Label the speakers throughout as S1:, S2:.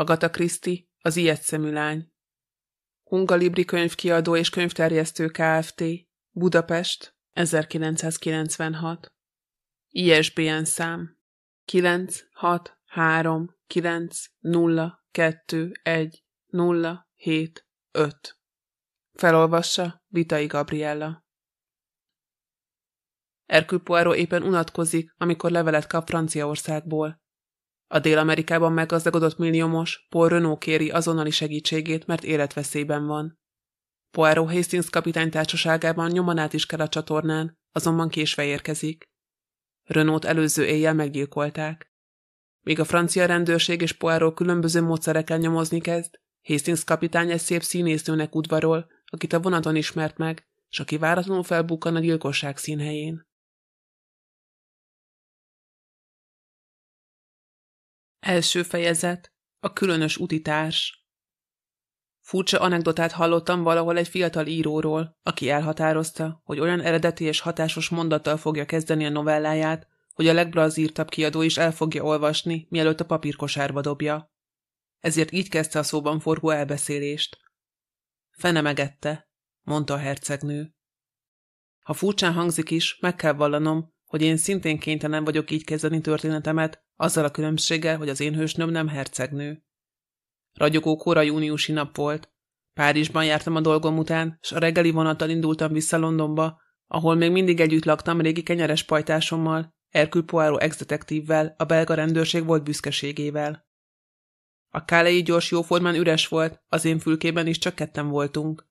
S1: Agata Christie, az ilyet szemű lány. Ungalibri könyvkiadó és könyvterjesztő Kft. Budapest, 1996. ISBN szám 9 6 3 9 0 2 1 0 7 5. Felolvassa Vitai Gabriella. Erkül Poirot éppen unatkozik, amikor levelet kap Franciaországból. A Dél-Amerikában meggazdagodott milliómos Paul Renault kéri azonnali segítségét, mert életveszélyben van. Poirot Hastings kapitány társaságában nyomon át is kell a csatornán, azonban késve érkezik. Renault előző éjjel meggyilkolták. Míg a francia rendőrség és Poirot különböző módszerekkel nyomozni kezd, Hastings kapitány egy szép színésznőnek udvarol, akit a vonaton ismert meg, és aki váratlanul felbukkan a gyilkosság színhelyén. Első fejezet. A különös utitárs. Furcsa anekdotát hallottam valahol egy fiatal íróról, aki elhatározta, hogy olyan eredeti és hatásos mondattal fogja kezdeni a novelláját, hogy a legbrazírtabb kiadó is el fogja olvasni, mielőtt a papírkosárba dobja. Ezért így kezdte a szóban forgó elbeszélést. Fene megette, mondta a hercegnő. Ha furcsán hangzik is, meg kell vallanom, hogy én szintén kénytelen vagyok így kezdeni történetemet, azzal a különbséggel, hogy az én hősnöm nem hercegnő. Ragyogó kora júniusi nap volt. Párizsban jártam a dolgom után, s a reggeli vonattal indultam vissza Londonba, ahol még mindig együtt laktam régi kenyeres pajtásommal, Erkül Poirot ex-detektívvel, a belga rendőrség volt büszkeségével. A kálei gyors jóformán üres volt, az én fülkében is csak ketten voltunk.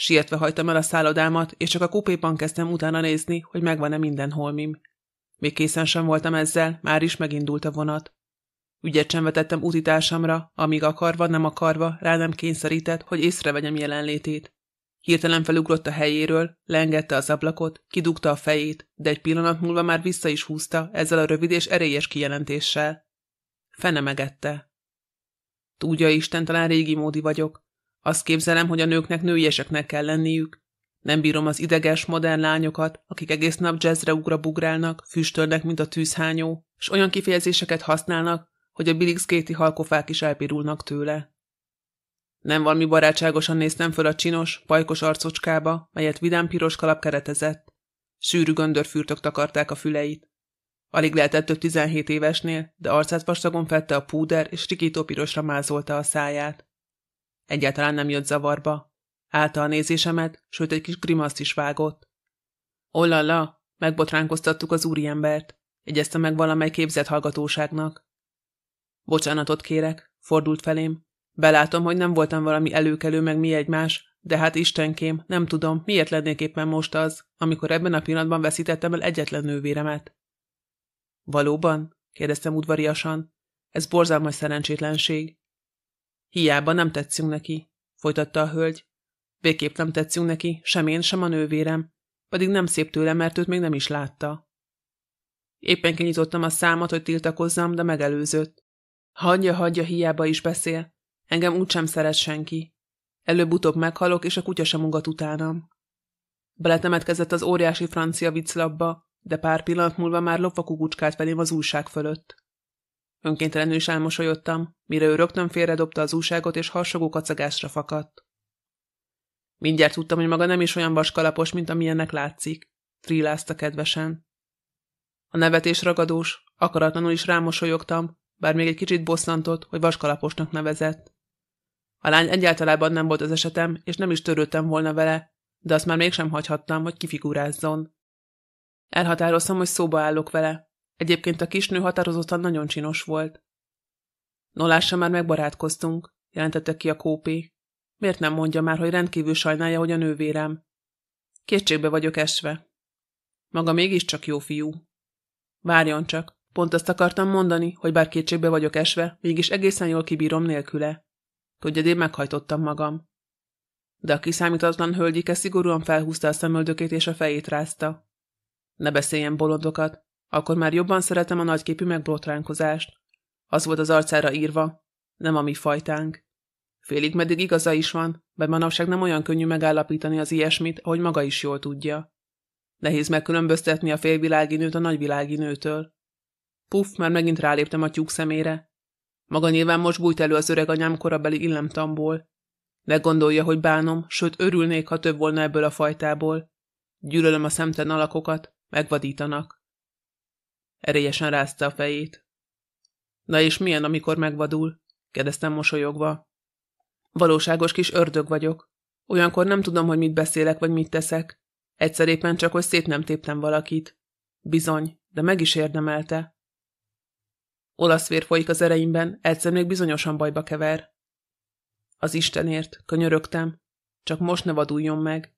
S1: Sietve hagytam el a szállodámat, és csak a kupéban kezdtem utána nézni, hogy megvan-e minden holmim. Még készen sem voltam ezzel, már is megindult a vonat. Ügyet sem vetettem utitársamra, amíg akarva, nem akarva, rá nem kényszerített, hogy észrevegyem jelenlétét. Hirtelen felugrott a helyéről, leengedte az ablakot, kidugta a fejét, de egy pillanat múlva már vissza is húzta ezzel a rövid és erélyes kijelentéssel. Fene megette. Tudja Isten, talán régi módi vagyok. Azt képzelem, hogy a nőknek nőieseknek kell lenniük. Nem bírom az ideges, modern lányokat, akik egész nap jazzre ugra-bugrálnak, füstölnek, mint a tűzhányó, és olyan kifejezéseket használnak, hogy a Billigsgate-i halkofák is elpirulnak tőle. Nem valami barátságosan néztem föl a csinos, pajkos arcocskába, melyet vidám piros kalap keretezett. Sűrű göndörfürtök takarták a füleit. Alig lehetett több 17 évesnél, de arcát vastagon fette a púder, és rikító pirosra mázolta a száját. Egyáltalán nem jött zavarba. Állta a nézésemet, sőt egy kis grimaszt is vágott. Ollala, megbotránkoztattuk az úriembert, jegyezte meg valamely képzett hallgatóságnak. Bocsánatot kérek, fordult felém. Belátom, hogy nem voltam valami előkelő meg mi egymás, de hát istenkém, nem tudom, miért lennék éppen most az, amikor ebben a pillanatban veszítettem el egyetlen nővéremet. Valóban? kérdeztem udvariasan. Ez borzalmas szerencsétlenség. Hiába nem tetszünk neki, folytatta a hölgy. Végképp nem tetszünk neki, sem én, sem a nővérem, pedig nem szép tőle, mert őt még nem is látta. Éppen kinyitottam a számat, hogy tiltakozzam, de megelőzött. Hagyja, hagyja, hiába is beszél. Engem úgysem szeret senki. Előbb-utóbb meghalok, és a kutya sem ugat utánam. Beletemetkezett az óriási francia vicclapba, de pár pillanat múlva már lopva kukucskált felém az újság fölött. Önkéntelenül is elmosolyodtam, mire ő rögtön félredobta az újságot, és harsogó kacagásra fakadt. Mindjárt tudtam, hogy maga nem is olyan vaskalapos, mint amilyennek látszik, trillázta kedvesen. A nevetés ragadós, akaratlanul is rámosolyogtam, bár még egy kicsit bosszantott, hogy vaskalaposnak nevezett. A lány egyáltalában nem volt az esetem, és nem is törődtem volna vele, de azt már mégsem hagyhattam, hogy kifigurázzon. Elhatároztam, hogy szóba állok vele. Egyébként a kisnő határozottan nagyon csinos volt. Nolással már megbarátkoztunk, jelentette ki a kópé. Miért nem mondja már, hogy rendkívül sajnálja, hogy a nővérem? Kétségbe vagyok esve. Maga mégiscsak jó fiú. Várjon csak, pont azt akartam mondani, hogy bár kétségbe vagyok esve, mégis egészen jól kibírom nélküle. Tudja, én meghajtottam magam. De a kiszámítatlan hölgyike szigorúan felhúzta a szemöldökét és a fejét rázta. Ne beszéljen bolondokat, akkor már jobban szeretem a nagyképű megbotránkozást. Az volt az arcára írva, nem a mi fajtánk. Félig meddig igaza is van, mert manapság nem olyan könnyű megállapítani az ilyesmit, ahogy maga is jól tudja. Nehéz megkülönböztetni a félvilági nőt a nagyvilági nőtől. Puff, már megint ráléptem a tyúk szemére. Maga nyilván most bújt elő az öreg anyám korabeli illemtamból. Ne gondolja, hogy bánom, sőt örülnék, ha több volna ebből a fajtából. Gyűlölöm a szemtelen alakokat, megvadítanak. Erélyesen rázta a fejét. Na és milyen, amikor megvadul? kérdeztem mosolyogva. Valóságos kis ördög vagyok. Olyankor nem tudom, hogy mit beszélek, vagy mit teszek. Egyszer éppen csak, hogy szét nem téptem valakit. Bizony, de meg is érdemelte. Olasz vér folyik az ereimben, egyszer még bizonyosan bajba kever. Az Istenért, könyörögtem. Csak most ne vaduljon meg.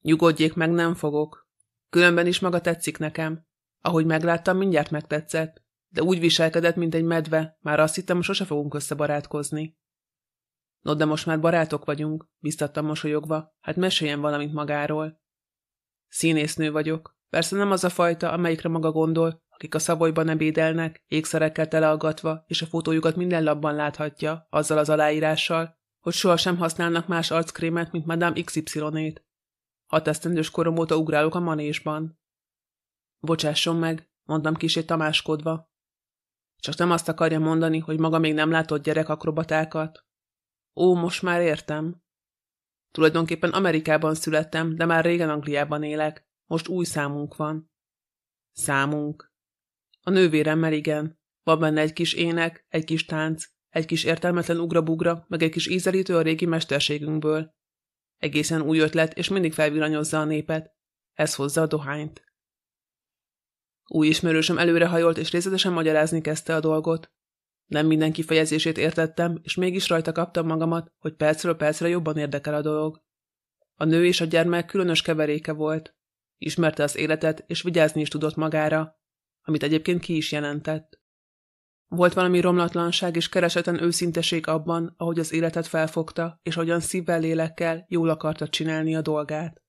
S1: Nyugodjék meg, nem fogok. Különben is maga tetszik nekem. Ahogy megláttam, mindjárt megtetszett, de úgy viselkedett, mint egy medve, már azt hittem, sose fogunk összebarátkozni. No, de most már barátok vagyunk, biztattam mosolyogva, hát meséljen valamit magáról. Színésznő vagyok. Persze nem az a fajta, amelyikre maga gondol, akik a szabolyban ebédelnek, ékszerekkel teleaggatva, és a fotójukat minden labban láthatja, azzal az aláírással, hogy sohasem használnak más arckrémet, mint Madame XY-ét. Hat esztendős korom óta ugrálok a manésban. Bocsásson meg, mondtam kisé tamáskodva. Csak nem azt akarja mondani, hogy maga még nem látott gyerekakrobatákat. Ó, most már értem. Tulajdonképpen Amerikában születtem, de már régen Angliában élek. Most új számunk van. Számunk. A nővéremmel igen. Van benne egy kis ének, egy kis tánc, egy kis értelmetlen ugrabugra, meg egy kis ízelítő a régi mesterségünkből. Egészen új ötlet, és mindig felvillanyozza a népet. Ez hozza a dohányt. Új ismerősöm előrehajolt, és részletesen magyarázni kezdte a dolgot. Nem minden kifejezését értettem, és mégis rajta kaptam magamat, hogy percről percre jobban érdekel a dolog. A nő és a gyermek különös keveréke volt. Ismerte az életet, és vigyázni is tudott magára, amit egyébként ki is jelentett. Volt valami romlatlanság és keresetlen őszinteség abban, ahogy az életet felfogta, és hogyan szívvel lélekkel jól akarta csinálni a dolgát.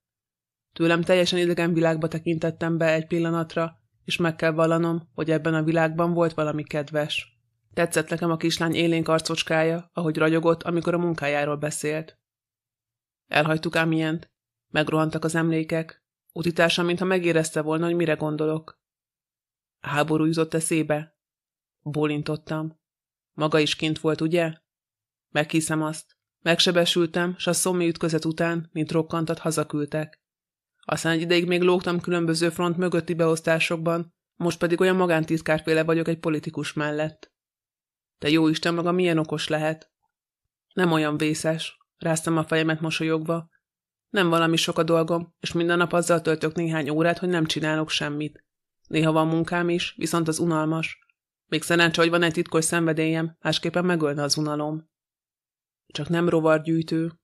S1: Tőlem teljesen idegen világba tekintettem be egy pillanatra, és meg kell vallanom, hogy ebben a világban volt valami kedves. Tetszett nekem a kislány élénk arcocskája, ahogy ragyogott, amikor a munkájáról beszélt. Elhagytuk ám ilyent. Megrohantak az emlékek. Utitársam, mintha megérezte volna, hogy mire gondolok. Háború jutott eszébe. Bólintottam. Maga is kint volt, ugye? Meghiszem azt. Megsebesültem, s a szommi ütközet után, mint rokkantat, hazaküldtek. Aztán egy ideig még lógtam különböző front mögötti beosztásokban, most pedig olyan magántitkárféle vagyok egy politikus mellett. De jó Isten maga milyen okos lehet. Nem olyan vészes, ráztam a fejemet mosolyogva. Nem valami sok a dolgom, és minden nap azzal töltök néhány órát, hogy nem csinálok semmit. Néha van munkám is, viszont az unalmas. Még szerencsé, hogy van egy titkos szenvedélyem, másképpen megölne az unalom. Csak nem rovargyűjtő.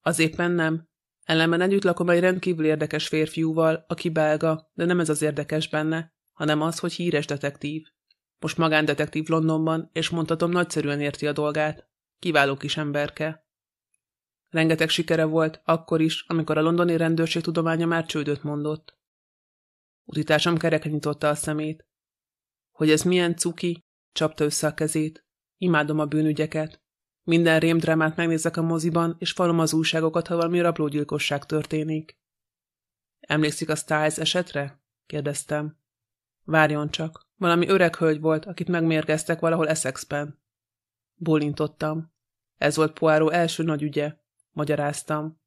S1: Az éppen nem. Ellenben együtt lakom egy rendkívül érdekes férfiúval, aki belga, de nem ez az érdekes benne, hanem az, hogy híres detektív. Most magándetektív Londonban, és mondhatom, nagyszerűen érti a dolgát. Kiváló kis emberke. Rengeteg sikere volt, akkor is, amikor a londoni rendőrség tudománya már csődöt mondott. Utitársam kereken nyitotta a szemét. Hogy ez milyen cuki, csapta össze a kezét. Imádom a bűnügyeket. Minden rémdrámát megnézek a moziban, és falom az újságokat, ha valami rablógyilkosság történik. Emlékszik a Styles esetre? kérdeztem. Várjon csak. Valami öreg hölgy volt, akit megmérgeztek valahol Essexben. Bólintottam. Ez volt Poirot első nagy ügye, magyaráztam.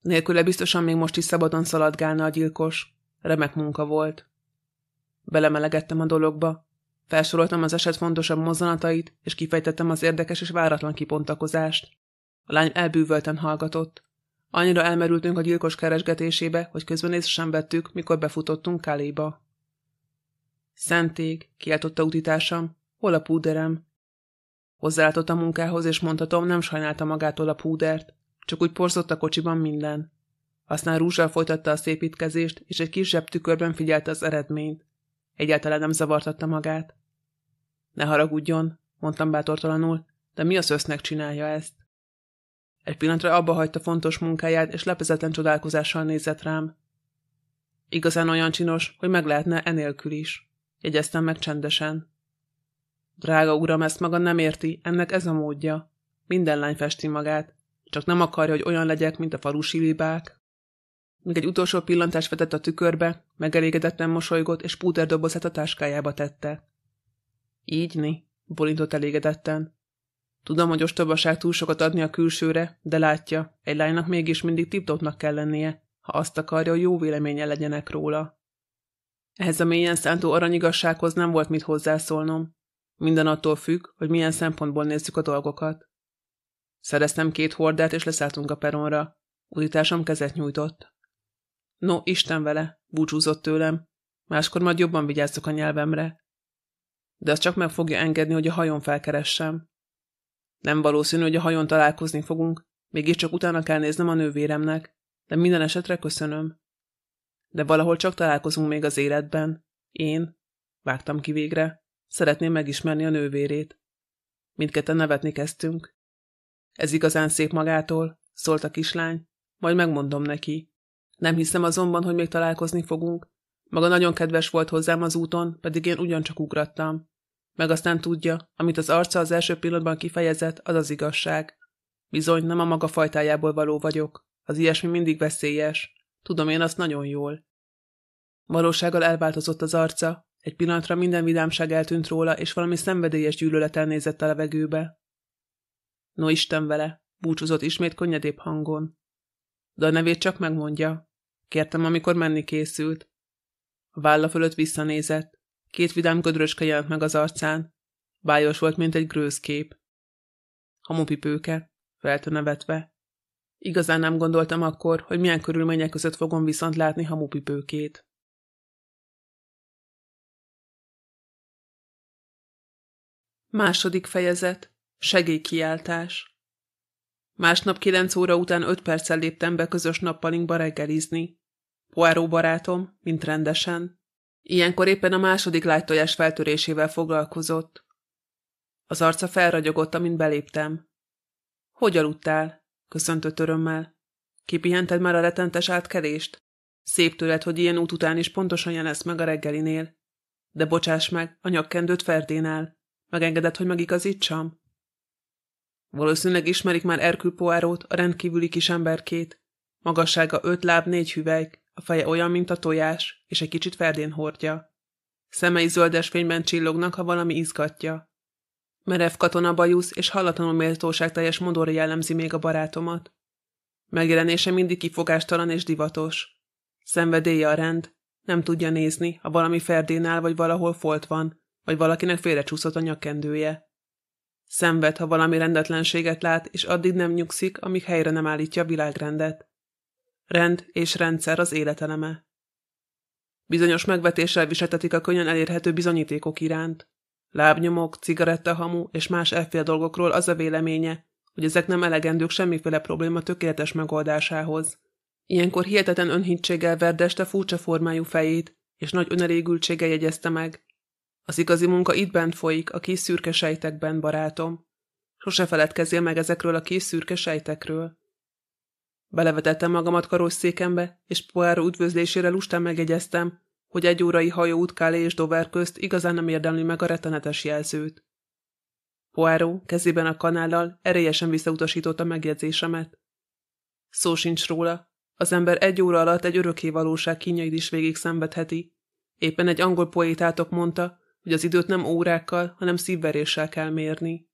S1: Nélküle biztosan még most is szabadon szaladgálna a gyilkos. Remek munka volt. Belemelegettem a dologba. Felsoroltam az eset fontosabb mozzanatait, és kifejtettem az érdekes és váratlan kipontakozást. A lány elbűvölten hallgatott. Annyira elmerültünk a gyilkos keresgetésébe, hogy közben észre sem vettük, mikor befutottunk Káléba. Szentég, kiáltotta utitársam, hol a púderem? Hozzáálltott a munkához, és mondhatom, nem sajnálta magától a púdert, csak úgy porzott a kocsiban minden. Aztán rúzsal folytatta a szépítkezést, és egy kis zsebtükörben figyelte az eredményt. Egyáltalán nem zavartatta magát. Ne haragudjon, mondtam bátortalanul, de mi az össznek csinálja ezt? Egy pillanatra abba hagyta fontos munkáját, és lepezetlen csodálkozással nézett rám. Igazán olyan csinos, hogy meg lehetne enélkül is jegyeztem meg csendesen. Drága uram, ezt maga nem érti, ennek ez a módja. Minden lány festi magát, csak nem akarja, hogy olyan legyek, mint a falusi libák. Még egy utolsó pillantást vetett a tükörbe, megelégedetten mosolygott, és púderdobozát a táskájába tette. Így, ni? bolintott elégedetten. Tudom, hogy ostobaság túl sokat adni a külsőre, de látja, egy lánynak mégis mindig tiptopnak kell lennie, ha azt akarja, hogy jó véleménye legyenek róla. Ehhez a mélyen szántó aranyigassághoz nem volt mit hozzászólnom. Minden attól függ, hogy milyen szempontból nézzük a dolgokat. Szereztem két hordát, és leszálltunk a peronra. Uditásom kezet nyújtott. No, Isten vele, búcsúzott tőlem. Máskor majd jobban vigyázzok a nyelvemre. De az csak meg fogja engedni, hogy a hajón felkeressem. Nem valószínű, hogy a hajón találkozni fogunk, mégiscsak utána kell néznem a nővéremnek, de minden esetre köszönöm. De valahol csak találkozunk még az életben. Én, vágtam ki végre, szeretném megismerni a nővérét. Mindketten nevetni kezdtünk. Ez igazán szép magától, szólt a kislány, majd megmondom neki. Nem hiszem azonban, hogy még találkozni fogunk. Maga nagyon kedves volt hozzám az úton, pedig én ugyancsak ugrattam. Meg aztán tudja, amit az arca az első pillanatban kifejezett, az az igazság. Bizony, nem a maga fajtájából való vagyok. Az ilyesmi mindig veszélyes. Tudom én azt nagyon jól. Valósággal elváltozott az arca, egy pillanatra minden vidámság eltűnt róla, és valami szenvedélyes gyűlölet nézett a levegőbe. No Isten vele, búcsúzott ismét könnyedébb hangon. De a nevét csak megmondja. Kértem, amikor menni készült. A válla fölött visszanézett. Két vidám gödröske jelent meg az arcán. Bájos volt, mint egy grőzkép. Hamupipőke, felte nevetve. Igazán nem gondoltam akkor, hogy milyen körülmények között fogom viszont látni hamupipőkét. Második fejezet. Segélykiáltás. Másnap kilenc óra után öt perccel léptem be közös nappalinkba reggelizni. Poirot barátom, mint rendesen. Ilyenkor éppen a második lágytojás feltörésével foglalkozott. Az arca felragyogott, amint beléptem. Hogy aludtál? köszöntött örömmel. Kipihented már a retentes átkelést? Szép tőled, hogy ilyen út után is pontosan jelensz meg a reggelinél. De bocsáss meg, a nyakkendőt Ferdénál. Megengedett, hogy megigazítsam? Valószínűleg ismerik már Erkül Poárót, a rendkívüli kis emberkét. Magassága öt láb, négy hüvelyk, a feje olyan, mint a tojás, és egy kicsit ferdén hordja. Szemei zöldes fényben csillognak, ha valami izgatja. Merev katona bajusz és hallatlanul méltóság teljes modorra jellemzi még a barátomat. Megjelenése mindig kifogástalan és divatos. Szenvedélye a rend, nem tudja nézni, ha valami ferdénál vagy valahol folt van, vagy valakinek félrecsúszott a nyakkendője. Szenved, ha valami rendetlenséget lát, és addig nem nyugszik, amíg helyre nem állítja a világrendet. Rend és rendszer az életeleme. Bizonyos megvetéssel viseltetik a könnyen elérhető bizonyítékok iránt. Lábnyomok, cigarettahamu és más efféle dolgokról az a véleménye, hogy ezek nem elegendők semmiféle probléma tökéletes megoldásához. Ilyenkor hihetetlen önhintséggel verdeste furcsa formájú fejét, és nagy önelégültséggel jegyezte meg. Az igazi munka itt bent folyik, a kis szürke sejtekben, barátom. Sose feledkezzél meg ezekről a kis szürke sejtekről. Belevetettem magamat karosszékembe, és Poirot üdvözlésére lustán megjegyeztem, hogy egy órai hajóút Kálé és Dover közt igazán nem érdemli meg a rettenetes jelzőt. Poirot kezében a kanállal erélyesen visszautasította megjegyzésemet. Szó sincs róla. Az ember egy óra alatt egy örökké valóság kínjait is végig szenvedheti. Éppen egy angol poétátok mondta, hogy az időt nem órákkal, hanem szívveréssel kell mérni.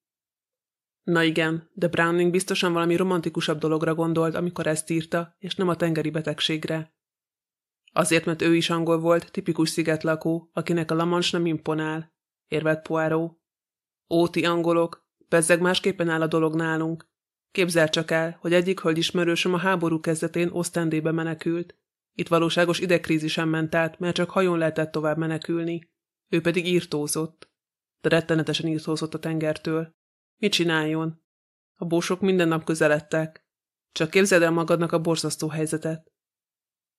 S1: Na igen, de Browning biztosan valami romantikusabb dologra gondolt, amikor ezt írta, és nem a tengeri betegségre. Azért, mert ő is angol volt, tipikus szigetlakó, akinek a lamans nem imponál, érvelt Poirot. Óti angolok, bezzeg másképpen áll a dolog nálunk. Képzel csak el, hogy egyik ismerősöm a háború kezdetén Osztendébe menekült. Itt valóságos idegkrízisen ment át, mert csak hajón lehetett tovább menekülni. Ő pedig írtózott. De rettenetesen írtózott a tengertől. Mit csináljon? A bósok minden nap közeledtek. Csak képzeld el magadnak a borzasztó helyzetet.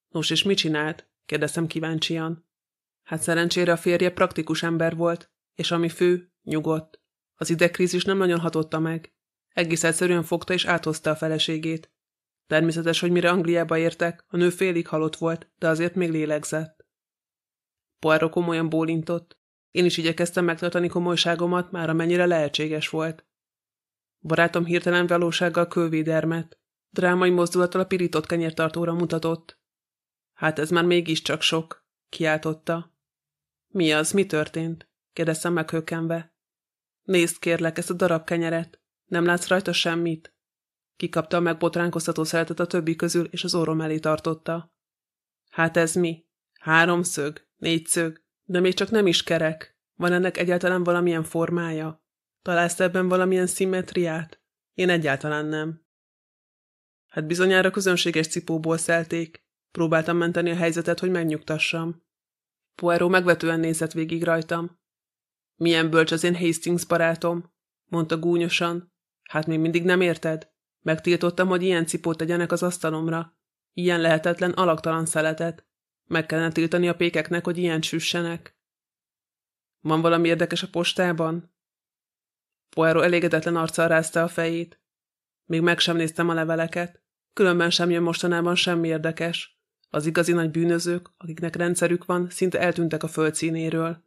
S1: Nos, és mit csinált? kérdeztem kíváncsian. Hát szerencsére a férje praktikus ember volt, és ami fő, nyugodt. Az idegkrízis nem nagyon hatotta meg. Egész egyszerűen fogta és áthozta a feleségét. Természetes, hogy mire Angliába értek, a nő félig halott volt, de azért még lélegzett. Poirot komolyan bólintott. Én is igyekeztem megtartani komolyságomat, már amennyire lehetséges volt. Barátom hirtelen valósággal kővédermet. Drámai mozdulattal a pirított kenyértartóra mutatott. Hát ez már mégiscsak sok, kiáltotta. Mi az, mi történt? kérdeztem meghökkenve. Nézd kérlek ezt a darab kenyeret. Nem látsz rajta semmit? Kikapta a megbotránkoztató szeletet a többi közül, és az orrom elé tartotta. Hát ez mi? Háromszög? Négyszög? De még csak nem is kerek. Van ennek egyáltalán valamilyen formája? Találsz ebben valamilyen szimmetriát? Én egyáltalán nem. Hát bizonyára közönséges cipóból szelték. Próbáltam menteni a helyzetet, hogy megnyugtassam. Poirot megvetően nézett végig rajtam. Milyen bölcs az én Hastings barátom, mondta gúnyosan. Hát még mindig nem érted? Megtiltottam, hogy ilyen cipót tegyenek az asztalomra. Ilyen lehetetlen, alaktalan szeletet. Meg kellene tiltani a pékeknek, hogy ilyen csüssenek. Van valami érdekes a postában? Poirot elégedetlen arccal rázta a fejét. Még meg sem néztem a leveleket. Különben sem jön mostanában semmi érdekes. Az igazi nagy bűnözők, akiknek rendszerük van, szinte eltűntek a föld színéről.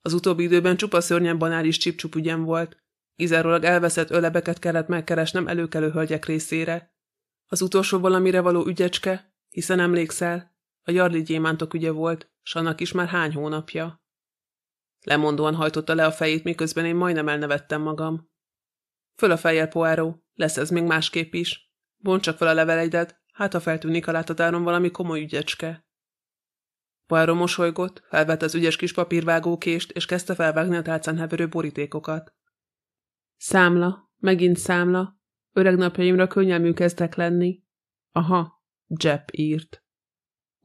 S1: Az utóbbi időben csupa szörnyen banális csipcsup ügyem volt. Kizárólag elveszett ölebeket kellett megkeresnem előkelő hölgyek részére. Az utolsó valamire való ügyecske, hiszen emlékszel, a Jarli gyémántok ügye volt, s annak is már hány hónapja. Lemondóan hajtotta le a fejét, miközben én majdnem elnevettem magam. Föl a fejjel, Poáró, lesz ez még másképp is. Bont csak fel a leveleidet, hát ha feltűnik a látatáron valami komoly ügyecske. Poirot mosolygott, felvette az ügyes kis papírvágókést, és kezdte felvágni a tálcán heverő borítékokat. Számla, megint számla, öreg napjaimra könnyelmű kezdtek lenni. Aha, Jepp írt.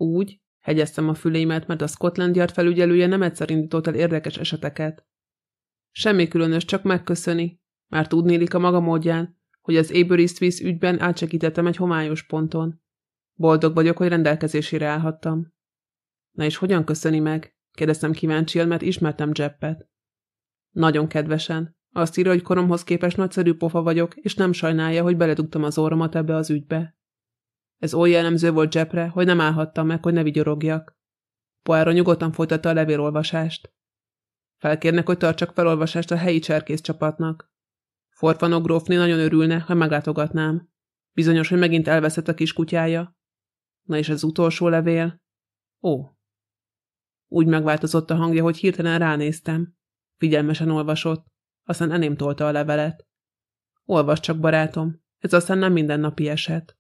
S1: Úgy, hegyeztem a fülémet, mert a Scotland Yard felügyelője nem egyszer indított el érdekes eseteket. Semmi különös, csak megköszöni. Már tudnélik a maga módján, hogy az Avery Swiss ügyben átsegítettem egy homályos ponton. Boldog vagyok, hogy rendelkezésére állhattam. Na és hogyan köszöni meg? kérdeztem kíváncsian, mert ismertem Jeppet. Nagyon kedvesen. Azt írja, hogy koromhoz képest nagyszerű pofa vagyok, és nem sajnálja, hogy beledugtam az orromat ebbe az ügybe. Ez oly jellemző volt Jeppre, hogy nem állhattam meg, hogy ne vigyorogjak. Poirot nyugodtan folytatta a levélolvasást. Felkérnek, hogy tartsak felolvasást a helyi cserkész csapatnak. Forfanó grófni nagyon örülne, ha meglátogatnám. Bizonyos, hogy megint elveszett a kis kutyája. Na és az utolsó levél? Ó. Úgy megváltozott a hangja, hogy hirtelen ránéztem. Figyelmesen olvasott. Aztán eném tolta a levelet. Olvas csak, barátom. Ez aztán nem mindennapi eset.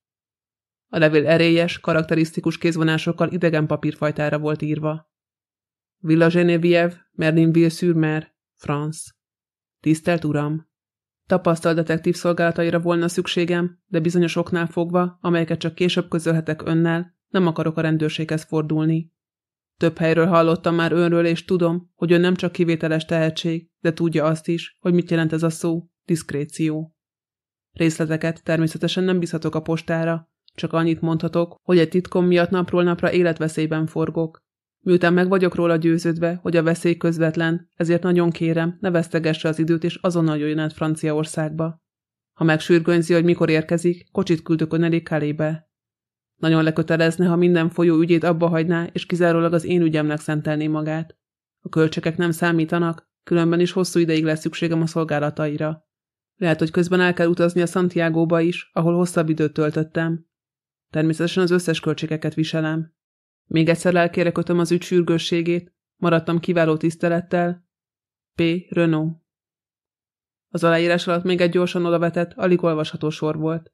S1: A levél erélyes, karakterisztikus kézvonásokkal idegen papírfajtára volt írva. Villa Genevieve, Merlinville-sur-Mer, France. Tisztelt Uram! Tapasztalt detektív szolgálataira volna szükségem, de bizonyos oknál fogva, amelyeket csak később közölhetek önnel, nem akarok a rendőrséghez fordulni. Több helyről hallottam már önről, és tudom, hogy ön nem csak kivételes tehetség, de tudja azt is, hogy mit jelent ez a szó, diszkréció. Részleteket természetesen nem bízhatok a postára, csak annyit mondhatok, hogy egy titkom miatt napról napra életveszélyben forgok. Miután meg vagyok róla győződve, hogy a veszély közvetlen, ezért nagyon kérem, ne vesztegesse az időt, és azonnal jöjjön át Franciaországba. Ha megsürgönyzi, hogy mikor érkezik, kocsit küldök elég Kalébe. Nagyon lekötelezne, ha minden folyó ügyét abba hagyná, és kizárólag az én ügyemnek szentelné magát. A költségek nem számítanak, különben is hosszú ideig lesz szükségem a szolgálataira. Lehet, hogy közben el kell utazni a Santiago-ba is, ahol hosszabb időt töltöttem. Természetesen az összes költségeket viselem. Még egyszer lelkére kötöm az ügy sürgősségét, maradtam kiváló tisztelettel. P. Renault. Az aláírás alatt még egy gyorsan odavetett, alig olvasható sor volt.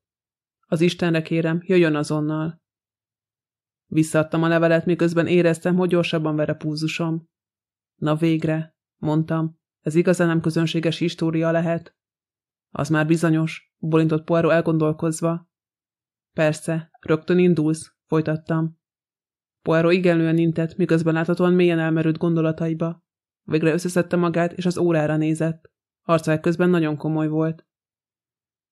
S1: Az Istenre kérem, jöjjön azonnal. Visszaadtam a levelet, miközben éreztem, hogy gyorsabban ver a púzusom. Na végre, mondtam, ez igazán nem közönséges história lehet. Az már bizonyos, bolintott Poirot elgondolkozva. Persze, rögtön indulsz, folytattam. Poirot igenlően intett, miközben láthatóan mélyen elmerült gondolataiba. Végre összeszedte magát, és az órára nézett. Arca közben nagyon komoly volt.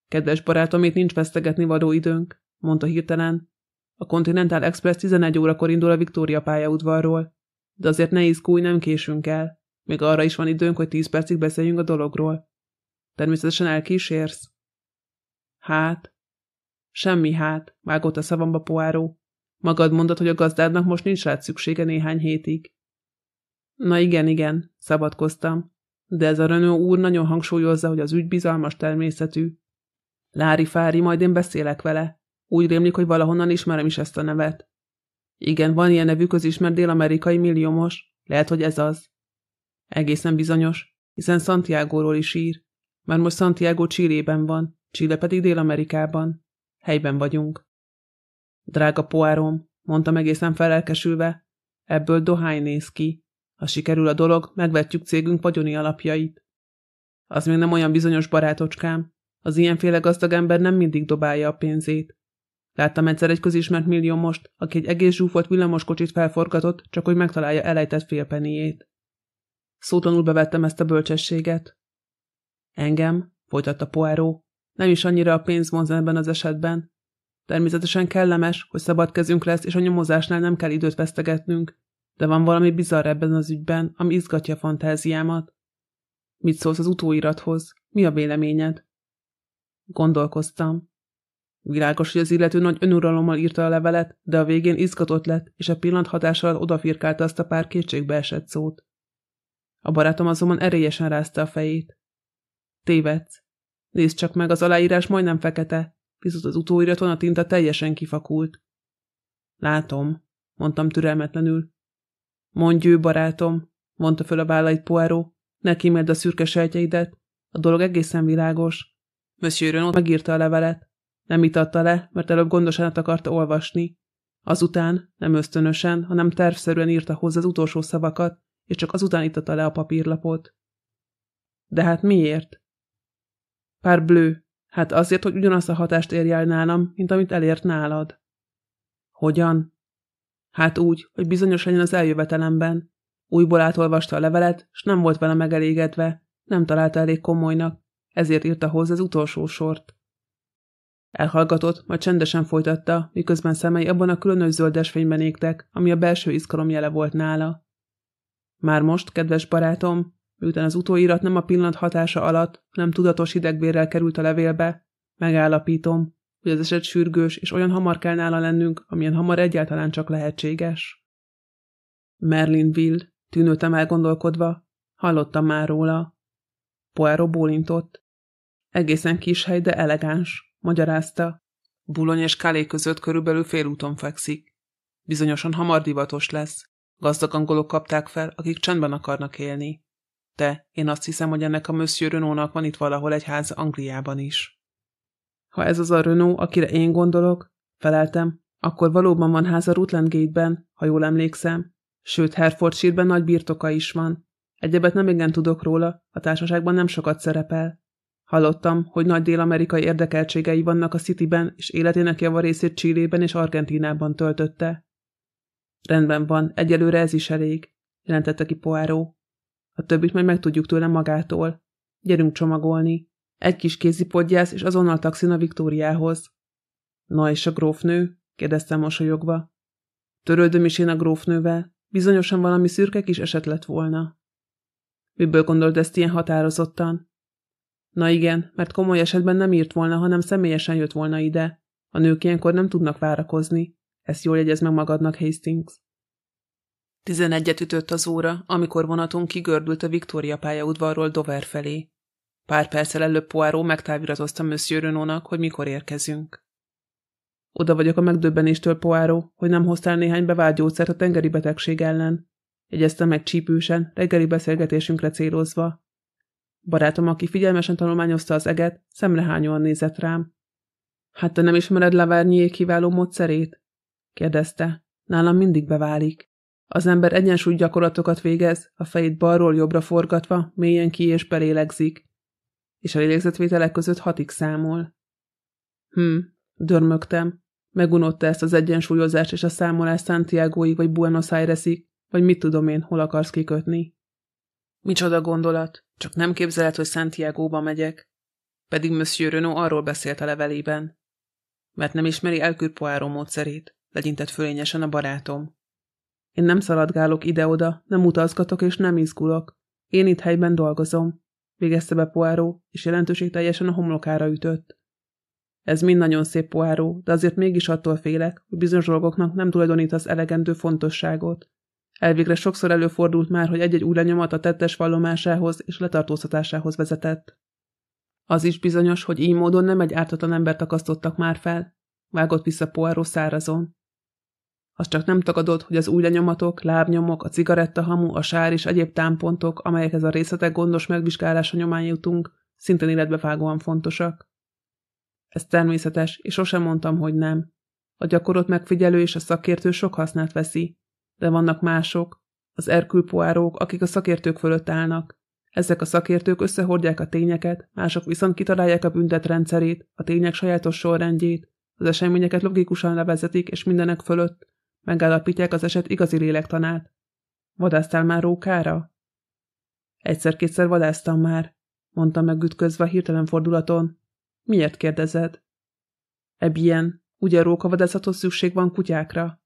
S1: Kedves barátom, itt nincs vesztegetni való időnk, mondta hirtelen. A Continental Express 11 órakor indul a Victoria pályaudvarról. De azért ne izgulj, nem késünk el. Még arra is van időnk, hogy 10 percig beszéljünk a dologról. Természetesen elkísérsz? Hát? Semmi hát, vágott a szavamba poáró. Magad mondod, hogy a gazdádnak most nincs rád szüksége néhány hétig. Na igen, igen, szabadkoztam. De ez a Renault úr nagyon hangsúlyozza, hogy az ügy bizalmas természetű. Lári Fári, majd én beszélek vele. Úgy rémlik, hogy valahonnan ismerem is ezt a nevet. Igen, van ilyen nevű közismert dél-amerikai milliómos. Lehet, hogy ez az. Egészen bizonyos. hiszen Santiago-ról is ír. Már most Santiago Chilében van, Chile pedig Dél-Amerikában. Helyben vagyunk. Drága poárom, mondtam egészen felelkesülve, ebből dohány néz ki. Ha sikerül a dolog, megvetjük cégünk vagyoni alapjait. Az még nem olyan bizonyos barátocskám. Az ilyenféle gazdag ember nem mindig dobálja a pénzét. Láttam egyszer egy közismert millió most, aki egy egész zsúfolt villamoskocsit felforgatott, csak hogy megtalálja elejtett félpeniét. Szótlanul bevettem ezt a bölcsességet. Engem, folytatta Poirot, nem is annyira a pénz vonz ebben az esetben. Természetesen kellemes, hogy szabad kezünk lesz, és a nyomozásnál nem kell időt vesztegetnünk, de van valami bizarr ebben az ügyben, ami izgatja a fantáziámat. Mit szólsz az utóirathoz? Mi a véleményed? Gondolkoztam. Világos, hogy az illető nagy önuralommal írta a levelet, de a végén izgatott lett, és a pillanat hatással odafirkálta azt a pár kétségbe esett szót. A barátom azonban erélyesen rázta a fejét. Tévedsz. Nézd csak meg, az aláírás majdnem fekete, viszont az utóiraton a tinta teljesen kifakult. Látom, mondtam türelmetlenül. Mondj ő, barátom, mondta föl a vállait Poirot, ne kíméld a szürke sejtjeidet, a dolog egészen világos. Monsieur Renaud megírta a levelet. Nem itatta le, mert előbb gondosan akarta olvasni. Azután, nem ösztönösen, hanem tervszerűen írta hozzá az utolsó szavakat, és csak azután itatta le a papírlapot. De hát miért? Pár blő. Hát azért, hogy ugyanazt a hatást érje nálam, mint amit elért nálad. Hogyan? Hát úgy, hogy bizonyos legyen az eljövetelemben. Újból átolvasta a levelet, s nem volt vele megelégedve, nem találta elég komolynak, ezért írta hozzá az utolsó sort. Elhallgatott, majd csendesen folytatta, miközben szemei abban a különös zöldes fényben égtek, ami a belső izgalom jele volt nála. Már most, kedves barátom, miután az utóirat nem a pillanat hatása alatt, hanem tudatos hidegbérrel került a levélbe, megállapítom, hogy az eset sürgős, és olyan hamar kell nála lennünk, amilyen hamar egyáltalán csak lehetséges. Merlinville, tűnőtem elgondolkodva, hallottam már róla. Poirot bólintott. Egészen kis hely, de elegáns, magyarázta. Bulony és Kálé között körülbelül félúton fekszik. Bizonyosan hamar divatos lesz. Gazdag angolok kapták fel, akik csendben akarnak élni. De én azt hiszem, hogy ennek a Monsieur Renault-nak van itt valahol egy ház Angliában is. Ha ez az a Renault, akire én gondolok, feleltem, akkor valóban van háza Rutland Gate-ben, ha jól emlékszem. Sőt, Herefordshire-ben nagy birtoka is van. Egyebet nem igen tudok róla, a társaságban nem sokat szerepel. Hallottam, hogy nagy dél-amerikai érdekeltségei vannak a Cityben, és életének javarészét Csillében és Argentínában töltötte. Rendben van, egyelőre ez is elég, jelentette ki Poáró. A többit majd megtudjuk tőle magától. Gyerünk csomagolni. Egy kis kézipodjász, és azonnal taxin a Viktóriához. Na és a grófnő? kérdeztem mosolyogva. Törődöm is én a grófnővel. Bizonyosan valami szürke kis eset lett volna. Miből gondolt ezt ilyen határozottan? Na igen, mert komoly esetben nem írt volna, hanem személyesen jött volna ide. A nők ilyenkor nem tudnak várakozni. Ezt jól jegyez meg magadnak, Hastings. Tizenegyet ütött az óra, amikor vonatunk kigördült a Victoria pályaudvarról Dover felé. Pár perccel előbb Poirot megtáviratozta Monsieur Renault-nak, hogy mikor érkezünk. Oda vagyok a megdöbbenéstől, Poirot, hogy nem hoztál néhány bevált gyógyszert a tengeri betegség ellen. Jegyezte meg csípősen, reggeli beszélgetésünkre célozva. Barátom, aki figyelmesen tanulmányozta az eget, szemrehányóan nézett rám. Hát te nem ismered Lavárnyié kiváló módszerét? kérdezte. Nálam mindig beválik. Az ember egyensúly gyakorlatokat végez, a fejét balról jobbra forgatva, mélyen ki és belélegzik. És a lélegzetvételek között hatig számol. Hm, dörmögtem. Megunotta ezt az egyensúlyozást és a számolás Santiagoig vagy Buenos Airesig, vagy mit tudom én, hol akarsz kikötni. Micsoda gondolat, csak nem képzeled, hogy Santiago-ba megyek. Pedig Monsieur Renault arról beszélt a levelében. Mert nem ismeri Elkür Poirot módszerét, legyintett fölényesen a barátom. Én nem szaladgálok ide-oda, nem utazgatok és nem izgulok. Én itt helyben dolgozom. Végezte be Poirot, és jelentőség teljesen a homlokára ütött. Ez mind nagyon szép poáró, de azért mégis attól félek, hogy bizonyos dolgoknak nem tulajdonítasz elegendő fontosságot. Elvégre sokszor előfordult már, hogy egy-egy új a tettes vallomásához és letartóztatásához vezetett. Az is bizonyos, hogy így módon nem egy ártatlan embert akasztottak már fel. Vágott vissza Poirot szárazon. Az csak nem tagadott, hogy az új lenyomatok, lábnyomok, a cigarettahamu, a sár és egyéb támpontok, amelyekhez a részletek gondos megvizsgálása nyomán jutunk, szintén életbevágóan fontosak. Ez természetes, és sosem mondtam, hogy nem. A gyakorot megfigyelő és a szakértő sok hasznát veszi, de vannak mások, az erkülpoárók, akik a szakértők fölött állnak. Ezek a szakértők összehordják a tényeket, mások viszont kitalálják a büntetrendszerét, a tények sajátos sorrendjét, az eseményeket logikusan levezetik, és mindenek fölött megállapítják az eset igazi lélektanát. Vadásztál már rókára? Egyszer-kétszer vadáztam már, mondta meg ütközve a hirtelen fordulaton. Miért kérdezed? Ebien, ugye rókavadászathoz szükség van kutyákra?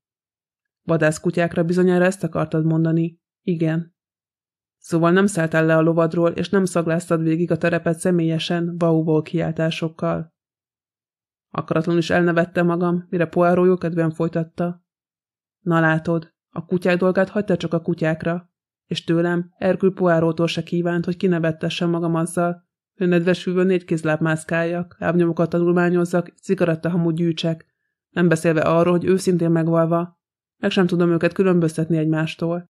S1: Vadászkutyákra bizonyára ezt akartad mondani. Igen. Szóval nem szálltál le a lovadról, és nem szagláztad végig a terepet személyesen, vaúból kiáltásokkal. Akaratlanul is elnevette magam, mire Poirot jókedvűen folytatta. Na látod, a kutyák dolgát hagyta csak a kutyákra, és tőlem Erkül Poirottól se kívánt, hogy kinevettessem magam azzal, hogy nedves hűvön négy kézláb mászkáljak, lábnyomokat tanulmányozzak, cigarettahamú gyűjtsek, nem beszélve arról, hogy őszintén megvalva, meg sem tudom őket különböztetni egymástól.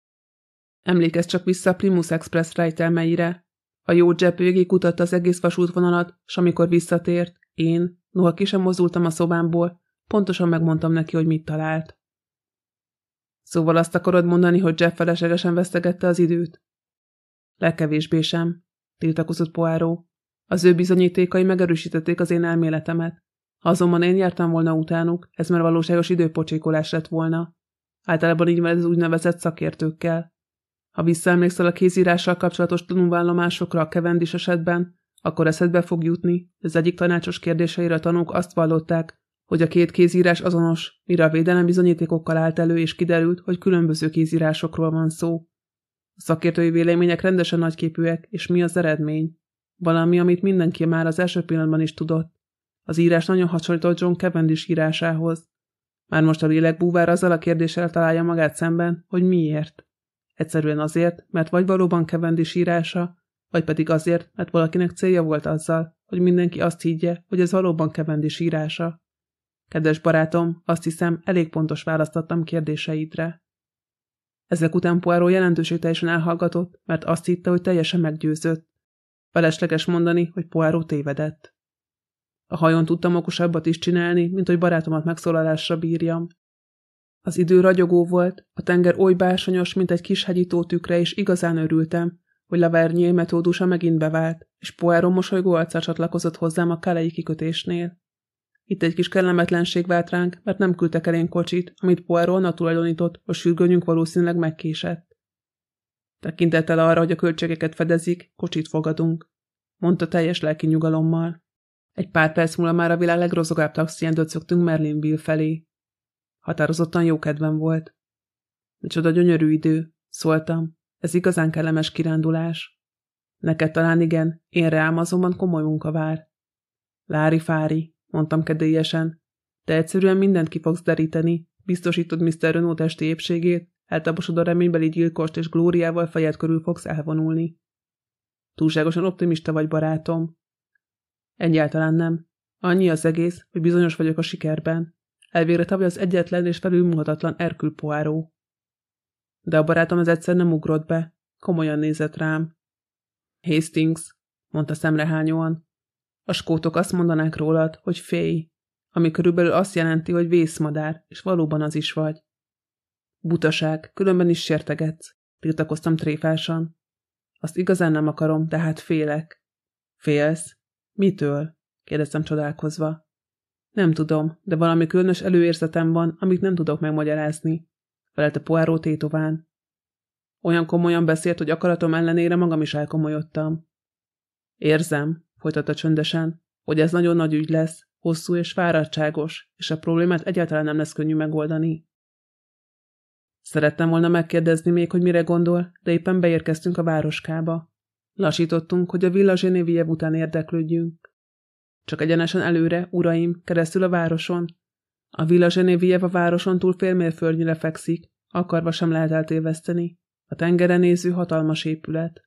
S1: Emlékezz csak vissza Primus Express rejtelmeire. A jó Jepp végig kutatta az egész vasútvonalat, s amikor visszatért, én, noha ki sem mozdultam a szobámból, pontosan megmondtam neki, hogy mit talált. Szóval azt akarod mondani, hogy Jeff feleslegesen vesztegette az időt? Legkevésbé sem, tiltakozott Poáró. Az ő bizonyítékai megerősítették az én elméletemet. Ha azonban én jártam volna utánuk, ez már valóságos időpocsékolás lett volna. Általában így van ez úgynevezett szakértőkkel. Ha visszaemlékszel a kézírással kapcsolatos tanulvállomásokra a Kevendis esetben, akkor eszedbe fog jutni, az egyik tanácsos kérdéseire a tanúk azt vallották, hogy a két kézírás azonos, mire a védelem bizonyítékokkal állt elő, és kiderült, hogy különböző kézírásokról van szó. A szakértői vélemények rendesen nagyképűek, és mi az eredmény? Valami, amit mindenki már az első pillanatban is tudott. Az írás nagyon hasonlított John Cavendish írásához. Már most a lélekbúvár azzal a kérdéssel találja magát szemben, hogy miért. Egyszerűen azért, mert vagy valóban Cavendish írása, vagy pedig azért, mert valakinek célja volt azzal, hogy mindenki azt higgye, hogy ez valóban Cavendish írása. Kedves barátom, azt hiszem, elég pontos választottam kérdéseidre. Ezek után Poirot jelentőségteljesen elhallgatott, mert azt hitte, hogy teljesen meggyőzött. Felesleges mondani, hogy Poirot tévedett. A hajón tudtam okosabbat is csinálni, mint hogy barátomat megszólalásra bírjam. Az idő ragyogó volt, a tenger oly bársonyos, mint egy kis hegyi tükre, és igazán örültem, hogy Lavernyé metódusa megint bevált, és Poirot mosolygó arccal csatlakozott hozzám a kelei kikötésnél. Itt egy kis kellemetlenség vált ránk, mert nem küldtek elénk kocsit, amit Poirot tulajdonított, a sürgőnyünk valószínűleg megkésett. Tekintettel arra, hogy a költségeket fedezik, kocsit fogadunk, mondta teljes lelki nyugalommal. Egy pár perc múlva már a világ legrozogább taxiján döcögtünk Merlinville felé. Határozottan jó kedvem volt. Micsoda gyönyörű idő, szóltam. Ez igazán kellemes kirándulás. Neked talán igen, én rám azonban komoly munka vár. Lári fári, mondtam kedélyesen. De egyszerűen mindent ki fogsz deríteni, biztosítod Mr. Renault testi épségét, eltaposod a reménybeli gyilkost és glóriával fejed körül fogsz elvonulni. Túlságosan optimista vagy, barátom. Egyáltalán nem. Annyi az egész, hogy bizonyos vagyok a sikerben. Elvégre tavaly az egyetlen és felülmúlhatatlan Erkül Poáró. De a barátom az egyszer nem ugrott be. Komolyan nézett rám. Hastings, mondta szemrehányóan. A skótok azt mondanák rólad, hogy félj, ami körülbelül azt jelenti, hogy vészmadár, és valóban az is vagy. Butaság, különben is sértegetsz, tiltakoztam tréfásan. Azt igazán nem akarom, de hát félek. Félsz? Mitől? kérdeztem csodálkozva. Nem tudom, de valami különös előérzetem van, amit nem tudok megmagyarázni, felelte Poirot tétován. Olyan komolyan beszélt, hogy akaratom ellenére magam is elkomolyodtam. Érzem, folytatta csöndesen, hogy ez nagyon nagy ügy lesz, hosszú és fáradtságos, és a problémát egyáltalán nem lesz könnyű megoldani. Szerettem volna megkérdezni még, hogy mire gondol, de éppen beérkeztünk a városkába. Lassítottunk, hogy a Villa után érdeklődjünk. Csak egyenesen előre, uraim, keresztül a városon. A Villa a városon túl félmérföldnyire fekszik, akarva sem lehet eltéveszteni. A tengeren néző hatalmas épület.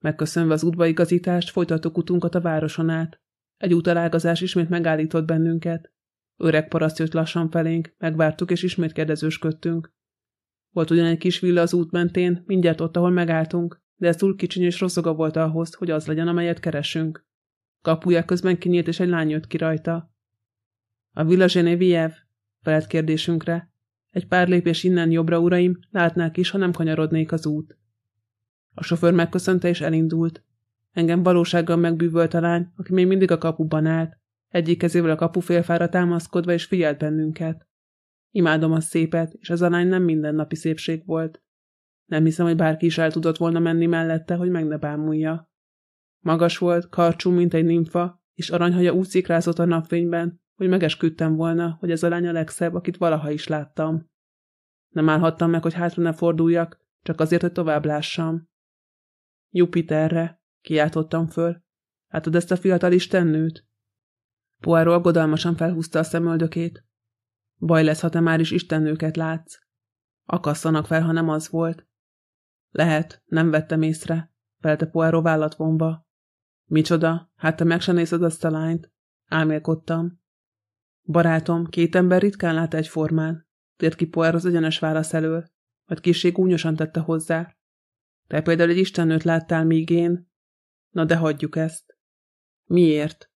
S1: Megköszönve az útbaigazítást, folytattuk utunkat a városon át. Egy útalágazás ismét megállított bennünket. Öreg paraszt jött lassan felénk, megvártuk és ismét kérdezősködtünk. Volt ugyan egy kis villa az út mentén, mindjárt ott, ahol megálltunk, de ez túl kicsiny és rosszoga volt ahhoz, hogy az legyen, amelyet keresünk. Kapuja közben kinyílt, és egy lány jött ki rajta. A Villa Genevieve? felelt kérdésünkre. Egy pár lépés innen jobbra, uraim, látnák is, ha nem kanyarodnék az út. A sofőr megköszönte és elindult. Engem valósággal megbűvölt a lány, aki még mindig a kapuban állt, egyik kezével a kapufélfára támaszkodva és figyelt bennünket. Imádom a szépet, és az a lány nem mindennapi szépség volt. Nem hiszem, hogy bárki is el tudott volna menni mellette, hogy meg ne bámulja. Magas volt, karcsú, mint egy nimfa, és aranyhaja úgy szikrázott a napfényben, hogy megesküdtem volna, hogy ez a lány a legszebb, akit valaha is láttam. Nem állhattam meg, hogy hátra ne forduljak, csak azért, hogy tovább lássam. Jupiterre, kiáltottam föl. Látod ezt a fiatal istennőt? Poirot aggodalmasan felhúzta a szemöldökét. Baj lesz, ha te már is istennőket látsz. Akasszanak fel, ha nem az volt. Lehet, nem vettem észre, felte Poirot vállat vonva. Micsoda, hát te meg se nézed azt a lányt. Álmélkodtam. Barátom, két ember ritkán lát egyformán. Tért ki Poirot az egyenes válasz elől, vagy kissé gúnyosan tette hozzá. Te például egy istennőt láttál, míg én... Na de hagyjuk ezt. Miért?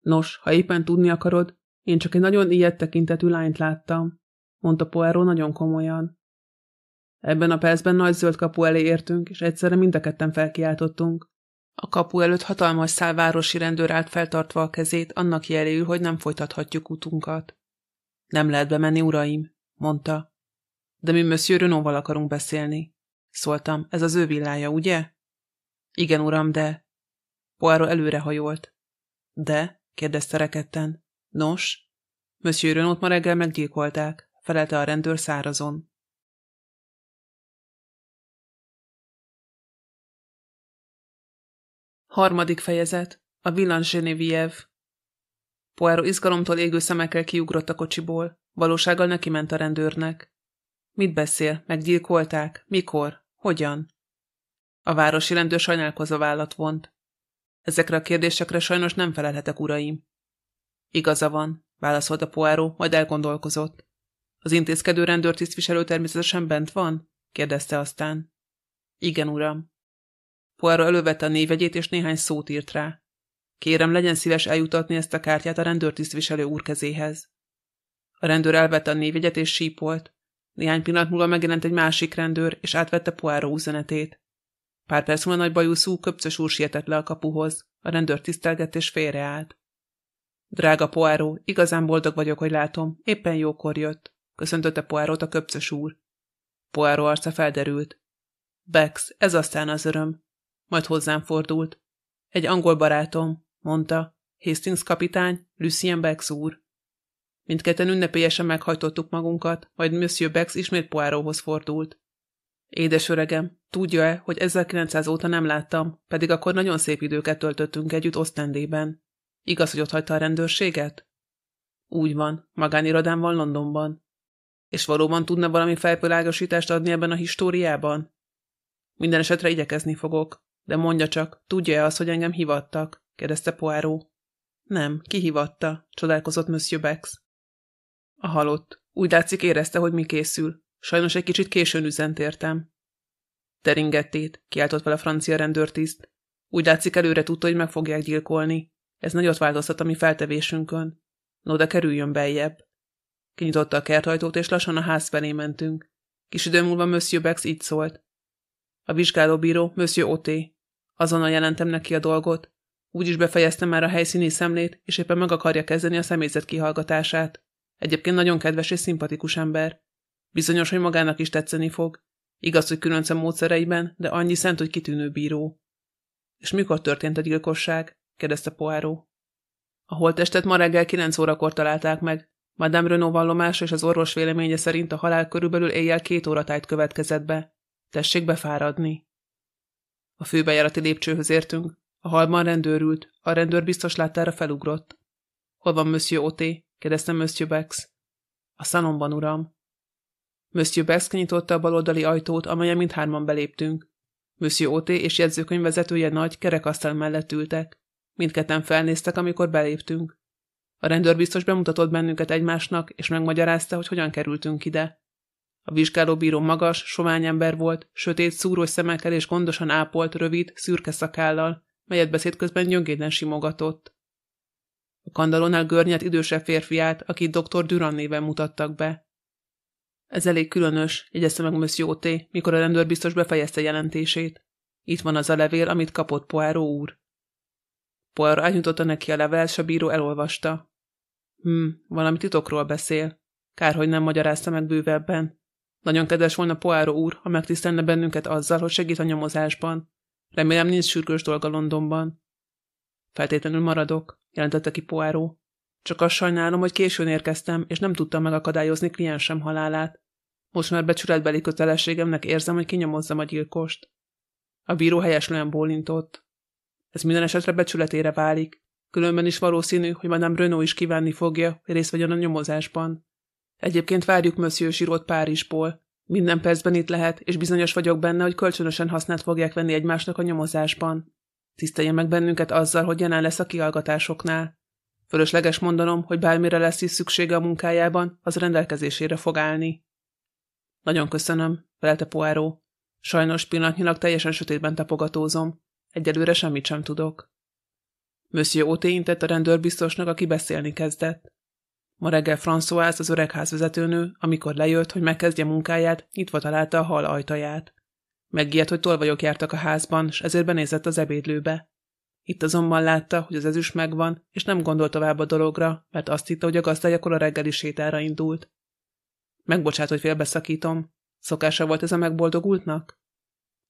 S1: Nos, ha éppen tudni akarod, én csak egy nagyon ilyet tekintetű lányt láttam, mondta Poirot nagyon komolyan. Ebben a percben nagy zöld kapu elé értünk, és egyszerre mind a ketten felkiáltottunk. A kapu előtt hatalmas szálvárosi rendőr állt feltartva a kezét, annak jeléül, hogy nem folytathatjuk utunkat. Nem lehet bemenni, uraim, mondta. De mi Monsieur Renault-val akarunk beszélni. Szóltam, ez az ő villája, ugye? Igen, uram, de... Poirot előrehajolt. De? kérdezte reketten. Nos? Monsieur Renault ma reggel meggyilkolták, felelte a rendőr szárazon. Harmadik fejezet. A Villan Genevieve. Poirot izgalomtól égő szemekkel kiugrott a kocsiból. Valósággal neki ment a rendőrnek. Mit beszél? Meggyilkolták? Mikor? Hogyan? A városi rendőr sajnálkozva vállat vont. Ezekre a kérdésekre sajnos nem felelhetek, uraim. Igaza van, válaszolta Poirot, majd elgondolkozott. Az intézkedő rendőrtisztviselő természetesen bent van? kérdezte aztán. Igen, uram. Poirot elővette a névegyét, és néhány szót írt rá. Kérem, legyen szíves eljutatni ezt a kártyát a rendőrtisztviselő úr kezéhez. A rendőr elvette a névjegyet, és sípolt. Néhány pillanat múlva megjelent egy másik rendőr, és átvette Poirot üzenetét. Pár perc múlva nagy bajuszú, köpcös úr sietett le a kapuhoz. A rendőr tisztelgett és félreállt. Drága Poirot, igazán boldog vagyok, hogy látom. Éppen jókor jött. Köszöntötte Poirot a köpcös úr. Poirot arca felderült. Bex, ez aztán az öröm. Majd hozzám fordult. Egy angol barátom, mondta. Hastings kapitány, Lucien Bex úr. Mindketten ünnepélyesen meghajtottuk magunkat, majd Monsieur Bex ismét Poirothoz fordult. Édes öregem, tudja-e, hogy 1900 óta nem láttam, pedig akkor nagyon szép időket töltöttünk együtt Osztendében. Igaz, hogy ott hagyta a rendőrséget? Úgy van, magánirodám van Londonban. És valóban tudna valami felvilágosítást adni ebben a históriában? Minden esetre igyekezni fogok. De mondja csak, tudja-e az, hogy engem hivattak? kérdezte Poirot. Nem, ki hivatta? csodálkozott Monsieur Bex. A halott. Úgy látszik érezte, hogy mi készül. Sajnos egy kicsit későn üzent értem. Teringettét, kiáltott fel a francia rendőrtiszt. Úgy látszik előre tudta, hogy meg fogják gyilkolni. Ez nagyot változtat a mi feltevésünkön. No, de kerüljön beljebb. Kinyitotta a kerthajtót, és lassan a ház felé mentünk. Kis idő múlva Monsieur Bex így szólt. A vizsgálóbíró, Monsieur Oté. Azonnal jelentem neki a dolgot. Úgy is befejeztem már a helyszíni szemlét, és éppen meg akarja kezdeni a személyzet kihallgatását. Egyébként nagyon kedves és szimpatikus ember. Bizonyos, hogy magának is tetszeni fog. Igaz, hogy különce módszereiben, de annyi szent, hogy kitűnő bíró. És mikor történt a gyilkosság? kérdezte Poirot. A holttestet ma reggel kilenc órakor találták meg. Madame Renault vallomása és az orvos véleménye szerint a halál körülbelül éjjel két óratájt következett be. Tessék befáradni. A főbejárati lépcsőhöz értünk. A halban rendőr ült. A rendőr biztos láttára felugrott. Hol van Monsieur Oté? Kérdezte Monsieur Bex. A szalomban, uram. Monsieur Bex nyitotta a baloldali ajtót, amelyen mindhárman beléptünk. Monsieur Oté és jegyzőkönyvvezetője nagy kerekasztal mellett ültek. Mindketten felnéztek, amikor beléptünk. A rendőr biztos bemutatott bennünket egymásnak, és megmagyarázta, hogy hogyan kerültünk ide. A vizsgálóbíró magas, sovány ember volt, sötét, szúrós szemekkel és gondosan ápolt, rövid, szürke szakállal, melyet beszéd közben gyöngéden simogatott. A kandalónál görnyet idősebb férfiát, akit dr. Duran néven mutattak be. Ez elég különös, jegyezte meg Monsieur T., mikor a rendőr biztos befejezte jelentését. Itt van az a levél, amit kapott Poirot úr. Poirot átnyújtotta neki a levelet, s a bíró elolvasta. Hm, valami titokról beszél. Kár, hogy nem magyarázta meg bővebben. Nagyon kedves volna Poirot úr, ha megtisztelne bennünket azzal, hogy segít a nyomozásban. Remélem nincs sürgős dolga Londonban. Feltétlenül maradok, jelentette ki Poirot. Csak azt sajnálom, hogy későn érkeztem, és nem tudtam megakadályozni kliensem halálát. Most már becsületbeli kötelességemnek érzem, hogy kinyomozzam a gyilkost. A bíró helyeslően bólintott. Ez minden esetre becsületére válik. Különben is valószínű, hogy Madame Renault is kívánni fogja, hogy részt vegyen a nyomozásban. Egyébként várjuk Monsieur Zsirot Párizsból. Minden percben itt lehet, és bizonyos vagyok benne, hogy kölcsönösen használt fogják venni egymásnak a nyomozásban. Tisztelje meg bennünket azzal, hogy jelen lesz a kihallgatásoknál. Fölösleges mondanom, hogy bármire lesz is szüksége a munkájában, az rendelkezésére fog állni. Nagyon köszönöm, felelte Poáró. Sajnos pillanatnyilag teljesen sötétben tapogatózom. Egyelőre semmit sem tudok. Monsieur Oté intett a rendőrbiztosnak, aki beszélni kezdett. Ma reggel François, az öreg házvezetőnő, amikor lejött, hogy megkezdje munkáját, nyitva találta a hal ajtaját. Meggijedt, hogy tolvajok jártak a házban, s ezért benézett az ebédlőbe. Itt azonban látta, hogy az ezüst megvan, és nem gondolt tovább a dologra, mert azt hitte, hogy a gazdájakor a reggeli sétára indult. Megbocsát, hogy félbeszakítom. Szokása volt ez a megboldogultnak?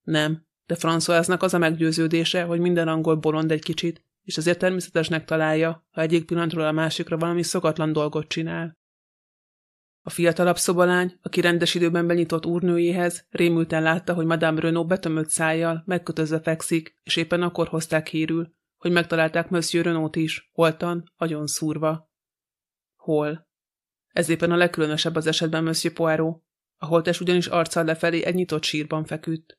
S1: Nem, de Françoisnak az a meggyőződése, hogy minden angol bolond egy kicsit, és azért természetesnek találja, ha egyik pillanatról a másikra valami szokatlan dolgot csinál. A fiatalabb szobalány, aki rendes időben benyitott úrnőjéhez, rémülten látta, hogy Madame Renault betömött szájjal, megkötözve fekszik, és éppen akkor hozták hírül, hogy megtalálták Monsieur Renault is, holtan, agyon szúrva. Hol? Ez éppen a legkülönösebb az esetben Monsieur Poirot. A holtes ugyanis arccal lefelé egy nyitott sírban feküdt.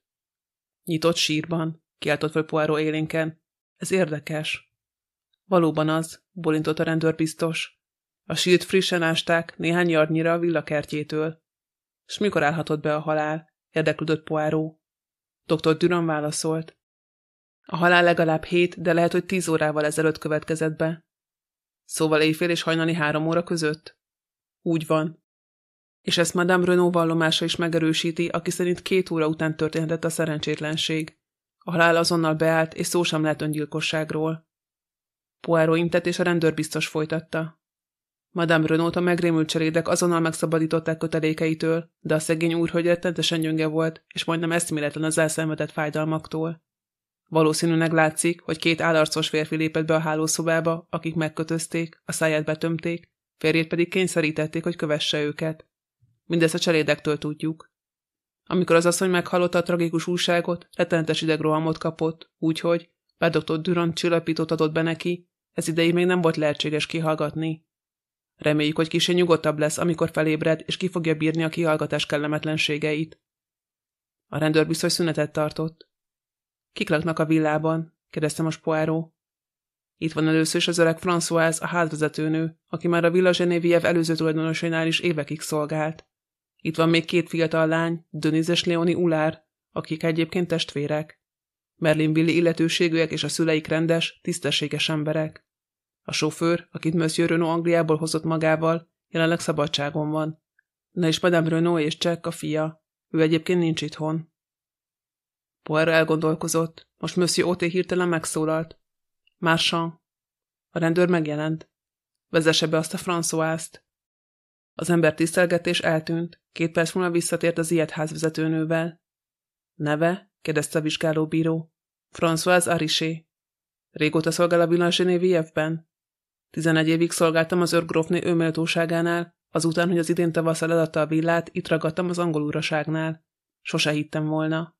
S1: Nyitott sírban, kiáltott fel Poirot élénken. Ez érdekes. Valóban az, bolintott a rendőr biztos. A sírt frissen ásták néhány yardnyira a villakertjétől. S mikor állhatott be a halál? Érdeklődött Poirot. Dr. Duran válaszolt. A halál legalább hét, de lehet, hogy tíz órával ezelőtt következett be. Szóval éjfél és hajnali három óra között? Úgy van. És ezt Madame Renault vallomása is megerősíti, aki szerint két óra után történhetett a szerencsétlenség. A halál azonnal beállt, és szó sem lehet öngyilkosságról. Poirot intett, és a rendőr biztos folytatta. Madame Renault a megrémült cserédek azonnal megszabadították kötelékeitől, de a szegény úrhölgy rettentesen gyönge volt, és majdnem eszméletlen az elszenvedett fájdalmaktól. Valószínűleg látszik, hogy két állarcos férfi lépett be a hálószobába, akik megkötözték, a száját betömték, férjét pedig kényszerítették, hogy kövesse őket. Mindezt a cselédektől tudjuk. Amikor az asszony meghallotta a tragikus újságot, rettenetes idegrohamot kapott, úgyhogy, bár dr. Durant csillapítót adott be neki, ez ideig még nem volt lehetséges kihallgatni. Reméljük, hogy kise nyugodtabb lesz, amikor felébred, és ki fogja bírni a kihallgatás kellemetlenségeit. A rendőr biztos szünetet tartott. Kik laknak a villában? kérdezte most Poirot. Itt van először is az öreg François, a házvezetőnő, aki már a Villa Genéviev előző tulajdonosainál is évekig szolgált. Itt van még két fiatal lány, Denise és Leoni Ulár, akik egyébként testvérek. Merlin Billy illetőségűek és a szüleik rendes, tisztességes emberek. A sofőr, akit Monsieur Renault Angliából hozott magával, jelenleg szabadságon van. Na és Madame Renault és Jack a fia. Ő egyébként nincs itthon. Poirot elgondolkozott. Most Monsieur Oté hirtelen megszólalt. Marchand. A rendőr megjelent. Vezesse be azt a François-t. Az ember tisztelgetés eltűnt. Két perc múlva visszatért az ilyet házvezetőnővel. Neve? kérdezte a vizsgálóbíró. François Ariché. Régóta szolgál a Villa Genevieve-ben? Tizenegy évig szolgáltam az őrgrófné őméltóságánál, azután, hogy az idén tavasszal eladta a villát, itt ragadtam az angol uraságnál. Sose hittem volna.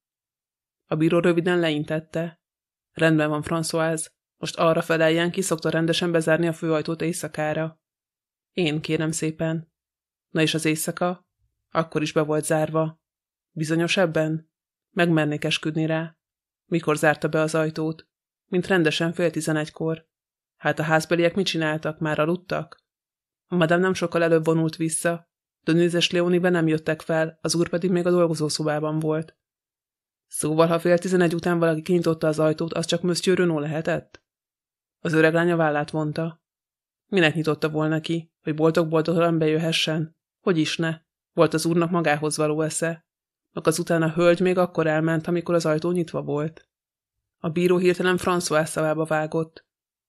S1: A bíró röviden leintette. Rendben van, François. Most arra feleljen, ki szokta rendesen bezárni a főajtót éjszakára. Én, kérem szépen. Na és az éjszaka? Akkor is be volt zárva. Bizonyos ebben? Megmernék esküdni rá. Mikor zárta be az ajtót? Mint rendesen fél tizenegykor. Hát a házbeliek mit csináltak? Már aludtak? A madám nem sokkal előbb vonult vissza. Denise és Leonie be nem jöttek fel, az úr pedig még a dolgozószobában volt. Szóval, ha fél tizenegy után valaki kinyitotta az ajtót, az csak Monsieur Renault lehetett? Az öreg lánya vállát vonta. Minek nyitotta volna ki, hogy boldog-boldogtalan bejöhessen? Hogy is ne? Volt az úrnak magához való esze. Meg azután a hölgy még akkor elment, amikor az ajtó nyitva volt. A bíró hirtelen François szavába vágott.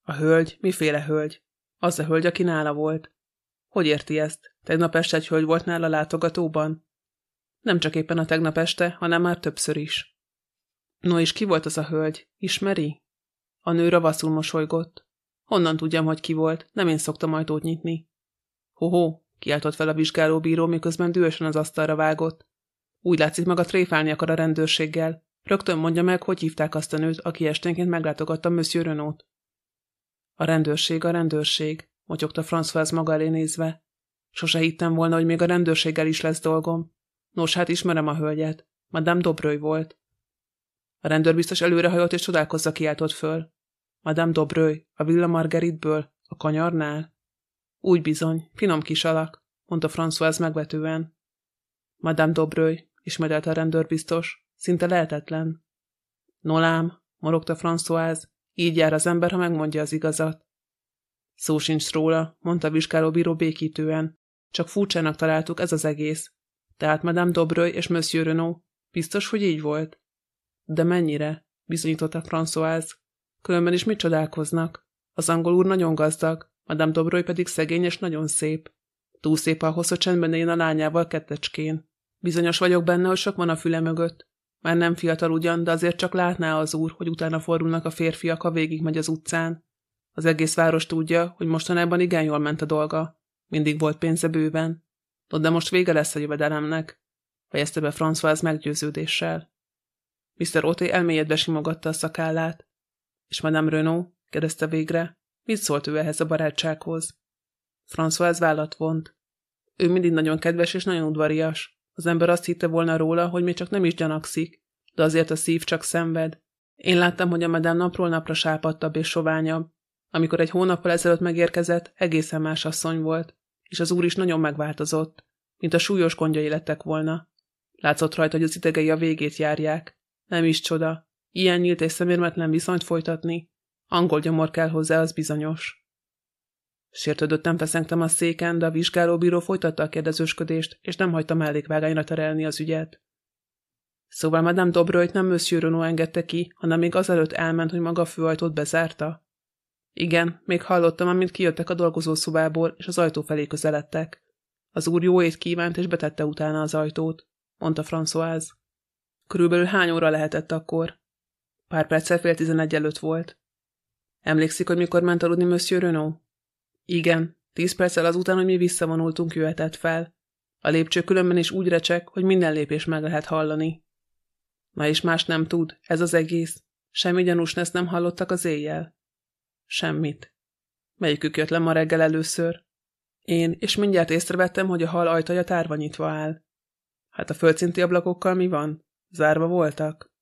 S1: A hölgy, miféle hölgy? Az a hölgy, aki nála volt. Hogy érti ezt? Tegnap este egy hölgy volt nála látogatóban? Nem csak éppen a tegnap este, hanem már többször is. No és ki volt az a hölgy? Ismeri? A nő ravaszul mosolygott. Honnan tudjam, hogy ki volt? Nem én szoktam ajtót nyitni. Hoho, kiáltott fel a vizsgálóbíró, miközben dühösen az asztalra vágott. Úgy látszik, maga tréfálni akar a rendőrséggel. Rögtön mondja meg, hogy hívták azt a nőt, aki esténként meglátogatta Monsieur Renault. A rendőrség, a rendőrség, motyogta François maga elé nézve. Sose hittem volna, hogy még a rendőrséggel is lesz dolgom. Nos, hát ismerem a hölgyet. Madame Dobröly volt. A rendőr biztos előrehajolt és csodálkozza kiáltott föl. Madame Dobröly, a Villa Margaritből, a kanyarnál? Úgy bizony, finom kis alak, mondta François megvetően. Madame Dobröly, ismerelte a rendőr biztos, szinte lehetetlen. Nolám, morogta François, így jár az ember, ha megmondja az igazat. Szó sincs róla, mondta vizsgálóbíró békítően. Csak furcsának találtuk ez az egész. Tehát Madame Dobröly és Monsieur Renault. Biztos, hogy így volt? De mennyire? bizonyította François. Különben is mit csodálkoznak? Az angol úr nagyon gazdag, Madame Dobroly pedig szegény és nagyon szép. Túl szép ahhoz, hogy csendben én a lányával kettecskén. Bizonyos vagyok benne, hogy sok van a füle mögött. Már nem fiatal ugyan, de azért csak látná az úr, hogy utána fordulnak a férfiak, ha végig megy az utcán. Az egész város tudja, hogy mostanában igen jól ment a dolga. Mindig volt pénze bőven. No, de most vége lesz a jövedelemnek, fejezte be François meggyőződéssel. Mr. Oté elmélyedve simogatta a szakállát. És Madame Renault? kérdezte végre. Mit szólt ő ehhez a barátsághoz? François vállat vont. Ő mindig nagyon kedves és nagyon udvarias. Az ember azt hitte volna róla, hogy még csak nem is gyanakszik, de azért a szív csak szenved. Én láttam, hogy a medán napról napra sápadtabb és soványabb. Amikor egy hónappal ezelőtt megérkezett, egészen más asszony volt, és az úr is nagyon megváltozott, mint a súlyos gondjai lettek volna. Látszott rajta, hogy az idegei a végét járják. Nem is csoda. Ilyen nyílt és szemérmetlen viszonyt folytatni. Angol gyomor kell hozzá, az bizonyos. Sértődöttem feszengtem a széken, de a vizsgálóbíró folytatta a kérdezősködést, és nem hagyta mellékvágányra terelni az ügyet. Szóval Madame Dobrojt nem Monsieur Renaud engedte ki, hanem még azelőtt elment, hogy maga a főajtót bezárta. Igen, még hallottam, amint kijöttek a dolgozószobából, és az ajtó felé közeledtek. Az úr jó ét kívánt, és betette utána az ajtót, mondta François. Körülbelül hány óra lehetett akkor? Pár perccel fél tizenegy előtt volt. Emlékszik, hogy mikor ment aludni Monsieur Renault? Igen, tíz perccel azután, hogy mi visszavonultunk, jöhetett fel. A lépcső különben is úgy recsek, hogy minden lépés meg lehet hallani. Ma is más nem tud, ez az egész. Semmi gyanús ezt nem hallottak az éjjel. Semmit. Melyikük jött le ma reggel először? Én, és mindjárt észrevettem, hogy a hal ajtaja tárva nyitva áll. Hát a földszinti ablakokkal mi van? Zárva voltak?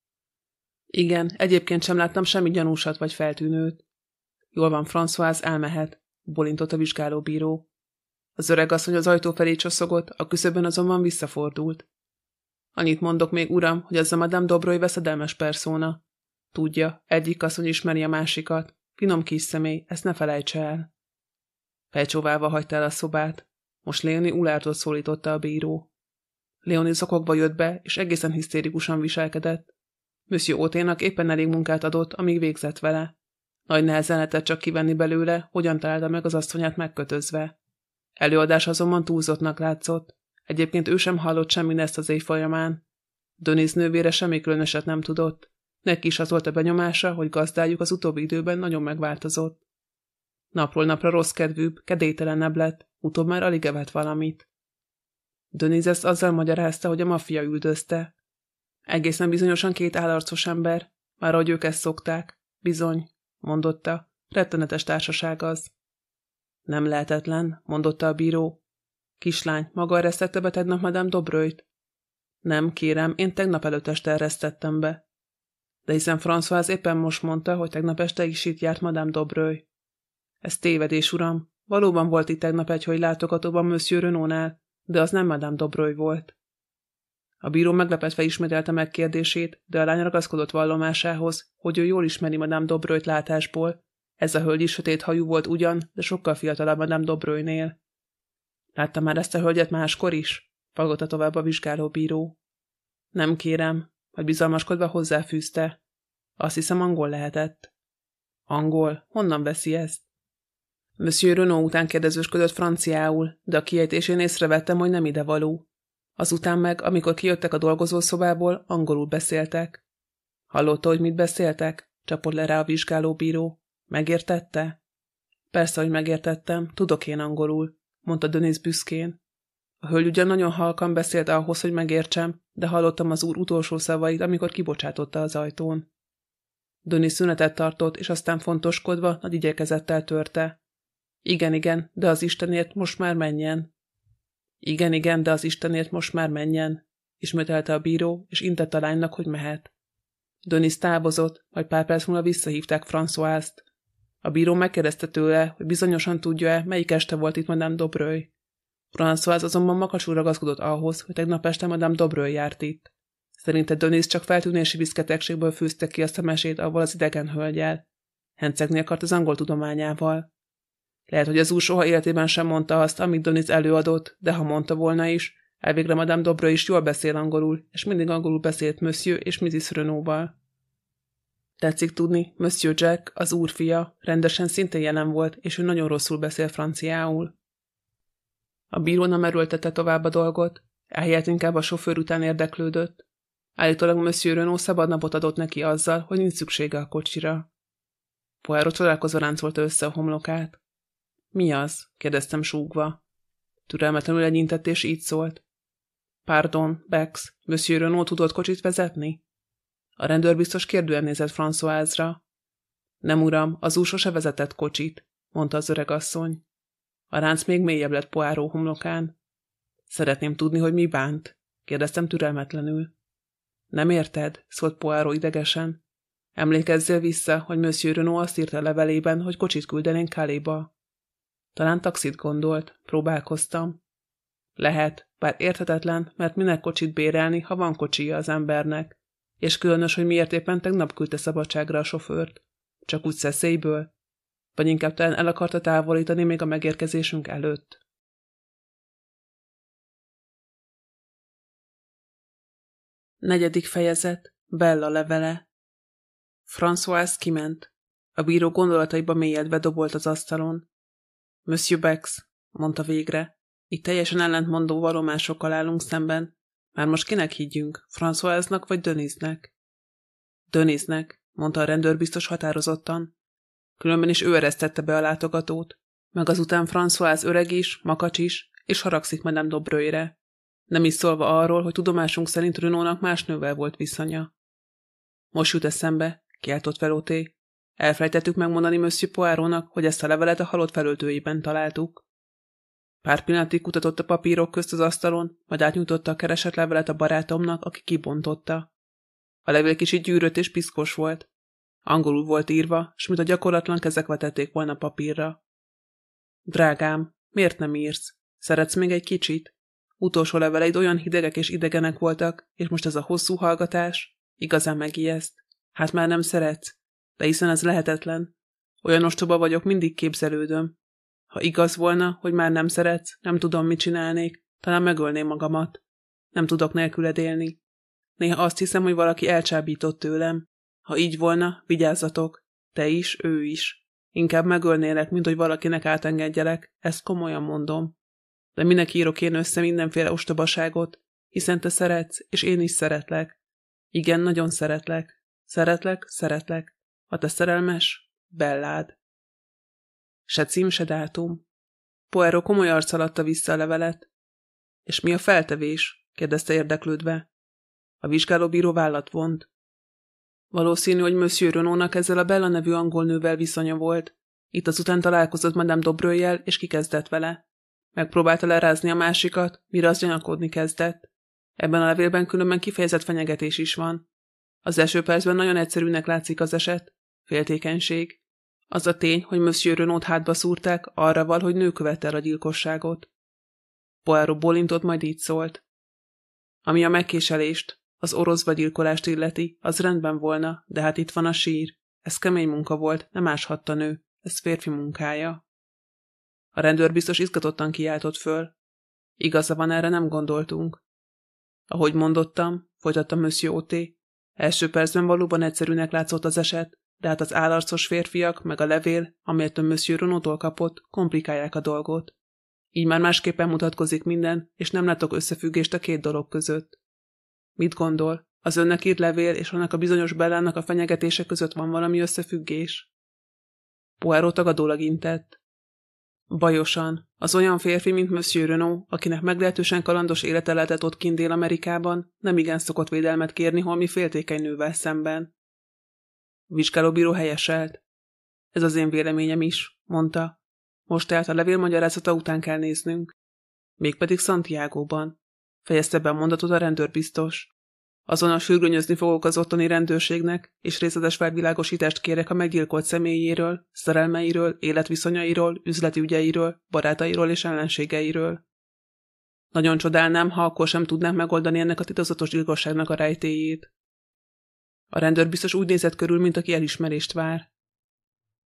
S1: Igen, egyébként sem láttam semmi gyanúsat vagy feltűnőt. Jól van, François, elmehet, bolintott a vizsgálóbíró. Az öreg asszony az ajtó felé csoszogott, a küszöbön azonban visszafordult. Annyit mondok még, uram, hogy ez a Madame Dobroly veszedelmes perszóna. Tudja, egyik asszony ismeri a másikat. Finom kis személy, ezt ne felejtse el. Felcsóválva hagyta el a szobát. Most Léoni ulártot szólította a bíró. Léoni zokogva jött be, és egészen hisztérikusan viselkedett. Monsieur Oténak éppen elég munkát adott, amíg végzett vele. Nagy nehezen lehetett csak kivenni belőle, hogyan találta meg az asszonyát megkötözve. Előadás azonban túlzottnak látszott. Egyébként ő sem hallott semmi ezt az éj folyamán. Döniz nővére semmi különöset nem tudott. Neki is az volt a benyomása, hogy gazdájuk az utóbbi időben nagyon megváltozott. Napról napra rossz kedvűbb, kedélytelenebb lett, utóbb már alig evett valamit. Döniz ezt azzal magyarázta, hogy a maffia üldözte. Egészen bizonyosan két állarcos ember, már ahogy ők ezt szokták. Bizony, mondotta. Rettenetes társaság az. Nem lehetetlen, mondotta a bíró. Kislány, maga eresztette be tegnap Madame Dobröjt? Nem, kérem, én tegnap előtt este eresztettem be. De hiszen François éppen most mondta, hogy tegnap este is itt járt Madame Dobröly. Ez tévedés, uram. Valóban volt itt tegnap egy hogy látogatóban Monsieur Renault-nál, de az nem Madame Dobroy volt. A bíró meglepetve ismételte megkérdését, de a lány ragaszkodott vallomásához, hogy ő jól ismeri Madame Dobroyt látásból. Ez a hölgy is sötét hajú volt ugyan, de sokkal fiatalabb Madame Dobroynél. Látta már ezt a hölgyet máskor is? Fagolta tovább a vizsgálóbíró. Nem kérem, vagy bizalmaskodva hozzáfűzte. Azt hiszem angol lehetett. Angol? Honnan veszi ezt? Monsieur Renault után kérdezősködött franciául, de a kiejtésén észrevettem, hogy nem ide való. Azután meg, amikor kijöttek a dolgozószobából, angolul beszéltek. Hallotta, hogy mit beszéltek? Csapott le rá a vizsgálóbíró. Megértette? Persze, hogy megértettem, tudok én angolul, mondta Dönész büszkén. A hölgy ugyan nagyon halkan beszélt ahhoz, hogy megértsem, de hallottam az úr utolsó szavait, amikor kibocsátotta az ajtón. Döni szünetet tartott, és aztán fontoskodva nagy igyekezettel törte. Igen, igen, de az Istenért most már menjen. Igen, igen, de az Istenért most már menjen, ismételte a bíró, és intett a lánynak, hogy mehet. Dönis távozott, majd pár perc múlva visszahívták François-t. A bíró megkérdezte tőle, hogy bizonyosan tudja-e, melyik este volt itt Madame Dobröly. François azonban makacsul ragaszkodott ahhoz, hogy tegnap este Madame Dobröly járt itt. Szerinte Dönis csak feltűnési viszketegségből fűzte ki a mesét avval az idegen hölgyel. Hencegni akart az angol tudományával. Lehet, hogy az úr soha életében sem mondta azt, amit Donis előadott, de ha mondta volna is, elvégre Madame Dobra is jól beszél angolul, és mindig angolul beszélt Monsieur és Mrs. Renault-val. Tetszik tudni, Monsieur Jack, az úr fia, rendesen szintén jelen volt, és ő nagyon rosszul beszél franciául. A bíró nem erőltette tovább a dolgot, ehelyett inkább a sofőr után érdeklődött. Állítólag Monsieur Renault szabad napot adott neki azzal, hogy nincs szüksége a kocsira. Poirot csodálkozva ráncolta össze a homlokát. Mi az? kérdeztem súgva. Türelmetlenül legyintett és így szólt. Pardon, Bex, Monsieur Renault tudott kocsit vezetni? A rendőr biztos kérdően nézett Françoisra. Nem, uram, az úr sose vezetett kocsit, mondta az öreg asszony. A ránc még mélyebb lett poáró homlokán. Szeretném tudni, hogy mi bánt, kérdeztem türelmetlenül. Nem érted? szólt Poáró idegesen. Emlékezzél vissza, hogy Monsieur Renault azt írta levelében, hogy kocsit küldenénk Káléba. Talán taxit gondolt, próbálkoztam. Lehet, bár érthetetlen, mert minek kocsit bérelni, ha van kocsija az embernek. És különös, hogy miért éppen tegnap küldte szabadságra a sofőrt. Csak úgy szeszélyből? Vagy inkább talán el akarta távolítani még a megérkezésünk előtt. Negyedik fejezet. Bella levele. François kiment. A bíró gondolataiba mélyedve dobolt az asztalon. Monsieur Bex, mondta végre, itt teljesen ellentmondó vallomásokkal állunk szemben. Már most kinek higgyünk, Françoisnak vagy Döniznek? Döniznek, mondta a rendőr biztos határozottan. Különben is ő eresztette be a látogatót, meg azután François öreg is, makacs is, és haragszik Madame Dobrőire. Nem is szólva arról, hogy tudomásunk szerint Renault-nak más nővel volt viszonya. Most jut eszembe, kiáltott Velóté. Elfelejtettük megmondani Monsieur Poirónak, hogy ezt a levelet a halott felöltőiben találtuk. Pár pillanatig kutatott a papírok közt az asztalon, majd átnyújtotta a keresett levelet a barátomnak, aki kibontotta. A levél kicsit gyűrött és piszkos volt. Angolul volt írva, s mint a gyakorlatlan kezek vetették volna papírra. Drágám, miért nem írsz? Szeretsz még egy kicsit? Utolsó leveleid olyan hidegek és idegenek voltak, és most ez a hosszú hallgatás? Igazán megijeszt. Hát már nem szeretsz, de hiszen ez lehetetlen. Olyan ostoba vagyok, mindig képzelődöm. Ha igaz volna, hogy már nem szeretsz, nem tudom, mit csinálnék, talán megölném magamat. Nem tudok nélküled élni. Néha azt hiszem, hogy valaki elcsábított tőlem. Ha így volna, vigyázzatok. Te is, ő is. Inkább megölnélek, mint hogy valakinek átengedjelek, ezt komolyan mondom. De minek írok én össze mindenféle ostobaságot, hiszen te szeretsz, és én is szeretlek. Igen, nagyon szeretlek. Szeretlek, szeretlek. A te szerelmes? Bellád. Se cím, se dátum. Poirot komoly arccal adta vissza a levelet. És mi a feltevés? kérdezte érdeklődve. A vizsgálóbíró vállat vont. Valószínű, hogy Monsieur Renault-nak ezzel a Bella nevű angol nővel viszonya volt. Itt azután találkozott Madame Dobrőjel, és kikezdett vele. Megpróbálta lerázni a másikat, mire az gyanakodni kezdett. Ebben a levélben különben kifejezett fenyegetés is van. Az első percben nagyon egyszerűnek látszik az eset, féltékenység. Az a tény, hogy Monsieur Renault hátba szúrták, arra val, hogy nő követte a gyilkosságot. Poirot bólintott, majd így szólt. Ami a megkéselést, az orosz gyilkolást illeti, az rendben volna, de hát itt van a sír. Ez kemény munka volt, nem áshatta nő. Ez férfi munkája. A rendőr biztos izgatottan kiáltott föl. Igaza van, erre nem gondoltunk. Ahogy mondottam, folytatta Monsieur Oté, első percben valóban egyszerűnek látszott az eset, de hát az állarcos férfiak meg a levél, amelyet a Monsieur Ronótól kapott, komplikálják a dolgot. Így már másképpen mutatkozik minden, és nem látok összefüggést a két dolog között. Mit gondol? Az önnek írt levél és annak a bizonyos Bellának a fenyegetése között van valami összefüggés? Poirot tagadólag intett. Bajosan, az olyan férfi, mint Monsieur Renault, akinek meglehetősen kalandos élete lehetett ott kint Dél-Amerikában, nem igen szokott védelmet kérni holmi féltékeny nővel szemben. Vizsgálóbíró helyeselt. Ez az én véleményem is, mondta. Most tehát a levél magyarázata után kell néznünk. Mégpedig Santiago-ban. Fejezte be a mondatot a rendőrbiztos. Azonnal sürgönyözni fogok az ottani rendőrségnek, és részletes felvilágosítást kérek a meggyilkolt személyéről, szerelmeiről, életviszonyairól, üzleti ügyeiről, barátairól és ellenségeiről. Nagyon csodálnám, ha akkor sem tudnánk megoldani ennek a titokzatos gyilkosságnak a rejtéjét. A rendőr biztos úgy nézett körül, mint aki elismerést vár.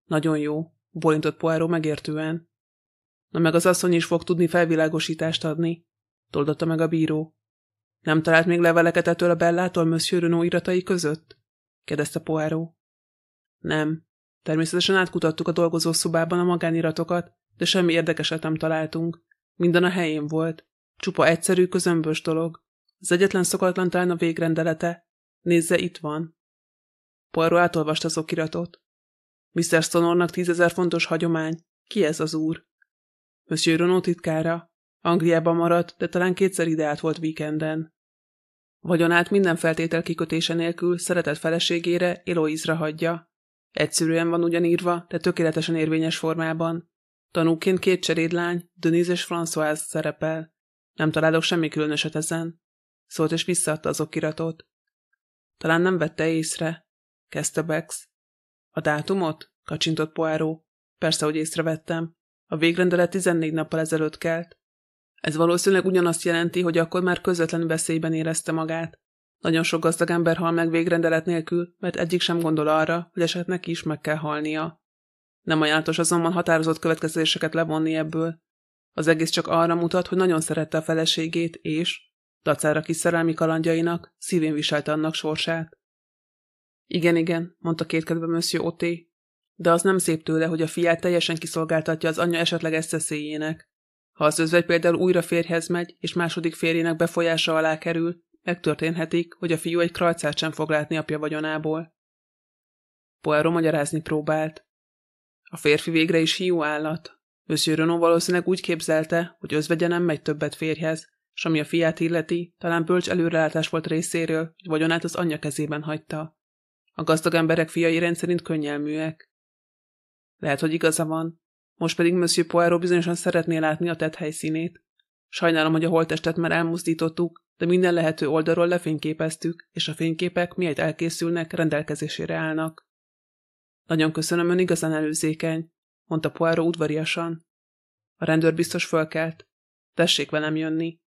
S1: Nagyon jó, bolintott Poirot megértően. Na meg az asszony is fog tudni felvilágosítást adni, toldotta meg a bíró. Nem talált még leveleket ettől a Bellától Monsieur Renault iratai között? kérdezte Poirot. Nem. Természetesen átkutattuk a dolgozó szobában a magániratokat, de semmi érdekeset nem találtunk. Minden a helyén volt. Csupa egyszerű, közömbös dolog. Az egyetlen szokatlan talán a végrendelete. Nézze, itt van. Poirot átolvasta az okiratot. Mr. Stonornak tízezer fontos hagyomány. Ki ez az úr? Monsieur Renault titkára. Angliában maradt, de talán kétszer ide át volt víkenden. Vagyonát minden feltétel kikötése nélkül szeretett feleségére, Eloise-ra hagyja. Egyszerűen van ugyan írva, de tökéletesen érvényes formában. Tanúként két cserédlány, Denise és Françoise szerepel. Nem találok semmi különöset ezen. Szólt és visszaadta az okiratot. Talán nem vette észre, kezdte Bex. A dátumot? kacsintott Poirot. Persze, hogy észrevettem. A végrendelet 14 nappal ezelőtt kelt. Ez valószínűleg ugyanazt jelenti, hogy akkor már közvetlen veszélyben érezte magát. Nagyon sok gazdag ember hal meg végrendelet nélkül, mert egyik sem gondol arra, hogy esetleg neki is meg kell halnia. Nem ajánlatos azonban határozott következéseket levonni ebből. Az egész csak arra mutat, hogy nagyon szerette a feleségét, és, dacára kis szerelmi kalandjainak, szívén viselte annak sorsát. Igen, igen, mondta kétkedve Monsieur Oté, de az nem szép tőle, hogy a fiát teljesen kiszolgáltatja az anyja esetleges szeszélyének. Ha az özvegy például újra férjhez megy, és második férjének befolyása alá kerül, megtörténhetik, hogy a fiú egy krajcát sem fog látni apja vagyonából. Poirot magyarázni próbált. A férfi végre is hiú állat. Monsieur Renaud valószínűleg úgy képzelte, hogy özvegye nem megy többet férjhez, s ami a fiát illeti, talán bölcs előrelátás volt részéről, hogy vagyonát az anyja kezében hagyta. A gazdag emberek fiai rendszerint könnyelműek. Lehet, hogy igaza van, most pedig Monsieur Poirot bizonyosan szeretné látni a tett helyszínét. Sajnálom, hogy a holttestet már elmozdítottuk, de minden lehető oldalról lefényképeztük, és a fényképek, miért elkészülnek, rendelkezésére állnak. Nagyon köszönöm, ön igazán előzékeny, mondta Poirot udvariasan. A rendőr biztos fölkelt. Tessék velem jönni.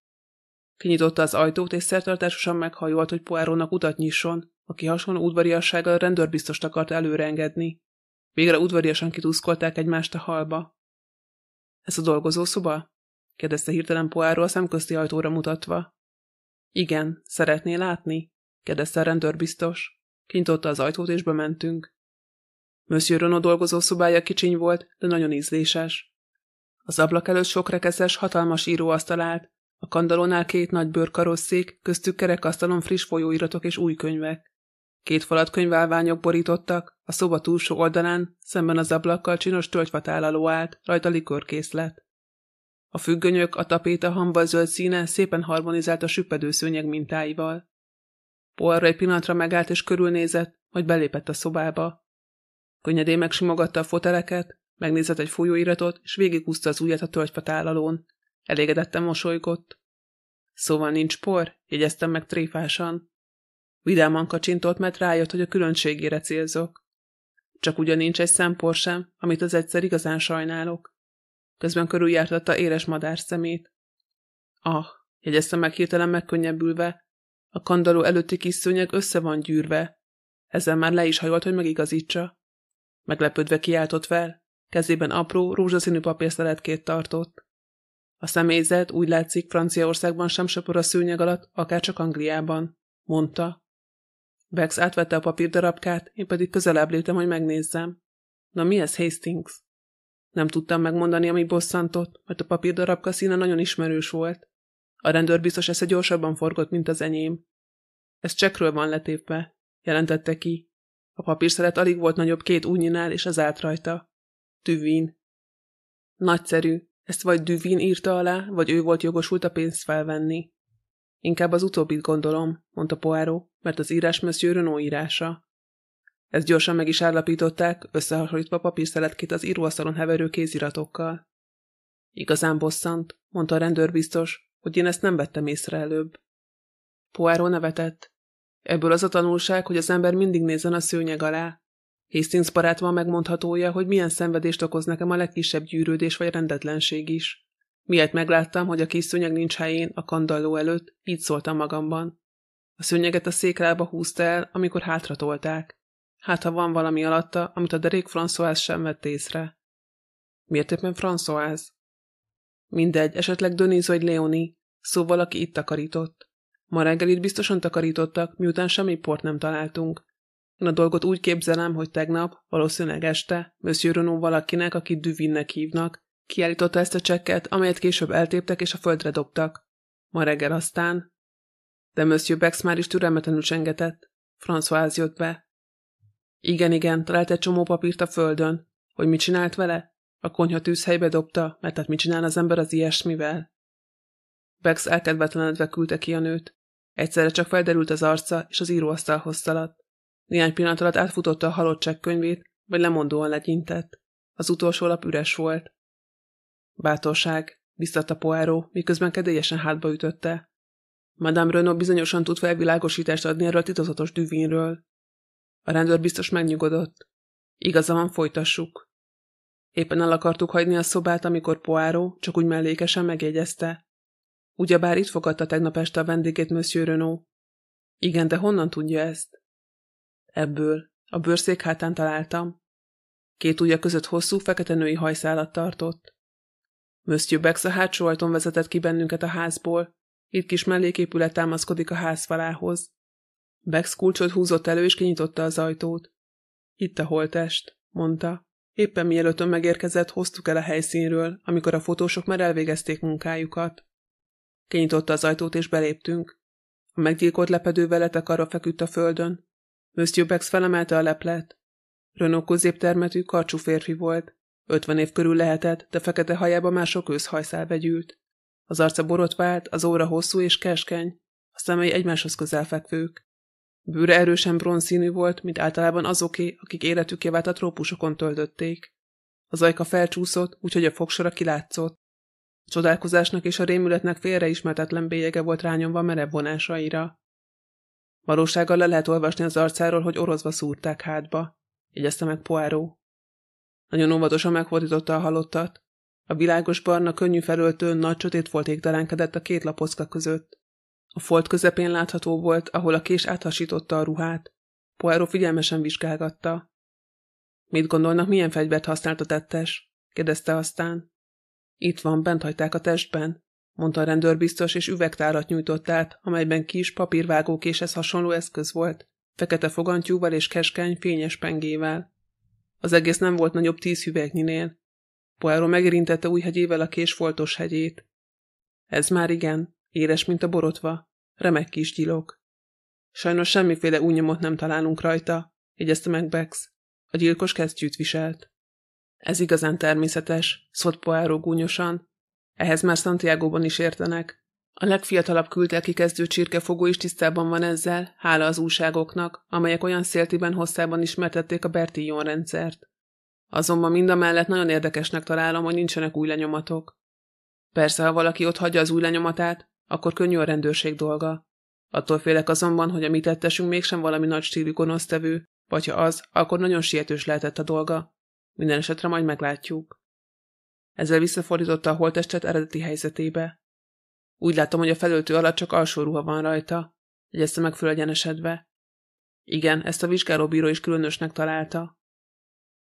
S1: Kinyitotta az ajtót, és szertartásosan meghajolt, hogy Poirotnak utat nyisson, aki hasonló udvariassággal a rendőr biztost akart előreengedni. Végre udvariasan kituszkolták egymást a halba. Ez a dolgozószoba? kérdezte hirtelen Poáró a szemközti ajtóra mutatva. Igen, szeretné látni? kérdezte a rendőr biztos. Kintotta az ajtót, és bementünk. Monsieur Renaud dolgozószobája kicsiny volt, de nagyon ízléses. Az ablak előtt sok rekeszes, hatalmas íróasztal állt, a kandalónál két nagy bőrkarosszék, köztük kerekasztalon friss folyóiratok és új könyvek. Két falat könyválványok borítottak, a szoba túlsó oldalán, szemben az ablakkal csinos tölgyfatálaló állt, rajta likörkészlet. A függönyök, a tapéta hamba zöld színe szépen harmonizált a süppedő szőnyeg mintáival. Poirot egy pillanatra megállt és körülnézett, majd belépett a szobába. Könnyedén megsimogatta a foteleket, megnézett egy folyóiratot, és végighúzta az ujját a tölgyfatálalón. Elégedetten mosolygott. Szóval nincs por? jegyeztem meg tréfásan. Vidáman kacsintott, mert rájött, hogy a különbségére célzok. Csak ugyan nincs egy szempor sem, amit az egyszer igazán sajnálok. Közben körüljártatta éles madár szemét. Ah, jegyezte meg hirtelen megkönnyebbülve, a kandaló előtti kis szőnyeg össze van gyűrve. Ezzel már le is hajolt, hogy megigazítsa. Meglepődve kiáltott fel, kezében apró, rózsaszínű papírszeletkét tartott. A személyzet úgy látszik Franciaországban sem söpör a szőnyeg alatt, akár csak Angliában, mondta. Bex átvette a papírdarabkát, én pedig közelebb léptem, hogy megnézzem. Na mi ez, Hastings? Nem tudtam megmondani, ami bosszantott, mert a papírdarabka színe nagyon ismerős volt. A rendőr biztos esze gyorsabban forgott, mint az enyém. Ez csekről van letépve, jelentette ki. A papírszelet alig volt nagyobb két únyinál, és az át rajta. Tüvin. Nagyszerű. Ezt vagy Düvin írta alá, vagy ő volt jogosult a pénzt felvenni. Inkább az utóbbit gondolom, mondta Poáró, mert az írás Monsieur Renault írása. Ezt gyorsan meg is állapították, összehasonlítva papírszeletként az íróasztalon heverő kéziratokkal. Igazán bosszant, mondta a rendőr biztos, hogy én ezt nem vettem észre előbb. Poáró nevetett. Ebből az a tanulság, hogy az ember mindig nézzen a szőnyeg alá. Hastings van megmondhatója, hogy milyen szenvedést okoz nekem a legkisebb gyűrődés vagy rendetlenség is. Miért megláttam, hogy a kis szőnyeg nincs helyén a kandalló előtt, így szóltam magamban. A szőnyeget a széklába húzta el, amikor hátra tolták. Hát, ha van valami alatta, amit a derék François sem vett észre. Miért éppen François? Mindegy, esetleg Denise vagy Leonie, szóval aki itt takarított. Ma reggel itt biztosan takarítottak, miután semmi port nem találtunk. Én a dolgot úgy képzelem, hogy tegnap, valószínűleg este, Monsieur Renaud valakinek, akit Duvinnek hívnak, kiállította ezt a csekket, amelyet később eltéptek és a földre dobtak. Ma reggel aztán... De Monsieur Bex már is türelmetlenül csengetett. François jött be. Igen, igen, talált egy csomó papírt a földön. Hogy mit csinált vele? A konyha tűzhelybe dobta, mert hát mit csinál az ember az ilyesmivel? Bex elkedvetlenedve küldte ki a nőt. Egyszerre csak felderült az arca, és az íróasztalhoz szaladt. Néhány pillanat alatt átfutotta a halott csekkönyvét, vagy lemondóan legyintett. Az utolsó lap üres volt. Bátorság, biztatta Poáró, miközben kedélyesen hátba ütötte. Madame Renaud bizonyosan tud felvilágosítást adni erről a titokzatos düvinről. A rendőr biztos megnyugodott. Igaza van, folytassuk. Éppen el akartuk hagyni a szobát, amikor Poáró csak úgy mellékesen megjegyezte. Ugyebár itt fogadta tegnap este a vendégét Monsieur Renaud. Igen, de honnan tudja ezt? Ebből. A bőrszék hátán találtam. Két ujja között hosszú, fekete női hajszálat tartott. Monsieur Bex a hátsó ajtón vezetett ki bennünket a házból. Itt kis melléképület támaszkodik a ház falához. Bex kulcsot húzott elő, és kinyitotta az ajtót. Itt a holtest, mondta. Éppen mielőtt ön megérkezett, hoztuk el a helyszínről, amikor a fotósok már elvégezték munkájukat. Kinyitotta az ajtót, és beléptünk. A meggyilkolt lepedővel letekarva feküdt a földön. Monsieur Bex felemelte a leplet. Renault középtermetű, karcsú férfi volt. Ötven év körül lehetett, de fekete hajába már sok őszhajszál vegyült. Az arca borotvált, az óra hosszú és keskeny, a szemei egymáshoz közel fekvők. Bőre erősen bronzszínű volt, mint általában azoké, akik életük javát a trópusokon töltötték. Az ajka felcsúszott, úgyhogy a fogsora kilátszott. A csodálkozásnak és a rémületnek félreismertetlen bélyege volt rányomva merev vonásaira. Valósággal le lehet olvasni az arcáról, hogy orozva szúrták hátba, jegyezte meg Poáró. Nagyon óvatosan megfordította a halottat. A világos barna, könnyű felöltő, nagy csötét volt égtelenkedett a két lapocka között. A folt közepén látható volt, ahol a kés áthasította a ruhát. Poirot figyelmesen vizsgálgatta. Mit gondolnak, milyen fegyvert használt a tettes? kérdezte aztán. Itt van, bent hagyták a testben, mondta a rendőr biztos, és üvegtárat nyújtott át, amelyben kis papírvágókéshez hasonló eszköz volt, fekete fogantyúval és keskeny, fényes pengével. Az egész nem volt nagyobb tíz hüvelyknyinél. Poirot megérintette új hegyével a kés foltos hegyét. Ez már igen, Éles, mint a borotva. Remek kis gyilok. Sajnos semmiféle újnyomot nem találunk rajta, jegyezte meg Bex. A gyilkos kesztyűt viselt. Ez igazán természetes, szólt Poirot gúnyosan. Ehhez már Santiago-ban is értenek. A legfiatalabb küldtelki kezdő csirkefogó is tisztában van ezzel, hála az újságoknak, amelyek olyan széltiben hosszában ismertették a Bertillon rendszert. Azonban mind a mellett nagyon érdekesnek találom, hogy nincsenek új lenyomatok. Persze, ha valaki ott hagyja az új lenyomatát, akkor könnyű a rendőrség dolga. Attól félek azonban, hogy a mi tettesünk mégsem valami nagy stílű gonosztevő, Vagy ha az, akkor nagyon sietős lehetett a dolga. Minden esetre majd meglátjuk. Ezzel visszafordította a holtestet eredeti helyzetébe. Úgy látom, hogy a felöltő alatt csak alsó ruha van rajta, jegyezte meg fölegyenesedve. Igen, ezt a vizsgálóbíró is különösnek találta.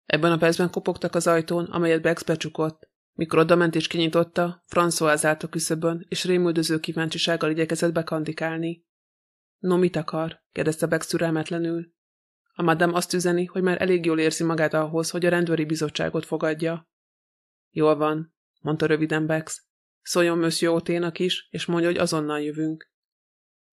S1: Ebben a percben kopogtak az ajtón, amelyet Bex becsukott. Mikor odament és kinyitotta, François állt a küszöbön, és rémüldöző kíváncsisággal igyekezett bekandikálni. No, mit akar? kérdezte Bex türelmetlenül. A madame azt üzeni, hogy már elég jól érzi magát ahhoz, hogy a rendőri bizottságot fogadja. Jól van, mondta röviden Bex. Szóljon Monsieur Oténak is, és mondja, hogy azonnal jövünk.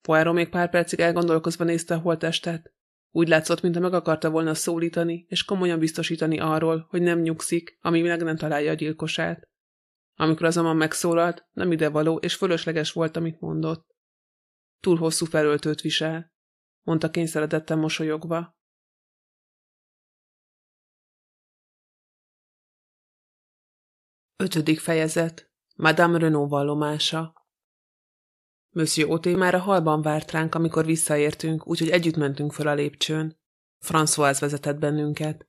S1: Poirot még pár percig elgondolkozva nézte a holtestet. Úgy látszott, mintha meg akarta volna szólítani, és komolyan biztosítani arról, hogy nem nyugszik, ami meg nem találja a gyilkosát. Amikor azonban megszólalt, nem idevaló és fölösleges volt, amit mondott. Túl hosszú felöltőt visel, mondta kényszeredetten mosolyogva. Ötödik fejezet Madame Renault vallomása Monsieur Oté már a halban várt ránk, amikor visszaértünk, úgyhogy együtt mentünk föl a lépcsőn. François vezetett bennünket.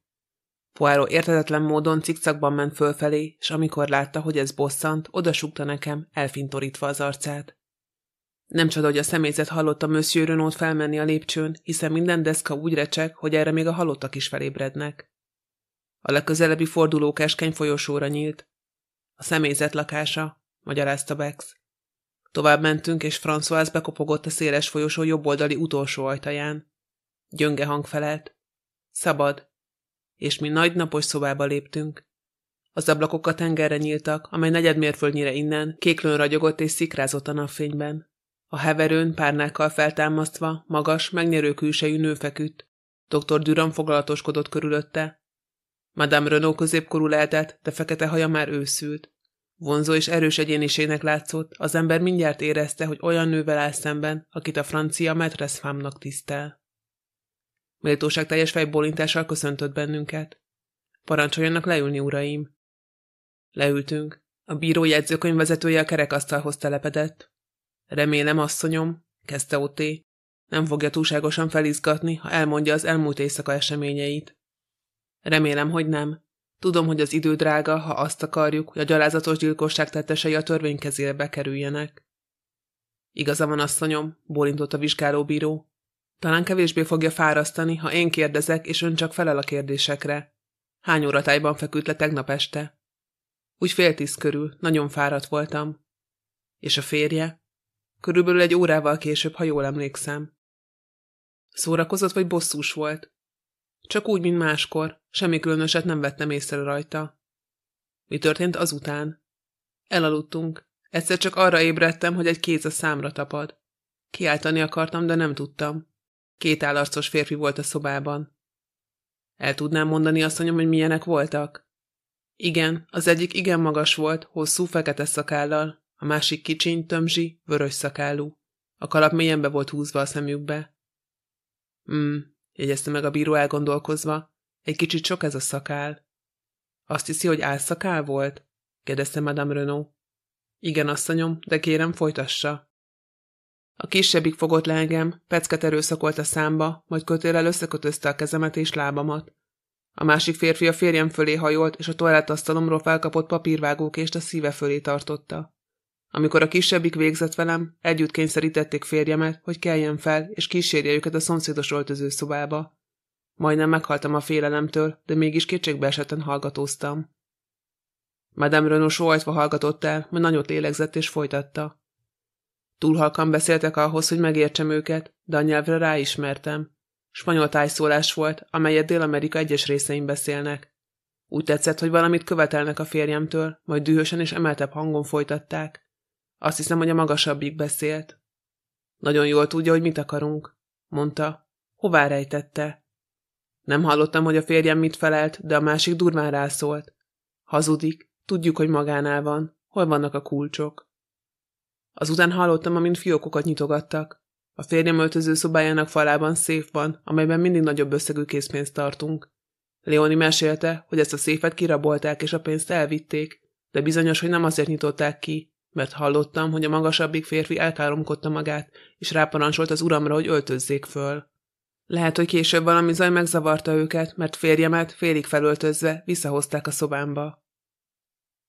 S1: Poirot értetetlen módon cikcakban ment fölfelé, és amikor látta, hogy ez bosszant, odasúgta nekem, elfintorítva az arcát. Nem csoda, hogy a személyzet hallotta Monsieur Renault felmenni a lépcsőn, hiszen minden deszka úgy recseg, hogy erre még a halottak is felébrednek. A legközelebbi forduló keskeny folyosóra nyílt. A személyzet lakása, magyarázta Bex. Tovább mentünk, és François bekopogott a széles folyosó jobboldali utolsó ajtaján. Gyönge hang felelt. Szabad. És mi nagy napos szobába léptünk. Az ablakok a tengerre nyíltak, amely negyed mérföldnyire innen kéklőn ragyogott és szikrázott a napfényben. A heverőn, párnákkal feltámasztva, magas, megnyerő külsejű nő feküdt. Dr. Düran foglalatoskodott körülötte. Madame Renault középkorú lehetett, de fekete haja már őszült. Vonzó és erős egyéniségnek látszott, az ember mindjárt érezte, hogy olyan nővel áll szemben, akit a francia maîtresse fámnak tisztel. Méltóság teljes fejbólintással köszöntött bennünket. Parancsoljanak leülni, uraim. Leültünk. A bíró jegyzőkönyv vezetője a kerekasztalhoz telepedett. Remélem, asszonyom, kezdte Oté. Nem fogja túlságosan felizgatni, ha elmondja az elmúlt éjszaka eseményeit. Remélem, hogy nem, Tudom, hogy az idő drága, ha azt akarjuk, hogy a gyalázatos gyilkosság tettesei a törvény kezére bekerüljenek. Igaza van, asszonyom, bólintott a vizsgálóbíró. Talán kevésbé fogja fárasztani, ha én kérdezek, és ön csak felel a kérdésekre. Hány óratájban feküdt le tegnap este? Úgy fél tíz körül, nagyon fáradt voltam. És a férje? Körülbelül egy órával később, ha jól emlékszem. Szórakozott vagy bosszús volt? Csak úgy, mint máskor, semmi különöset nem vettem észre rajta. Mi történt azután? Elaludtunk. Egyszer csak arra ébredtem, hogy egy kéz a számra tapad. Kiáltani akartam, de nem tudtam. Két állarcos férfi volt a szobában. El tudnám mondani azt, hogy milyenek voltak? Igen, az egyik igen magas volt, hosszú fekete szakállal, a másik kicsiny, tömzsi, vörös szakállú. A kalap mélyen be volt húzva a szemükbe. Hmm, jegyezte meg a bíró elgondolkozva. Egy kicsit sok ez a szakál. Azt hiszi, hogy álszakál volt? kérdezte Madame Renault. Igen, asszonyom, de kérem, folytassa. A kisebbik fogott le engem, pecket erőszakolt a számba, majd kötélel összekötözte a kezemet és lábamat. A másik férfi a férjem fölé hajolt, és a toalettasztalomról felkapott papírvágókést a szíve fölé tartotta. Amikor a kisebbik végzett velem, együtt kényszerítették férjemet, hogy keljen fel, és kísérje őket a szomszédos öltözőszobába. Majdnem meghaltam a félelemtől, de mégis kétségbe esetten hallgatóztam. Madame Renaud sóhajtva hallgatott el, majd nagyot lélegzett és folytatta. Túl halkan beszéltek ahhoz, hogy megértsem őket, de a nyelvre ráismertem. Spanyol tájszólás volt, amelyet Dél-Amerika egyes részein beszélnek. Úgy tetszett, hogy valamit követelnek a férjemtől, majd dühösen és emeltebb hangon folytatták. Azt hiszem, hogy a magasabbik beszélt. Nagyon jól tudja, hogy mit akarunk, mondta. Hová rejtette? Nem hallottam, hogy a férjem mit felelt, de a másik durván rászólt. Hazudik, tudjuk, hogy magánál van. Hol vannak a kulcsok? Azután hallottam, amint fiókokat nyitogattak. A férjem öltöző szobájának falában széf van, amelyben mindig nagyobb összegű készpénzt tartunk. Leoni mesélte, hogy ezt a széfet kirabolták és a pénzt elvitték, de bizonyos, hogy nem azért nyitották ki, mert hallottam, hogy a magasabbik férfi elkáromkodta magát, és ráparancsolt az uramra, hogy öltözzék föl. Lehet, hogy később valami zaj megzavarta őket, mert férjemet félig felöltözve visszahozták a szobámba.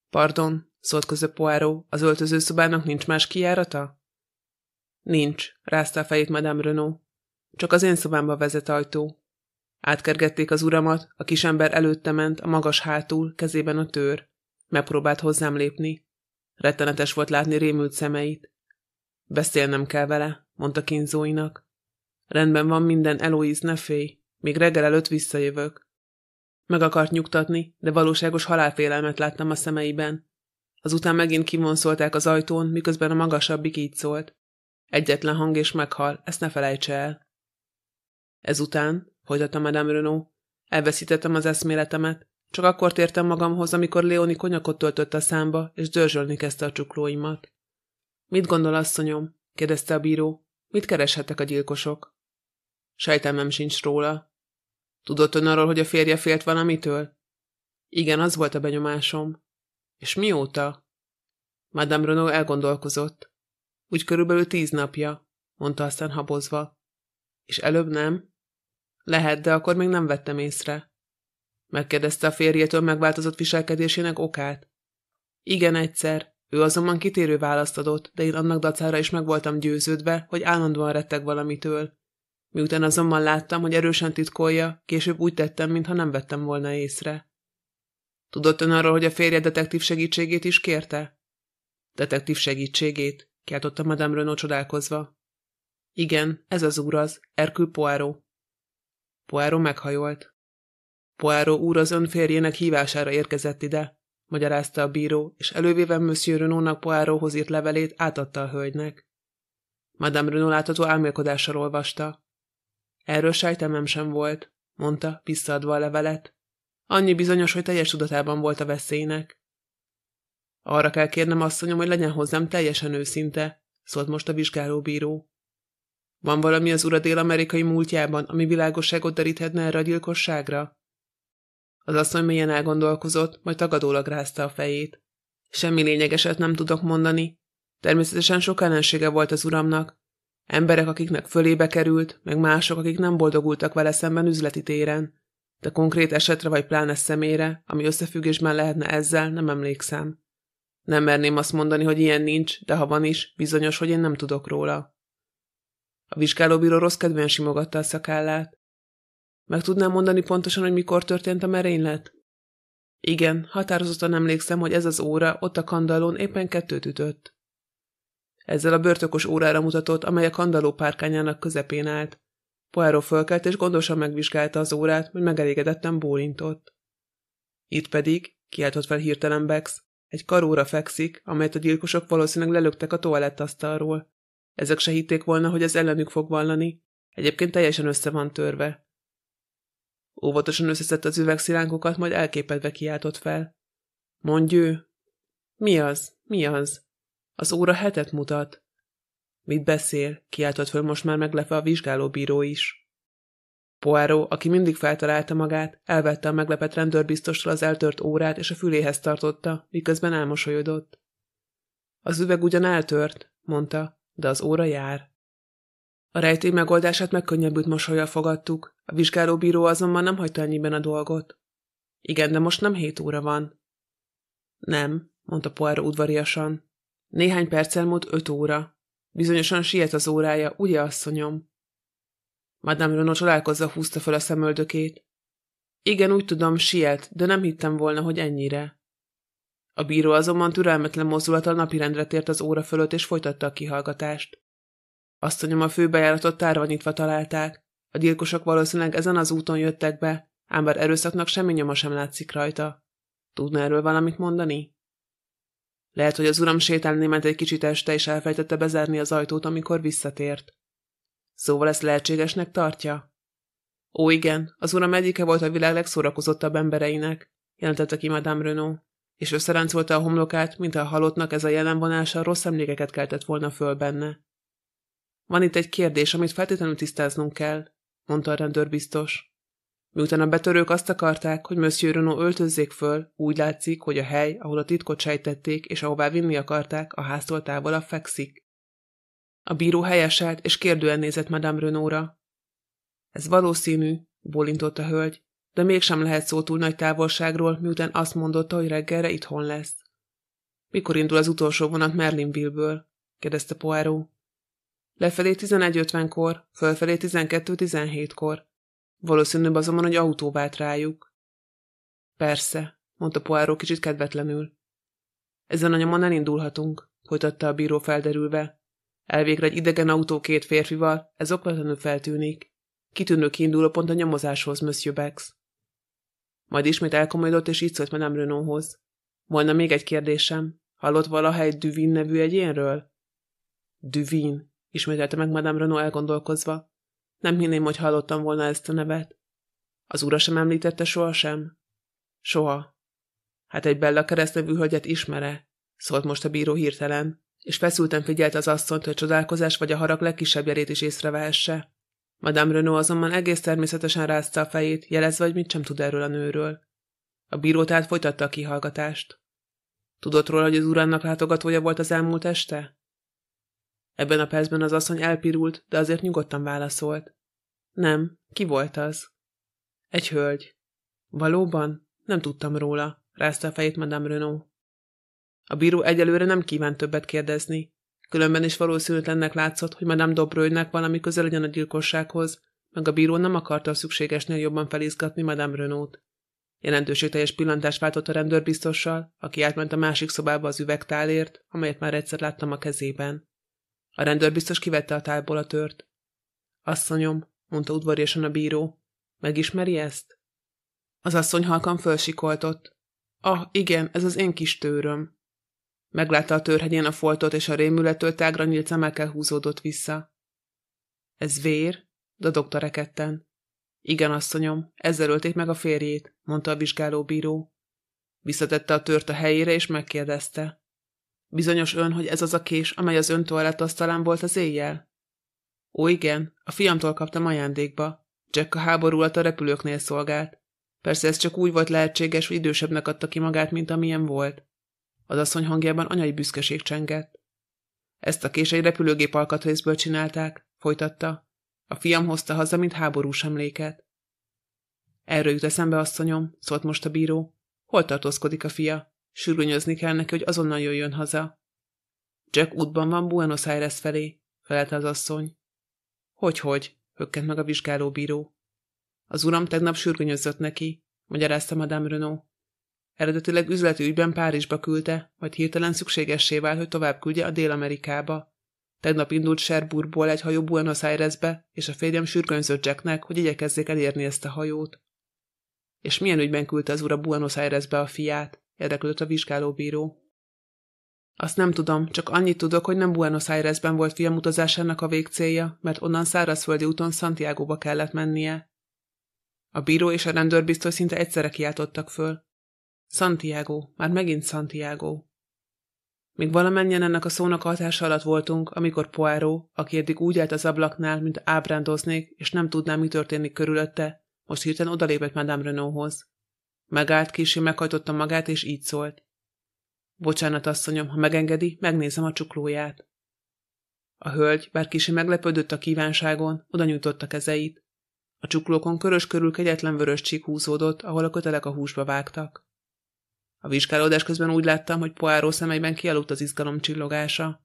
S1: Pardon, szólt között Poirot, az öltözőszobának nincs más kijárata? Nincs, rázta a fejét Madame Renault. Csak az én szobámba vezet ajtó. Átkergették az uramat, a kisember előtte ment, a magas hátul, kezében a tőr. Megpróbált hozzám lépni. Rettenetes volt látni rémült szemeit. Beszélnem kell vele, mondta kínzóinak. Rendben van minden, Eloise, ne félj. Még reggel előtt visszajövök. Meg akart nyugtatni, de valóságos halálfélelmet láttam a szemeiben. Azután megint kivonszolták az ajtón, miközben a magasabbik így szólt. Egyetlen hang és meghal, ezt ne felejtse el. Ezután, folytatta Madame Renault, elveszítettem az eszméletemet, csak akkor tértem magamhoz, amikor Leoni konyakot töltött a számba, és dörzsölni kezdte a csuklóimat. Mit gondol, asszonyom? kérdezte a bíró. Mit kereshettek a gyilkosok? Sejtelmem sincs róla. Tudott ön arról, hogy a férje félt valamitől? Igen, az volt a benyomásom. És mióta? Madame Renault elgondolkozott. Úgy körülbelül tíz napja, mondta aztán habozva. És előbb nem? Lehet, de akkor még nem vettem észre. Megkérdezte a férjétől megváltozott viselkedésének okát. Igen, egyszer. Ő azonban kitérő választ adott, de én annak dacára is meg voltam győződve, hogy állandóan retteg valamitől. Miután azonban láttam, hogy erősen titkolja, később úgy tettem, mintha nem vettem volna észre. Tudott ön arról, hogy a férje detektív segítségét is kérte? Detektív segítségét, kiáltotta Madame Renaud csodálkozva. Igen, ez az úr az, Erkül Poirot. Poirot meghajolt. Poirot úr az ön férjének hívására érkezett ide, magyarázta a bíró, és elővéve Monsieur Renault-nak Poirothoz írt levelét átadta a hölgynek. Madame Renault látható álmélkodással olvasta. Erről sejtemem sem volt, mondta, visszaadva a levelet. Annyi bizonyos, hogy teljes tudatában volt a veszélynek. Arra kell kérnem asszonyom, hogy legyen hozzám teljesen őszinte, szólt most a vizsgálóbíró. Van valami az ura dél-amerikai múltjában, ami világosságot deríthetne erre a gyilkosságra? Az asszony mélyen elgondolkozott, majd tagadólag rázta a fejét. Semmi lényegeset nem tudok mondani. Természetesen sok ellensége volt az uramnak. Emberek, akiknek fölébe került, meg mások, akik nem boldogultak vele szemben üzleti téren. De konkrét esetre vagy pláne személyre, ami összefüggésben lehetne ezzel, nem emlékszem. Nem merném azt mondani, hogy ilyen nincs, de ha van is, bizonyos, hogy én nem tudok róla. A vizsgálóbíró rossz kedven simogatta a szakállát. Meg tudnám mondani pontosan, hogy mikor történt a merénylet? Igen, határozottan emlékszem, hogy ez az óra ott a kandallón éppen kettőt ütött. Ezzel a börtökos órára mutatott, amely a kandalló párkányának közepén állt. Poirot fölkelt és gondosan megvizsgálta az órát, hogy megelégedetten bólintott. Itt pedig, kiáltott fel hirtelen Bex, egy karóra fekszik, amelyet a gyilkosok valószínűleg lelöktek a toalettasztalról. Ezek se hitték volna, hogy ez ellenük fog vallani. Egyébként teljesen össze van törve. Óvatosan összeszedte az üvegszilánkokat, majd elképedve kiáltott fel. Mondj ő! Mi az? Mi az? Az óra hetet mutat. Mit beszél? Kiáltott föl most már meglepve a vizsgálóbíró is. Poirot, aki mindig feltalálta magát, elvette a meglepett rendőrbiztostól az eltört órát, és a füléhez tartotta, miközben elmosolyodott. Az üveg ugyan eltört, mondta, de az óra jár. A rejtély megoldását megkönnyebbült mosolyjal fogadtuk, a vizsgálóbíró azonban nem hagyta ennyiben a dolgot. Igen, de most nem hét óra van. Nem, mondta Poirot udvariasan. Néhány perccel múlt öt óra. Bizonyosan siet az órája, ugye, asszonyom? Madame Renaud csodálkozva húzta fel a szemöldökét. Igen, úgy tudom, siet, de nem hittem volna, hogy ennyire. A bíró azonban türelmetlen mozdulattal napirendre tért az óra fölött, és folytatta a kihallgatást. Asszonyom a főbejáratot tárva nyitva találták. A gyilkosok valószínűleg ezen az úton jöttek be, ám bár erőszaknak semmi nyoma sem látszik rajta. Tudna erről valamit mondani? Lehet, hogy az uram sétálni ment egy kicsit este, és elfejtette bezárni az ajtót, amikor visszatért. Szóval ezt lehetségesnek tartja? Ó, igen, az uram egyike volt a világ legszórakozottabb embereinek, jelentette ki Madame Renault, és összeráncolta a homlokát, mint a halottnak ez a jelenvonása rossz emlékeket keltett volna föl benne. Van itt egy kérdés, amit feltétlenül tisztáznunk kell, mondta a rendőr biztos. Miután a betörők azt akarták, hogy Monsieur Renault öltözzék föl, úgy látszik, hogy a hely, ahol a titkot sejtették és ahová vinni akarták, a háztól távolabb fekszik. A bíró helyeselt, és kérdően nézett Madame Renault-ra. Ez valószínű, bólintott a hölgy, de mégsem lehet szó túl nagy távolságról, miután azt mondotta, hogy reggelre itthon lesz. Mikor indul az utolsó vonat Merlinville-ből? kérdezte Poirot. Lefelé 11.50-kor, fölfelé 12.17-kor. Valószínűbb azonban, hogy autó vált rájuk. Persze, mondta Poirot kicsit kedvetlenül. Ezen a nyomon elindulhatunk, folytatta a bíró felderülve. Elvégre egy idegen autó két férfival, ez okvetlenül feltűnik. Kitűnő kiinduló pont a nyomozáshoz, Monsieur Bex. Majd ismét elkomolyodott, és így szólt Madame Renaulthoz. Volna még egy kérdésem. Hallott valaha egy Duvin nevű egyénről? Duvin, ismételte meg Madame Renault elgondolkozva. Nem hinném, hogy hallottam volna ezt a nevet. Az ura sem említette sohasem? Soha. Hát egy Bella keresztnevű hölgyet ismere, szólt most a bíró hirtelen, és feszülten figyelt az asszonyt, hogy csodálkozás vagy a harag legkisebb jelét is észrevehesse. Madame Renault azonban egész természetesen rázta a fejét, jelezve, hogy mit sem tud erről a nőről. A bíró tehát folytatta a kihallgatást. Tudott róla, hogy az urának látogatója volt az elmúlt este? Ebben a percben az asszony elpirult, de azért nyugodtan válaszolt. Nem, ki volt az? Egy hölgy. Valóban? Nem tudtam róla, rázta a fejét Madame Renault. A bíró egyelőre nem kívánt többet kérdezni. Különben is valószínűtlennek látszott, hogy Madame Dobrőjnek valami közel legyen a gyilkossághoz, meg a bíró nem akarta a szükségesnél jobban felizgatni Madame Renault. Jelentőségteljes pillantást váltott a rendőrbiztossal, aki átment a másik szobába az üvegtálért, amelyet már egyszer láttam a kezében. A rendőrbiztos kivette a tálból a tört. Asszonyom, mondta udvariasan a bíró, megismeri ezt? Az asszony halkan fölsikoltott. Ah, igen, ez az én kis tőröm. Meglátta a törhegyén a foltot, és a rémülettől tágra nyílt szemekkel húzódott vissza. Ez vér? dadogta reketten. Igen, asszonyom, ezzel ölték meg a férjét, mondta a vizsgálóbíró. Visszatette a tört a helyére, és megkérdezte. Bizonyos ön, hogy ez az a kés, amely az ön asztalán volt az éjjel? Ó, igen, a fiamtól kaptam ajándékba. Jack a háború alatt a repülőknél szolgált. Persze ez csak úgy volt lehetséges, hogy idősebbnek adta ki magát, mint amilyen volt. Az asszony hangjában anyai büszkeség csengett. Ezt a kés egy repülőgép alkatrészből csinálták, folytatta. A fiam hozta haza, mint háborús emléket. Erről jut eszembe, asszonyom, szólt most a bíró. Hol tartózkodik a fia? Sürgönyözni kell neki, hogy azonnal jöjjön haza. Jack útban van Buenos Aires felé, felelte az asszony. Hogy-hogy, hökkent meg a vizsgálóbíró. Az uram tegnap sürgönyözött neki, magyarázta Madame Renault. Eredetileg üzleti ügyben Párizsba küldte, majd hirtelen szükségessé vált, hogy tovább küldje a Dél-Amerikába. Tegnap indult Sherburgból egy hajó Buenos Airesbe, és a férjem sürgönyzött Jacknek, hogy igyekezzék elérni ezt a hajót. És milyen ügyben küldte az ura Buenos Airesbe a fiát? Érdeklődött a vizsgálóbíró. Azt nem tudom, csak annyit tudok, hogy nem Buenos Airesben volt fiam utazásának a végcélja, mert onnan szárazföldi úton Santiagoba kellett mennie. A bíró és a rendőr biztos szinte egyszerre kiáltottak föl. Santiago, már megint Santiago. Még valamennyien ennek a szónak hatása alatt voltunk, amikor Poirot, aki eddig úgy állt az ablaknál, mint ábrándoznék, és nem tudná, mi történik körülötte, most hirtelen odalépett Madame Renaulthoz. Megállt, késé meghajtotta magát, és így szólt. Bocsánat, asszonyom, ha megengedi, megnézem a csuklóját. A hölgy, bár kisi meglepődött a kívánságon, oda nyújtotta kezeit. A csuklókon körös körül kegyetlen vörös csík húzódott, ahol a kötelek a húsba vágtak. A vizsgálódás közben úgy láttam, hogy Poáró szemeiben kialudt az izgalom csillogása.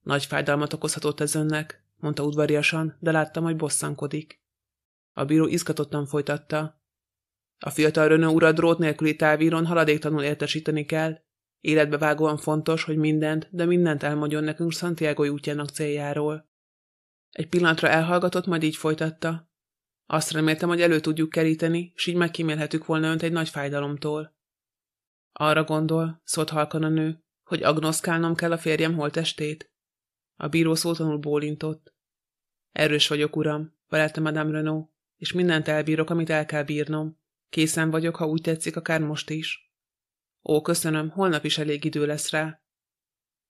S1: Nagy fájdalmat okozhatott ez önnek, mondta udvariasan, de láttam, hogy bosszankodik. A bíró izgatottan folytatta. A fiatal Rönő ura drót nélküli távíron haladéktanul értesíteni kell. Életbevágóan fontos, hogy mindent, de mindent elmondjon nekünk Santiago útjának céljáról. Egy pillanatra elhallgatott, majd így folytatta. Azt reméltem, hogy elő tudjuk keríteni, s így megkímélhetük volna önt egy nagy fájdalomtól. Arra gondol, szólt halkan a nő, hogy agnoszkálnom kell a férjem holtestét? A bíró szótanul bólintott. Erős vagyok, uram, felelte Madame Renault, és mindent elbírok, amit el kell bírnom. Készen vagyok, ha úgy tetszik, akár most is. Ó, köszönöm, holnap is elég idő lesz rá.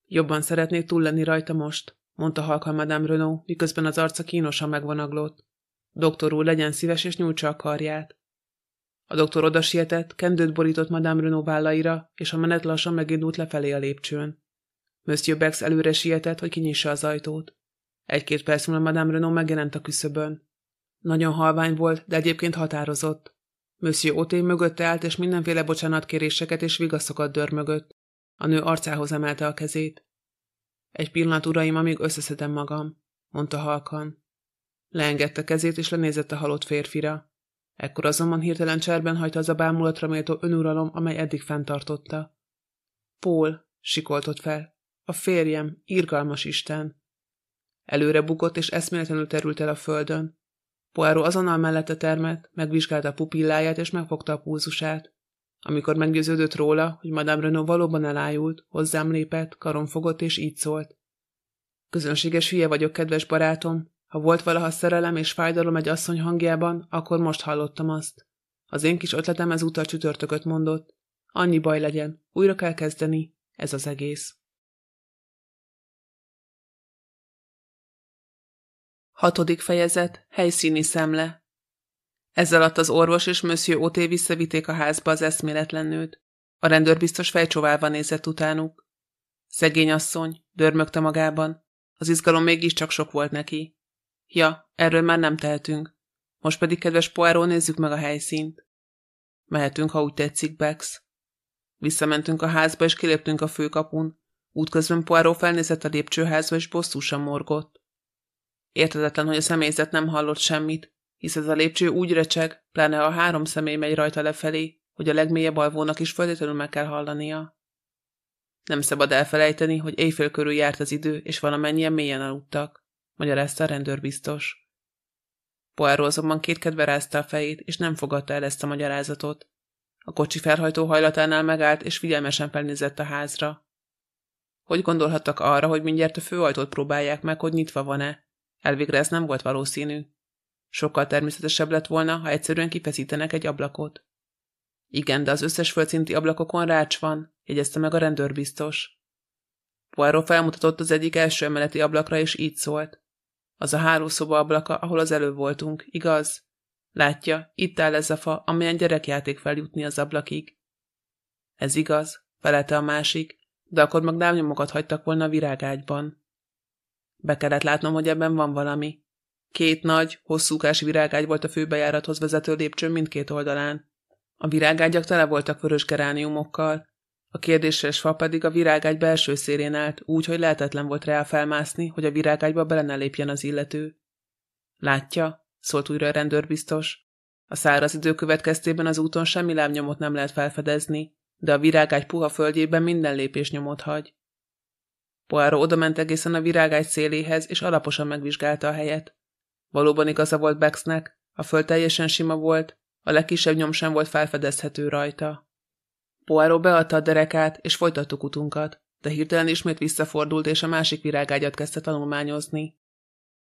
S1: Jobban szeretnék túl lenni rajta most, mondta halkan Madame Renault, miközben az arca kínosan megvonaglott. Doktor úr, legyen szíves és nyújtsa a karját. A doktor oda sietett, kendőt borított Madame Renault vállaira, és a menet lassan megindult lefelé a lépcsőn. Monsieur Bex előre sietett, hogy kinyissa az ajtót. Egy-két perc múlva Madame Renault megjelent a küszöbön. Nagyon halvány volt, de egyébként határozott. Monsieur Oté mögötte állt, és mindenféle bocsánatkéréseket és vigaszokat dörmögött. A nő arcához emelte a kezét. Egy pillanat, uraim, amíg összeszedem magam, mondta halkan. Leengedte kezét, és lenézett a halott férfira. Ekkor azonban hirtelen cserben hagyta az a bámulatra méltó önuralom, amely eddig fenntartotta. Pól, sikoltott fel. A férjem, irgalmas Isten. Előre bukott, és eszméletlenül terült el a földön. Poirot azonnal mellette termett, megvizsgálta a pupilláját, és megfogta a pulzusát. Amikor meggyőződött róla, hogy Madame Renaud valóban elájult, hozzám lépett, karon fogott, és így szólt. Közönséges hülye vagyok, kedves barátom. Ha volt valaha szerelem és fájdalom egy asszony hangjában, akkor most hallottam azt. Az én kis ötletem ezúttal csütörtököt mondott. Annyi baj legyen, újra kell kezdeni, ez az egész. Hatodik fejezet, helyszíni szemle. Ezzel alatt az orvos és Monsieur Oté visszavitték a házba az eszméletlen nőt. A rendőr biztos fejcsóválva nézett utánuk. Szegény asszony, dörmögte magában. Az izgalom mégiscsak sok volt neki. Ja, erről már nem tehetünk. Most pedig, kedves Poirot, nézzük meg a helyszínt. Mehetünk, ha úgy tetszik, Bex. Visszamentünk a házba, és kiléptünk a főkapun. Útközben Poirot felnézett a lépcsőházba, és bosszúsan morgott. Értetetlen, hogy a személyzet nem hallott semmit, hisz ez a lépcső úgy recseg, pláne a három személy megy rajta lefelé, hogy a legmélyebb alvónak is feltétlenül meg kell hallania. Nem szabad elfelejteni, hogy éjfél körül járt az idő, és valamennyien mélyen aludtak, magyarázta a rendőr biztos. Poirot azonban kétkedve rázta a fejét, és nem fogadta el ezt a magyarázatot. A kocsi felhajtó hajlatánál megállt, és figyelmesen felnézett a házra. Hogy gondolhattak arra, hogy mindjárt a főajtót próbálják meg, hogy nyitva van-e? Elvégre ez nem volt valószínű. Sokkal természetesebb lett volna, ha egyszerűen kifeszítenek egy ablakot. Igen, de az összes földszinti ablakokon rács van, jegyezte meg a rendőr biztos. Poirot felmutatott az egyik első emeleti ablakra, és így szólt. Az a hálószoba ablaka, ahol az előbb voltunk, igaz? Látja, itt áll ez a fa, amelyen gyerekjáték feljutni az ablakig. Ez igaz, felelte a másik, de akkor meg lábnyomokat hagytak volna a virágágyban. Be kellett látnom, hogy ebben van valami. Két nagy, hosszúkás virágágy volt a főbejárathoz vezető lépcső mindkét oldalán. A virágágyak tele voltak vörös gerániumokkal. A kérdéses fa pedig a virágágy belső szérén állt, úgy, hogy lehetetlen volt rá felmászni, hogy a virágágyba bele ne lépjen az illető. Látja, szólt újra a rendőr biztos. A száraz idő következtében az úton semmi lábnyomot nem lehet felfedezni, de a virágágy puha földjében minden lépés nyomot hagy. Poirot odament egészen a virágágy széléhez, és alaposan megvizsgálta a helyet. Valóban igaza volt Bexnek, a föld teljesen sima volt, a legkisebb nyom sem volt felfedezhető rajta. Poirot beadta a derekát, és folytattuk utunkat, de hirtelen ismét visszafordult, és a másik virágágyat kezdte tanulmányozni.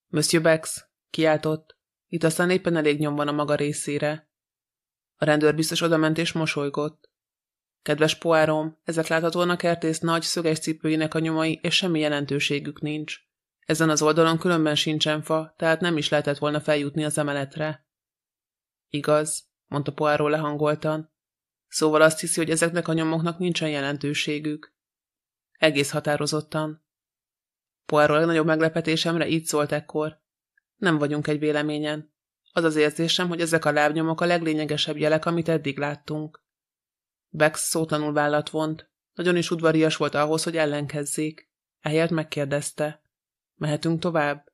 S1: Monsieur Bex, kiáltott, itt aztán éppen elég nyom van a maga részére. A rendőr biztos odament és mosolygott. Kedves poárom, ezek láthatóan a kertész nagy, szöges cipőjének a nyomai, és semmi jelentőségük nincs. Ezen az oldalon különben sincsen fa, tehát nem is lehetett volna feljutni az emeletre. Igaz, mondta Poirot lehangoltan. Szóval azt hiszi, hogy ezeknek a nyomoknak nincsen jelentőségük. Egész határozottan. Poirot legnagyobb meglepetésemre így szólt ekkor. Nem vagyunk egy véleményen. Az az érzésem, hogy ezek a lábnyomok a leglényegesebb jelek, amit eddig láttunk. Bex szótlanul vállat vont. Nagyon is udvarias volt ahhoz, hogy ellenkezzék. Ehelyett megkérdezte. Mehetünk tovább?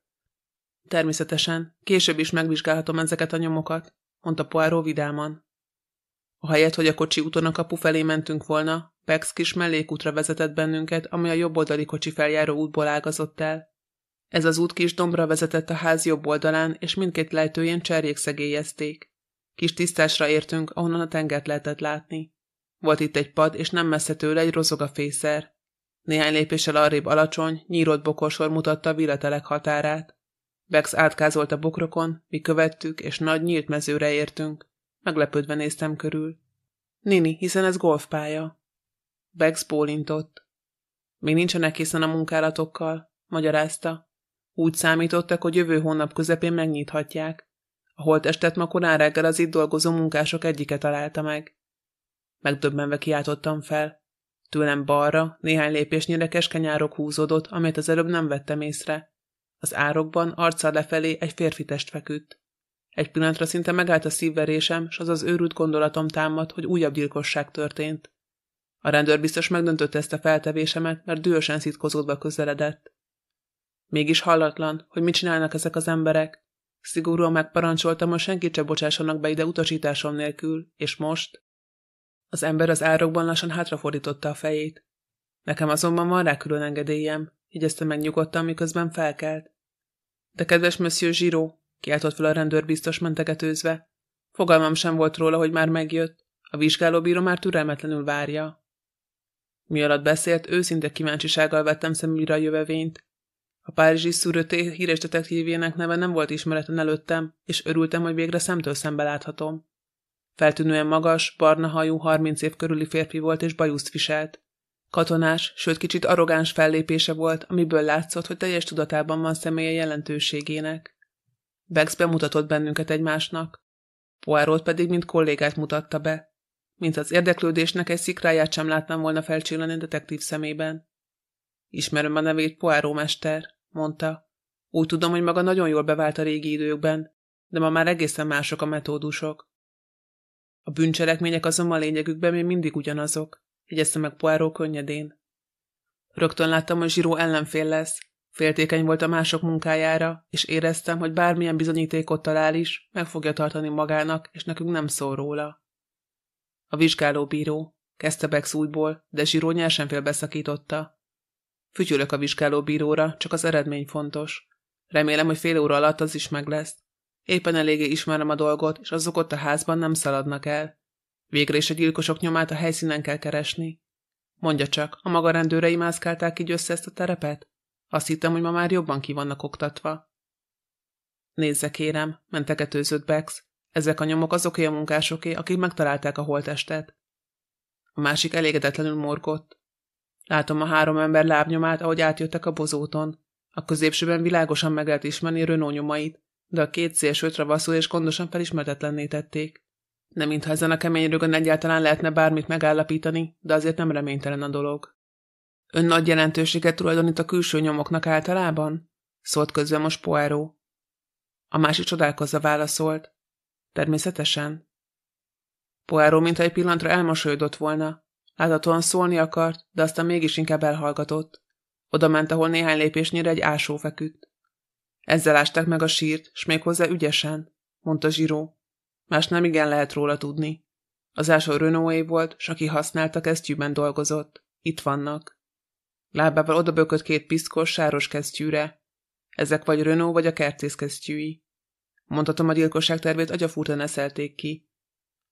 S1: Természetesen. Később is megvizsgálhatom ezeket a nyomokat, mondta Poirot vidáman. Ahelyett, hogy a kocsi úton a kapu felé mentünk volna, Bex kis mellékútra vezetett bennünket, ami a jobboldali kocsi feljáró útból ágazott el. Ez az út kis dombra vezetett a ház jobb oldalán, és mindkét lejtőjén cserjék szegélyezték. Kis tisztásra értünk, ahonnan a tengert lehetett látni. Volt itt egy pad, és nem messze tőle egy rozog a fészer. Néhány lépéssel arrébb alacsony, nyírott bokorsor mutatta a villatelek határát. Bex átkázolt a bokrokon, mi követtük, és nagy nyílt mezőre értünk. Meglepődve néztem körül. Nini, hiszen ez golfpálya. Bex bólintott. Még nincsenek készen a munkálatokkal, magyarázta. Úgy számítottak, hogy jövő hónap közepén megnyithatják. A holtestet ma korán reggel az itt dolgozó munkások egyike találta meg. Megdöbbenve kiáltottam fel. Tőlem balra, néhány lépésnyire keskeny árok húzódott, amelyet az előbb nem vettem észre. Az árokban arccal lefelé egy férfi test feküdt. Egy pillanatra szinte megállt a szívverésem, s az az őrült gondolatom támad, hogy újabb gyilkosság történt. A rendőr biztos megdöntötte ezt a feltevésemet, mert dühösen szitkozódva közeledett. Mégis hallatlan, hogy mit csinálnak ezek az emberek. Szigorúan megparancsoltam, hogy senkit se bocsássanak be ide utasításom nélkül, és most? Az ember az árokban lassan hátrafordította a fejét. Nekem azonban van rá külön engedélyem, jegyezte meg nyugodtan, miközben felkelt. De kedves Monsieur Giraud, kiáltott fel a rendőr biztos mentegetőzve. Fogalmam sem volt róla, hogy már megjött. A vizsgálóbíró már türelmetlenül várja. Mi alatt beszélt, őszinte kíváncsisággal vettem szemügyre a jövevényt. A párizsi szűrőté híres detektívjének neve nem volt ismeretlen előttem, és örültem, hogy végre szemtől szembe láthatom. Feltűnően magas, barna hajú, harminc év körüli férfi volt és bajuszt viselt. Katonás, sőt kicsit arrogáns fellépése volt, amiből látszott, hogy teljes tudatában van személye jelentőségének. Bex bemutatott bennünket egymásnak. Poirot pedig mint kollégát mutatta be. Mint az érdeklődésnek egy szikráját sem láttam volna felcsillani detektív szemében. Ismerem a nevét, Poirot mester, mondta. Úgy tudom, hogy maga nagyon jól bevált a régi időkben, de ma már egészen mások a metódusok. A bűncselekmények azonban lényegükben még mindig ugyanazok, jegyezte meg Poirot könnyedén. Rögtön láttam, hogy Zsiró ellenfél lesz, Féltékeny volt a mások munkájára, és éreztem, hogy bármilyen bizonyítékot talál is, meg fogja tartani magának, és nekünk nem szól róla. A vizsgálóbíró, kezdte Bex újból, de Zsiró nyersen félbeszakította. Fütyülök a vizsgálóbíróra, csak az eredmény fontos. Remélem, hogy fél óra alatt az is meg lesz. Éppen eléggé ismerem a dolgot, és azok ott a házban nem szaladnak el. Végre is a gyilkosok nyomát a helyszínen kell keresni. Mondja csak, a maga rendőrei mászkálták így össze ezt a terepet? Azt hittem, hogy ma már jobban ki vannak oktatva. Nézze, kérem, mentegetőzött Bex. Ezek a nyomok azoké a munkásoké, akik megtalálták a holtestet. A másik elégedetlenül morgott. Látom a három ember lábnyomát, ahogy átjöttek a bozóton. A középsőben világosan meg lehet ismerni Renault nyomait, de a két szélsőtre vaszul és gondosan felismertetlenné tették. Nem mintha ezen a kemény rögön egyáltalán lehetne bármit megállapítani, de azért nem reménytelen a dolog. Ön nagy jelentőséget tulajdonít a külső nyomoknak általában? Szólt közben most Poirot. A másik csodálkozva válaszolt. Természetesen. Poirot mintha egy pillantra elmosolyodott volna. Láthatóan szólni akart, de aztán mégis inkább elhallgatott. Oda ment, ahol néhány lépésnyire egy ásó feküdt. Ezzel ásták meg a sírt, s méghozzá ügyesen, mondta Zsiró. Más nem igen lehet róla tudni. Az ásó Renaulté volt, s aki használta, kesztyűben dolgozott. Itt vannak. Lábával odabökött két piszkos, sáros kesztyűre. Ezek vagy Renault, vagy a kertész kesztyűi. Mondhatom, a gyilkosság tervét agyafúrtan eszelték ki.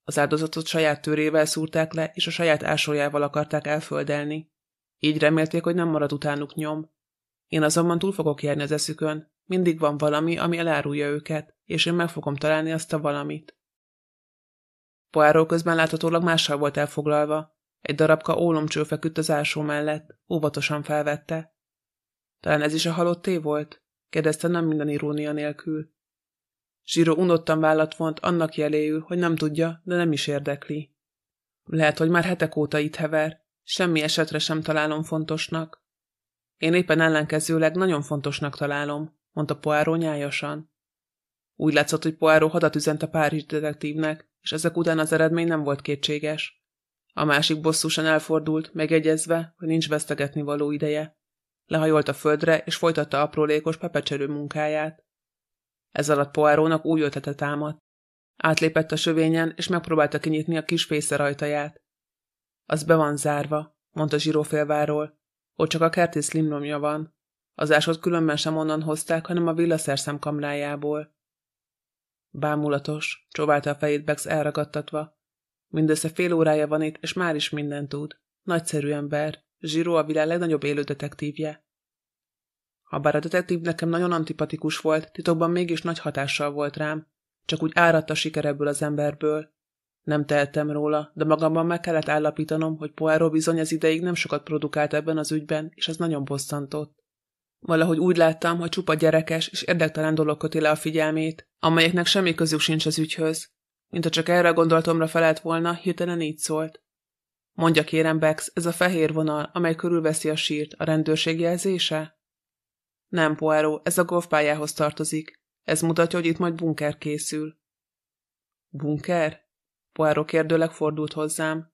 S1: Az áldozatot saját törével szúrták le, és a saját ásójával akarták elföldelni. Így remélték, hogy nem marad utánuk nyom. Én azonban túl fogok járni az eszükön. Mindig van valami, ami elárulja őket, és én meg fogom találni azt a valamit. Poirot közben láthatólag mással volt elfoglalva, egy darabka ólomcső feküdt az ásó mellett, óvatosan felvette. Talán ez is a halotté volt? kérdezte nem minden irónia nélkül. Zsiro unottan vállat vont annak jeléül, hogy nem tudja, de nem is érdekli. Lehet, hogy már hetek óta itt hever, semmi esetre sem találom fontosnak. Én éppen ellenkezőleg nagyon fontosnak találom, mondta Poirot nyájasan. Úgy látszott, hogy Poirot hadat üzent a Párizs detektívnek, és ezek után az eredmény nem volt kétséges. A másik bosszúsan elfordult, megegyezve, hogy nincs vesztegetni való ideje. Lehajolt a földre, és folytatta aprólékos pepecserő munkáját. Ez alatt Poárónak új ötlete támadt. Átlépett a sövényen, és megpróbálta kinyitni a kis fésze ajtaját. Az be van zárva, mondta zsírófélváról. Ott csak a kertész limnomja van. Az ásot különben sem onnan hozták, hanem a villaszerszem kamrájából. Bámulatos, csóválta a fejét Bex elragadtatva. Mindössze fél órája van itt, és már is mindent tud. Nagyszerű ember. Zsiró a világ legnagyobb élő detektívje. Habár a detektív nekem nagyon antipatikus volt, titokban mégis nagy hatással volt rám. Csak úgy áradt a siker ebből az emberből. Nem tehettem róla, de magamban meg kellett állapítanom, hogy Poirot bizony az ideig nem sokat produkált ebben az ügyben, és ez nagyon bosszantott. Valahogy úgy láttam, hogy csupa gyerekes és érdektelen dolog köti le a figyelmét, amelyeknek semmi közük sincs az ügyhöz, mint ha csak erre a felelt volna, hirtelen így szólt. Mondja kérem, Bex, ez a fehér vonal, amely körülveszi a sírt, a rendőrség jelzése? Nem, Poirot, ez a golfpályához tartozik. Ez mutatja, hogy itt majd bunker készül. Bunker? Poirot kérdőleg fordult hozzám.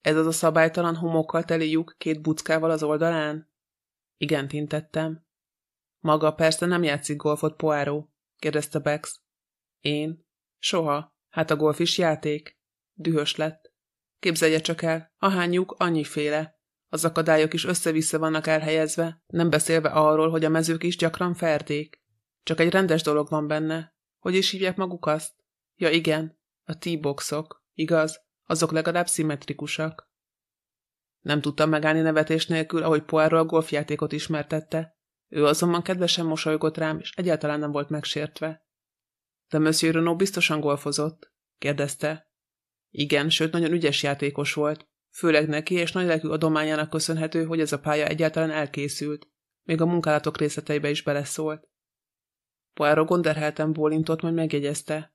S1: Ez az a szabálytalan homokkal teli lyuk két buckával az oldalán? Igen, tintettem. Maga persze nem játszik golfot, Poirot, kérdezte Bex. Én? Soha. Hát a golf is játék. Dühös lett. Képzelje csak el, ahány lyuk, annyiféle. Az akadályok is össze-vissza vannak elhelyezve, nem beszélve arról, hogy a mezők is gyakran ferdék. Csak egy rendes dolog van benne. Hogy is hívják maguk azt? Ja igen, a T-boxok, igaz? Azok legalább szimmetrikusak. Nem tudtam megállni nevetés nélkül, ahogy Poirot a golfjátékot ismertette. Ő azonban kedvesen mosolygott rám, és egyáltalán nem volt megsértve. De Monsieur Renault biztosan golfozott? kérdezte. Igen, sőt, nagyon ügyes játékos volt. Főleg neki és nagylelkű adományának köszönhető, hogy ez a pálya egyáltalán elkészült. Még a munkálatok részleteibe is beleszólt. Poirot gonderhelten bólintott, majd megjegyezte.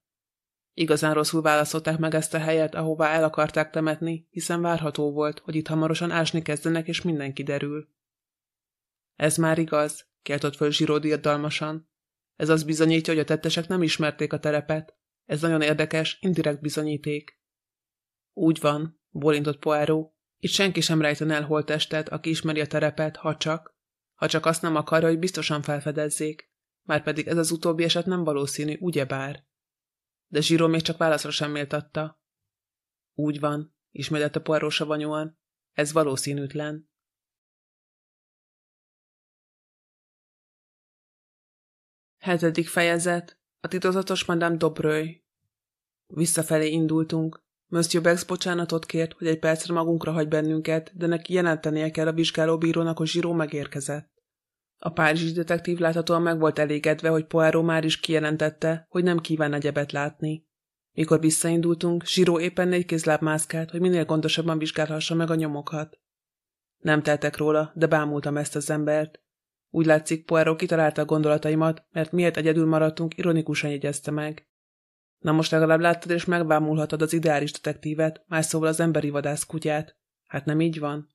S1: Igazán rosszul választották meg ezt a helyet, ahová el akarták temetni, hiszen várható volt, hogy itt hamarosan ásni kezdenek, és minden kiderül. Ez már igaz, kiáltott föl Zsiró. Ez az bizonyítja, hogy a tettesek nem ismerték a terepet. Ez nagyon érdekes, indirekt bizonyíték. Úgy van, bólintott Poirot. Itt senki sem rejten el holttestet, aki ismeri a terepet, ha csak. Ha csak azt nem akarja, hogy biztosan felfedezzék. Márpedig ez az utóbbi eset nem valószínű, ugyebár? De Zsíró még csak válaszra sem méltatta. Úgy van, ismételte Poirot savanyúan. Ez valószínűtlen. Hetedik fejezet. A titozatos Madame Dobröly. Visszafelé indultunk. Monsieur Bex bocsánatot kért, hogy egy percre magunkra hagy bennünket, de neki jelentenie kell a vizsgálóbírónak, hogy Zsiró megérkezett. A párizsi detektív láthatóan meg volt elégedve, hogy Poirot már is kijelentette, hogy nem kíván egyebet látni. Mikor visszaindultunk, Zsiró éppen négy kézláb mászkált, hogy minél gondosabban vizsgálhassa meg a nyomokat. Nem teltek róla, de bámultam ezt az embert. Úgy látszik, Poirot kitalálta a gondolataimat, mert miért egyedül maradtunk, ironikusan jegyezte meg. Na most legalább láttad és megbámulhatod az ideális detektívet, más szóval az emberi vadász kutyát. Hát nem így van?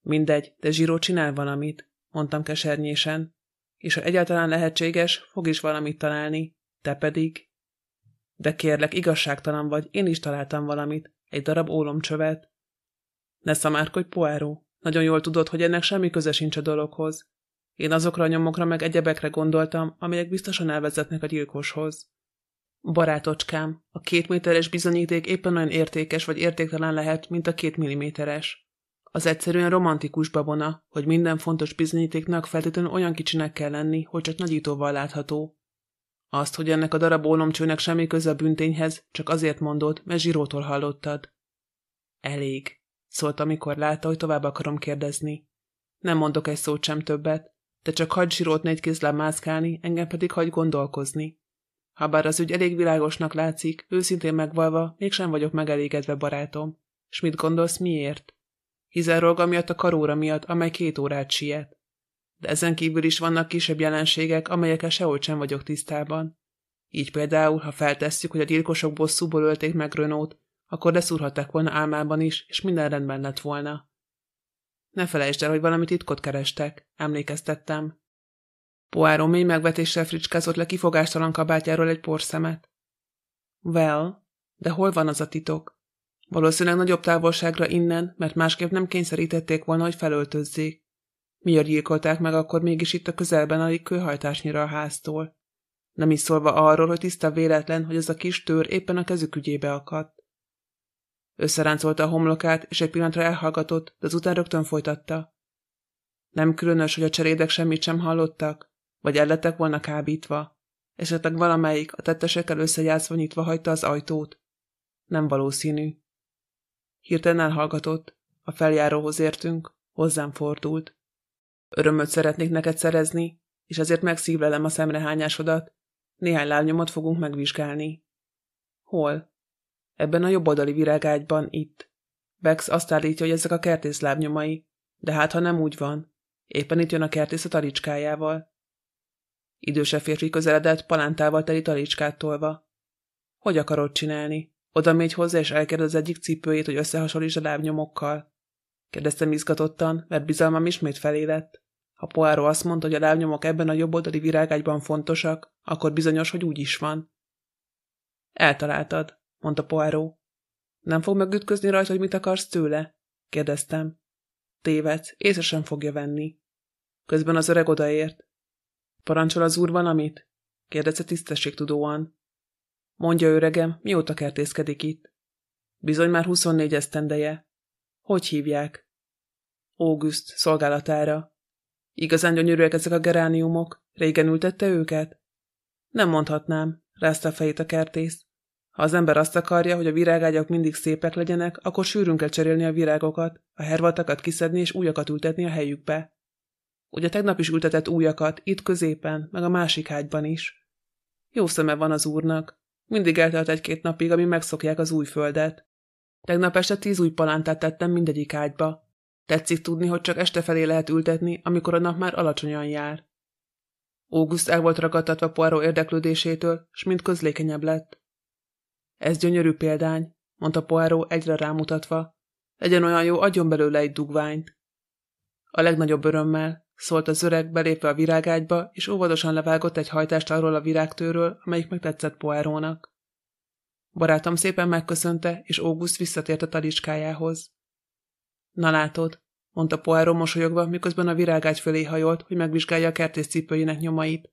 S1: Mindegy, de Zsiró csinál valamit, mondtam kesernyésen. És ha egyáltalán lehetséges, fog is valamit találni. Te pedig... De kérlek, igazságtalan vagy, én is találtam valamit, egy darab ólomcsövet. Ne szamárkodj, Poirot. Nagyon jól tudod, hogy ennek semmi köze sincs a dologhoz. Én azokra a nyomokra meg egyebekre gondoltam, amelyek biztosan elvezetnek a gyilkoshoz. Barátocskám, a két méteres bizonyíték éppen olyan értékes vagy értéktelen lehet, mint a két milliméteres. Az egyszerűen romantikus babona, hogy minden fontos bizonyítéknak feltétlenül olyan kicsinek kell lenni, hogy csak nagyítóval látható. Azt, hogy ennek a darab ólomcsőnek semmi köze a büntényhez, csak azért mondod, mert zsirótól hallottad. Elég, szólt, amikor látta, hogy tovább akarom kérdezni. Nem mondok egy szót sem többet, de csak hagy zsirót négy kézláb mászkálni, engem pedig hagy gondolkozni. Habár az ügy elég világosnak látszik, őszintén megvalva, mégsem vagyok megelégedve, barátom. És mit gondolsz, miért? Hizelrolga miatt a karóra miatt, amely két órát siet. De ezen kívül is vannak kisebb jelenségek, amelyekkel sehogy sem vagyok tisztában. Így például, ha feltesszük, hogy a gyilkosok bosszúból ölték meg Rönót, akkor leszúrhatták volna álmában is, és minden rendben lett volna. Ne felejtsd el, hogy valami titkot kerestek, emlékeztettem. Poáron mély megvetéssel fricskázott le kifogástalan kabátjáról egy porszemet. Well, de hol van az a titok? Valószínűleg nagyobb távolságra innen, mert másképp nem kényszerítették volna, hogy felöltözzék. Miért gyilkolták meg akkor mégis itt a közelben alig kőhajtásnyira a háztól? Nem is szólva arról, hogy tiszta véletlen, hogy ez a kis tör éppen a kezük ügyébe akadt. Összeráncolta a homlokát, és egy pillanatra elhallgatott, de azután rögtön folytatta. Nem különös, hogy a cserédek semmit sem hallottak? Vagy el lettek volna kábítva? Esetleg valamelyik a tettesekkel összejátszva nyitva hagyta az ajtót? Nem valószínű. Hirtelen elhallgatott. A feljáróhoz értünk, hozzám fordult. Örömöt szeretnék neked szerezni, és ezért megszívlelem a szemrehányásodat. Néhány lábnyomot fogunk megvizsgálni. Hol? Ebben a jobboldali virágágyban, itt. Bex azt állítja, hogy ezek a kertész lábnyomai, de hát ha nem úgy van. Éppen itt jön a kertész a talicskájával. Idősebb férfi közeledett, palántával teli talicskát tolva. Hogy akarod csinálni? Oda megy hozzá, és elkérdez az egyik cipőjét, hogy összehasonlíts a lábnyomokkal. Kérdeztem izgatottan, mert bizalmam ismét felé lett. Ha Poirot azt mondta, hogy a lábnyomok ebben a jobboldali virágágyban fontosak, akkor bizonyos, hogy úgy is van. Eltaláltad, mondta Poirot. Nem fog megütközni rajta, hogy mit akarsz tőle? kérdeztem. Tévedsz, észre sem fogja venni. Közben az öreg odaért. Parancsol az úr valamit? kérdezte tisztességtudóan. Mondja öregem, mióta kertészkedik itt? Bizony már 24 esztendeje. Hogy hívják? August szolgálatára. Igazán gyönyörűek ezek a gerániumok. Régen ültette őket? Nem mondhatnám, rázta a fejét a kertész. Ha az ember azt akarja, hogy a virágágyak mindig szépek legyenek, akkor sűrűn kell cserélni a virágokat, a hervatakat kiszedni és újakat ültetni a helyükbe. Ugye tegnap is ültetett újakat, itt középen, meg a másik ágyban is. Jó szeme van az úrnak. Mindig eltelt egy-két napig, amíg megszokják az új földet. Tegnap este tíz új palántát tettem mindegyik ágyba. Tetszik tudni, hogy csak este felé lehet ültetni, amikor a nap már alacsonyan jár. August el volt ragadtatva Poirot érdeklődésétől, s mind közlékenyebb lett. Ez gyönyörű példány, mondta Poirot egyre rámutatva. Legyen olyan jó, adjon belőle egy dugványt. A legnagyobb örömmel, szólt az öreg belépve a virágágyba, és óvadosan levágott egy hajtást arról a virágtőről, amelyik megtetszett Poirónak. Barátom szépen megköszönte, és August visszatért a talicskájához. Na látod, mondta Poirot mosolyogva, miközben a virágágy fölé hajolt, hogy megvizsgálja a kertész cipőjének nyomait.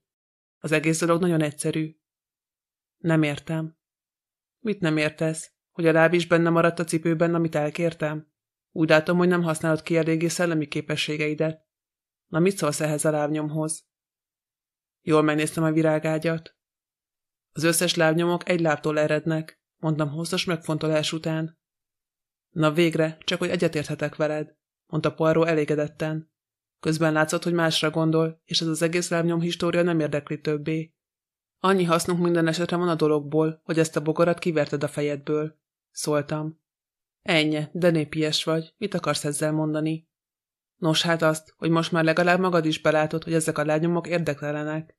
S1: Az egész dolog nagyon egyszerű. Nem értem. Mit nem értesz? Hogy a láb is benne maradt a cipőben, amit elkértem? Úgy látom, hogy nem használod ki eléggé szellemi képességeidet. Na mit szólsz ehhez a lábnyomhoz? Jól megnéztem a virágágyat. Az összes lábnyomok egy lábtól erednek, mondtam hosszas megfontolás után. Na végre, csak hogy egyetérthetek veled, mondta Poirot elégedetten. Közben látszott, hogy másra gondol, és ez az egész lábnyom história nem érdekli többé. Annyi hasznunk minden esetre van a dologból, hogy ezt a bogarat kiverted a fejedből. Szóltam. Ennyi, de népies vagy. Mit akarsz ezzel mondani? Nos, hát azt, hogy most már legalább magad is belátod, hogy ezek a lányomok érdektelenek.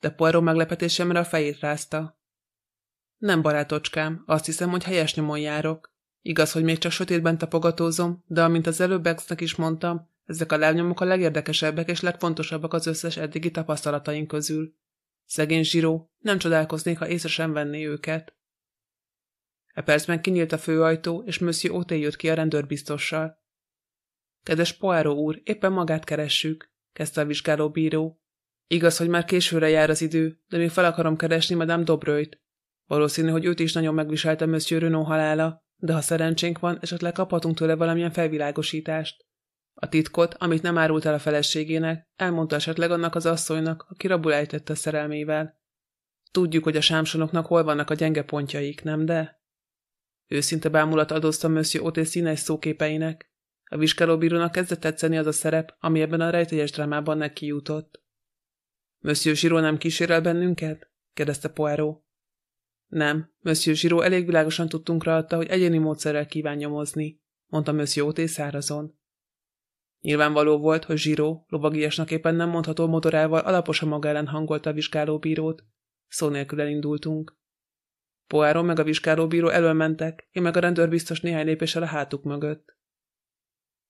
S1: De Poirot meglepetésemre a fejét rázta. Nem, barátocskám, azt hiszem, hogy helyes nyomon járok. Igaz, hogy még csak sötétben tapogatózom, de amint az előbb Exnek is mondtam, ezek a lábnyomok a legérdekesebbek és legfontosabbak az összes eddigi tapasztalataink közül. Szegény zsíró, nem csodálkoznék, ha észre sem venné őket. E percben kinyílt a főajtó, és Monsieur Oté jött ki a rendőrbiztossal. Kedves Poirot úr, éppen magát keressük, kezdte a vizsgálóbíró. Igaz, hogy már későre jár az idő, de még fel akarom keresni Madame Dobröjt. Valószínű, hogy őt is nagyon megviselte Monsieur Renault halála, de ha szerencsénk van, esetleg kaphatunk tőle valamilyen felvilágosítást. A titkot, amit nem árult el a feleségének, elmondta esetleg annak az asszonynak, aki rabul ejtette a szerelmével. Tudjuk, hogy a sámsonoknak hol vannak a gyenge pontjaik, nem de? Őszinte bámulat adozta Monsieur Oté színes szóképeinek. A vizsgálóbírónak kezdett tetszeni az a szerep, ami ebben a rejtélyes drámában neki jutott. Monsieur Zsiró nem kísérel bennünket? kérdezte Poirot. Nem, Monsieur Zsiró elég világosan tudtunk rajta, hogy egyéni módszerrel kíván nyomozni, mondta Monsieur Oté szárazon. Nyilvánvaló volt, hogy Zsiró, lovagiasnak éppen nem mondható motorával alaposan maga ellen hangolta a vizsgálóbírót. Szó nélkül elindultunk. Poáron meg a vizsgálóbíró elölmentek, én meg a rendőr biztos néhány lépéssel a hátuk mögött.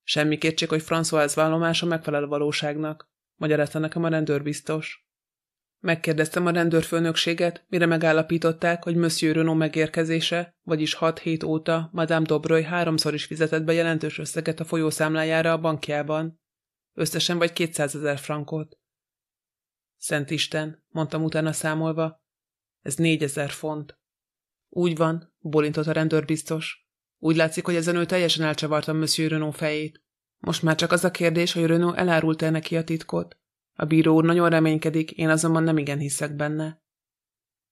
S1: Semmi kétség, hogy François vállomása megfelel a valóságnak, magyarázta nekem a rendőr biztos. Megkérdeztem a rendőrfőnökséget, mire megállapították, hogy Monsieur Renault megérkezése, vagyis 6 hét óta Madame Dobroy háromszor is fizetett be jelentős összeget a folyószámlájára a bankjában. Összesen vagy 200 ezer frankot. Szent Isten, mondtam utána számolva, ez négyezer font. Úgy van, bolintott a rendőr biztos. Úgy látszik, hogy ezen ő teljesen elcsavarta Monsieur Renault fejét. Most már csak az a kérdés, hogy Renault elárult-e neki a titkot. A bíró úr nagyon reménykedik, én azonban nem igen hiszek benne.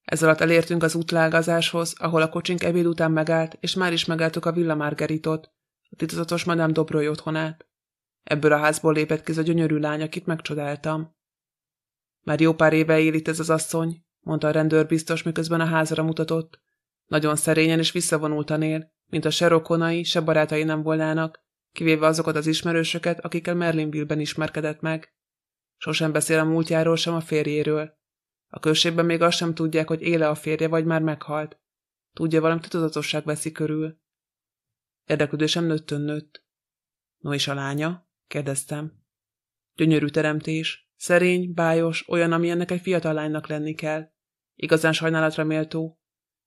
S1: Ez alatt elértünk az útlágazáshoz, ahol a kocsink ebéd után megállt, és már is megálltuk a Villa Margeritot, a titokzatos Madame Dobroly otthonát. Ebből a házból lépett ki az a gyönyörű lány, akit megcsodáltam. Már jó pár éve él itt ez az asszony, mondta a rendőr biztos, miközben a házra mutatott. Nagyon szerényen és visszavonultan él, mint a se rokonai, se barátai nem volnának, kivéve azokat az ismerősöket, akikkel Merlinville-ben ismerkedett meg. Sosem beszél a múltjáról, sem a férjéről. A községben még azt sem tudják, hogy éle a férje, vagy már meghalt. Tudja, valami tudatosság veszi körül. Érdeklődésem nőttön nőtt. No és a lánya? kérdeztem. Gyönyörű teremtés, szerény, bájos, olyan, ami ennek egy fiatal lánynak lenni kell. Igazán sajnálatra méltó.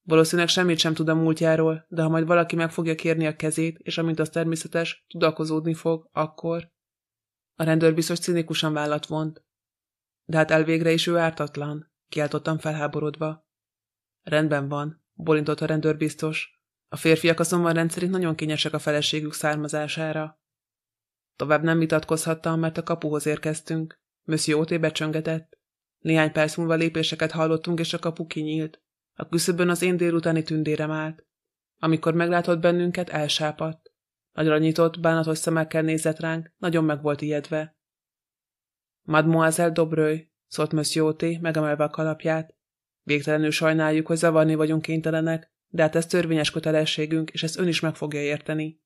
S1: Valószínűleg semmit sem tud a múltjáról, de ha majd valaki meg fogja kérni a kezét, és amint az természetes, tudakozódni fog, akkor... A rendőr biztos cinikusan vállat vont. De hát elvégre is ő ártatlan, kiáltottam felháborodva. Rendben van, bolintott a rendőr biztos. A férfiak azonban rendszerint nagyon kényesek a feleségük származására. Tovább nem vitatkozhattam, mert a kapuhoz érkeztünk. Monsieur Oté becsöngetett. Néhány perc múlva lépéseket hallottunk, és a kapu kinyílt. A küszöbön az én délutáni tündérem állt. Amikor meglátott bennünket, elsápadt. Nagyra nyitott, bánatos szemekkel nézett ránk, nagyon meg volt ijedve. Mademoiselle Dobröly, szólt Monsieur Oté, megemelve a kalapját. Végtelenül sajnáljuk, hogy zavarni vagyunk kénytelenek, de hát ez törvényes kötelességünk, és ezt ön is meg fogja érteni.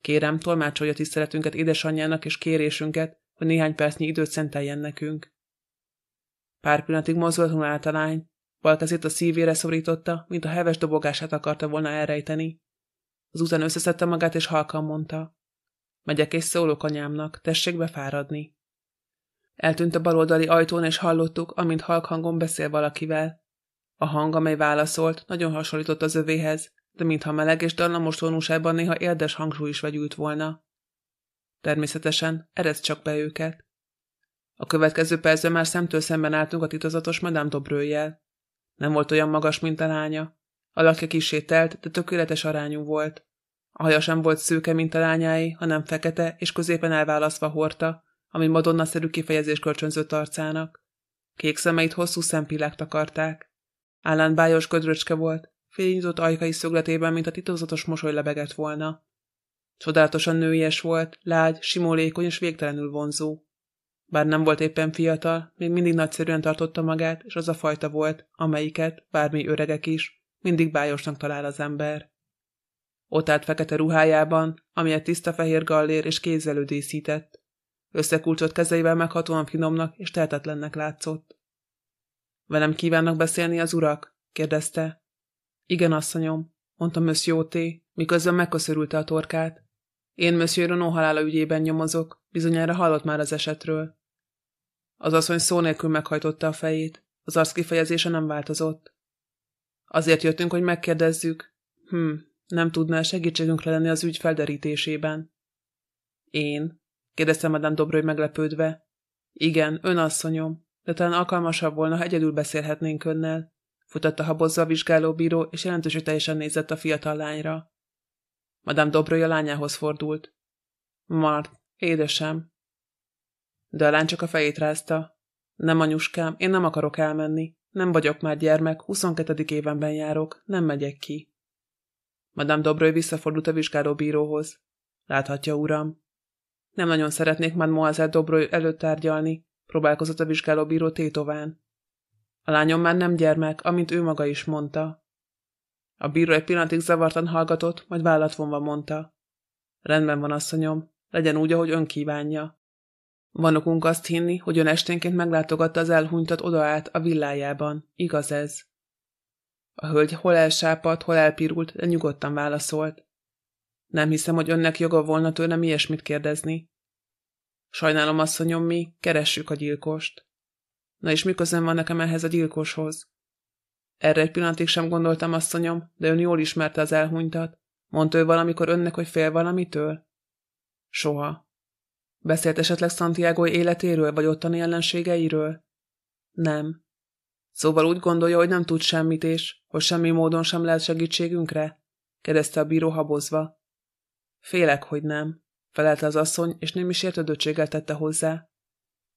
S1: Kérem, tolmácsolja tiszteletünket édesanyjának és kérésünket, hogy néhány percnyi időt szenteljen nekünk. Pár pillanatig mozgatlanul állt a lány, bal kezét a szívére szorította, mint a heves dobogását akarta volna elrejteni. Azután összeszedte magát, és halkan mondta. Megyek és szólok anyámnak, tessék befáradni. Eltűnt a baloldali ajtón, és hallottuk, amint halk hangon beszél valakivel. A hang, amely válaszolt, nagyon hasonlított az övéhez, de mintha meleg és dallamos tónusában néha érdes hangsúly is vegyült volna. Természetesen, eredsz csak be őket. A következő percben már szemtől szemben álltunk a titozatos Madame Dobrőjel. Nem volt olyan magas, mint a lánya. Alakja kisételt, de tökéletes arányú volt. A haja sem volt szőke, mint a lányái, hanem fekete és középen elválasztva hordta, ami madonna-szerű kifejezés kölcsönzött arcának. Kék szemeit hosszú szempillák takarták. Állán bájos gödröcske volt, félnyitott ajkai szögletében, mint a titokzatos mosoly lebegett volna. Csodálatosan nőies volt, lágy, simolékony és végtelenül vonzó. Bár nem volt éppen fiatal, még mindig nagyszerűen tartotta magát, és az a fajta volt, amelyiket, bármi öregek is, mindig bájosnak talál az ember. Ott állt fekete ruhájában, amelyet tiszta fehér gallér és kézzelő díszített. Összekulcsolt kezeivel meghatóan finomnak és tehetetlennek látszott. Velem kívánnak beszélni az urak? kérdezte. Igen, asszonyom, mondta Monsieur T., miközben megköszörülte a torkát. Én Monsieur Renault halála ügyében nyomozok, bizonyára hallott már az esetről. Az asszony szó nélkül meghajtotta a fejét, az arc kifejezése nem változott. Azért jöttünk, hogy megkérdezzük. Hm, nem tudná segítségünkre lenni az ügy felderítésében. Én? kérdezte Madame Dobroly meglepődve. Igen, ön asszonyom, de talán alkalmasabb volna, ha egyedül beszélhetnénk önnel. Futatta habozza a vizsgálóbíró, és teljesen nézett a fiatal lányra. Madame Dobroly a lányához fordult. Mart, édesem. De a lány csak a fejét rázta. Nem, anyuskám, én nem akarok elmenni. Nem vagyok már gyermek, 22. évenben járok, nem megyek ki. Madame Dobroly visszafordult a vizsgálóbíróhoz. Láthatja, uram. Nem nagyon szeretnék Mademoiselle Dobroly előtt tárgyalni, próbálkozott a vizsgálóbíró tétován. A lányom már nem gyermek, amint ő maga is mondta. A bíró egy pillanatig zavartan hallgatott, majd vállat vonva mondta. Rendben van, asszonyom, legyen úgy, ahogy ön kívánja. Van okunk azt hinni, hogy ön esténként meglátogatta az elhunytat oda át a villájában. Igaz ez? A hölgy hol elsápadt, hol elpirult, de nyugodtan válaszolt. Nem hiszem, hogy önnek joga volna tőlem ilyesmit kérdezni. Sajnálom, asszonyom, mi keressük a gyilkost. Na és miközben van nekem ehhez a gyilkoshoz? Erre egy pillanatig sem gondoltam, asszonyom, de ön jól ismerte az elhunytat. Mondta ő valamikor önnek, hogy fél valamitől? Soha. Beszélt esetleg Santiago életéről, vagy ottani ellenségeiről? Nem. Szóval úgy gondolja, hogy nem tud semmit, és hogy semmi módon sem lehet segítségünkre? kérdezte a bíró habozva. Félek, hogy nem, felelte az asszony, és nem is értődöttséggel tette hozzá.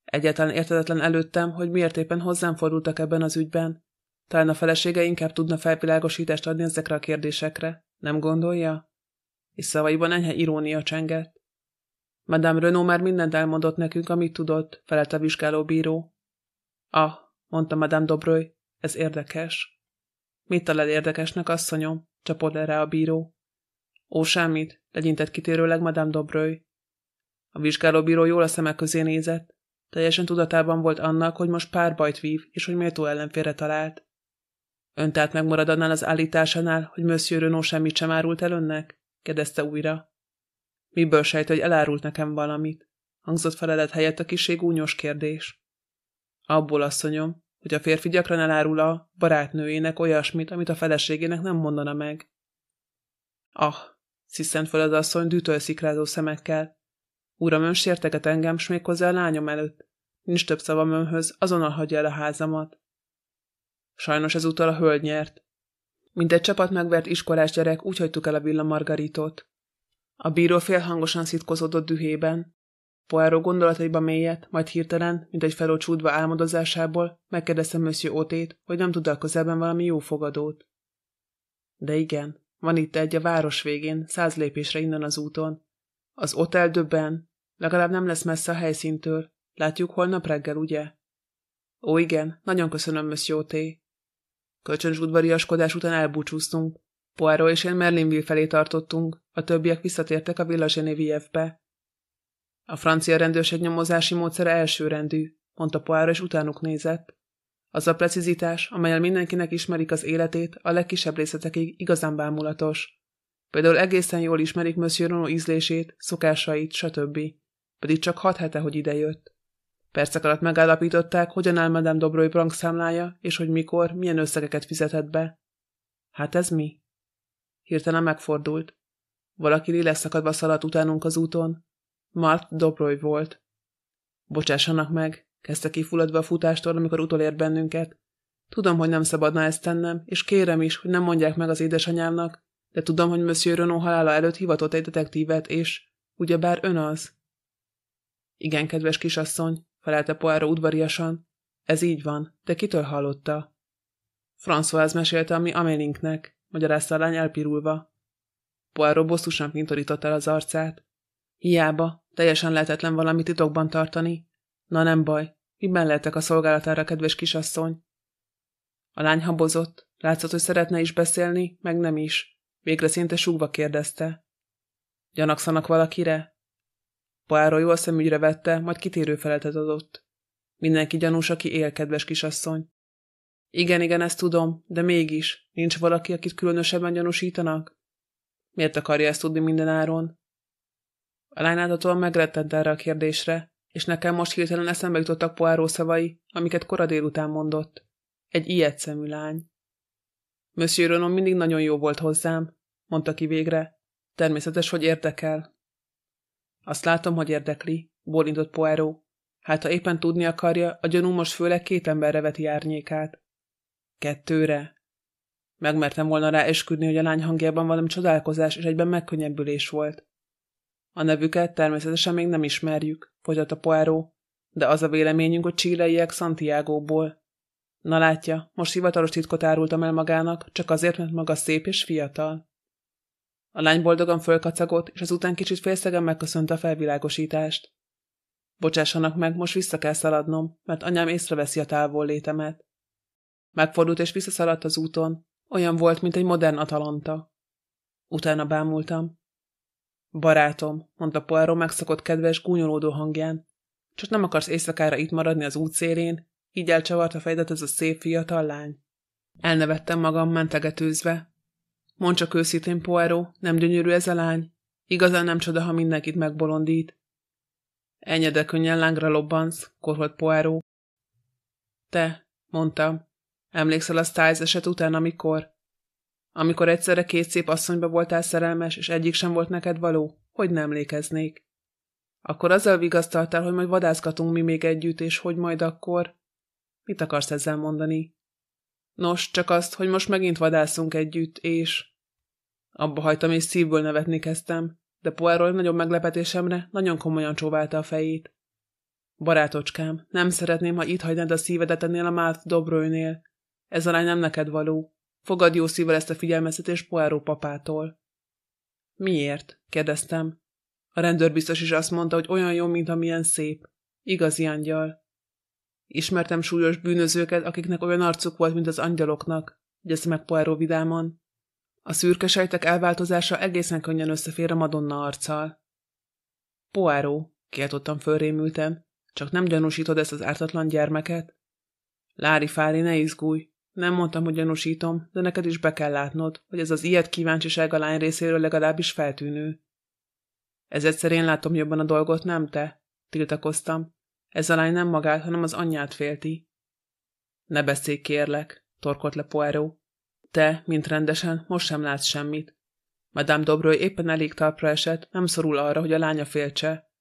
S1: Egyáltalán értedetlen előttem, hogy miért éppen hozzám fordultak ebben az ügyben. Talán a felesége inkább tudna felvilágosítást adni ezekre a kérdésekre, nem gondolja? És szavaiban enyhe irónia csengett. Madame Renault már mindent elmondott nekünk, amit tudott, felelt a vizsgálóbíró. Ah, mondta Madame Dobroy, ez érdekes. Mit talál érdekesnek, asszonyom? csapott le a bíró. Ó, semmit, legyintett kitérőleg Madame Dobroy. A vizsgálóbíró jól a szemek közé nézett. Teljesen tudatában volt annak, hogy most pár bajt vív, és hogy méltó ellenfélre talált. Ön tehát megmarad annál az állításánál, hogy Monsieur Renault semmit sem árult el önnek? kérdezte újra. Miből sejt, hogy elárult nekem valamit? hangzott felelet helyett a kiség gúnyos kérdés. Abból, asszonyom, hogy a férfi gyakran elárul a barátnőjének olyasmit, amit a feleségének nem mondana meg. Ah, sziszent föl az asszony dűtölszikrázó szemekkel. Uram, ön sérteget engem, s méghozzá a lányom előtt. Nincs több szavam önhöz, azonnal hagyja el a házamat. Sajnos ezúttal a hölgy nyert. Mint egy csapat megvert iskolás gyerek, úgy hagytuk el a villa Margaritot. A bíró félhangosan szitkozódott dühében. Poirot gondolataiba mélyet, majd hirtelen, mint egy felócsúdva álmodozásából, megkérdezte Monsieur Otét, hogy nem tud a közelben valami jó fogadót. De igen, van itt egy a város végén, száz lépésre innen az úton. Az hotel döbben, legalább nem lesz messze a helyszíntől. Látjuk holnap reggel, ugye? Ó, igen, nagyon köszönöm, Monsieur Oté. Kölcsönös udvariaskodás után elbúcsúztunk. Poirot és én Merlinville felé tartottunk, a többiek visszatértek a Villa Genevieve-be. A francia rendőrség nyomozási módszere elsőrendű, mondta Poirot, és utánuk nézett. Az a precizitás, amelyel mindenkinek ismerik az életét, a legkisebb részletekig igazán bámulatos. Például egészen jól ismerik Monsieur Renaud ízlését, szokásait, stb. Pedig csak hat hete, hogy idejött. Percek alatt megállapították, hogyan áll Madame Dobroy bankszámlája, és hogy mikor, milyen összegeket fizetett be. Hát ez mi? Hirtelen megfordult. Valaki leszakadva szaladt utánunk az úton. Mark Dobroy volt. Bocsássanak meg, kezdte kifulladva a futástól, amikor utolért bennünket. Tudom, hogy nem szabadna ezt tennem, és kérem is, hogy nem mondják meg az édesanyámnak, de tudom, hogy Monsieur Renaud halála előtt hivatott egy detektívet, és ugyebár ön az. Igen, kedves kisasszony, felelte Poirot udvariasan. Ez így van, de kitől hallotta? François mesélte, ami Amelinknek, magyarázta a lány elpirulva. Poirot bosszusan pintorított el az arcát. Hiába, teljesen lehetetlen valami titokban tartani. Na nem baj, miben lehetek a szolgálatára, kedves kisasszony? A lány habozott, látszott, hogy szeretne is beszélni, meg nem is. Végre szinte súgva kérdezte. Gyanakszanak valakire? Poirot jól szemügyre vette, majd kitérő feletet adott. Mindenki gyanús, aki él, kedves kisasszony. Igen, igen, ezt tudom, de mégis, nincs valaki, akit különösebben gyanúsítanak? Miért akarja ezt tudni minden áron? A lány láthatóan megrettent erre a kérdésre, és nekem most hirtelen eszembe jutottak Poirot szavai, amiket kora délután mondott. Egy ilyet szemű lány. Monsieur Renaud mindig nagyon jó volt hozzám, mondta ki végre. Természetes, hogy érdekel. Azt látom, hogy érdekli, bólintott Poirot. Hát ha éppen tudni akarja, a gyanú most főleg két emberre veti árnyékát. Kettőre. Megmertem volna rá esküdni, hogy a lány hangjában valami csodálkozás és egyben megkönnyebbülés volt. A nevüket természetesen még nem ismerjük, a Poirot, de az a véleményünk, hogy csilleiek Santiago-ból. Na látja, most hivatalos titkot árultam el magának, csak azért, mert maga szép és fiatal. A lány boldogan fölkacagott, és azután kicsit félszegen megköszönte a felvilágosítást. Bocsássanak meg, most vissza kell szaladnom, mert anyám észreveszi a távol létemet. Megfordult és visszaszaladt az úton. Olyan volt, mint egy modern atalanta. Utána bámultam. Barátom, mondta Poirot megszokott kedves, gúnyolódó hangján. Csak nem akarsz éjszakára itt maradni az útszélén? Így elcsavart a fejedet ez a szép fiatal lány. Elnevettem magam mentegetőzve. Mondd csak őszintén, Poirot, nem gyönyörű ez a lány? Igazán nem csoda, ha mindenkit megbolondít. Enyede könnyen lángra lobbansz, korholt Poirot. Te, mondtam, emlékszel a Styles eset után, amikor? Amikor egyszerre két szép asszonyba voltál szerelmes, és egyik sem volt neked való? Hogy nem emlékeznék? Akkor azzal vigasztaltál, hogy majd vadászgatunk mi még együtt, és hogy majd akkor... Mit akarsz ezzel mondani? Nos, csak azt, hogy most megint vadászunk együtt, és... Abba hagytam, és szívből nevetni kezdtem, de Poirot nagyobb meglepetésemre nagyon komolyan csóválta a fejét. Barátocskám, nem szeretném, ha itt hagynád a szívedet ennél a Máth Dobrőnél. Ez a lány nem neked való. Fogad jó szívvel ezt a figyelmeztetést Poirot papától. Miért? kérdeztem. A rendőr biztos is azt mondta, hogy olyan jó, mint amilyen szép. Igazi angyal. Ismertem súlyos bűnözőket, akiknek olyan arcuk volt, mint az angyaloknak, jegyezte meg Poirot vidáman. A szürke sejtek elváltozása egészen könnyen összefér a Madonna arccal. Poirot, kiáltottam fölrémülten, csak nem gyanúsítod ezt az ártatlan gyermeket? Lári Fári, ne izgulj, nem mondtam, hogy gyanúsítom, de neked is be kell látnod, hogy ez az ilyet kíváncsiság a lány részéről legalábbis feltűnő. Ez egyszer én látom jobban a dolgot, nem te? tiltakoztam. Ez a lány nem magát, hanem az anyját félti. Ne beszélj, kérlek, torkolt le Poirot. Te, mint rendesen, most sem látsz semmit. Madame Dobroly éppen elég talpra esett, nem szorul arra, hogy a lánya féltse.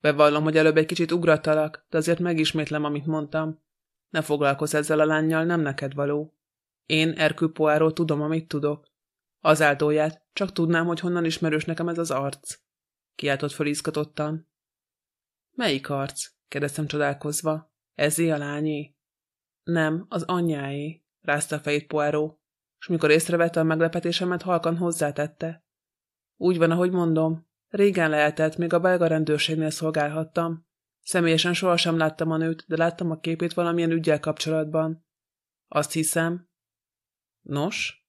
S1: Bevallom, hogy előbb egy kicsit ugrattalak, de azért megismétlem, amit mondtam. Ne foglalkozz ezzel a lányjal, nem neked való. Én, Erkül tudom, amit tudok. Az áldóját, csak tudnám, hogy honnan ismerős nekem ez az arc. Kiáltott föl izgatottan. Melyik arc? kérdeztem csodálkozva. Ezé a lányé? Nem, az anyjáé, rázta a fejét Poirot, és mikor észrevette a meglepetésemet, halkan hozzátette. Úgy van, ahogy mondom. Régen lehetett, még a belga rendőrségnél szolgálhattam. Személyesen sohasem láttam a nőt, de láttam a képét valamilyen ügyel kapcsolatban. Azt hiszem. Nos?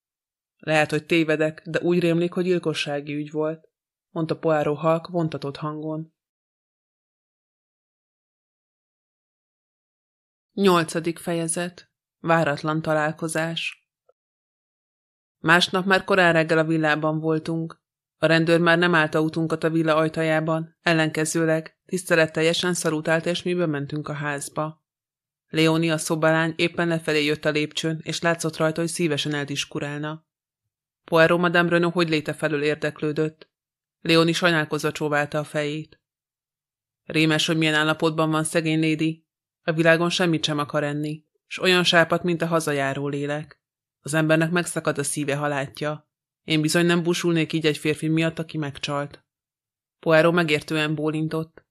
S1: Lehet, hogy tévedek, de úgy rémlik, hogy gyilkossági ügy volt, mondta Poirot halk vontatott hangon. Nyolcadik fejezet. Váratlan találkozás. Másnap már korán reggel a villában voltunk. A rendőr már nem állt autunkat a villa ajtajában, ellenkezőleg tiszteletteljesen szarutált, és mi bementünk a házba. Leoni a szobalány éppen lefelé jött a lépcsőn, és látszott rajta, hogy szívesen eldiskurálna. Poirot Madame Renaud hogy léte felül érdeklődött. Leoni sajnálkozva csóválta a fejét. Rémes, hogy milyen állapotban van szegény lédi. A világon semmit sem akar enni, és olyan sápat, mint a hazajáró lélek. Az embernek megszakad a szíve, ha látja. Én bizony nem busulnék így egy férfi miatt, aki megcsalt. Poirot megértően bólintott.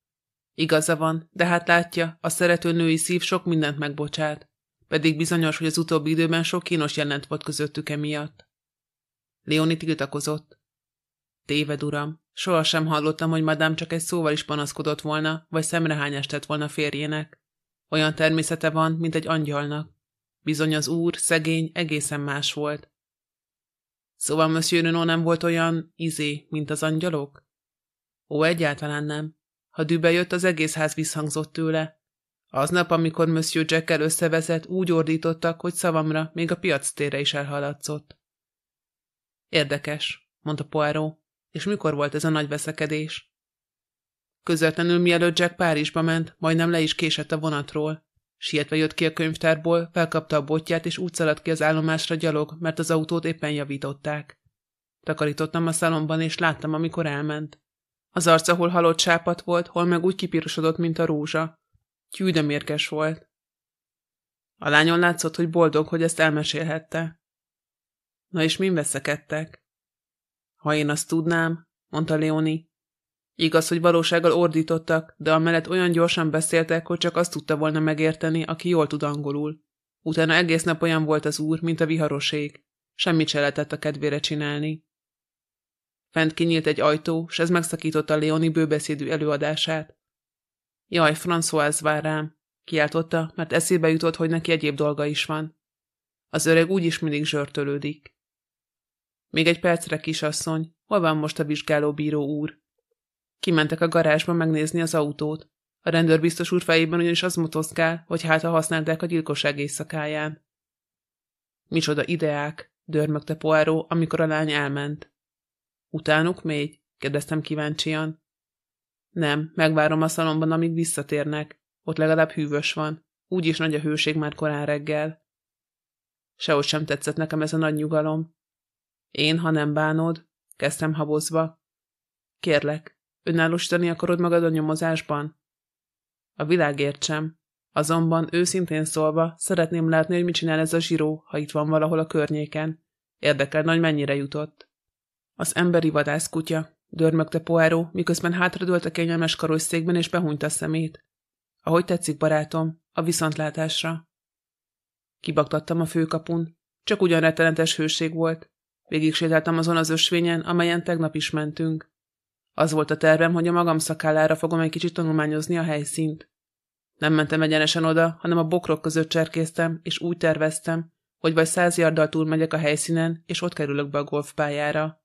S1: Igaza van, de hát látja, a szerető női szív sok mindent megbocsát, pedig bizonyos, hogy az utóbbi időben sok kínos jelent volt közöttük emiatt. Leoni tiltakozott. Téved, uram. Sohasem hallottam, hogy madám csak egy szóval is panaszkodott volna, vagy szemrehányást tett volna férjének. Olyan természete van, mint egy angyalnak. Bizony az úr, szegény, egészen más volt. Szóval Monsieur Renaud nem volt olyan izé, mint az angyalok? Ó, egyáltalán nem. Ha dübe jött, az egész ház visszhangzott tőle. Aznap, amikor Monsieur Jackkel összevezett, úgy ordítottak, hogy szavamra még a piac térre is elhaladszott. Érdekes, mondta Poirot. És mikor volt ez a nagy veszekedés? Közvetlenül mielőtt Jack Párizsba ment, majdnem le is késett a vonatról. Sietve jött ki a könyvtárból, felkapta a botját, és úgy szaladt ki az állomásra gyalog, mert az autót éppen javították. Takarítottam a szalomban, és láttam, amikor elment. Az arca hol halott sápat volt, hol meg úgy kipirosodott, mint a rózsa. Tyű, volt. A lányon látszott, hogy boldog, hogy ezt elmesélhette. Na és min veszekedtek? Ha én azt tudnám, mondta Leoni. Igaz, hogy valósággal ordítottak, de amellett olyan gyorsan beszéltek, hogy csak azt tudta volna megérteni, aki jól tud angolul. Utána egész nap olyan volt az úr, mint a viharoség. Semmit se lehetett a kedvére csinálni. Fent kinyílt egy ajtó, s ez megszakította Leoni bőbeszédű előadását. Jaj, François vár rám, kiáltotta, mert eszébe jutott, hogy neki egyéb dolga is van. Az öreg úgyis mindig zsörtölődik. Még egy percre, kisasszony, hol van most a vizsgálóbíró úr? Kimentek a garázsba megnézni az autót. A rendőr biztos úr fejében ugyanis az motoszkál, hogy hát ha használták a gyilkosság éjszakáján. Micsoda ideák, dörmögte Poirot, amikor a lány elment. Utánuk még? kérdeztem kíváncsian. Nem, megvárom a szalomban, amíg visszatérnek. Ott legalább hűvös van. Úgyis nagy a hőség már korán reggel. Sehogy sem tetszett nekem ez a nagy nyugalom. Én, ha nem bánod, kezdtem habozva. Kérlek, önállósítani akarod magad a nyomozásban? A világért sem. Azonban őszintén szólva szeretném látni, hogy mit csinál ez a zsíró, ha itt van valahol a környéken. Érdekel nagy mennyire jutott. Az emberi vadászkutya, dörmögte Poirot, miközben hátradőlt a kényelmes karosszékben és behúnyt a szemét. Ahogy tetszik, barátom, a viszontlátásra. Kibaktattam a főkapun. Csak ugyan rettenetes hőség volt. Végig sétáltam azon az ösvényen, amelyen tegnap is mentünk. Az volt a tervem, hogy a magam szakállára fogom egy kicsit tanulmányozni a helyszínt. Nem mentem egyenesen oda, hanem a bokrok között cserkéztem, és úgy terveztem, hogy vagy száz yarddal túl megyek a helyszínen, és ott kerülök be a golfpályára.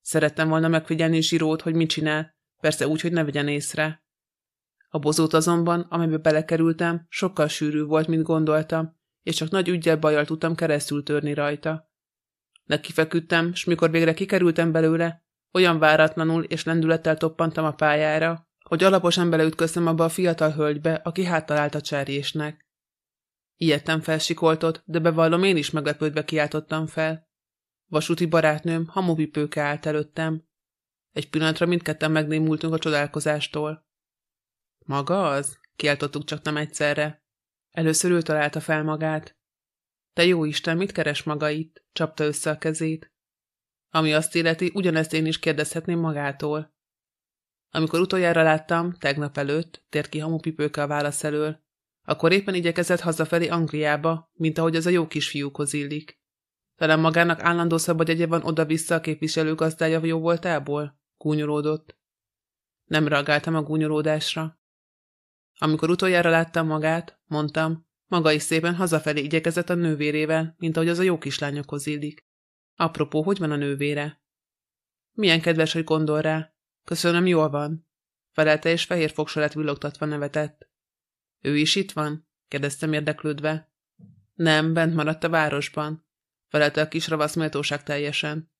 S1: Szerettem volna megfigyelni Zsirót, hogy mit csinál, persze úgy, hogy ne vegyen észre. A bozót azonban, amiben belekerültem, sokkal sűrű volt, mint gondoltam, és csak nagy ügyel bajjal tudtam keresztül törni rajta. Nekifeküdtem, s mikor végre kikerültem belőle, olyan váratlanul és lendülettel toppantam a pályára, hogy alaposan beleütköztem abba a fiatal hölgybe, aki háttalált a cserjésnek. Ilyetten felsikoltott, de bevallom én is meglepődve kiáltottam fel. Vasúti barátnőm, hamupipőke állt előttem. Egy pillanatra mindketten megnémultunk a csodálkozástól. Maga az? Kiáltottuk csak nem egyszerre. Először ő találta fel magát. Te jó Isten, mit keres maga itt? Csapta össze a kezét. Ami azt illeti, ugyanezt én is kérdezhetném magától. Amikor utoljára láttam, tegnap előtt, tért ki hamupipőke a válasz elől, akkor éppen igyekezett hazafelé Angliába, mint ahogy az a jó kisfiúkhoz illik. Talán magának állandó szabadjegye van oda-vissza a képviselő gazdája jó voltából? Gúnyolódott. Nem reagáltam a gúnyolódásra. Amikor utoljára láttam magát, mondtam, maga is szépen hazafelé igyekezett a nővérével, mint ahogy az a jó kislányokhoz illik. Apropó, hogy van a nővére? Milyen kedves, hogy gondol rá. Köszönöm, jól van. Felelte és fehér fogsorát villogtatva nevetett. Ő is itt van? kérdeztem érdeklődve. Nem, bent maradt a városban. Felelte a kis ravasz méltóság teljesen.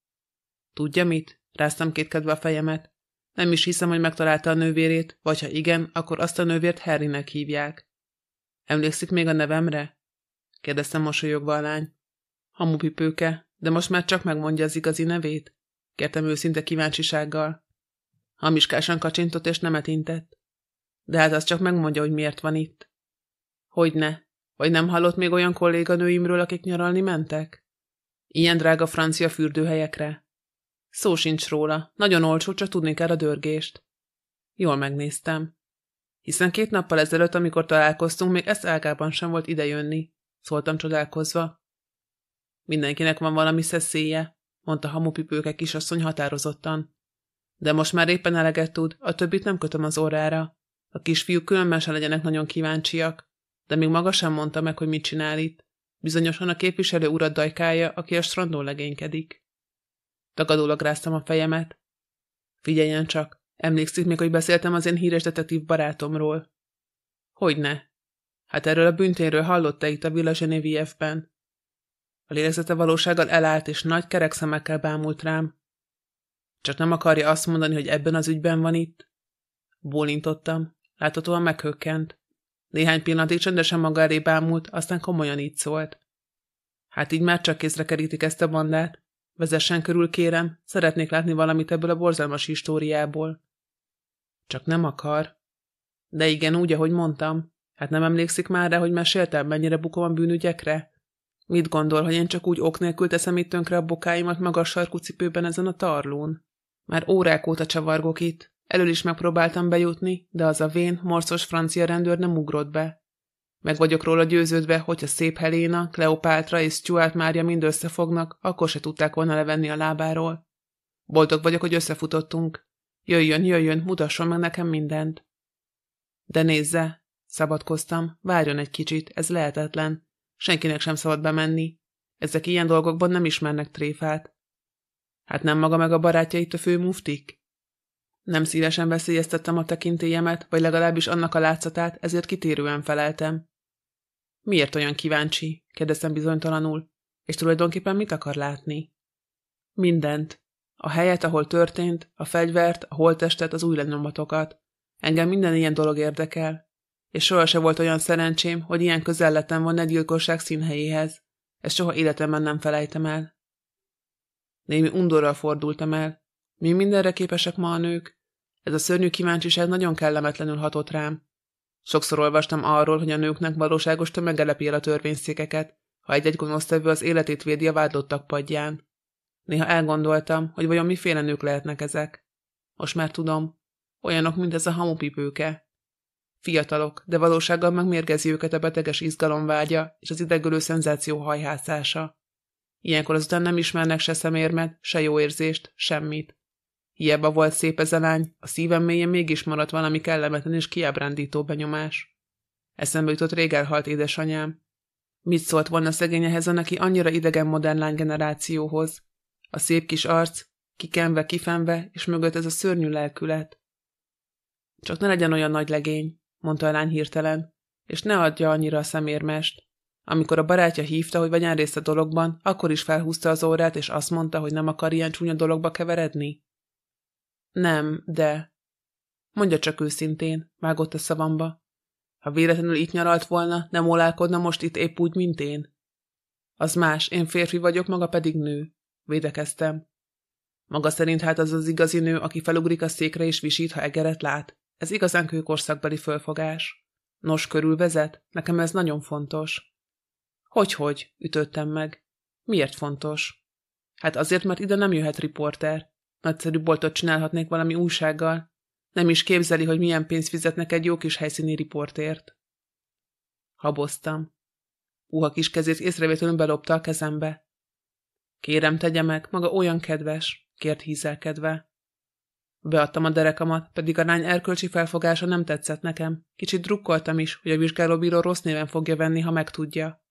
S1: Tudja mit? Ráztam kétkedve a fejemet. Nem is hiszem, hogy megtalálta a nővérét, vagy ha igen, akkor azt a nővért Harrynek hívják. Emlékszik még a nevemre? kérdeztem mosolyogva a lány. Hamupipőke, de most már csak megmondja az igazi nevét? kértem őszinte kíváncsisággal. Hamiskásan kacsintott és nemet intett. De hát az csak megmondja, hogy miért van itt. Hogy ne? Vagy nem hallott még olyan kolléganőimről, akik nyaralni mentek? Ilyen drága francia fürdőhelyekre. Szó sincs róla, nagyon olcsó, csak tudni kell a dörgést. Jól megnéztem. Hiszen két nappal ezelőtt, amikor találkoztunk, még ezt ágában sem volt idejönni, szóltam csodálkozva. Mindenkinek van valami szeszélye, mondta hamupipőke kisasszony határozottan. De most már éppen eleget tud, a többit nem kötöm az órára. A kisfiúk különben se legyenek nagyon kíváncsiak, de még maga sem mondta meg, hogy mit csinál itt. Bizonyosan a képviselő urat dajkája, aki a strandon legénykedik. Tagadólag ráztam a fejemet. Figyeljen csak, emlékszik még, hogy beszéltem az én híres detektív barátomról? Hogyne? Hát erről a bünténről hallotta itt a Villa Genevieve-ben. A lélegzete valósággal elállt, és nagy kerek szemekkel bámult rám. Csak nem akarja azt mondani, hogy ebben az ügyben van itt? Bólintottam. Láthatóan meghökkent. Néhány pillanatig csendesen maga elé bámult, aztán komolyan így szólt. Hát így már csak kézre kerítik ezt a bandát. Vezessen körül, kérem, szeretnék látni valamit ebből a borzalmas históriából. Csak nem akar. De igen, úgy, ahogy mondtam. Hát nem emlékszik már rá, hogy meséltem, mennyire bukom a bűnügyekre? Mit gondol, hogy én csak úgy ok nélkül teszem itt tönkre a bokáimat magas sarkú cipőben ezen a tarlón? Már órák óta csavargok itt. Elől is megpróbáltam bejutni, de az a vén, morcos francia rendőr nem ugrott be. Meg vagyok róla győződve, hogyha szép Helena, Kleopátra és Stuart Mária mind összefognak, akkor se tudták volna levenni a lábáról. Boldog vagyok, hogy összefutottunk. Jöjjön, jöjjön, mutasson meg nekem mindent. De nézze, szabadkoztam, várjon egy kicsit, ez lehetetlen. Senkinek sem szabad bemenni. Ezek ilyen dolgokban nem ismernek tréfát. Hát nem maga meg a barátjait a főmuftik? Nem szívesen veszélyeztettem a tekintélyemet, vagy legalábbis annak a látszatát, ezért kitérően feleltem. Miért olyan kíváncsi? kérdeztem bizonytalanul. És tulajdonképpen mit akar látni? Mindent. A helyet, ahol történt, a fegyvert, a holtestet, az új lenyomatokat. Engem minden ilyen dolog érdekel. És soha se volt olyan szerencsém, hogy ilyen közel lettem volna egy gyilkosság színhelyéhez. Ezt soha életemben nem felejtem el. Némi undorral fordultam el. Mi mindenre képesek ma a nők? Ez a szörnyű kíváncsiság nagyon kellemetlenül hatott rám. Sokszor olvastam arról, hogy a nőknek valóságos tömegelepi el a törvényszékeket, ha egy-egy gonosztevő az életét védi a vádlottak padján. Néha elgondoltam, hogy vajon miféle nők lehetnek ezek. Most már tudom, olyanok, mint ez a hamupipőke. Fiatalok, de valósággal megmérgezi őket a beteges izgalomvágya és az idegölő szenzáció hajhászása. Ilyenkor azután nem ismernek se szemérmet, se jó érzést, semmit. Hiába volt szép ez a lány, a szívem mélyén mégis maradt valami kellemetlen és kiábrándító benyomás. Eszembe jutott rég elhalt édesanyám. Mit szólt volna szegény ehhez a neki annyira idegen modern lány generációhoz? A szép kis arc, kikenve, kifenve, és mögött ez a szörnyű lelkület. Csak ne legyen olyan nagy legény, mondta a lány hirtelen, és ne adja annyira a szemérmest. Amikor a barátja hívta, hogy vegyen részt a dologban, akkor is felhúzta az órát, és azt mondta, hogy nem akar ilyen csúnya dologba keveredni? Nem, de... Mondja csak őszintén, vágott a szavamba. Ha véletlenül itt nyaralt volna, nem olálkodna most itt épp úgy, mint én? Az más, én férfi vagyok, maga pedig nő. Védekeztem. Maga szerint hát az az igazi nő, aki felugrik a székre és visít, ha egeret lát. Ez igazán kőkorszakbeli fölfogás. Nos, körülvezet? Nekem ez nagyon fontos. Hogy-hogy, ütöttem meg. Miért fontos? Hát azért, mert ide nem jöhet riporter. Nagyszerű boltot csinálhatnék valami újsággal. Nem is képzeli, hogy milyen pénzt fizetnek egy jó kis helyszíni riportért. Haboztam. Uha kis kezét észrevétlenül belopta a kezembe. Kérem, tegye meg, maga olyan kedves, kért hízelkedve. Beadtam a derekamat, pedig a lány erkölcsi felfogása nem tetszett nekem. Kicsit drukkoltam is, hogy a vizsgálóbíró rossz néven fogja venni, ha megtudja.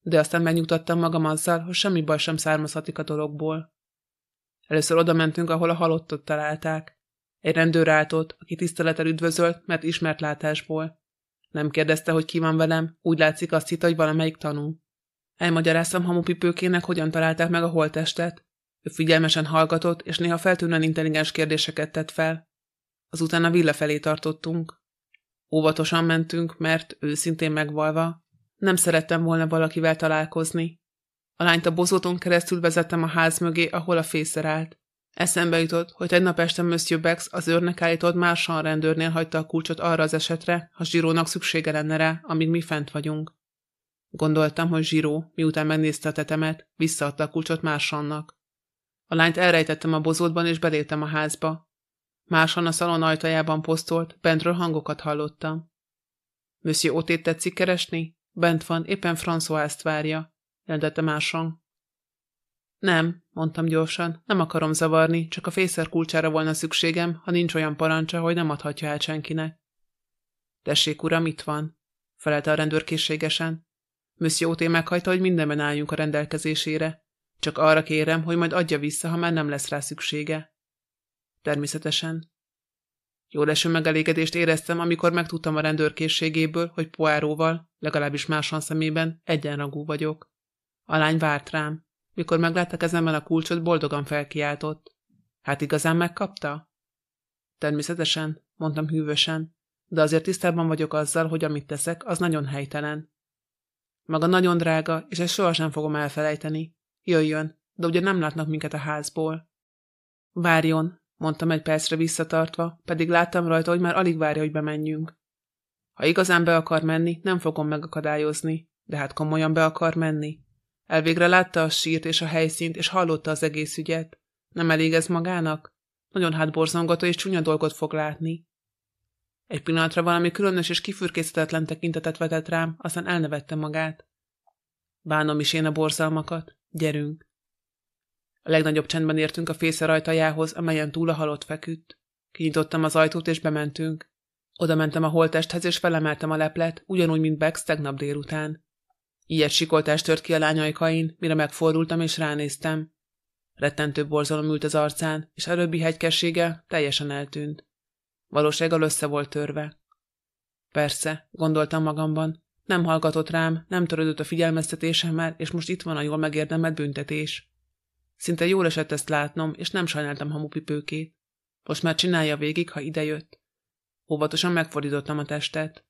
S1: De aztán megnyugtattam magam azzal, hogy semmi baj sem származhatik a dologból. Először oda mentünk, ahol a halottot találták. Egy rendőr állt ott, aki tisztelettel üdvözölt, mert ismert látásból. Nem kérdezte, hogy ki van velem, úgy látszik azt hitt, hogy valamelyik tanú. Elmagyaráztam hamupipőkének, hogyan találták meg a holtestet. Ő figyelmesen hallgatott, és néha feltűnően intelligens kérdéseket tett fel. Azután a villa felé tartottunk. Óvatosan mentünk, mert őszintén megvalva, nem szerettem volna valakivel találkozni. A lányt a bozóton keresztül vezettem a ház mögé, ahol a fészer állt. Eszembe jutott, hogy egy nap este Monsieur Bex az őrnek állított mársan rendőrnél hagyta a kulcsot arra az esetre, ha Zsirónak szüksége lenne rá, amíg mi fent vagyunk. Gondoltam, hogy Zsiró, miután megnézte a tetemet, visszaadta a kulcsot Mársannak. A lányt elrejtettem a bozótban, és beléptem a házba. Mársan a szalon ajtajában posztolt, bentről hangokat hallottam. Monsieur Otét tetszik keresni? Bent van, éppen François-t várja, jelentette Mársan. Nem, mondtam gyorsan, nem akarom zavarni, csak a fészer kulcsára volna szükségem, ha nincs olyan parancsa, hogy nem adhatja el senkinek. Tessék, uram, itt van, felelte a rendőr készségesen. Monsieur Oté meghajta, hogy mindenben álljunk a rendelkezésére. Csak arra kérem, hogy majd adja vissza, ha már nem lesz rá szüksége. Természetesen. Jó leső megelégedést éreztem, amikor megtudtam a rendőrkészségéből, hogy Poáróval, legalábbis másan szemében, egyenrangú vagyok. A lány várt rám. Mikor meglátta kezemben a kulcsot, boldogan felkiáltott. Hát igazán megkapta? Természetesen, mondtam hűvösen, de azért tisztában vagyok azzal, hogy amit teszek, az nagyon helytelen. Maga nagyon drága, és ezt sohasem fogom elfelejteni. Jöjjön, de ugye nem látnak minket a házból. Várjon, mondtam egy percre visszatartva, pedig láttam rajta, hogy már alig várja, hogy bemenjünk. Ha igazán be akar menni, nem fogom megakadályozni, de hát komolyan be akar menni. Elvégre látta a sírt és a helyszínt, és hallotta az egész ügyet. Nem elég ez magának? Nagyon hátborzongató és csúnya dolgot fog látni. Egy pillanatra valami különös és kifürkészhetetlen tekintetet vetett rám, aztán elnevette magát. Bánom is én a borzalmakat. Gyerünk. A legnagyobb csendben értünk a fészer ajtajához, amelyen túl a halott feküdt. Kinyitottam az ajtót, és bementünk. Oda mentem a holtesthez, és felemeltem a leplet, ugyanúgy, mint Bex tegnap délután. Ilyet sikoltás tört ki a lányajkain, mire megfordultam és ránéztem. Rettentő borzalom ült az arcán, és előbbi hegykessége teljesen eltűnt. Valósággal össze volt törve. Persze, gondoltam magamban, nem hallgatott rám, nem törődött a figyelmeztetésemmel, és most itt van a jól megérdemelt büntetés. Szinte jól esett ezt látnom, és nem sajnáltam hamupipőkét. Most már csinálja végig, ha idejött. Óvatosan megfordítottam a testet.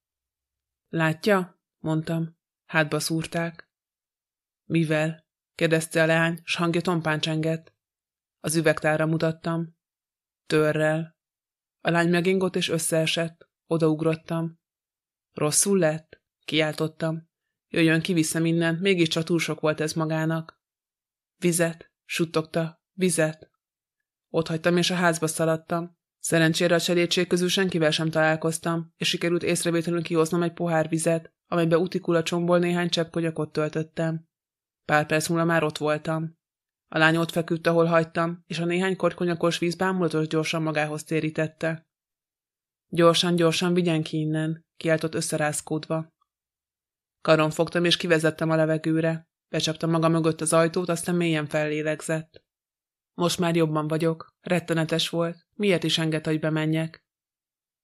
S1: Látja? mondtam. Hátba szúrták. Mivel? kérdezte a leány, s hangja tompán csengett. Az üvegtára mutattam. Törrel. A lány megingott és összeesett. Odaugrottam. Rosszul lett? Kiáltottam. Jöjjön ki vissza mindent, mégiscsak túl sok volt ez magának. Vizet, suttogta, vizet. Ott hagytam és a házba szaladtam. Szerencsére a cselédség közül senkivel sem találkoztam, és sikerült észrevétlenül kihoznom egy pohár vizet, amelybe utikulacsomból néhány csepp konyakot töltöttem. Pár perc múlva már ott voltam. A lány ott feküdt, ahol hagytam, és a néhány korkonyakos víz bámulatos gyorsan magához térítette. Gyorsan, gyorsan vigyen ki innen, kiáltott összerázkódva. Karon fogtam, és kivezettem a levegőre. Becsaptam maga mögött az ajtót, aztán mélyen fellélegzett. Most már jobban vagyok. Rettenetes volt. Miért is engedte, hogy bemenjek?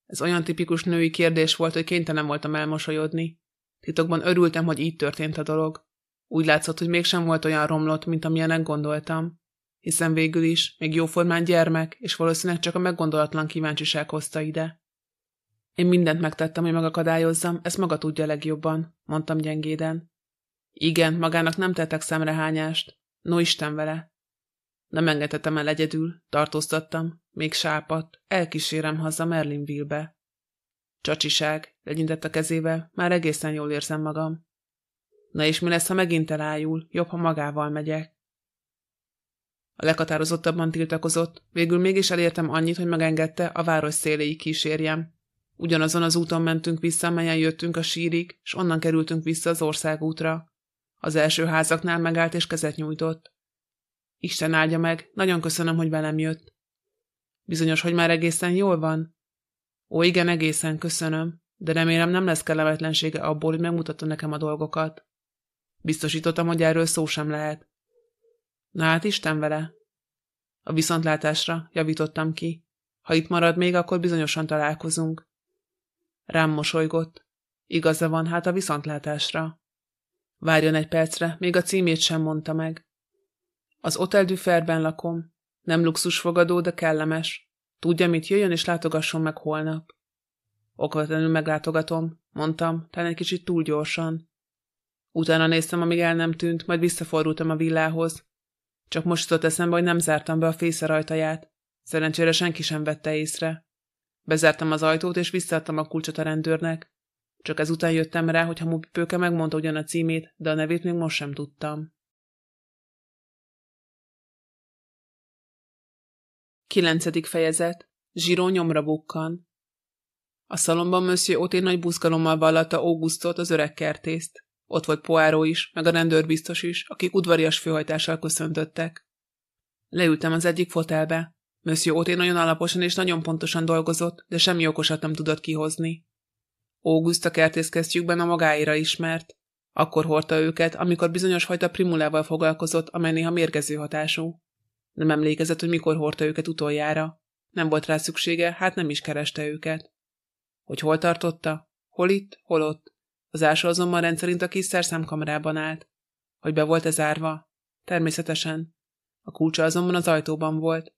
S1: Ez olyan tipikus női kérdés volt, hogy kénytelen voltam elmosolyodni. Titokban örültem, hogy így történt a dolog. Úgy látszott, hogy mégsem volt olyan romlott, mint amilyenek gondoltam. Hiszen végül is, még jóformán gyermek, és valószínűleg csak a meggondolatlan kíváncsiság hozta ide. Én mindent megtettem, hogy megakadályozzam, ezt maga tudja legjobban, mondtam gyengéden. Igen, magának nem tettek szemrehányást. No Isten vele. Nem engedhetem el egyedül, tartóztattam, még sápat, elkísérem haza Merlinville-be. Csacsiság, legyintett a kezével, már egészen jól érzem magam. Na és mi lesz, ha megint elájul, jobb, ha magával megyek. A leghatározottabban tiltakozott, végül mégis elértem annyit, hogy megengedte a város széléig kísérjem. Ugyanazon az úton mentünk vissza, melyen jöttünk a sírig, és onnan kerültünk vissza az országútra. Az első házaknál megállt és kezet nyújtott. Isten áldja meg, nagyon köszönöm, hogy velem jött. Bizonyos, hogy már egészen jól van? Ó, igen, egészen köszönöm, de remélem nem lesz kellemetlensége abból, hogy megmutatta nekem a dolgokat. Biztosítottam, hogy erről szó sem lehet. Na hát Isten vele. A viszontlátásra javítottam ki. Ha itt marad még, akkor bizonyosan találkozunk. Rám mosolygott. Igaza van, hát a viszontlátásra. Várjon egy percre, még a címét sem mondta meg. Az Hotel du Ferben lakom. Nem luxusfogadó, de kellemes. Tudja, mit jöjjön és látogasson meg holnap. Okvetlenül meglátogatom, mondtam, talán egy kicsit túl gyorsan. Utána néztem, amíg el nem tűnt, majd visszafordultam a villához. Csak most jutott eszembe, hogy nem zártam be a fészre ajtaját. Szerencsére senki sem vette észre. Bezártam az ajtót, és visszaadtam a kulcsot a rendőrnek. Csak ezután jöttem rá, hogy Hamupipőke megmondta ugyan a címét, de a nevét még most sem tudtam. Kilencedik fejezet. Zsiró nyomra bukkan. A szalomban Monsieur Oté nagy buzgalommal vallatta Augustot, az öreg kertészt. Ott volt Poáró is, meg a rendőrbiztos is, akik udvarias főhajtással köszöntöttek. Leültem az egyik fotelbe. Monsieur Oté nagyon alaposan és nagyon pontosan dolgozott, de semmi okosat nem tudott kihozni. August a kertészkesztyükben a magáira ismert. Akkor hordta őket, amikor bizonyos fajta primulával foglalkozott, amely néha mérgező hatású. Nem emlékezett, hogy mikor hordta őket utoljára. Nem volt rá szüksége, hát nem is kereste őket. Hogy hol tartotta? Hol itt, hol ott? Az ásó azonban rendszerint a kis szerszámkamerában állt. Hogy be volt ez zárva? Természetesen. A kulcsa azonban az ajtóban volt.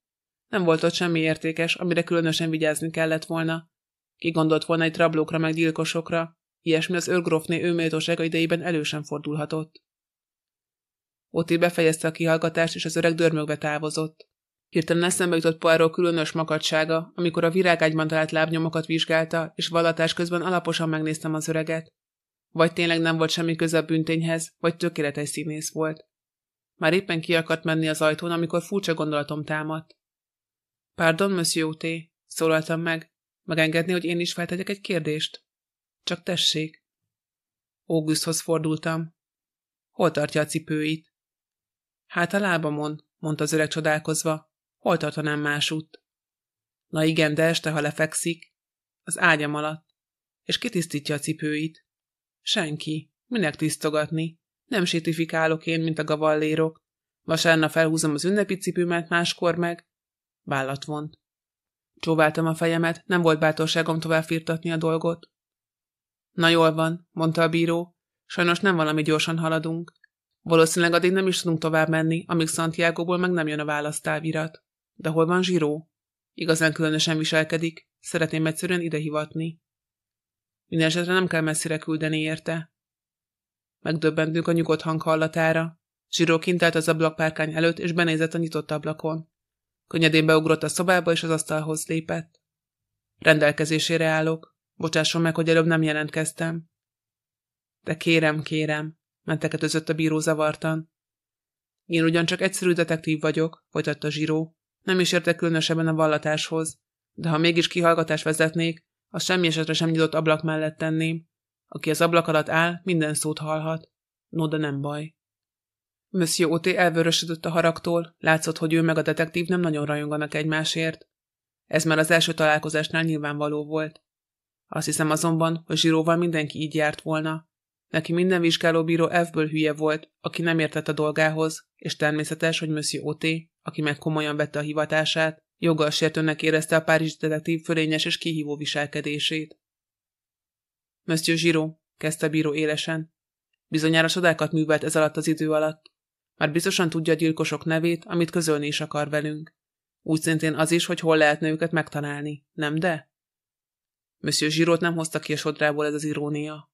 S1: Nem volt ott semmi értékes, amire különösen vigyázni kellett volna. Ki gondolt volna egy rablókra meg gyilkosokra? Ilyesmi az őrgrófné őméltósága idejében elősen fordulhatott. Oti befejezte a kihallgatást, és az öreg dörmögve távozott. Hirtelen eszembe jutott Poirot különös makadsága, amikor a virágágyban talált lábnyomokat vizsgálta, és vallatás közben alaposan megnéztem az öreget. Vagy tényleg nem volt semmi köze a büntényhez, vagy tökéletes színész volt. Már éppen ki akart menni az ajtón, amikor furcsa gondolatom támadt. Pardon, monsieur Uté, szólaltam meg. Megengedni, hogy én is feltegyek egy kérdést? Csak tessék. Augusthoz fordultam. Hol tartja a cipőit? Hát a lábamon, mondta az öreg csodálkozva. Hol tartanám másút? Na igen, de este, ha lefekszik. Az ágyam alatt. És kitisztítja a cipőit? Senki. Minek tisztogatni? Nem sétifikálok én, mint a gavallérok. Vasárnap felhúzom az ünnepi cipőmet, máskor meg. Vállat vont. Csóváltam a fejemet, nem volt bátorságom tovább firtatni a dolgot. Na jól van, mondta a bíró. Sajnos nem valami gyorsan haladunk. Valószínűleg addig nem is tudunk tovább menni, amíg Santiago-ból meg nem jön a választávirat. De hol van Zsiró? Igazán különösen viselkedik. Szeretném egyszerűen ide hivatni. Mindenesetre nem kell messzire küldeni érte. Megdöbbentünk a nyugodt hang hallatára. Zsiró kint állt az ablakpárkány előtt, és benézett a nyitott ablakon. Könnyedén beugrott a szobába, és az asztalhoz lépett. Rendelkezésére állok. Bocsásson meg, hogy előbb nem jelentkeztem. De kérem, kérem, mentegetőzött a bíró zavartan. Én ugyancsak egyszerű detektív vagyok, folytatta Zsiró. Nem is értek különösebben a vallatáshoz, de ha mégis kihallgatást vezetnék, azt semmi esetre sem nyitott ablak mellett tenném. Aki az ablak alatt áll, minden szót hallhat. No, de nem baj. Monsieur Oté elvörösödött a haragtól, látszott, hogy ő meg a detektív nem nagyon rajonganak egymásért. Ez már az első találkozásnál nyilvánvaló volt. Azt hiszem azonban, hogy Zsiróval mindenki így járt volna. Neki minden vizsgálóbíró F-ből hülye volt, aki nem értett a dolgához, és természetes, hogy Monsieur Oté, aki meg komolyan vette a hivatását, joggal sértőnek érezte a Párizs detektív fölényes és kihívó viselkedését. Monsieur Giro, kezdte bíró élesen. Bizonyára sodákat művelt ez alatt az idő alatt. Már biztosan tudja a gyilkosok nevét, amit közölni is akar velünk. Úgy szintén az is, hogy hol lehetne őket megtalálni, nem de? Monsieur Zsírót nem hozta ki a sodrából ez az irónia.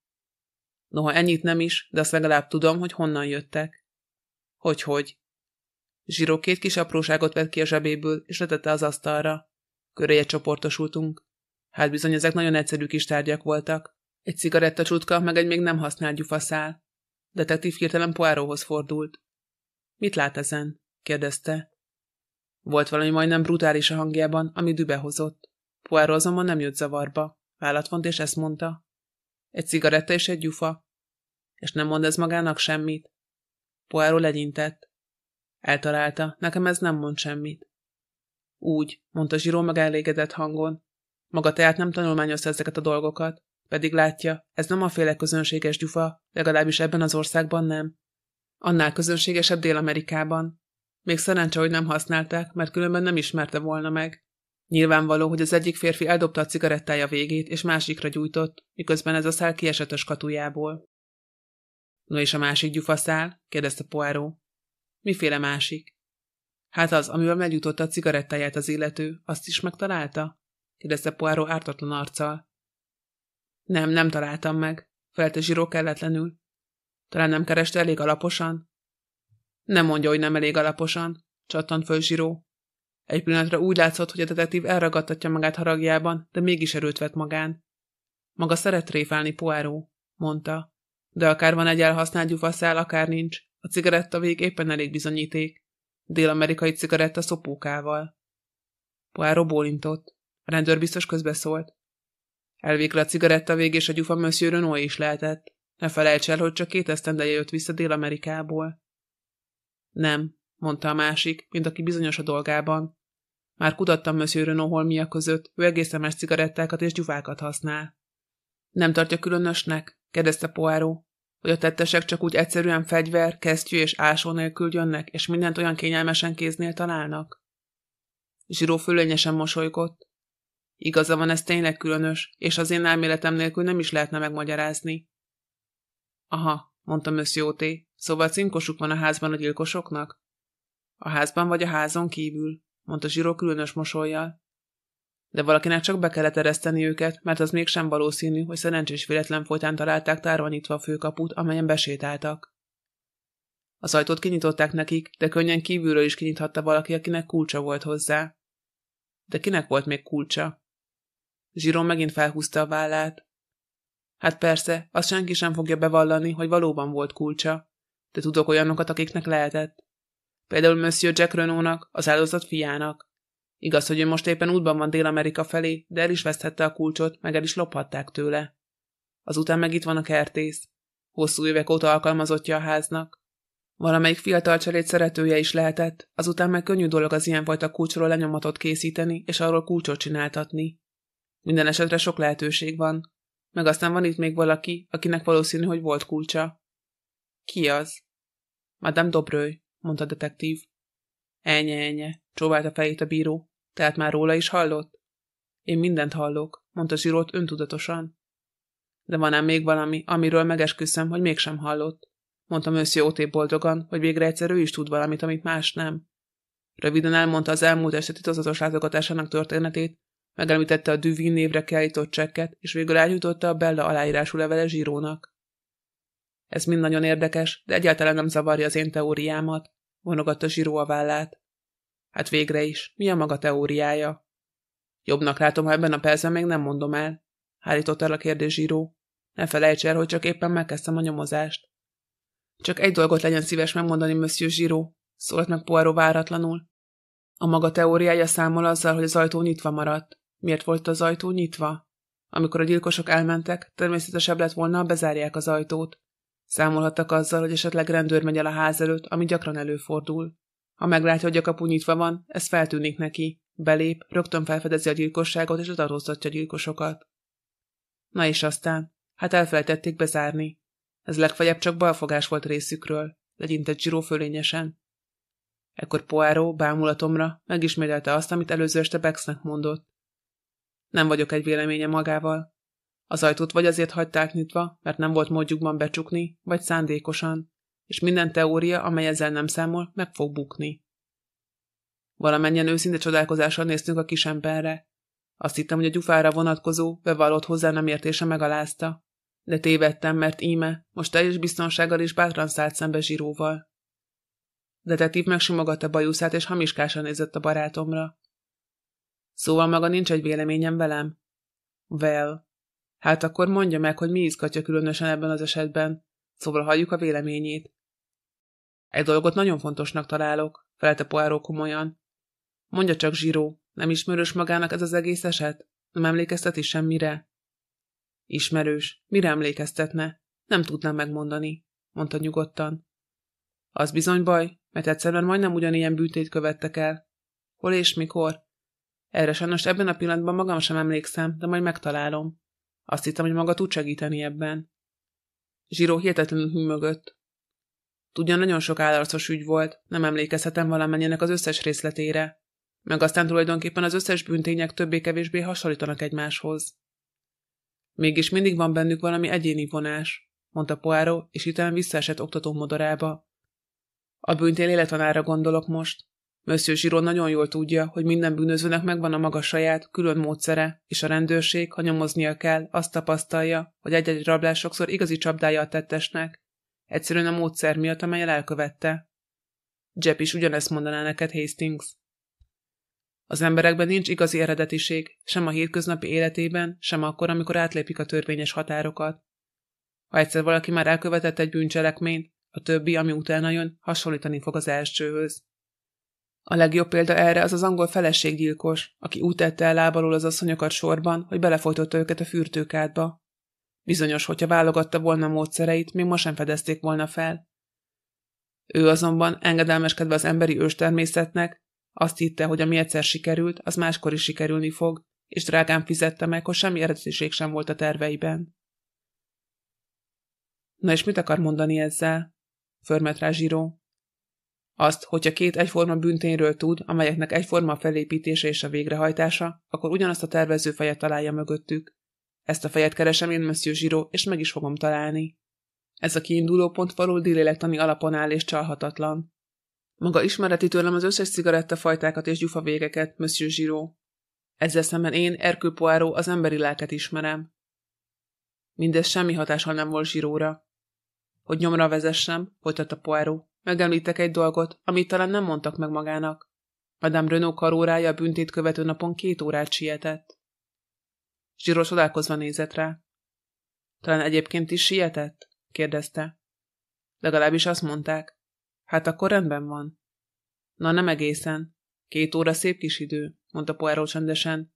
S1: Noha ennyit nem is, de azt legalább tudom, hogy honnan jöttek. Hogy-hogy? Zsíró két kis apróságot vett ki a zsebéből, és letette az asztalra. Köréje csoportosultunk. Hát bizony ezek nagyon egyszerű kis tárgyak voltak. Egy cigarettacsutka, meg egy még nem használt gyufaszál. Detektív hirtelen Poiróhoz fordult. Mit lát ezen? kérdezte. Volt valami majdnem brutális a hangjában, ami dübe hozott. Poirot azonban nem jött zavarba. Vállat vont, és ezt mondta. Egy cigaretta és egy gyufa. És nem mond ez magának semmit. Poirot legyintett. Eltalálta, nekem ez nem mond semmit. Úgy, mondta Zsiró meg elégedett hangon. Maga tehát nem tanulmányozta ezeket a dolgokat, pedig látja, ez nem a féle közönséges gyufa, legalábbis ebben az országban nem. Annál közönségesebb Dél-Amerikában. Még szerencse, hogy nem használták, mert különben nem ismerte volna meg. Nyilvánvaló, hogy az egyik férfi eldobta a cigarettája végét, és másikra gyújtott, miközben ez a szál kiesett a skatujából. No és a másik gyufaszál? kérdezte Poirot. Miféle másik? Hát az, amivel megjutotta a cigarettáját az illető, azt is megtalálta? kérdezte Poirot ártatlan arccal. Nem, nem találtam meg, felelte Zsiró kelletlenül. Talán nem kereste elég alaposan? Nem mondja, hogy nem elég alaposan, csattant föl Zsiró. Egy pillanatra úgy látszott, hogy a detektív elragadtatja magát haragjában, de mégis erőt vett magán. Maga szeret tréfálni, Poirot, mondta. De akár van egy elhasznált gyufaszál, akár nincs. A cigaretta vég éppen elég bizonyíték. Dél-amerikai cigaretta szopókával. Poirot bólintott. A rendőr biztos közbeszólt. Elvégre a cigaretta vég és a gyufa Monsieur Renault is lehetett. Ne felejts el, hogy csak két esztendeje jött vissza Dél-Amerikából. Nem, mondta a másik, mint aki bizonyos a dolgában. Már kutattam Monsieur Renault között, ő egészen más cigarettákat és gyufákat használ. Nem tartja különösnek? kérdezte Poirot, hogy a tettesek csak úgy egyszerűen fegyver, kesztyű és ásó nélkül jönnek, és mindent olyan kényelmesen kéznél találnak? Zsiró fölényesen mosolygott. Igaza van, ez tényleg különös, és az én elméletem nélkül nem is lehetne megmagyarázni. Aha, mondta Monsieur T. Szóval cinkosuk van a házban a gyilkosoknak? A házban vagy a házon kívül, mondta Zsiró különös mosolyjal. De valakinek csak be kellett ereszteni őket, mert az mégsem valószínű, hogy szerencsés véletlen folytán találták tárva nyitva a főkaput, amelyen besétáltak. Az ajtót kinyitották nekik, de könnyen kívülről is kinyithatta valaki, akinek kulcsa volt hozzá. De kinek volt még kulcsa? Zsiron megint felhúzta a vállát. Hát persze, azt senki sem fogja bevallani, hogy valóban volt kulcsa, de tudok olyanokat, akiknek lehetett. Például Monsieur Jack Renault-nak, az áldozat fiának. Igaz, hogy ő most éppen útban van Dél-Amerika felé, de el is veszthette a kulcsot, meg el is lophatták tőle. Azután meg itt van a kertész. Hosszú évek óta alkalmazottja a háznak. Valamelyik fiatal cseléd szeretője is lehetett, azután meg könnyű dolog az ilyenfajta kulcsról lenyomatot készíteni, és arról kulcsot csináltatni. Minden esetre sok lehetőség van. Meg aztán van itt még valaki, akinek valószínű, hogy volt kulcsa. Ki az? Madame Dobröly, mondta a detektív. Enye, enye, a fejét a bíró. Tehát már róla is hallott? Én mindent hallok, mondta Zsirót öntudatosan. De van ám még valami, amiről megesküszöm, hogy mégsem hallott. Mondta Monsieur Oté boldogan, hogy végre egyszer ő is tud valamit, amit más nem. Röviden elmondta az elmúlt este titozatos látogatásának történetét, megemlítette a Duvin névre kiállított csekket, és végül eljutotta a Bella aláírású levele Zsirónak. Ez mind nagyon érdekes, de egyáltalán nem zavarja az én teóriámat, vonogatta Zsiró a vállát. Hát végre is, mi a maga teóriája? Jobbnak látom, ha ebben a percben még nem mondom el, hárított el a kérdés Zsiró. Ne felejts el, hogy csak éppen megkezdtem a nyomozást. Csak egy dolgot legyen szíves megmondani, Monsieur Zsiró, szólt meg Poirot váratlanul. A maga teóriája számol azzal, hogy az ajtó nyitva maradt. Miért volt az ajtó nyitva? Amikor a gyilkosok elmentek, természetesebb lett volna, bezárják az ajtót. Számolhattak azzal, hogy esetleg rendőr megy el a ház előtt, ami gyakran előfordul. Ha meglátja, hogy a kapu nyitva van, ez feltűnik neki. Belép, rögtön felfedezi a gyilkosságot és letartóztatja gyilkosokat. Na és aztán? Hát elfelejtették bezárni. Ez legfeljebb csak balfogás volt részükről, legyintett Zsiró fölényesen. Ekkor Poirot bámulatomra megismételte azt, amit előző este Bexnek mondott. Nem vagyok egy véleménye magával. Az ajtót vagy azért hagyták nyitva, mert nem volt módjukban becsukni, vagy szándékosan, és minden teória, amely ezzel nem számol, meg fog bukni. Valamennyien őszinte csodálkozással néztünk a kisemberre. Azt hittem, hogy a gyufára vonatkozó, bevallott hozzá nem értése megalázta. De tévedtem, mert íme, most teljes biztonsággal és bátran szállt szembe zsíróval. Detektív megsimogatta bajuszát, és hamiskásan nézett a barátomra. Szóval maga nincs egy véleményem velem? Well. Hát akkor mondja meg, hogy mi izgatja különösen ebben az esetben. Szóval halljuk a véleményét. Egy dolgot nagyon fontosnak találok, felelte Poirot komolyan. Mondja csak, Zsiró, nem ismerős magának ez az egész eset? Nem emlékeztet is semmire? Ismerős. Mire emlékeztetne? Nem tudnám megmondani, mondta nyugodtan. Az bizony baj, mert egyszerűen majdnem ugyanilyen bűtét követtek el. Hol és mikor? Erre sajnos ebben a pillanatban magam sem emlékszem, de majd megtalálom. Azt hittem, hogy maga tud segíteni ebben. Zsiró hihetetlenül hűmögött. Tudja, nagyon sok állarcos ügy volt, nem emlékezhetem valamennyinek az összes részletére. Meg aztán tulajdonképpen az összes bűntények többé-kevésbé hasonlítanak egymáshoz. Mégis mindig van bennük valami egyéni vonás, mondta Poáró, és hitelen visszaesett oktató modorába. A bűntél életvanára gondolok most. Monsieur Zsiró nagyon jól tudja, hogy minden bűnözőnek megvan a maga saját, külön módszere, és a rendőrség, ha nyomoznia kell, azt tapasztalja, hogy egy-egy rablás sokszor igazi csapdája a tettesnek, Egyszerűen a módszer miatt, amelyel elkövette. Jepp is ugyanezt mondaná neked, Hastings. Az emberekben nincs igazi eredetiség, sem a hétköznapi életében, sem akkor, amikor átlépik a törvényes határokat. Ha egyszer valaki már elkövetett egy bűncselekményt, a többi, ami utána jön, hasonlítani fog az elsőhöz. A legjobb példa erre az az angol feleséggyilkos, aki úgy el lábalól az asszonyokat sorban, hogy belefolytotta őket a fürtőkádba. Bizonyos, hogyha válogatta volna módszereit, még ma sem fedezték volna fel. Ő azonban, engedelmeskedve az emberi őstermészetnek, azt hitte, hogy ami egyszer sikerült, az máskor is sikerülni fog, és drágán fizette meg, hogy semmi eredetiség sem volt a terveiben. Na és mit akar mondani ezzel? Förmet rá Zsíró. Azt, hogyha két egyforma büntényről tud, amelyeknek egyforma a felépítése és a végrehajtása, akkor ugyanazt a tervező fejet találja mögöttük. Ezt a fejet keresem én, Monsieur Giro, és meg is fogom találni. Ez a kiinduló pont valódi lélektani alapon áll és csalhatatlan. Maga ismereti tőlem az összes cigarettafajtákat és gyufavégeket, Monsieur Giro. Ezzel szemben én, Erkő Poirot, az emberi lelket ismerem. Mindez semmi hatással nem volt Zsiróra. Hogy nyomra vezessem, folytatta Poirot, megemlítek egy dolgot, amit talán nem mondtak meg magának. Madame Renault karórája a büntét követő napon két órát sietett. Zsiro csodálkozva nézett rá. Talán egyébként is sietett? kérdezte. Legalábbis azt mondták. Hát akkor rendben van. Na, nem egészen. Két óra szép kis idő, mondta Poirot csendesen.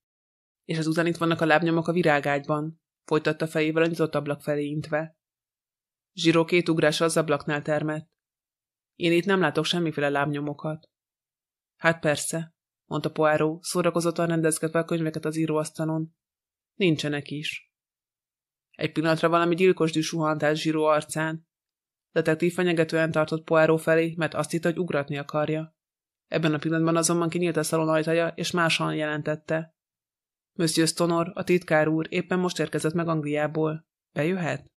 S1: És ezután itt vannak a lábnyomok a virágágyban, folytatta fejével a nyitott ablak felé intve. Zsiró két ugrással az ablaknál termett. Én itt nem látok semmiféle lábnyomokat. Hát persze, mondta Poirot, szórakozottan rendezkedve a könyveket az íróasztalon. Nincsenek is. Egy pillanatra valami gyilkos suhant zsíró arcán. Detektív fenyegetően tartott Poirot felé, mert azt hitt, hogy ugratni akarja. Ebben a pillanatban azonban kinyílt a szalon ajtaja, és másan jelentette. Monsieur Stonor, a titkár úr, éppen most érkezett meg Angliából. Bejöhet?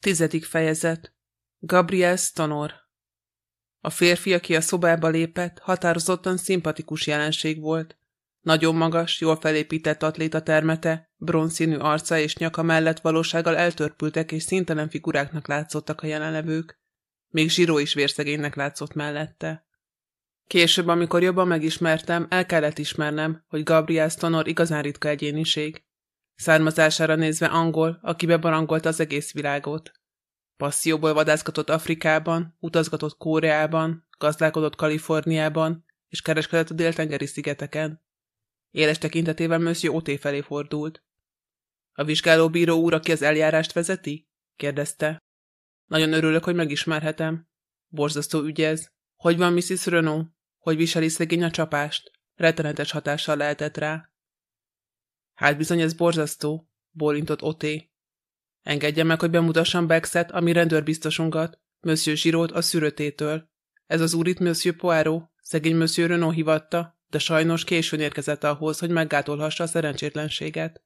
S1: Tizedik fejezet Gabriel Stonor a férfi, aki a szobába lépett, határozottan szimpatikus jelenség volt. Nagyon magas, jól felépített atléta termete, bronzszínű arca és nyaka mellett valósággal eltörpültek és szintelen figuráknak látszottak a jelenlevők. Még zsíró is vérszegénynek látszott mellette. Később, amikor jobban megismertem, el kellett ismernem, hogy Gabriel Stonor igazán ritka egyéniség. Származására nézve angol, aki bebarangolt az egész világot. Passzióból vadászgatott Afrikában, utazgatott Kóreában, gazdálkodott Kaliforniában, és kereskedett a déltengeri szigeteken. Éles tekintetével Monsieur Oté felé fordult. A vizsgálóbíró úr, aki az eljárást vezeti? kérdezte. Nagyon örülök, hogy megismerhetem. Borzasztó ügyez. Hogy van Mrs. Renault? Hogy viseli szegény a csapást? Rettenetes hatással lehetett rá. Hát bizony ez borzasztó, bólintott Oté. Engedje meg, hogy bemutassam Bexet, ami rendőrbiztosunkat, Monsieur Zsirót a szürötétől. Ez az úr itt Monsieur Poirot, szegény Monsieur Renault hivatta, de sajnos későn érkezett ahhoz, hogy meggátolhassa a szerencsétlenséget.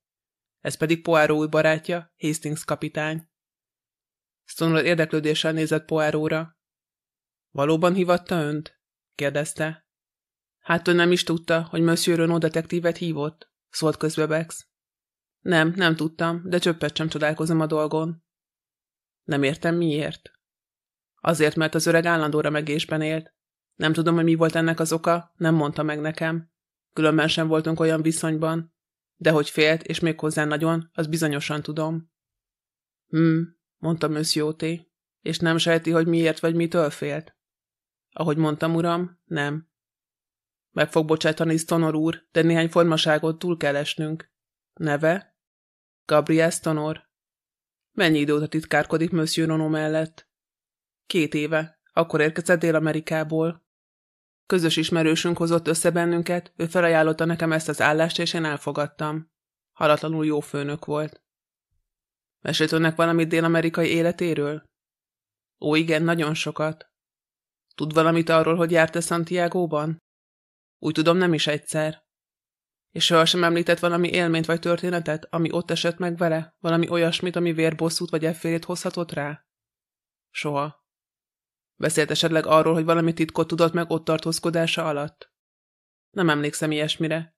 S1: Ez pedig Poirot új barátja, Hastings kapitány. Stonewall érdeklődéssel nézett Poirotra. Valóban hivatta önt? kérdezte. Hát ön nem is tudta, hogy Monsieur Renaud detektívet hívott? Szólt közbe Bex. Nem, nem tudtam, de csöppet sem csodálkozom a dolgon. Nem értem miért. Azért, mert az öreg állandó remegésben élt. Nem tudom, hogy mi volt ennek az oka, nem mondta meg nekem. Különben sem voltunk olyan viszonyban. De hogy félt, és még hozzá nagyon, az bizonyosan tudom. Hm, mondta T. És nem sejti, hogy miért vagy mitől félt? Ahogy mondtam, uram, nem. Meg fog bocsátani Stonor úr, de néhány formaságot túl kell esnünk. Neve? Gabriel Stonor. Mennyi idő óta titkárkodik Monsieur Nono mellett? Két éve. Akkor érkezett Dél-Amerikából. Közös ismerősünk hozott össze bennünket, ő felajánlotta nekem ezt az állást, és én elfogadtam. Halatlanul jó főnök volt. Mesélt önnek valamit dél-amerikai életéről? Ó, igen, nagyon sokat. Tud valamit arról, hogy járt-e Santiago-ban? Úgy tudom, nem is egyszer. És sohasem említett valami élményt vagy történetet, ami ott esett meg vele? Valami olyasmit, ami vérbosszút vagy efférét hozhatott rá? Soha. Beszélt esetleg arról, hogy valami titkot tudott meg ott tartózkodása alatt? Nem emlékszem ilyesmire.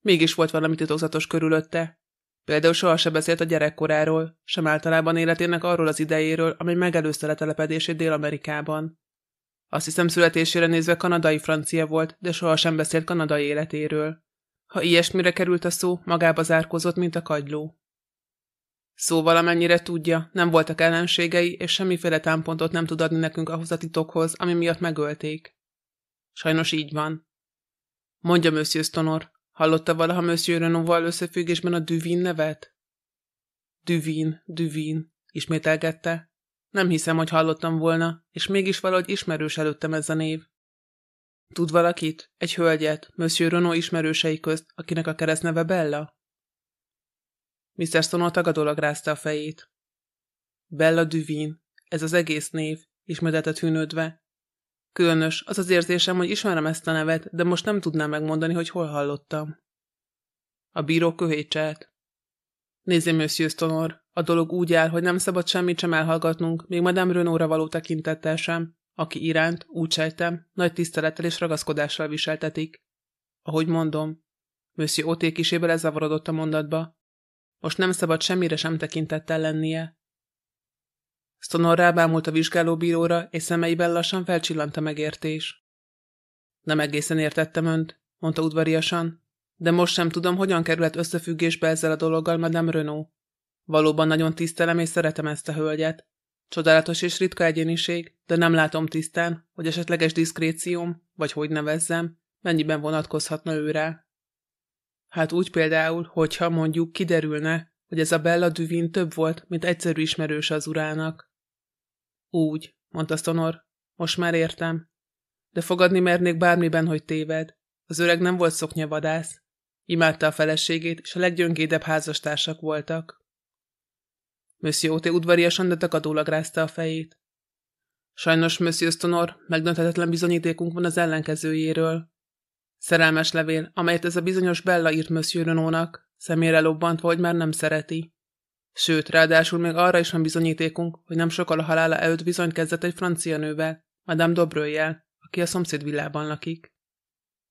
S1: Mégis volt valami titokzatos körülötte. Például sohasem beszélt a gyerekkoráról, sem általában életének arról az idejéről, amely megelőzte letelepedését Dél-Amerikában. Azt hiszem születésére nézve kanadai francia volt, de sohasem beszélt kanadai életéről. Ha ilyesmire került a szó, magába zárkozott, mint a kagyló. Szóval amennyire tudja, nem voltak ellenségei, és semmiféle támpontot nem tud adni nekünk ahhoz a titokhoz, ami miatt megölték. Sajnos így van. Mondja, Monsieur Stonor, hallotta valaha Monsieur Renault-val összefüggésben a Duvin nevet? Duvin, Duvin, ismételgette. Nem hiszem, hogy hallottam volna, és mégis valahogy ismerős előttem ez a név. Tud valakit? Egy hölgyet, Monsieur Renault ismerősei közt, akinek a keresztneve Bella? Mr. Stonol tagadólag rázta a fejét. Bella Duvin, ez az egész név, ismertetett hűnődve. Különös, az az érzésem, hogy ismerem ezt a nevet, de most nem tudnám megmondani, hogy hol hallottam. A bíró köhét. Nézzé, Monsieur Stonor, a dolog úgy áll, hogy nem szabad semmit sem elhallgatnunk, még Madame Renault-ra való tekintettel sem, aki iránt, úgy sejtem, nagy tisztelettel és ragaszkodással viseltetik. Ahogy mondom, Monsieur Oté kisébe lezavarodott a mondatba, most nem szabad semmire sem tekintettel lennie. Stonor rábámult a vizsgálóbíróra, és szemeiben lassan felcsillant a megértés. Nem egészen értettem önt, mondta udvariasan, de most sem tudom, hogyan kerülhet összefüggésbe ezzel a dologgal Madame Renault. Valóban nagyon tisztelem és szeretem ezt a hölgyet. Csodálatos és ritka egyéniség, de nem látom tisztán, hogy esetleges diszkrécióm, vagy hogy nevezzem, mennyiben vonatkozhatna őre. Hát úgy például, hogyha mondjuk kiderülne, hogy ez a Bella Duvin több volt, mint egyszerű ismerős az urának. Úgy, mondta Stonor, most már értem. De fogadni mernék bármiben, hogy téved. Az öreg nem volt szoknyavadász. Imádta a feleségét, és a leggyöngédebb házastársak voltak. Monsieur Oté udvariasan, de takadólag rázta a fejét. Sajnos, Monsieur Stonor, megdönthetetlen bizonyítékunk van az ellenkezőjéről. Szerelmes levél, amelyet ez a bizonyos Bella írt Monsieur Renault-nak, szemére lobbantva, hogy már nem szereti. Sőt, ráadásul még arra is van bizonyítékunk, hogy nem sokkal a halála előtt bizony kezdett egy francia nővel, Madame Dobrőjel, aki a szomszéd villában lakik.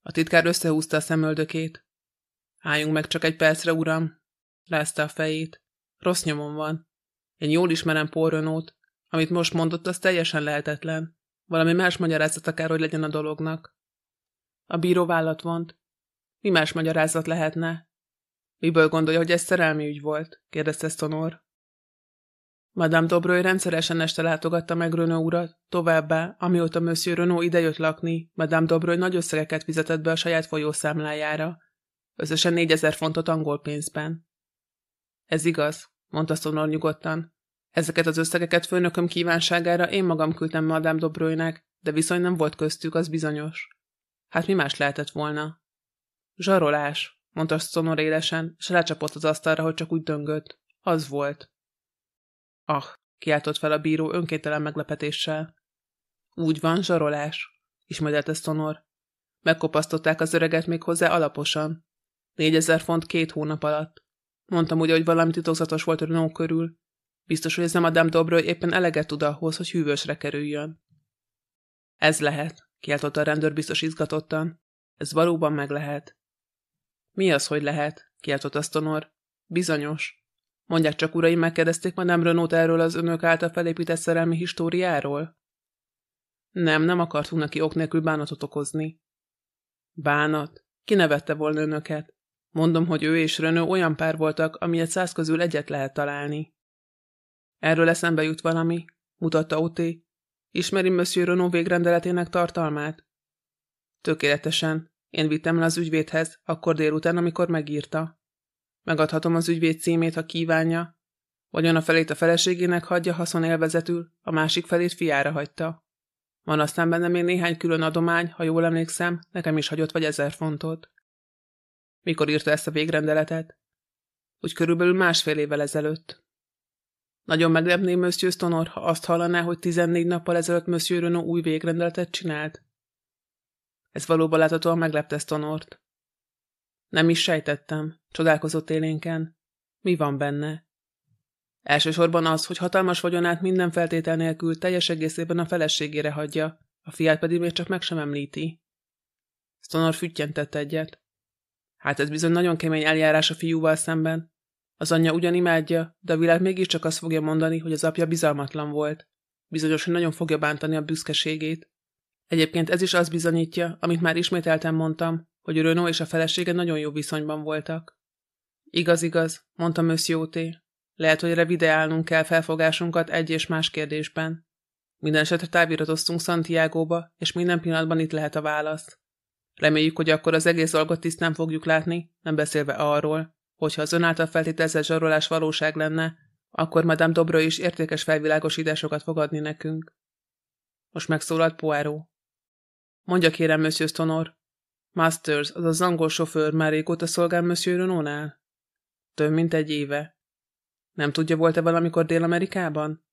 S1: A titkár összehúzta a szemöldökét. Álljunk meg csak egy percre, uram, rázta a fejét. Rossz nyomon van. Én jól ismerem Paul Amit most mondott, az teljesen lehetetlen. Valami más magyarázat akár, hogy legyen a dolognak. A bíró vállat vont. Mi más magyarázat lehetne? Miből gondolja, hogy ez szerelmi ügy volt? kérdezte Stonor. Madame Dobroy rendszeresen este látogatta meg Renault urat, továbbá, amióta Monsieur Renault idejött lakni, Madame Dobroy nagy összegeket fizetett be a saját folyószámlájára. Összesen négyezer fontot angol pénzben. Ez igaz, mondta Stonor nyugodtan. Ezeket az összegeket főnököm kívánságára én magam küldtem Madame Dobroynek, de viszony nem volt köztük, az bizonyos. Hát mi más lehetett volna? Zsarolás, mondta Stonor élesen, és lecsapott az asztalra, hogy csak úgy döngött. Az volt. Ah, kiáltott fel a bíró önkéntelen meglepetéssel. Úgy van, zsarolás, ismételte Stonor. Megkopasztották az öreget még hozzá alaposan. Négyezer font két hónap alatt. Mondtam ugye, hogy valami titokzatos volt Renault körül. Biztos, hogy ez nem a Dame hogy éppen eleget tud ahhoz, hogy hűvösre kerüljön. Ez lehet, kiáltotta a rendőr biztos izgatottan. Ez valóban meg lehet. Mi az, hogy lehet? kiáltott a Stonor. Bizonyos. Mondják csak, uraim, megkérdezték Madame Renault erről az önök által felépített szerelmi históriáról? Nem, nem akartunk neki ok nélkül bánatot okozni. Bánat? Ki nevette volna önöket? Mondom, hogy ő és Renault olyan pár voltak, amilyet száz közül egyet lehet találni. Erről eszembe jut valami, mutatta Oté. Ismeri Monsieur Renault végrendeletének tartalmát? Tökéletesen. Én vittem le az ügyvédhez, akkor délután, amikor megírta. Megadhatom az ügyvéd címét, ha kívánja. Vagyon a felét a feleségének hagyja haszonélvezetül, a másik felét fiára hagyta. Van aztán benne még néhány külön adomány, ha jól emlékszem, nekem is hagyott vagy ezer fontot. Mikor írta ezt a végrendeletet? Úgy körülbelül másfél évvel ezelőtt. Nagyon meglepné Monsieur Stonor, ha azt hallaná, hogy 14 nappal ezelőtt Monsieur Renault új végrendeletet csinált. Ez valóban láthatóan meglepte Stonort. Nem is sejtettem, csodálkozott élénken. Mi van benne? Elsősorban az, hogy hatalmas vagyonát minden feltétel nélkül teljes egészében a feleségére hagyja, a fiát pedig még csak meg sem említi. Stonor füttyentett egyet. Hát ez bizony nagyon kemény eljárás a fiúval szemben. Az anyja ugyan imádja, de a világ mégiscsak azt fogja mondani, hogy az apja bizalmatlan volt. Bizonyos, hogy nagyon fogja bántani a büszkeségét. Egyébként ez is azt bizonyítja, amit már ismételten mondtam, hogy Renault és a felesége nagyon jó viszonyban voltak. Igaz, igaz, mondta Monsieur Lehet, hogy revideálnunk kell felfogásunkat egy és más kérdésben. Minden esetre táviratoztunk Santiago-ba, és minden pillanatban itt lehet a válasz. Reméljük, hogy akkor az egész dolgot tisztán fogjuk látni, nem beszélve arról, hogyha az ön által feltételezett zsarolás valóság lenne, akkor Madame Dobro is értékes felvilágosításokat fog adni nekünk. Most megszólalt Poirot. Mondja kérem, Monsieur Stonor. Masters, az az angol sofőr már régóta szolgál Monsieur Renault-nál? Több mint egy éve. Nem tudja, volt-e valamikor Dél-Amerikában?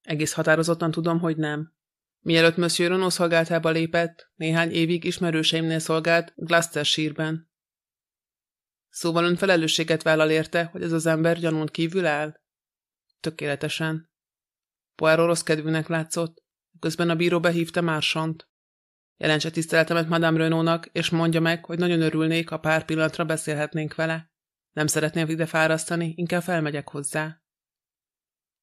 S1: Egész határozottan tudom, hogy nem. Mielőtt Monsieur Renault szolgáltába lépett, néhány évig ismerőseimnél szolgált Gloucestershire-ben. Szóval ön felelősséget vállal érte, hogy ez az ember gyanún kívül áll? Tökéletesen. Poirot rossz kedvűnek látszott, közben a bíró behívta Mársant. Jelentse tiszteletemet Madame Renault-nak, és mondja meg, hogy nagyon örülnék, ha pár pillanatra beszélhetnénk vele. Nem szeretném ide fárasztani, inkább felmegyek hozzá.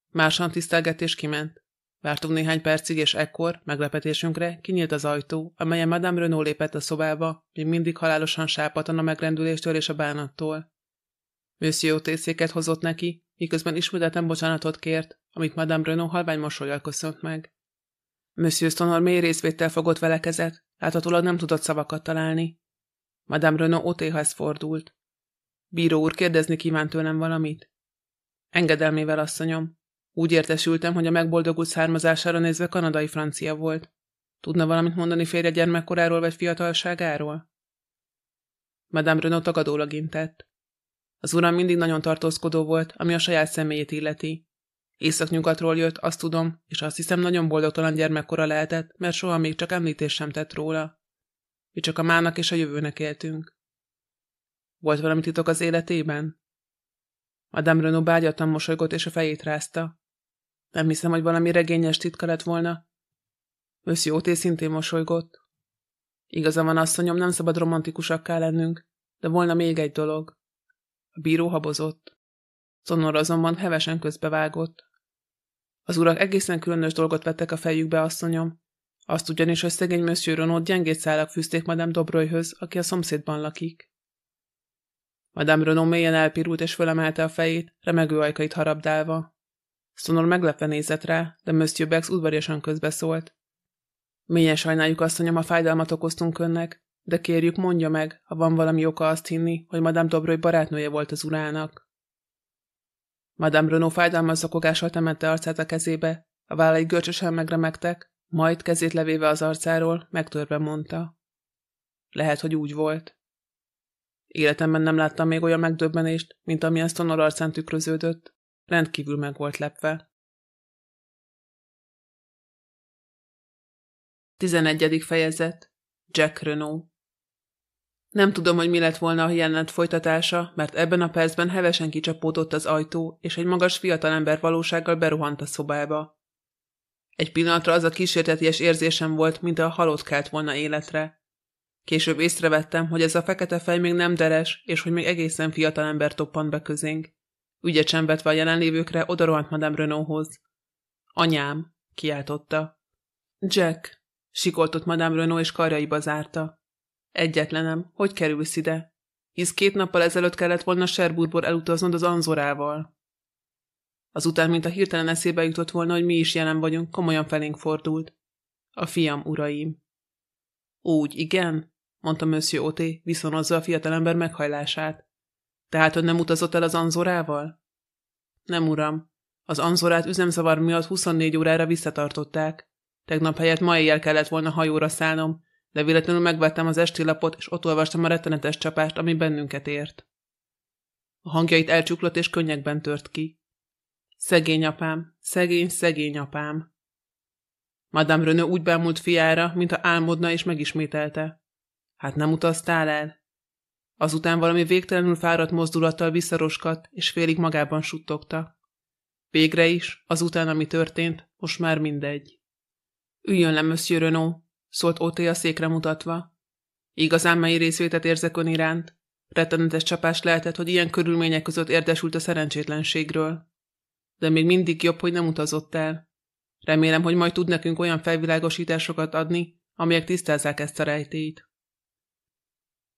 S1: Mársan tisztelgetés kiment. Vártunk néhány percig, és ekkor, meglepetésünkre, kinyílt az ajtó, amelyen Madame Renault lépett a szobába, még mindig halálosan sápatan a megrendüléstől és a bánattól. Monsieur tészéket hozott neki, miközben ismételten bocsánatot kért, amit Madame Renault halvány mosolyal köszönt meg. Monsieur Stonor mély részvétel fogott vele kezet, láthatólag nem tudott szavakat találni. Madame Renault otéhez fordult. Bíró úr kérdezni kívánt tőlem valamit? Engedelmével, asszonyom. Úgy értesültem, hogy a megboldogult származására nézve kanadai francia volt. Tudna valamit mondani férje gyermekkoráról vagy fiatalságáról? Madame Renault tagadólag intett. Az uram mindig nagyon tartózkodó volt, ami a saját személyét illeti. Északnyugatról jött, azt tudom, és azt hiszem nagyon boldogtalan gyermekkora lehetett, mert soha még csak említés sem tett róla. Mi csak a mának és a jövőnek éltünk. Volt valami titok az életében? Madame Renault bágyattan mosolygott, és a fejét rázta. Nem hiszem, hogy valami regényes titka lett volna. Monsieur szintén mosolygott. Igaza van, asszonyom, nem szabad romantikusakká lennünk, de volna még egy dolog. A bíró habozott. Szonor azonban hevesen közbevágott. Az urak egészen különös dolgot vettek a fejükbe, asszonyom. Azt ugyanis, hogy szegény Monsieur Renaud gyengét szálak fűzték Madame Dobroyhöz, aki a szomszédban lakik. Madame Renaud mélyen elpirult és fölemelte a fejét, remegő ajkait harabdálva. Sonor meglepve nézett rá, de Monsieur Bex udvariasan közbeszólt. Mélyen sajnáljuk, asszonyom, ha fájdalmat okoztunk önnek, de kérjük, mondja meg, ha van valami oka azt hinni, hogy Madame Dobroy barátnője volt az urának. Madame Renault fájdalmas szakogással temette arcát a kezébe, a vállai görcsösen megremegtek, majd kezét levéve az arcáról, megtörve mondta. Lehet, hogy úgy volt. Életemben nem láttam még olyan megdöbbenést, mint ami ezt a arcán tükröződött. Rendkívül meg volt lepve. 11. fejezet Jack Renault Nem tudom, hogy mi lett volna a jelenet folytatása, mert ebben a percben hevesen kicsapódott az ajtó, és egy magas fiatalember valósággal beruhant a szobába. Egy pillanatra az a kísérteties érzésem volt, mint a halott kelt volna életre. Később észrevettem, hogy ez a fekete fej még nem deres, és hogy még egészen fiatal ember toppant be közénk. Ügyet sem vetve a jelenlévőkre, odarohant Madame Renaulthoz. Anyám, kiáltotta. Jack, sikoltott Madame Renault és karjaiba zárta. Egyetlenem, hogy kerülsz ide? Hisz két nappal ezelőtt kellett volna Sherburgból elutaznod az Anzorával. Azután, mint a hirtelen eszébe jutott volna, hogy mi is jelen vagyunk, komolyan felénk fordult. A fiam, uraim. Úgy, igen? mondta Monsieur Oté, viszonozza a fiatalember meghajlását. Tehát ön nem utazott el az Anzorával? Nem, uram. Az Anzorát üzemzavar miatt 24 órára visszatartották. Tegnap helyett ma éjjel kellett volna hajóra szállnom, de véletlenül megvettem az esti lapot, és ott olvastam a rettenetes csapást, ami bennünket ért. A hangjait elcsuklott és könnyekben tört ki. Szegény apám, szegény, szegény apám. Madame Renaud úgy bámult fiára, mintha álmodna és megismételte. Hát nem utaztál el? Azután valami végtelenül fáradt mozdulattal visszaroskadt, és félig magában suttogta. Végre is, azután, ami történt, most már mindegy. Üljön le, Monsieur Renaud, szólt Oté a székre mutatva. Igazán mely részvétet érzek ön iránt. Rettenetes csapás lehetett, hogy ilyen körülmények között érdesült a szerencsétlenségről. De még mindig jobb, hogy nem utazott el. Remélem, hogy majd tud nekünk olyan felvilágosításokat adni, amelyek tisztázzák ezt a rejtélyt.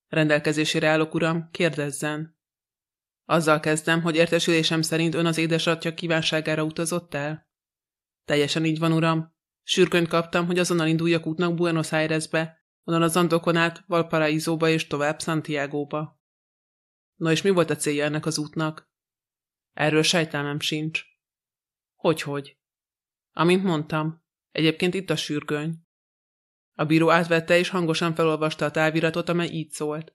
S1: Rendelkezésére állok, uram, kérdezzen. Azzal kezdem, hogy értesülésem szerint ön az édesatja kívánságára utazott el? Teljesen így van, uram. Sürgönyt kaptam, hogy azonnal induljak útnak Buenos Airesbe, onnan az Andokon át Valparaízóba és tovább Santiago-ba. Na és mi volt a célja ennek az útnak? Erről sejtelmem sincs. Hogyhogy? Amint mondtam, egyébként itt a sürgöny. A bíró átvette és hangosan felolvasta a táviratot, amely így szólt.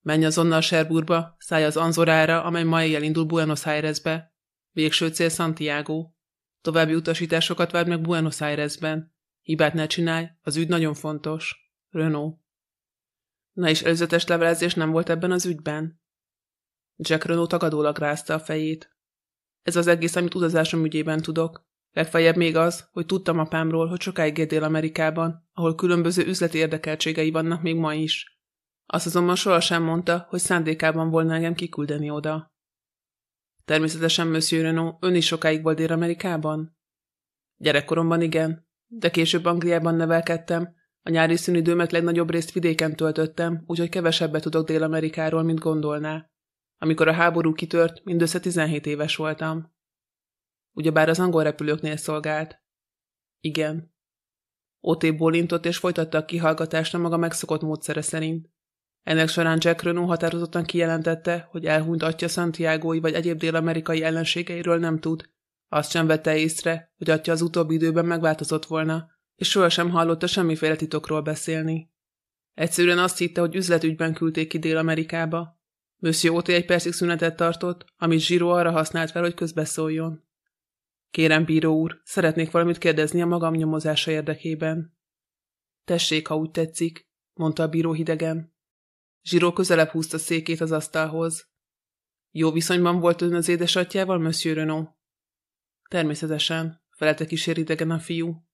S1: Menj azonnal Serburba, szállj az Anzorára, amely ma éjjel indul Buenos Airesbe. Végső cél Santiago. További utasításokat vár meg Buenos Airesben. Hibát ne csinálj, az ügy nagyon fontos. Renault. Na és előzetes levelezés nem volt ebben az ügyben? Jack Renault tagadólag rázta a fejét. Ez az egész, amit utazásom ügyében tudok. Legfeljebb még az, hogy tudtam apámról, hogy sokáig él Dél-Amerikában, ahol különböző üzleti érdekeltségei vannak még ma is. Azt azonban sohasem mondta, hogy szándékában volna engem kiküldeni oda. Természetesen, Monsieur Renault, ön is sokáig volt Dél-Amerikában? Gyerekkoromban igen, de később Angliában nevelkedtem, a nyári szünidőmet legnagyobb részt vidéken töltöttem, úgyhogy kevesebbet tudok Dél-Amerikáról, mint gondolná. Amikor a háború kitört, mindössze 17 éves voltam. Ugyebár az angol repülőknél szolgált. Igen. Oté bólintott és folytatta a kihallgatást a maga megszokott módszere szerint. Ennek során Jack Renault határozottan kijelentette, hogy elhunyt atya Santiago-i vagy egyéb dél-amerikai ellenségeiről nem tud. Azt sem vette észre, hogy atya az utóbbi időben megváltozott volna, és sohasem hallotta semmiféle titokról beszélni. Egyszerűen azt hitte, hogy üzletügyben küldték ki Dél-Amerikába. Monsieur Oté egy percig szünetet tartott, amit Zsiro arra használt fel, hogy közbeszóljon. Kérem, bíró úr, szeretnék valamit kérdezni a magam nyomozása érdekében. Tessék, ha úgy tetszik, mondta a bíró hidegen. Zsiró közelebb húzta székét az asztalhoz. Jó viszonyban volt ön az édesatjával, Monsieur Renault? Természetesen, felelte kísér idegen a fiú.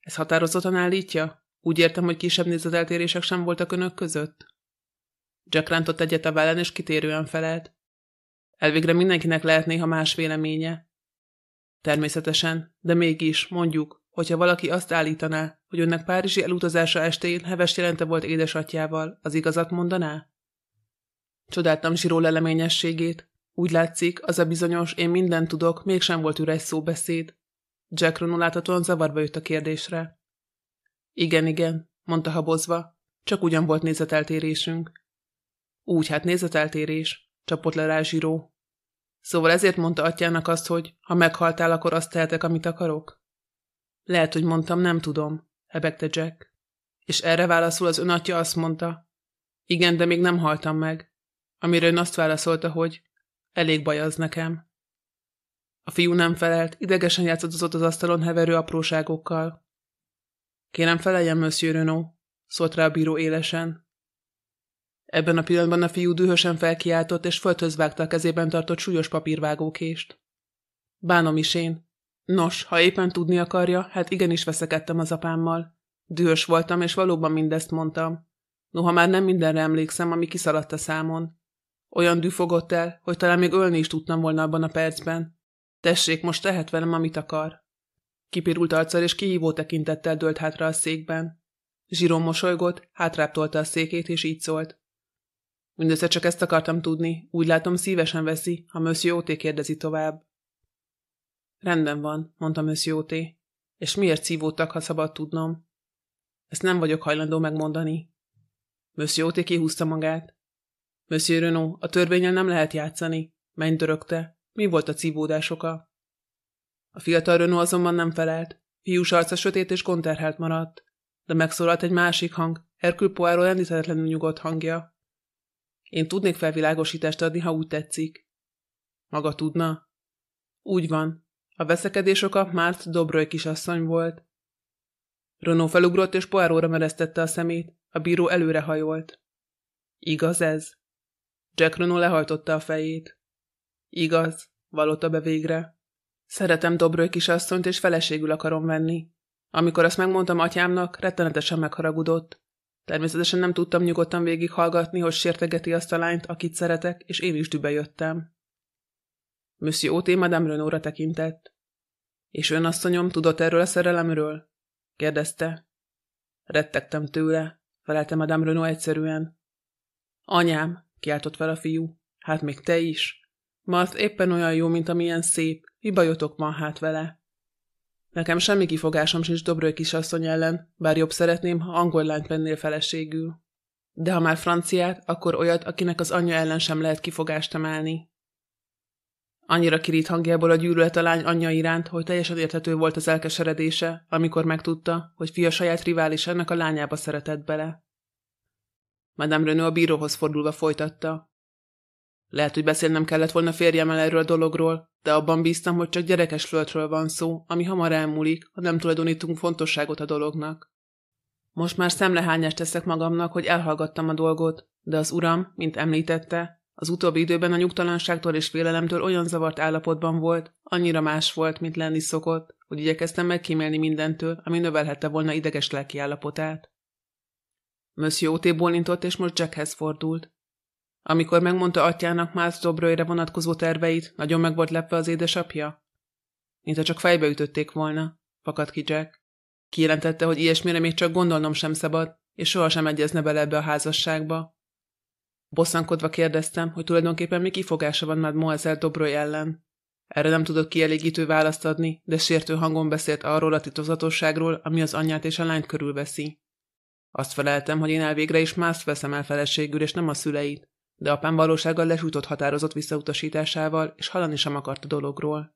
S1: Ez határozottan állítja? Úgy értem, hogy kisebb nézeteltérések sem voltak önök között? Jack rántott egyet a vállán, és kitérően felelt. Elvégre mindenkinek lehet néha más véleménye, Természetesen, de mégis, mondjuk, hogyha valaki azt állítaná, hogy önnek Párizsi elutazása estén heves jelente volt édesatjával, az igazat mondaná? Csodáltam Zsiró leleményességét. Úgy látszik, az a bizonyos, én mindent tudok, mégsem volt üres szóbeszéd. Jack Ronald láthatóan zavarba jött a kérdésre. Igen, igen, mondta habozva, csak ugyan volt nézeteltérésünk. Úgy hát nézeteltérés, csapott le rá Zsiró. Szóval ezért mondta atyának azt, hogy ha meghaltál, akkor azt tehetek, amit akarok? Lehet, hogy mondtam, nem tudom, hebegte Jack. És erre válaszul az ön atya azt mondta. Igen, de még nem haltam meg. Amire ön azt válaszolta, hogy elég baj az nekem. A fiú nem felelt, idegesen játszott az asztalon heverő apróságokkal. Kérem feleljen, Monsieur Renault, szólt rá a bíró élesen. Ebben a pillanatban a fiú dühösen felkiáltott, és földhöz vágta a kezében tartott súlyos papírvágókést. Bánom is én. Nos, ha éppen tudni akarja, hát igenis veszekedtem az apámmal. Dühös voltam, és valóban mindezt mondtam. Noha már nem mindenre emlékszem, ami kiszaladt a számon. Olyan dű fogott el, hogy talán még ölni is tudtam volna abban a percben. Tessék, most tehet velem, amit akar. Kipirult arccal és kihívó tekintettel dőlt hátra a székben. Zsirom mosolygott, hátrább a székét, és így szólt. Mindössze csak ezt akartam tudni, úgy látom szívesen veszi, ha Monsieur Oté kérdezi tovább. Rendben van, mondta Monsieur Oté. És miért szívódtak, ha szabad tudnom? Ezt nem vagyok hajlandó megmondani. Monsieur Oté kihúzta magát. Monsieur Renaud, a törvényen nem lehet játszani. Menj dörögte. Mi volt a cívódás oka? A fiatal Renaud azonban nem felelt. Fiús arca sötét és konterhelt maradt. De megszólalt egy másik hang, Herkül Poirot említhetetlenül nyugodt hangja. Én tudnék felvilágosítást adni, ha úgy tetszik. Maga tudna? Úgy van. A veszekedés oka Márt Dobroly kisasszony volt. Renaud felugrott és Poirotra meresztette a szemét. A bíró előrehajolt. Igaz ez? Jack Renaud lehajtotta a fejét. Igaz, vallotta be végre. Szeretem Dobroly kisasszonyt, és feleségül akarom venni. Amikor azt megmondtam atyámnak, rettenetesen megharagudott. Természetesen nem tudtam nyugodtan végighallgatni, hogy sértegeti azt a lányt, akit szeretek, és én is dübe jöttem. Monsieur Oté Madame Renault-ra tekintett. És ön asszonyom tudott erről a szerelemről? kérdezte. Rettegtem tőle, felelte Madame Renault egyszerűen. Anyám, kiáltott fel a fiú, hát még te is. Marth éppen olyan jó, mint amilyen szép, mi bajotok van hát vele? Nekem semmi kifogásom sincs Dobroly kisasszony ellen, bár jobb szeretném, ha angol lányt vennél feleségül. De ha már franciát, akkor olyat, akinek az anyja ellen sem lehet kifogást emelni. Annyira kirít hangjából a gyűlölet a lány anyja iránt, hogy teljesen érthető volt az elkeseredése, amikor megtudta, hogy fia saját rivális ennek a lányába szeretett bele. Madame Renaud a bíróhoz fordulva folytatta. Lehet, hogy beszélnem kellett volna férjemmel erről a dologról, de abban bíztam, hogy csak gyerekes flörtről van szó, ami hamar elmúlik, ha nem tulajdonítunk fontosságot a dolognak. Most már szemlehányást teszek magamnak, hogy elhallgattam a dolgot, de az uram, mint említette, az utóbbi időben a nyugtalanságtól és félelemtől olyan zavart állapotban volt, annyira más volt, mint lenni szokott, hogy igyekeztem megkímélni mindentől, ami növelhette volna ideges lelki állapotát. Monsieur Oté bólintott, és most Jackhez fordult. Amikor megmondta atyának Miles Dobrőre vonatkozó terveit, nagyon meg volt lepve az édesapja? Mintha csak fejbe ütötték volna, fakadt ki Jack. Kijelentette, hogy ilyesmire még csak gondolnom sem szabad, és sohasem egyezne bele ebbe a házasságba. Bosszankodva kérdeztem, hogy tulajdonképpen mi kifogása van Mademoiselle Dobroly ellen. Erre nem tudott kielégítő választ adni, de sértő hangon beszélt arról a titokzatosságról, ami az anyját és a lányt körülveszi. Azt feleltem, hogy én elvégre is más veszem el feleségül, és nem a szüleit, de apám valósággal lesújtott határozott visszautasításával, és hallani sem akart a dologról.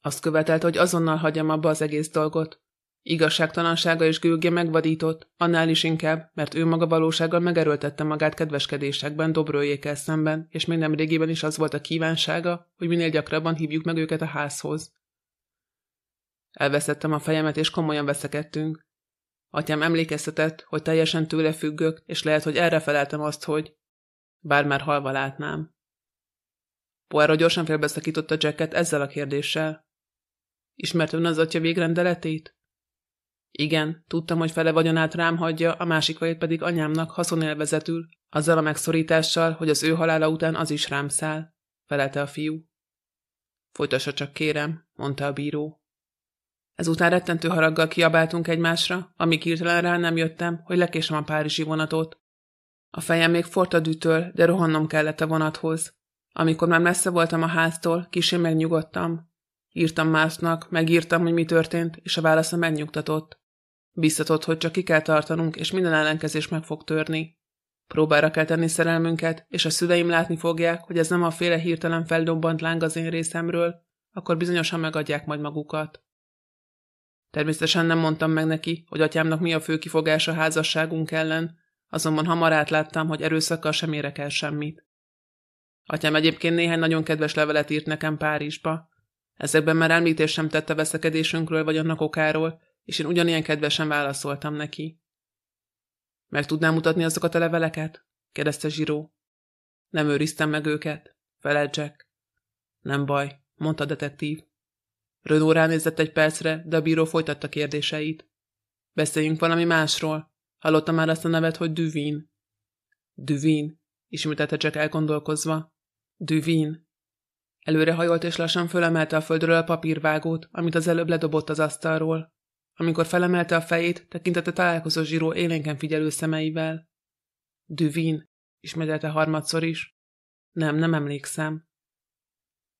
S1: Azt követelte, hogy azonnal hagyjam abba az egész dolgot. Igazságtalansága és gőgje megvadított, annál is inkább, mert ő maga valósággal megerőltette magát kedveskedésekben Dobrőjékkel szemben, és még nem régiben is az volt a kívánsága, hogy minél gyakrabban hívjuk meg őket a házhoz. Elveszettem a fejemet, és komolyan veszekedtünk. Atyám emlékeztetett, hogy teljesen tőle függök, és lehet, hogy erre feleltem azt, hogy bár már halva látnám. Poirot gyorsan félbeszakította Jacket ezzel a kérdéssel. Ismert ön az atya végrendeletét? Igen, tudtam, hogy fele vagyonát rám hagyja, a másik fejét pedig anyámnak haszonélvezetül, azzal a megszorítással, hogy az ő halála után az is rám száll, felelte a fiú. Folytassa csak kérem, mondta a bíró. Ezután rettentő haraggal kiabáltunk egymásra, amíg hirtelen rá nem jöttem, hogy lekésem a párizsi vonatot. A fejem még fort a dűtől, de rohannom kellett a vonathoz. Amikor már messze voltam a háztól, kisé megnyugodtam. Írtam másnak, megírtam, hogy mi történt, és a válasza megnyugtatott. Biztatott, hogy csak ki kell tartanunk, és minden ellenkezés meg fog törni. Próbára kell tenni szerelmünket, és a szüleim látni fogják, hogy ez nem a féle hirtelen feldobbant láng az én részemről, akkor bizonyosan megadják majd magukat. Természetesen nem mondtam meg neki, hogy atyámnak mi a fő kifogás a házasságunk ellen, azonban hamar átláttam, hogy erőszakkal sem érek el semmit. Atyám egyébként néhány nagyon kedves levelet írt nekem Párizsba. Ezekben már említés sem tette veszekedésünkről vagy annak okáról, és én ugyanilyen kedvesen válaszoltam neki. Meg tudnám mutatni azokat a leveleket? kérdezte Zsiró. Nem őriztem meg őket, felelt Jack. Nem baj, mondta detektív. Renaud ránézett egy percre, de a bíró folytatta kérdéseit. Beszéljünk valami másról. Hallotta már azt a nevet, hogy Duvin. Düvin, ismételte csak elgondolkozva. Düvin. Előrehajolt és lassan fölemelte a földről a papírvágót, amit az előbb ledobott az asztalról. Amikor felemelte a fejét, tekintette találkozó zsíró élénken figyelő szemeivel. Düvin, ismételte harmadszor is. Nem, nem emlékszem.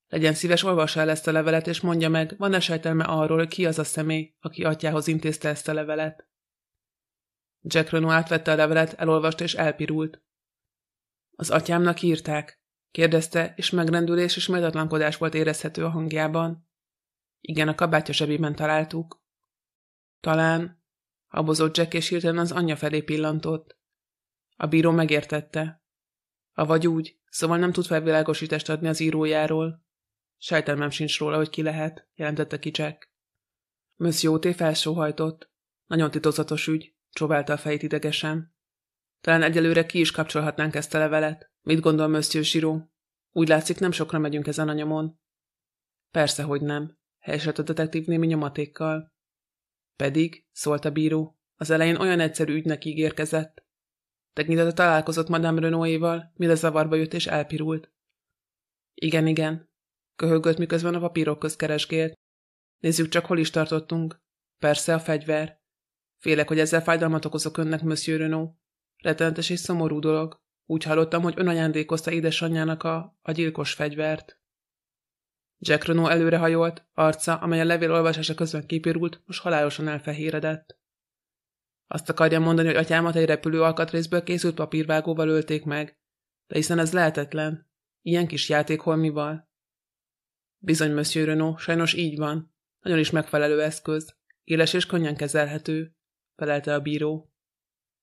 S1: Legyen szíves, olvassa el ezt a levelet, és mondja meg, van-e sejtelme arról, ki az a személy, aki atyához intézte ezt a levelet. Jack Renault átvette a levelet, elolvasta és elpirult. Az atyámnak írták? kérdezte, és megrendülés és méltatlankodás volt érezhető a hangjában. Igen, a kabátja zsebében találtuk. Talán, habozott Jack, és hirtelen az anyja felé pillantott. A bíró megértette. Avagy úgy, szóval nem tud felvilágosítást adni az írójáról. Sejtelmem sincs róla, hogy ki lehet, jelentette ki Jack. Monsieur T. felsóhajtott. Nagyon titokzatos ügy, csóválta a fejét idegesen. Talán egyelőre ki is kapcsolhatnánk ezt a levelet. Mit gondol Monsieur Siró? Úgy látszik, nem sokra megyünk ezen a nyomon. Persze, hogy nem, helyeselt a detektív némi nyomatékkal. Pedig, szólt a bíró, az elején olyan egyszerű ügynek ígérkezett. Tekintete találkozott Madame Renault-éval, mire zavarba jött és elpirult. Igen, igen, köhögött, miközben a papírok köz. Nézzük csak, hol is tartottunk. Persze a fegyver. Félek, hogy ezzel fájdalmat okozok önnek, Monsieur Renault. Rettenetes és szomorú dolog. Úgy hallottam, hogy ön ajándékozta édesanyjának a, a gyilkos fegyvert. Jack Renault előrehajolt, arca, amely a levél olvasása közben kipirult, most halálosan elfehéredett. Azt akarja mondani, hogy atyámat egy repülő alkatrészből készült papírvágóval ölték meg, de hiszen ez lehetetlen. Ilyen kis játék holmival. Bizony, Monsieur Renault, sajnos így van. Nagyon is megfelelő eszköz. Éles és könnyen kezelhető, felelte a bíró.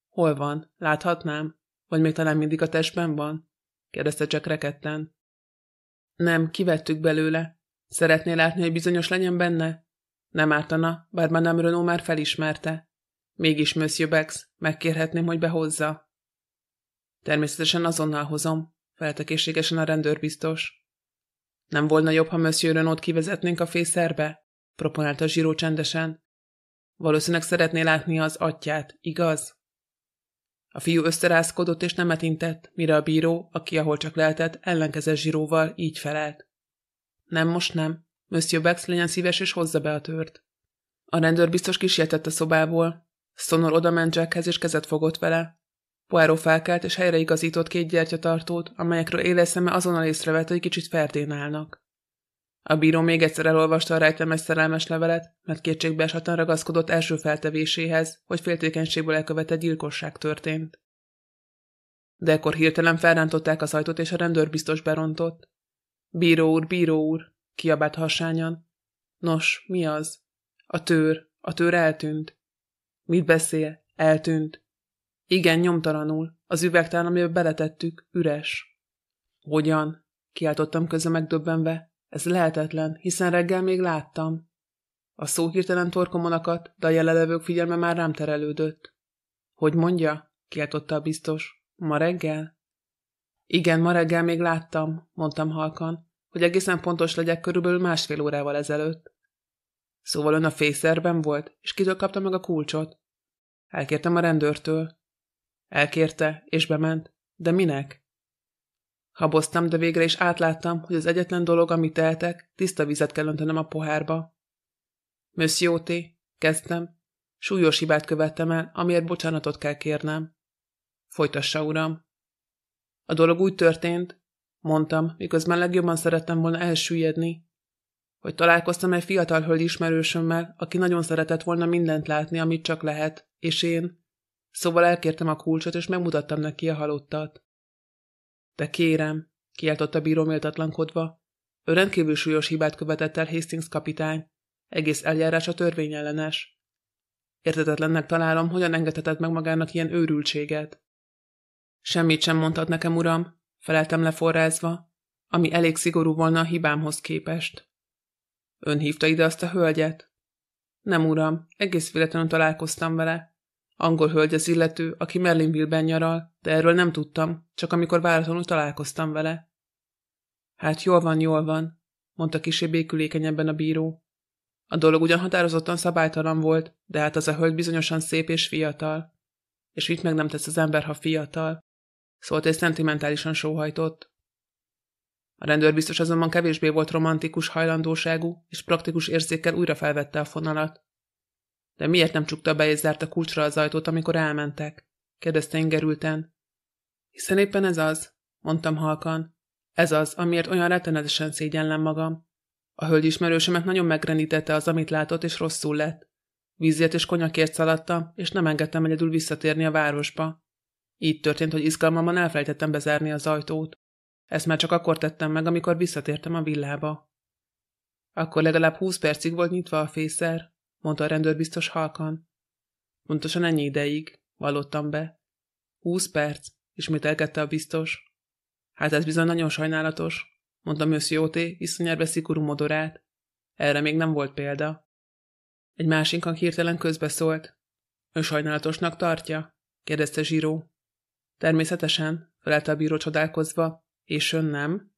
S1: Hol van? Láthatnám? Vagy még talán mindig a testben van? kérdezte csak reketten. Nem, kivettük belőle. Szeretné látni, hogy bizonyos legyen benne? Nem ártana, bár Madame Renault már felismerte. Mégis, Monsieur Bex, megkérhetném, hogy behozza. Természetesen azonnal hozom, felte készségesen a rendőrbiztos. Nem volna jobb, ha Monsieur Renault kivezetnénk a fészerbe? proponálta Zsíró csendesen. Valószínűleg szeretné látni az atyát, igaz? A fiú összerázkodott és nemet intett, mire a bíró, aki ahol csak lehetett, ellenkezett zsíróval, így felelt. Nem, most nem. Monsieur Bex legyen szíves és hozza be a tört. A rendőr biztos kisietett a szobából. Szonor odament Jackhez és kezet fogott vele. Poirot felkelt és helyreigazított két gyertyatartót, amelyekről éles szeme azonnal észrevett, hogy kicsit ferdén állnak. A bíró még egyszer elolvasta a rejtelmes szerelmes levelet, mert kétségbe esetten ragaszkodott első feltevéséhez, hogy féltékenységből elkövetett gyilkosság történt. De ekkor hirtelen felrántották az ajtót, és a rendőr biztos berontott. Bíró úr, bíró úr, kiabált hasányan. Nos, mi az? A tőr, a tőr eltűnt. Mit beszél? Eltűnt. Igen, nyomtalanul. Az üvegtán, amiben beletettük, üres. Hogyan? Kiáltottam közben megdöbbenve. Ez lehetetlen, hiszen reggel még láttam. A szó hirtelen torkomon akadt, de a jelenlevők figyelme már rám terelődött. Hogy mondja? kiáltotta a biztos. Ma reggel? Igen, ma reggel még láttam, mondtam halkan, hogy egészen pontos legyek körülbelül másfél órával ezelőtt. Szóval ön a fészerben volt, és kitől kapta meg a kulcsot? Elkértem a rendőrtől. Elkérte, és bement. De minek? Haboztam, de végre is átláttam, hogy az egyetlen dolog, amit tehetek, tiszta vizet kell öntenem a pohárba. Monsieur T. kezdtem. Súlyos hibát követtem el, amiért bocsánatot kell kérnem. Folytassa, uram. A dolog úgy történt, mondtam, miközben legjobban szerettem volna elsüllyedni, hogy találkoztam egy fiatal hölgy ismerősömmel, aki nagyon szeretett volna mindent látni, amit csak lehet, és én. Szóval elkértem a kulcsot, és megmutattam neki a halottat. De kérem, kiáltott a bíró méltatlankodva, ő rendkívül súlyos hibát követett el Hastings kapitány. Egész eljárása törvényellenes. Értetetlennek találom, hogyan engedhetett meg magának ilyen őrültséget. Semmit sem mondhat nekem, uram, feleltem leforrázva, ami elég szigorú volna a hibámhoz képest. Ön hívta ide azt a hölgyet? Nem, uram, egész véletlenül találkoztam vele. Angol hölgy az illető, aki Merlinville-ben nyaral, de erről nem tudtam, csak amikor váratlanul találkoztam vele. Hát jól van, jól van, mondta kisé békülékenyebben a bíró. A dolog ugyan határozottan szabálytalan volt, de hát az a hölgy bizonyosan szép és fiatal. És mit meg nem tesz az ember, ha fiatal? Szólt és szentimentálisan sóhajtott. A rendőr biztos azonban kevésbé volt romantikus hajlandóságú, és praktikus érzékkel újra felvette a fonalat. De miért nem csukta be és zárta kulcsra az ajtót, amikor elmentek? kérdezte ingerülten. Hiszen éppen ez az, mondtam halkan. Ez az, amiért olyan rettenetesen szégyellem magam. A hölgy ismerősemet nagyon megrendítette az, amit látott, és rosszul lett. Vízért és konyakért szaladtam, és nem engedtem egyedül visszatérni a városba. Így történt, hogy izgalmamban elfelejtettem bezárni az ajtót. Ezt már csak akkor tettem meg, amikor visszatértem a villába. Akkor legalább húsz percig volt nyitva a fészer, mondta a rendőr biztos halkan. Pontosan ennyi ideig, vallottam be. Húsz perc, ismételkedte a biztos. Hát ez bizony nagyon sajnálatos, mondta Monsieur Oté, visszanyerve szigorú modorát. Erre még nem volt példa. Egy másinknak hirtelen közbeszólt. Ő sajnálatosnak tartja? kérdezte Zsíró. Természetesen, felelte a bíró csodálkozva, és ön nem?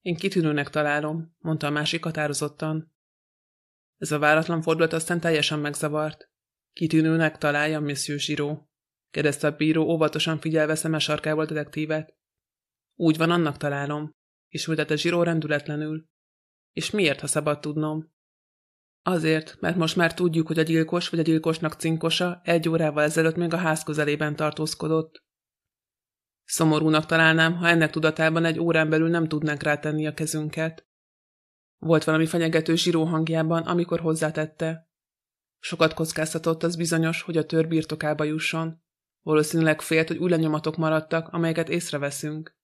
S1: Én kitűnőnek találom, mondta a másik határozottan. Ez a váratlan fordulat aztán teljesen megzavart. Kitűnőnek találja, Monsieur Zsíró? kérdezte a bíró óvatosan figyelve szemes sarkával detektívet. Úgy van, annak találom, ismételte Zsíró rendületlenül. És miért, ha szabad tudnom? Azért, mert most már tudjuk, hogy a gyilkos vagy a gyilkosnak cinkosa egy órával ezelőtt még a ház közelében tartózkodott. Szomorúnak találnám, ha ennek tudatában egy órán belül nem tudnánk rátenni a kezünket. Volt valami fenyegető zsíró hangjában, amikor hozzátette. Sokat kockáztatott az bizonyos, hogy a tör birtokába jusson. Valószínűleg félt, hogy új lenyomatok maradtak, amelyeket észreveszünk.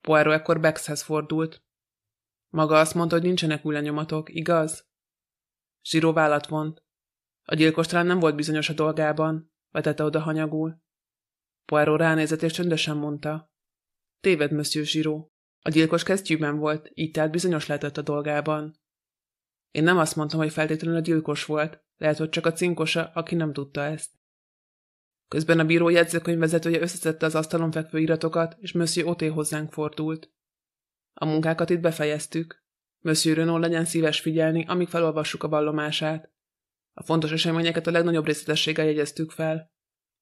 S1: Poirot ekkor Bexhez fordult. Maga azt mondta, hogy nincsenek új lenyomatok, igaz? Zsíró vállat vont. A gyilkos talán nem volt bizonyos a dolgában, vetette oda hanyagul. Poirot ránézett és csöndesen mondta. Téved, Monsieur Zsíró. A gyilkos kesztyűben volt, így tehát bizonyos lehetett a dolgában. Én nem azt mondtam, hogy feltétlenül a gyilkos volt, lehet, hogy csak a cinkosa, aki nem tudta ezt. Közben a bíró jegyzőkönyvvezetője összeszedte az asztalon fekvő iratokat, és Monsieur Oté hozzánk fordult. A munkákat itt befejeztük. Monsieur Renault legyen szíves figyelni, amíg felolvassuk a vallomását. A fontos eseményeket a legnagyobb részletességgel jegyeztük fel.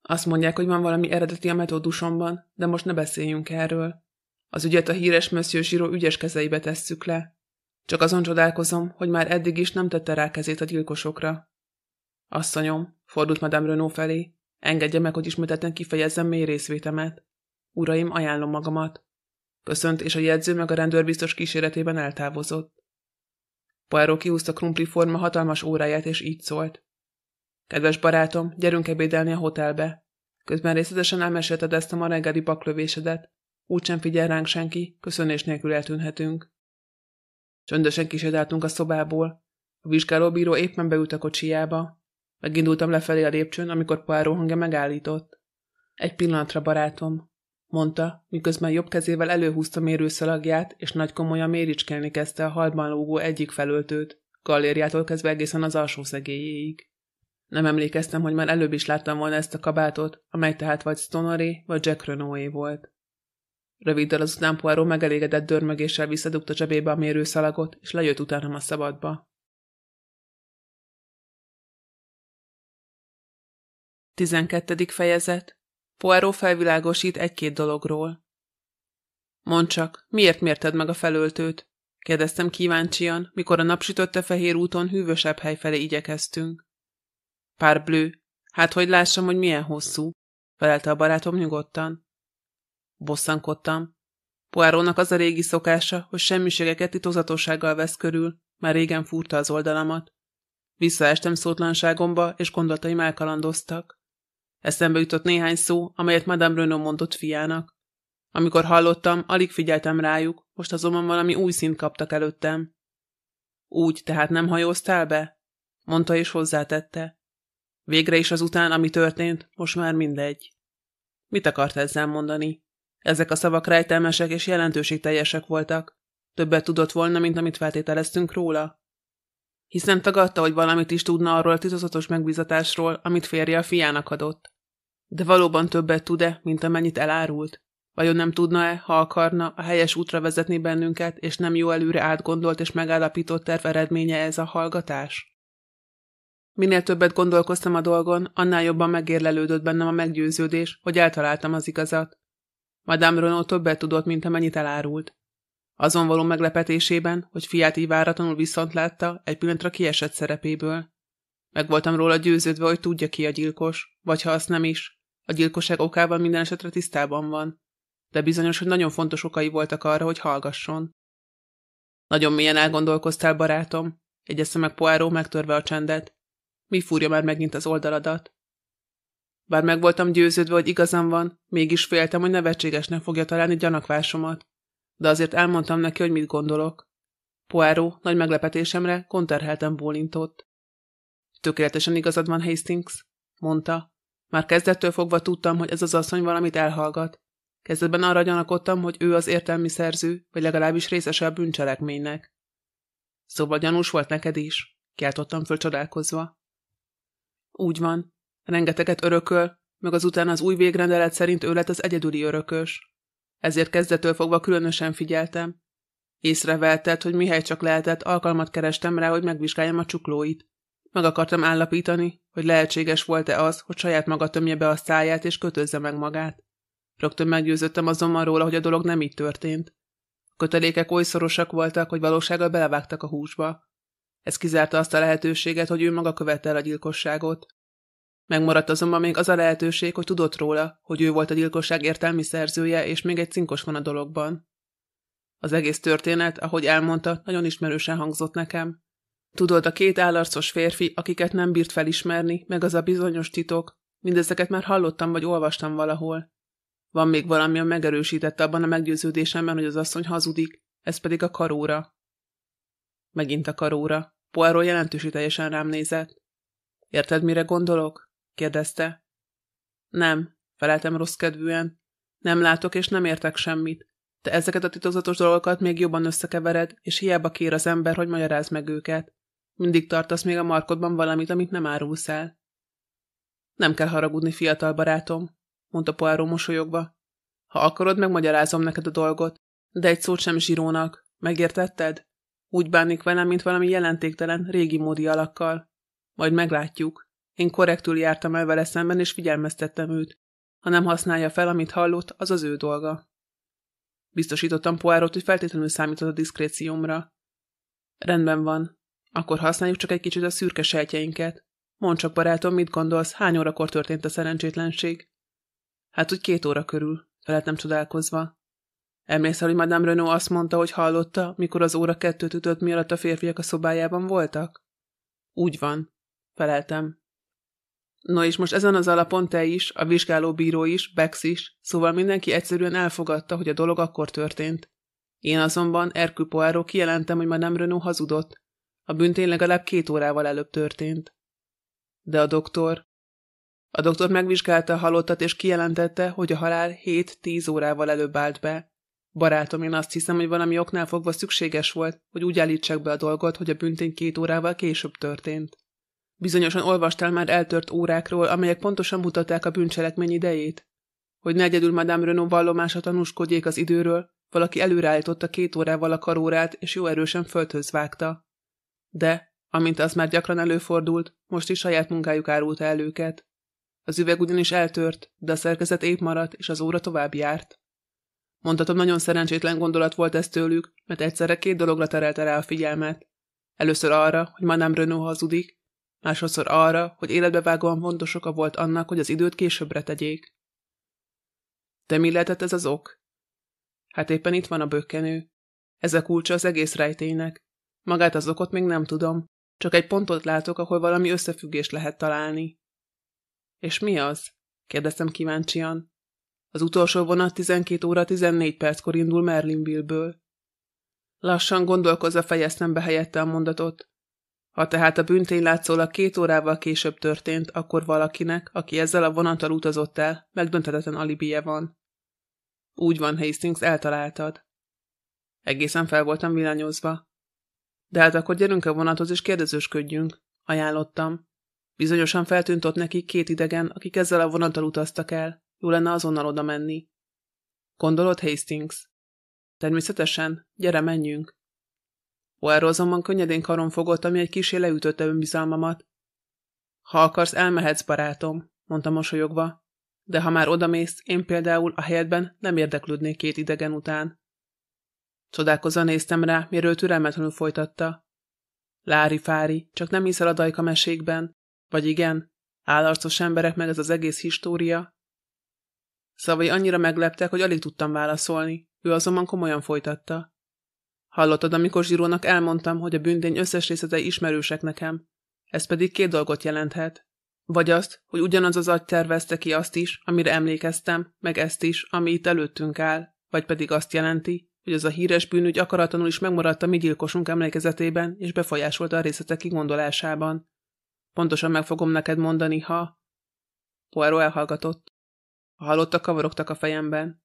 S1: Azt mondják, hogy van valami eredeti a metódusomban, de most ne beszéljünk erről. Az ügyet a híres Monsieur Giro ügyes kezeibe tesszük le. Csak azon csodálkozom, hogy már eddig is nem tette rá kezét a gyilkosokra. Asszonyom, fordult Madame Renault felé, engedje meg, hogy ismételten kifejezzem mély részvétemet. Uraim, ajánlom magamat. Köszönt, és a jegyző meg a rendőr biztos kíséretében eltávozott. Poirot kiúzta krumpli forma hatalmas óráját, és így szólt. Kedves barátom, gyerünk ebédelni a hotelbe. Közben részletesen elmesélted ezt a ma reggeli paklövésedet. Úgy sem figyel ránk senki, köszönés nélkül eltűnhetünk. Csöndösen kisétáltunk a szobából. A vizsgálóbíró éppen beült a kocsijába. Megindultam lefelé a lépcsőn, amikor Poirot hangja megállított. Egy pillanatra, barátom, mondta, miközben jobb kezével előhúzta mérőszalagját, és nagy komolyan méricskelni kezdte a halban lógó egyik felöltőt, galériától kezdve egészen az alsó szegélyéig. Nem emlékeztem, hogy már előbb is láttam volna ezt a kabátot, amely tehát vagy Stonoré, vagy Jack Renaulté volt. Röviddel azután Poirot megelégedett dörmögéssel visszadugta zsebébe a mérőszalagot, és lejött utánam a szabadba. 12. fejezet Poirot felvilágosít egy-két dologról. Mondd csak, miért mérted meg a felöltőt? kérdeztem kíváncsian, mikor a napsütötte fehér úton hűvösebb hely felé igyekeztünk. Pár blő. Hát, hogy lássam, hogy milyen hosszú, felelte a barátom nyugodtan. Bosszankodtam. Poárónak az a régi szokása, hogy semmiségeket titozatossággal vesz körül, már régen fúrta az oldalamat. Visszaestem szótlanságomba, és gondolataim elkalandoztak. Eszembe jutott néhány szó, amelyet Madame Renaud mondott fiának. Amikor hallottam, alig figyeltem rájuk, most azonban valami új szint kaptak előttem. Úgy, tehát nem hajóztál be? Mondta és hozzátette. Végre is azután, ami történt, most már mindegy. Mit akart ezzel mondani? Ezek a szavak rejtelmesek és jelentőségteljesek voltak. Többet tudott volna, mint amit feltételeztünk róla. Hiszen tagadta, hogy valamit is tudna arról a titokzatos megbízatásról, amit férje a fiának adott. De valóban többet tud-e, mint amennyit elárult? Vajon nem tudna-e, ha akarna, a helyes útra vezetni bennünket, és nem jó előre átgondolt és megállapított terv eredménye ez a hallgatás? Minél többet gondolkoztam a dolgon, annál jobban megérlelődött bennem a meggyőződés, hogy eltaláltam az igazat. Madame Renault többet tudott, mint amennyit elárult. Azon való meglepetésében, hogy fiát így váratlanul viszont látta, egy pillanatra kiesett szerepéből. Meg voltam róla győződve, hogy tudja ki a gyilkos, vagy ha azt nem is, a gyilkosság okával minden esetre tisztában van. De bizonyos, hogy nagyon fontos okai voltak arra, hogy hallgasson. Nagyon mélyen elgondolkoztál, barátom, jegyezte meg Poirot megtörve a csendet. Mi fúrja már megint az oldaladat? Bár meg voltam győződve, hogy igazam van, mégis féltem, hogy nevetségesnek fogja találni gyanakvásomat. De azért elmondtam neki, hogy mit gondolok. Poirot nagy meglepetésemre konterhelten bólintott. Tökéletesen igazad van, Hastings, mondta. Már kezdettől fogva tudtam, hogy ez az asszony valamit elhallgat. Kezdetben arra gyanakodtam, hogy ő az értelmi szerző, vagy legalábbis részese a bűncselekménynek. Szóval gyanús volt neked is? Kiáltottam föl csodálkozva. Úgy van. Rengeteget örököl, meg azután az új végrendelet szerint ő lett az egyedüli örökös. Ezért kezdettől fogva különösen figyeltem. Észrevelted, hogy mihely csak lehetett, alkalmat kerestem rá, hogy megvizsgáljam a csuklóit. Meg akartam állapítani, hogy lehetséges volt-e az, hogy saját maga tömje be a száját és kötözze meg magát. Rögtön meggyőzöttem azonban róla, hogy a dolog nem így történt. A kötelékek oly szorosak voltak, hogy valósággal belevágtak a húsba. Ez kizárta azt a lehetőséget, hogy ő maga követte el a gyilkosságot. Megmaradt azonban még az a lehetőség, hogy tudott róla, hogy ő volt a gyilkosság értelmi szerzője, és még egy cinkos van a dologban. Az egész történet, ahogy elmondta, nagyon ismerősen hangzott nekem. Tudod, a két állarcos férfi, akiket nem bírt felismerni, meg az a bizonyos titok, mindezeket már hallottam vagy olvastam valahol. Van még valami, a megerősítette abban a meggyőződésemben, hogy az asszony hazudik, ez pedig a karóra. Megint a karóra. Poirot jelentősíteljesen rám nézett. Érted, mire gondolok? Kérdezte. Nem, feleltem rossz kedvűen. Nem látok és nem értek semmit. Te ezeket a titokzatos dolgokat még jobban összekevered, és hiába kér az ember, hogy magyarázd meg őket. Mindig tartasz még a markodban valamit, amit nem árulsz el. Nem kell haragudni, fiatal barátom, mondta Poirot mosolyogva. Ha akarod, megmagyarázom neked a dolgot, de egy szót sem zsírónak. Megértetted? Úgy bánik velem, mint valami jelentéktelen, régi módi alakkal. Majd meglátjuk. Én korrektül jártam el vele szemben, és figyelmeztettem őt. Ha nem használja fel, amit hallott, az az ő dolga. Biztosítottam Poirot, hogy feltétlenül számított a diszkréciómra. Rendben van. Akkor használjuk csak egy kicsit a szürke sejtjeinket. Mondd csak, barátom, mit gondolsz, hány órakor történt a szerencsétlenség? Hát úgy két óra körül, feleltem csodálkozva. Emlékszel, hogy Madame Renault azt mondta, hogy hallotta, mikor az óra kettőt ütött, mi alatt a férfiak a szobájában voltak? Úgy van, feleltem. No és most ezen az alapon te is, a vizsgálóbíró is, Bex is, szóval mindenki egyszerűen elfogadta, hogy a dolog akkor történt. Én azonban, Erkül Poirot kijelentem, hogy Madame Renault hazudott. A bűntény legalább két órával előbb történt. De a doktor, a doktor megvizsgálta a halottat, és kijelentette, hogy a halál 7-10 órával előbb állt be. Barátom, én azt hiszem, hogy valami oknál fogva szükséges volt, hogy úgy állítsák be a dolgot, hogy a büntény két órával később történt. Bizonyosan olvastál már eltört órákról, amelyek pontosan mutatták a bűncselekmény idejét? Hogy ne egyedül Madame Renault vallomása tanúskodjék az időről, valaki előreállította két órával a karórát, és jó erősen földhöz vágta. De, amint az már gyakran előfordult, most is saját munkájuk árulta el őket. Az üveg ugyanis eltört, de a szerkezet épp maradt, és az óra tovább járt. Mondhatom, nagyon szerencsétlen gondolat volt ez tőlük, mert egyszerre két dologra terelte rá a figyelmet. Először arra, hogy Madame Renault hazudik, másodszor arra, hogy életbevágóan fontos oka volt annak, hogy az időt későbbre tegyék. De mi lehetett ez az ok? Hát éppen itt van a bökkenő. Ez a kulcsa az egész rejtének. Magát az okot még nem tudom, csak egy pontot látok, ahol valami összefüggést lehet találni. És mi az? kérdeztem kíváncsian. Az utolsó vonat 12 óra 14 perckor indul Merlinville-ből. Lassan gondolkozva fejeztem be helyette a mondatot. Ha tehát a bűntény látszólag két órával később történt, akkor valakinek, aki ezzel a vonattal utazott el, megdönthetetlen alibije van. Úgy van, Hastings, eltaláltad. Egészen fel voltam villanyozva. De hát akkor gyerünk a vonathoz és kérdezősködjünk, ajánlottam. Bizonyosan feltűnt ott neki két idegen, akik ezzel a vonattal utaztak el. Jó lenne azonnal oda menni. Gondolod, Hastings? Természetesen. Gyere, menjünk. Poirot azonban könnyedén karon fogott, ami egy kisé leütötte önbizalmamat. Ha akarsz, elmehetsz, barátom, mondta mosolyogva. De ha már odamész, én például a helyedben nem érdeklődnék két idegen után. Csodálkozva néztem rá, miről türelmetlenül folytatta. Lári fári, csak nem hiszel a dajka mesékben? Vagy igen? Állarcos emberek meg ez az egész história? Szavai annyira megleptek, hogy alig tudtam válaszolni. Ő azonban komolyan folytatta. Hallottad, amikor Zsirónak elmondtam, hogy a bűndény összes részletei ismerősek nekem. Ez pedig két dolgot jelenthet. Vagy azt, hogy ugyanaz az agy tervezte ki azt is, amire emlékeztem, meg ezt is, ami itt előttünk áll, vagy pedig azt jelenti, hogy az a híres bűnügy akaratlanul is megmaradt a mi gyilkosunk emlékezetében, és befolyásolta a részletek kigondolásában. Pontosan meg fogom neked mondani, ha... Poirot elhallgatott. A halottak kavarogtak a fejemben.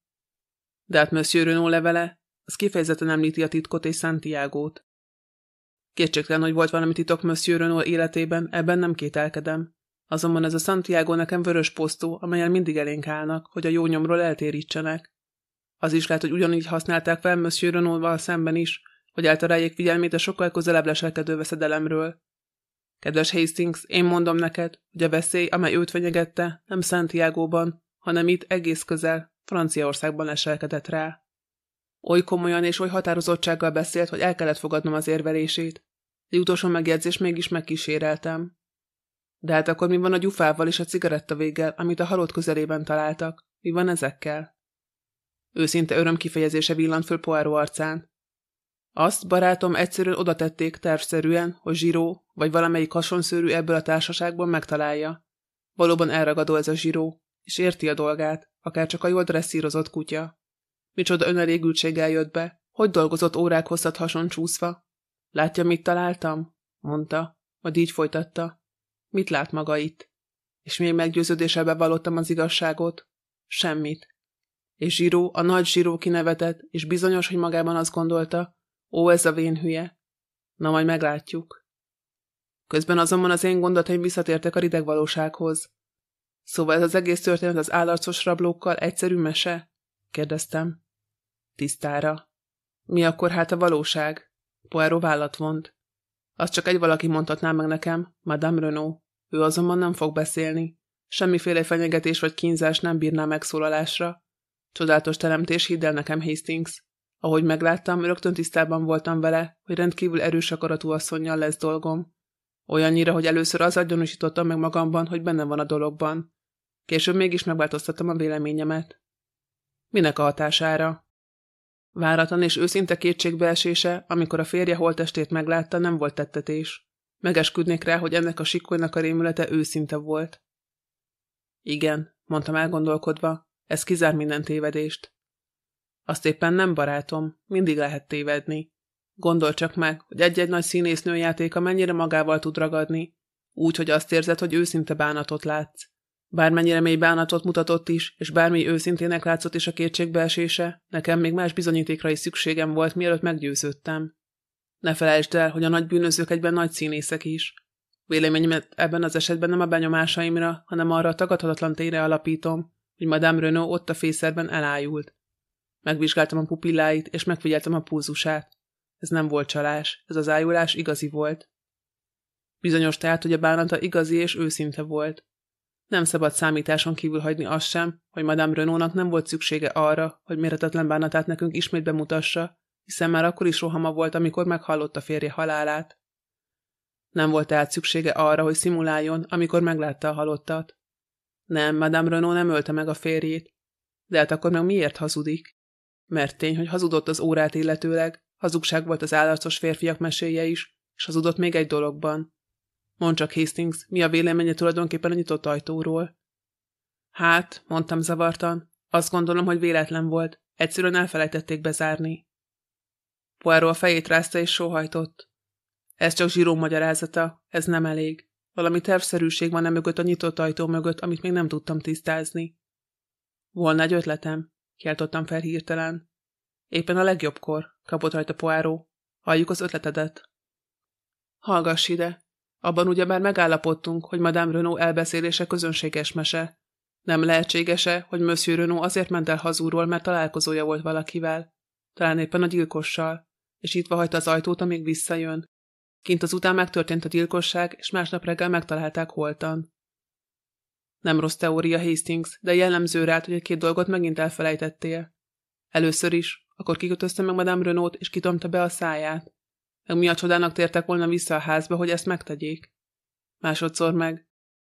S1: De hát Monsieur Renault levele, az kifejezetten említi a titkot és Santiago-t. Kétségtelen, hogy volt valami titok Monsieur Renault életében, ebben nem kételkedem. Azonban ez a Santiago nekem vörös posztó, amelyen mindig elénk állnak, hogy a jó nyomról eltérítsenek. Az is lehet, hogy ugyanígy használták fel Monsieur Renault-val szemben is, hogy eltaráljék figyelmét a sokkal közelebb leselkedő veszedelemről. Kedves Hastings, én mondom neked, hogy a veszély, amely őt fenyegette, nem Santiago-ban, hanem itt egész közel, Franciaországban leselkedett rá. Oly komolyan és oly határozottsággal beszélt, hogy el kellett fogadnom az érvelését. Egy utolsó megjegyzés mégis megkíséreltem. De hát akkor mi van a gyufával és a cigarettavéggel, amit a halott közelében találtak? Mi van ezekkel? Őszinte öröm kifejezése villant föl Poirot arcán. Azt, barátom, egyszerűen oda tették tervszerűen, hogy Zsiró, vagy valamelyik hasonszőrű ebből a társaságból megtalálja. Valóban elragadó ez a Zsiró, és érti a dolgát, akár csak a jól dresszírozott kutya. Micsoda önelégültséggel jött be, hogy dolgozott órák hosszat hason csúszva. Látja, mit találtam? mondta, majd így folytatta. Mit lát maga itt? És még meggyőződéssel bevallottam az igazságot? Semmit. És Zsiró, a nagy Zsiró kinevetett, és bizonyos, hogy magában azt gondolta, ó, ez a vén hülye. Na, majd meglátjuk. Közben azonban az én gondolataim visszatértek a rideg. Szóval ez az egész történet az állarcos rablókkal egyszerű mese? kérdeztem. Tisztára. Mi akkor hát a valóság? Poirot vállat vont. Azt csak egy valaki mondhatná meg nekem, Madame Renault. Ő azonban nem fog beszélni. Semmiféle fenyegetés vagy kínzás nem bírná megszólalásra. Csodálatos teremtés, hidd el nekem, Hastings. Ahogy megláttam, rögtön tisztában voltam vele, hogy rendkívül erős akaratú asszonynal lesz dolgom. Olyannyira, hogy először az gyanúsítottam meg magamban, hogy benne van a dologban. Később mégis megváltoztattam a véleményemet. Minek a hatására? Váratlan és őszinte kétségbeesése, amikor a férje holtestét meglátta, nem volt tettetés. Megesküdnék rá, hogy ennek a sikolynak a rémülete őszinte volt. Igen, mondtam elgondolkodva, ez kizár minden tévedést. Azt éppen nem barátom, mindig lehet tévedni. Gondol csak meg, hogy egy-egy nagy színésznőjátéka mennyire magával tud ragadni, úgy, hogy azt érzed, hogy őszinte bánatot látsz. Bármennyire mély bánatot mutatott is, és bármi őszintének látszott is a kétségbeesése, nekem még más bizonyítékra is szükségem volt, mielőtt meggyőződtem. Ne felejtsd el, hogy a nagy bűnözők egyben nagy színészek is. Véleményemet ebben az esetben nem a benyomásaimra, hanem arra a tagadhatatlan tényre alapítom, hogy Madame Renault ott a fészerben elájult. Megvizsgáltam a pupilláit, és megfigyeltem a pulzusát. Ez nem volt csalás, ez az ájulás igazi volt. Bizonyos tehát, hogy a bánata igazi és őszinte volt. Nem szabad számításon kívül hagyni azt sem, hogy Madame Renault-nak nem volt szüksége arra, hogy méretetlen bánatát nekünk ismét bemutassa, hiszen már akkor is rohama volt, amikor meghallotta férje halálát. Nem volt tehát szüksége arra, hogy szimuláljon, amikor meglátta a halottat. Nem, Madame Renault nem ölte meg a férjét. De hát akkor meg miért hazudik? Mert tény, hogy hazudott az órát illetőleg, hazugság volt az állarcos férfiak meséje is, és hazudott még egy dologban. Mondd csak, Hastings, mi a véleménye tulajdonképpen a nyitott ajtóról? Hát, mondtam zavartan, azt gondolom, hogy véletlen volt. Egyszerűen elfelejtették bezárni. Poirot a fejét rázta és sóhajtott. Ez csak zsíró magyarázata, ez nem elég. Valami tervszerűség van e mögött a nyitott ajtó mögött, amit még nem tudtam tisztázni. Volna egy ötletem, kiáltottam fel hirtelen. Éppen a legjobbkor, kapott rajta Poirot. Halljuk az ötletedet. Hallgass ide. Abban ugyebár megállapodtunk, hogy Madame Renault elbeszélése közönséges mese. Nem lehetséges-e, hogy Monsieur Renault azért ment el hazúról, mert találkozója volt valakivel? Talán éppen a gyilkossal. És itt hagyta az ajtót, amíg visszajön. Kint az után megtörtént a gyilkosság, és másnap reggel megtalálták holtan. Nem rossz teória, Hastings, de jellemző rád, hogy egy két dolgot megint elfelejtettél. Először is, akkor kikötözte meg Madame Renault, és kitomta be a száját. Meg mi a csodának tértek volna vissza a házba, hogy ezt megtegyék? Másodszor meg.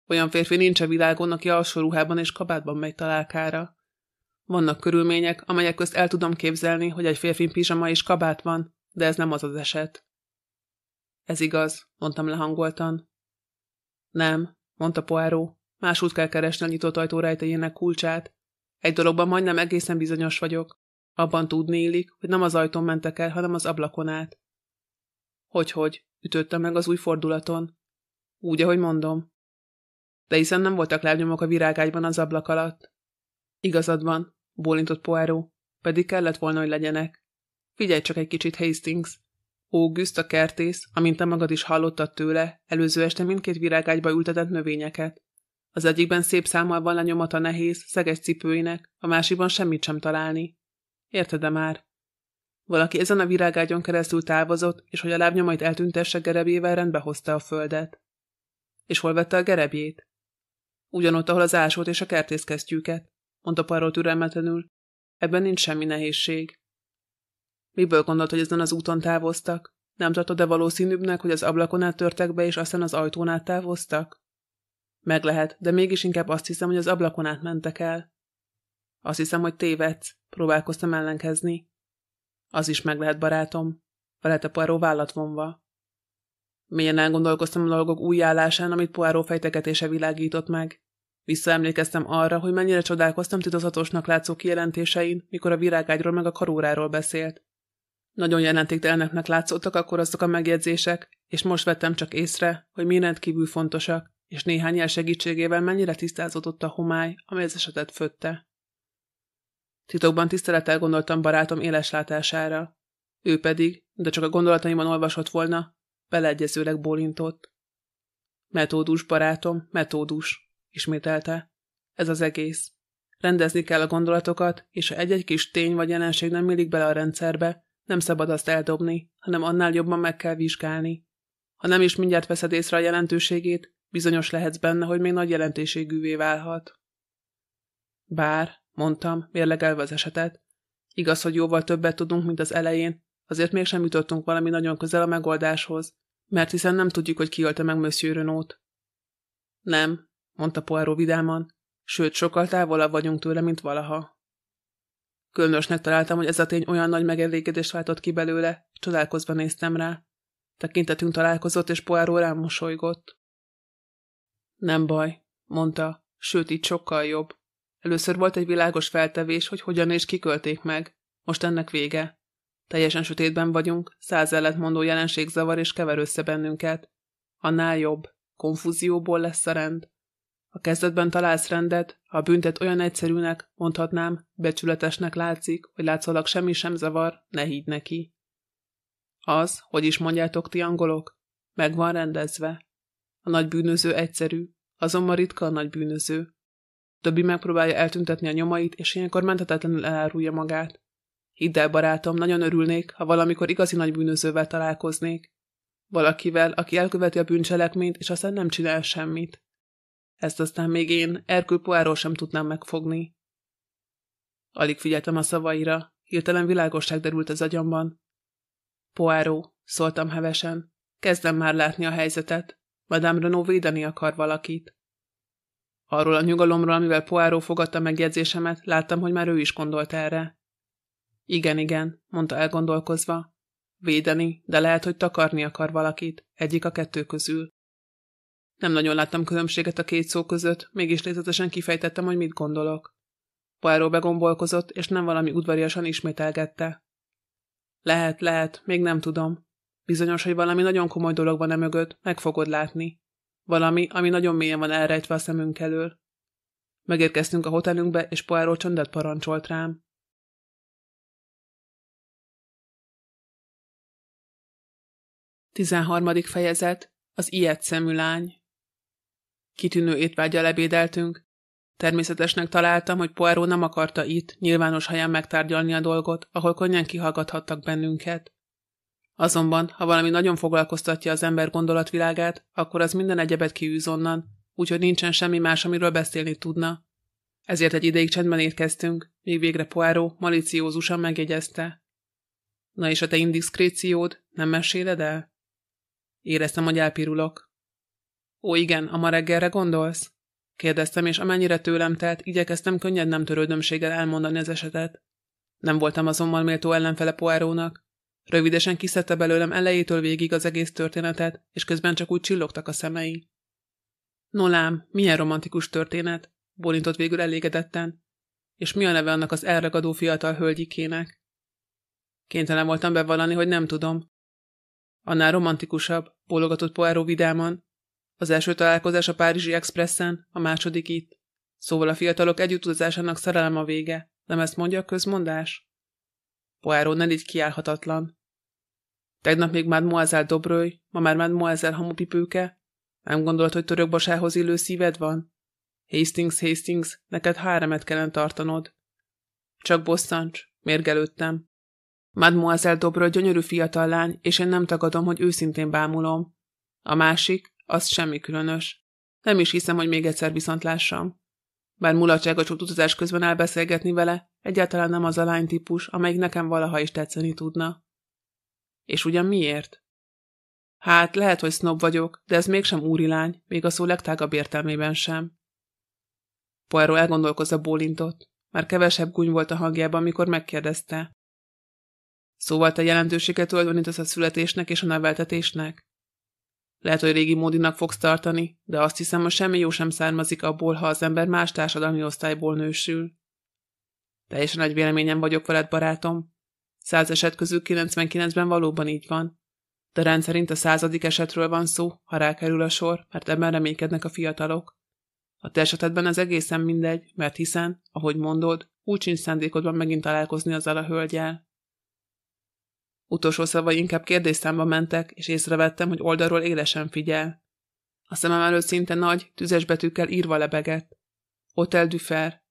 S1: Olyan férfi nincs a világon, aki alsó ruhában és kabátban megy találkára. Vannak körülmények, amelyek közt el tudom képzelni, hogy egy férfi pizsama és kabát van, de ez nem az az eset. Ez igaz, mondtam lehangoltan. Nem, mondta Poirot. Másút kell keresni a nyitott ajtó rejtejének kulcsát. Egy dologban majdnem egészen bizonyos vagyok. Abban tudni illik, hogy nem az ajtón mentek el, hanem az ablakon át. Hogy-hogy, ütötte meg az új fordulaton. Úgy, ahogy mondom. De hiszen nem voltak lábnyomok a virágágyban az ablak alatt. Igazad van, bólintott Poirot, pedig kellett volna, hogy legyenek. Figyelj csak egy kicsit, Hastings. August a kertész, amint te magad is hallottad tőle, előző este mindkét virágágyba ültetett növényeket. Az egyikben szép számmal van lenyomata nehéz, szeges cipőinek, a másikban semmit sem találni. Érted-e már? Valaki ezen a virágágyon keresztül távozott, és hogy a lábnyomait eltüntesse gerebjével rendbe hozta a földet. És hol vette a gerebjét? Ugyanott, ahol az ásót és a kertészkesztyűket, mondta Paró türelmetlenül. Ebben nincs semmi nehézség. Miből gondolt, hogy ezen az úton távoztak? Nem tartod-e valószínűbbnek, hogy az ablakon át törtek be, és aztán az ajtón át távoztak? Meg lehet, de mégis inkább azt hiszem, hogy az ablakon át mentek el. Azt hiszem, hogy tévedsz, próbálkoztam ellenkezni. Az is meg lehet, barátom, felelte Poirot vállat vonva. Mélyen elgondolkoztam a dolgok új állásán, amit Poirot fejtegetése világított meg. Visszaemlékeztem arra, hogy mennyire csodálkoztam titokzatosnak látszó kijelentésein, mikor a virágágyról meg a karóráról beszélt. Nagyon jelentékteleneknek látszottak akkor azok a megjegyzések, és most vettem csak észre, hogy mi rendkívül fontosak, és néhány jel segítségével mennyire tisztázódott a homály, amely az esetet fötte. Titokban tisztelettel gondoltam barátom éles látására. Ő pedig, de csak a gondolataimban olvasott volna, beleegyezőleg bólintott. Metódus, barátom, metódus, ismételte. Ez az egész. Rendezni kell a gondolatokat, és ha egy-egy kis tény vagy jelenség nem illik bele a rendszerbe, nem szabad azt eldobni, hanem annál jobban meg kell vizsgálni. Ha nem is mindjárt veszed észre a jelentőségét, bizonyos lehetsz benne, hogy még nagy jelentőségűvé válhat. Bár, mondtam, mérlegelve az esetet, igaz, hogy jóval többet tudunk, mint az elején, azért mégsem jutottunk valami nagyon közel a megoldáshoz, mert hiszen nem tudjuk, hogy ki meg Monsieur Renault. Nem, mondta Poirot vidáman, sőt, sokkal távolabb vagyunk tőle, mint valaha. Különösnek találtam, hogy ez a tény olyan nagy megelégedést váltott ki belőle, csodálkozva néztem rá. Tekintetünk találkozott, és Poirot rám mosolygott. Nem baj, mondta, sőt, így sokkal jobb. Először volt egy világos feltevés, hogy hogyan és kikölték meg. Most ennek vége. Teljesen sötétben vagyunk, száz ellentmondó jelenség zavar és kever össze bennünket. Annál jobb. Konfúzióból lesz a rend. A kezdetben találsz rendet, ha a büntet olyan egyszerűnek, mondhatnám, becsületesnek látszik, hogy látszólag semmi sem zavar, ne higgy neki. Az, hogy is mondjátok ti angolok, meg van rendezve. A nagy bűnöző egyszerű, azonban ritka a nagy bűnöző. Többi megpróbálja eltüntetni a nyomait, és ilyenkor menthetetlenül elárulja magát. Hidd el, barátom, nagyon örülnék, ha valamikor igazi nagy bűnözővel találkoznék. Valakivel, aki elköveti a bűncselekményt, és aztán nem csinál semmit. Ezt aztán még én, Erkül Poirot sem tudnám megfogni. Alig figyeltem a szavaira, hirtelen világosság derült az agyamban. Poirot, szóltam hevesen, kezdem már látni a helyzetet. Madame Renault védeni akar valakit. Arról a nyugalomról, amivel Poirot fogadta megjegyzésemet, láttam, hogy már ő is gondolt erre. Igen, igen, mondta elgondolkozva. Védeni, de lehet, hogy takarni akar valakit, egyik a kettő közül. Nem nagyon láttam különbséget a két szó között, mégis létezesen kifejtettem, hogy mit gondolok. Poirot begombolkozott, és nem valami udvariasan ismételgette. Lehet, lehet, még nem tudom. Bizonyos, hogy valami nagyon komoly dolog van e mögött, meg fogod látni. Valami, ami nagyon mélyen van elrejtve a szemünk elől. Megérkeztünk a hotelünkbe, és Poirot csöndet parancsolt rám. Tizenharmadik fejezet. Az ilyet szemű lány. Kitűnő étvágyal ebédeltünk. Természetesnek találtam, hogy Poirot nem akarta itt, nyilvános helyen megtárgyalni a dolgot, ahol könnyen kihallgathattak bennünket. Azonban, ha valami nagyon foglalkoztatja az ember gondolatvilágát, akkor az minden egyebet kiűz onnan, úgyhogy nincsen semmi más, amiről beszélni tudna. Ezért egy ideig csendben étkeztünk, míg végre Poirot maliciózusan megjegyezte. Na és a te indiszkréciód, nem meséled el? Éreztem, hogy elpirulok. Ó, igen, a ma reggelre gondolsz? Kérdeztem, és amennyire tőlem telt, igyekeztem könnyed nem törődömséggel elmondani az esetet. Nem voltam azonban méltó ellenfele Poirónak. Rövidesen kiszedte belőlem elejétől végig az egész történetet, és közben csak úgy csillogtak a szemei. Nolám, milyen romantikus történet, bólintott végül elégedetten. És mi a neve annak az elragadó fiatal hölgyikének? Kénytelen voltam bevallani, hogy nem tudom. Annál romantikusabb, bólogatott Poirot vidáman. Az első találkozás a Párizsi Expressen, a második itt. Szóval a fiatalok együttutazásának szerelem a vége. Nem ezt mondja a közmondás? Poirot nem így kiállhatatlan. Tegnap még Mademoiselle Dobröly, ma már Mademoiselle hamupipőke. Nem gondolt, hogy török basához illő szíved van? Hastings, Hastings, neked háremet kellene tartanod. Csak bosszancs, mérgelődtem. Mademoiselle Dobröly gyönyörű fiatal lány, és én nem tagadom, hogy őszintén bámulom. A másik, az semmi különös. Nem is hiszem, hogy még egyszer viszont lássam. Bár mulatságos utazás közben elbeszélgetni vele, egyáltalán nem az a lány típus, amelyik nekem valaha is tetszeni tudna. És ugyan miért? Hát, lehet, hogy sznob vagyok, de ez mégsem úrilány, még a szó legtágabb értelmében sem. Poirot elgondolkozza bólintott. Már kevesebb gúny volt a hangjában, amikor megkérdezte. Szóval te jelentőséget tulajdonítasz a születésnek és a neveltetésnek? Lehet, hogy régi módinak fogsz tartani, de azt hiszem, hogy semmi jó sem származik abból, ha az ember más társadalmi osztályból nősül. Teljesen nagy véleményem vagyok veled, barátom. Száz eset közül 99-ben valóban így van. De rendszerint a századik esetről van szó, ha rákerül a sor, mert ebben reménykednek a fiatalok. A te esetedben ez egészen mindegy, mert hiszen, ahogy mondod, úgy sincs szándékodban megint találkozni azzal a hölgyel. Utolsó szavai inkább kérdésszámba mentek, és észrevettem, hogy oldalról élesen figyel. A szemem előtt szinte nagy, tüzes betűkkel írva lebegett. Hotel du Fer.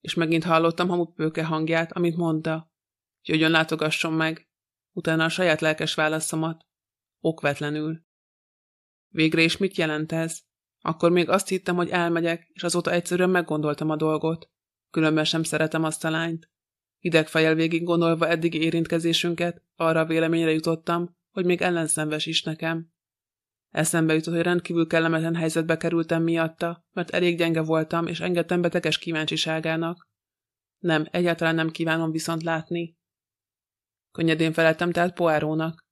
S1: És megint hallottam hamupőke hangját, amit mondta. Jöjjön látogasson meg. Utána a saját lelkes válaszomat. Okvetlenül. Végre is mit jelent ez? Akkor még azt hittem, hogy elmegyek, és azóta egyszerűen meggondoltam a dolgot. Különben sem szeretem azt a lányt. Hidegfejjel végig gondolva eddigi érintkezésünket, arra a véleményre jutottam, hogy még ellenszenves is nekem. Eszembe jutott, hogy rendkívül kellemetlen helyzetbe kerültem miatta, mert elég gyenge voltam, és engedtem beteges kíváncsiságának. Nem, egyáltalán nem kívánom viszont látni. Könnyedén feleltem tehát Poárónak.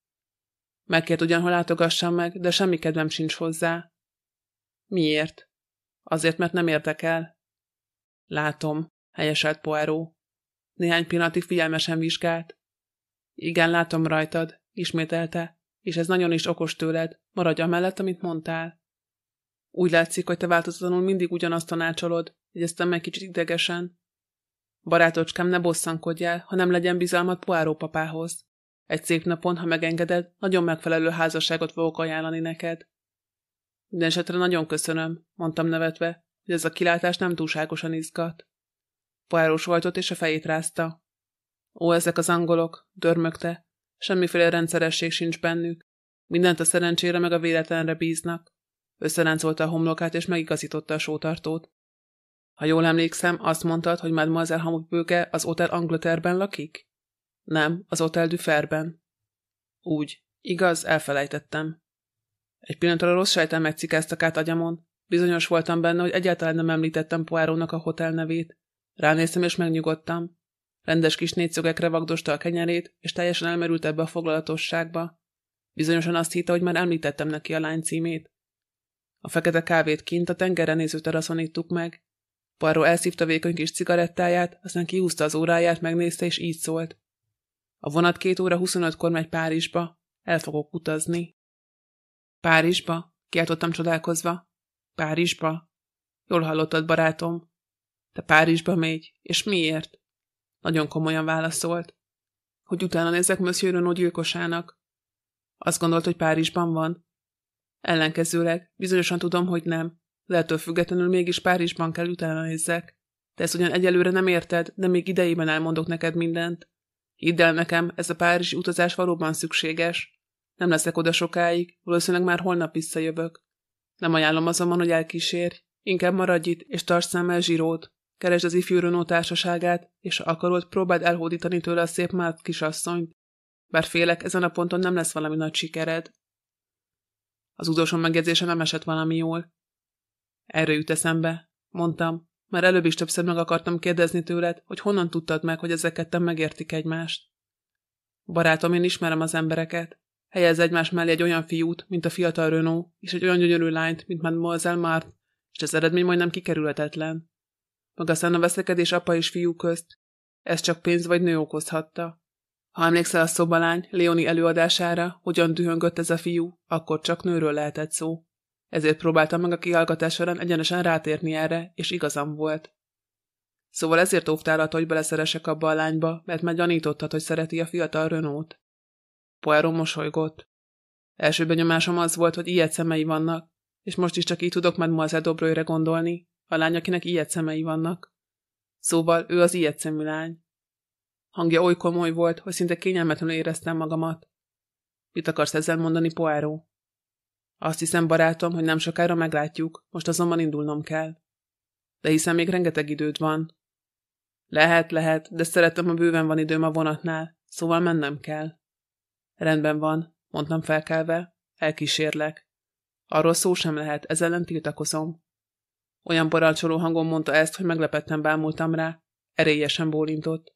S1: Megkért ugyan, látogassam meg, de semmi kedvem sincs hozzá. Miért? Azért, mert nem érdekel. Látom, helyeselt Poirot. Néhány pillanatig figyelmesen vizsgált. Igen, látom rajtad, ismételte, és ez nagyon is okos tőled, maradj amellett, amit mondtál. Úgy látszik, hogy te változatlanul mindig ugyanazt tanácsolod, jegyeztem meg kicsit idegesen. Barátocskám, ne bosszankodjál, ha nem legyen bizalmat Poáró papához. Egy szép napon, ha megengeded, nagyon megfelelő házasságot fogok ajánlani neked. Minden esetre nagyon köszönöm, mondtam nevetve, hogy ez a kilátás nem túlságosan izgat. Poirot voltott és a fejét rázta. Ó, ezek az angolok, dörmögte. Semmiféle rendszeresség sincs bennük. Mindent a szerencsére meg a véletlenre bíznak. Összeráncolta a homlokát és megigazította a sótartót. Ha jól emlékszem, azt mondtad, hogy Mademoiselle Hamupbőke az Hotel Angleterben lakik? Nem, az Hotel Duferben. Úgy. Igaz, elfelejtettem. Egy pillanatra rossz sejtem megcikáztak át agyamon. Bizonyos voltam benne, hogy egyáltalán nem említettem Poirónak a hotel nevét. Ránéztem és megnyugodtam. Rendes kis négyszögekre vagdosta a kenyerét, és teljesen elmerült ebbe a foglalatosságba. Bizonyosan azt hitte, hogy már említettem neki a lány címét. A fekete kávét kint a tengerre néző teraszon ittuk meg. Parro elszívta vékony kis cigarettáját, aztán kihúzta az óráját, megnézte, és így szólt. A vonat két óra 25-kor megy Párizsba. El fogok utazni. Párizsba? Kiáltottam csodálkozva. Párizsba? Jól hallottad, barátom. Te Párizsba megy, és miért? Nagyon komolyan válaszolt. Hogy utána nézek Monsieur Renaud gyilkosának. Azt gondolt, hogy Párizsban van? Ellenkezőleg, bizonyosan tudom, hogy nem. Lehetől függetlenül mégis Párizsban kell utána nézzek. Te ezt ugyan egyelőre nem érted, de még idejében elmondok neked mindent. Hidd el nekem, ez a párizsi utazás valóban szükséges. Nem leszek oda sokáig, valószínűleg már holnap visszajövök. Nem ajánlom azonban, hogy elkísérj. Inkább maradj itt, és tarts szemmel zsirót. Keresd az ifjú Renault társaságát, és ha akarod, próbáld elhódítani tőle a szép már kisasszonyt. Bár félek, ezen a ponton nem lesz valami nagy sikered. Az utolsó megjegyzése nem esett valami jól. Erre jut eszembe, mondtam, már előbb is többször meg akartam kérdezni tőled, hogy honnan tudtad meg, hogy ezek ketten megértik egymást. Barátom, én ismerem az embereket. Helyez egymás mellé egy olyan fiút, mint a fiatal Renault, és egy olyan gyönyörű lányt, mint Mademoiselle Mart, és az eredmény majdnem kikerülhetetlen. Meg aztán a veszekedés apa és fiú közt. Ez csak pénz vagy nő okozhatta. Ha emlékszel a szobalány Leoni előadására, hogyan dühöngött ez a fiú, akkor csak nőről lehetett szó. Ezért próbáltam meg a kihallgatás során egyenesen rátérni erre, és igazam volt. Szóval ezért óvtál hogy beleszeresek abba a lányba, mert már gyanítottad, hogy szereti a fiatal Renault. Poirot mosolygott. Első benyomásom az volt, hogy ilyet szemei vannak, és most is csak így tudok Mademoiselle Dobrőre gondolni, a lány, akinek ilyet szemei vannak. Szóval ő az ilyet szemű lány. Hangja oly komoly volt, hogy szinte kényelmetlenül éreztem magamat. Mit akarsz ezzel mondani, Poirot? Azt hiszem, barátom, hogy nem sokára meglátjuk, most azonban indulnom kell. De hiszen még rengeteg időd van. Lehet, lehet, de szeretem, ha bőven van időm a vonatnál, szóval mennem kell. Rendben van, mondtam felkelve, elkísérlek. Arról szó sem lehet, ezzel ellen tiltakozom. Olyan parancsoló hangon mondta ezt, hogy meglepetten bámultam rá, erélyesen bólintott.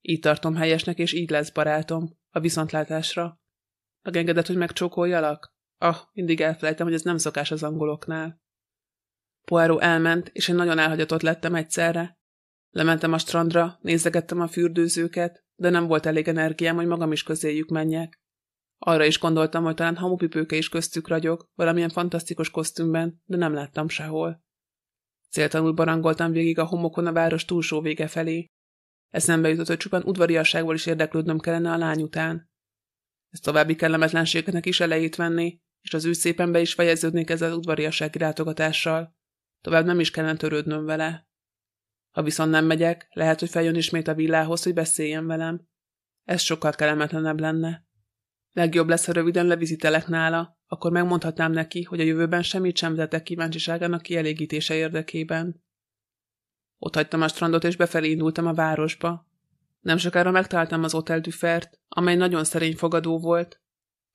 S1: Így tartom helyesnek, és így lesz, barátom, a viszontlátásra. Megengedett, hogy megcsókoljalak? Ah, mindig elfelejtem, hogy ez nem szokás az angoloknál. Poirot elment, és én nagyon elhagyatott lettem egyszerre. Lementem a strandra, nézegettem a fürdőzőket, de nem volt elég energiám, hogy magam is közéjük menjek. Arra is gondoltam, hogy talán hamupipőke is köztük ragyog, valamilyen fantasztikus kosztümben, de nem láttam sehol. Céltanul barangoltam végig a homokon a város túlsó vége felé. Eszembe jutott, hogy csupán udvariasságból is érdeklődnöm kellene a lány után. Ez további kellemetlenségeknek is elejét venni, és az ő szépen be is fejeződnék ezzel az udvariassági látogatással. Tovább nem is kellene törődnöm vele. Ha viszont nem megyek, lehet, hogy feljön ismét a villához, hogy beszéljen velem. Ez sokkal kellemetlenebb lenne. Legjobb lesz, ha röviden levizitelek nála, akkor megmondhatnám neki, hogy a jövőben semmit sem tettek kíváncsiságának kielégítése érdekében. Ott hagytam a strandot, és befelé indultam a városba. Nem sokára megtaláltam az Hotel Düfert, amely nagyon szerény fogadó volt,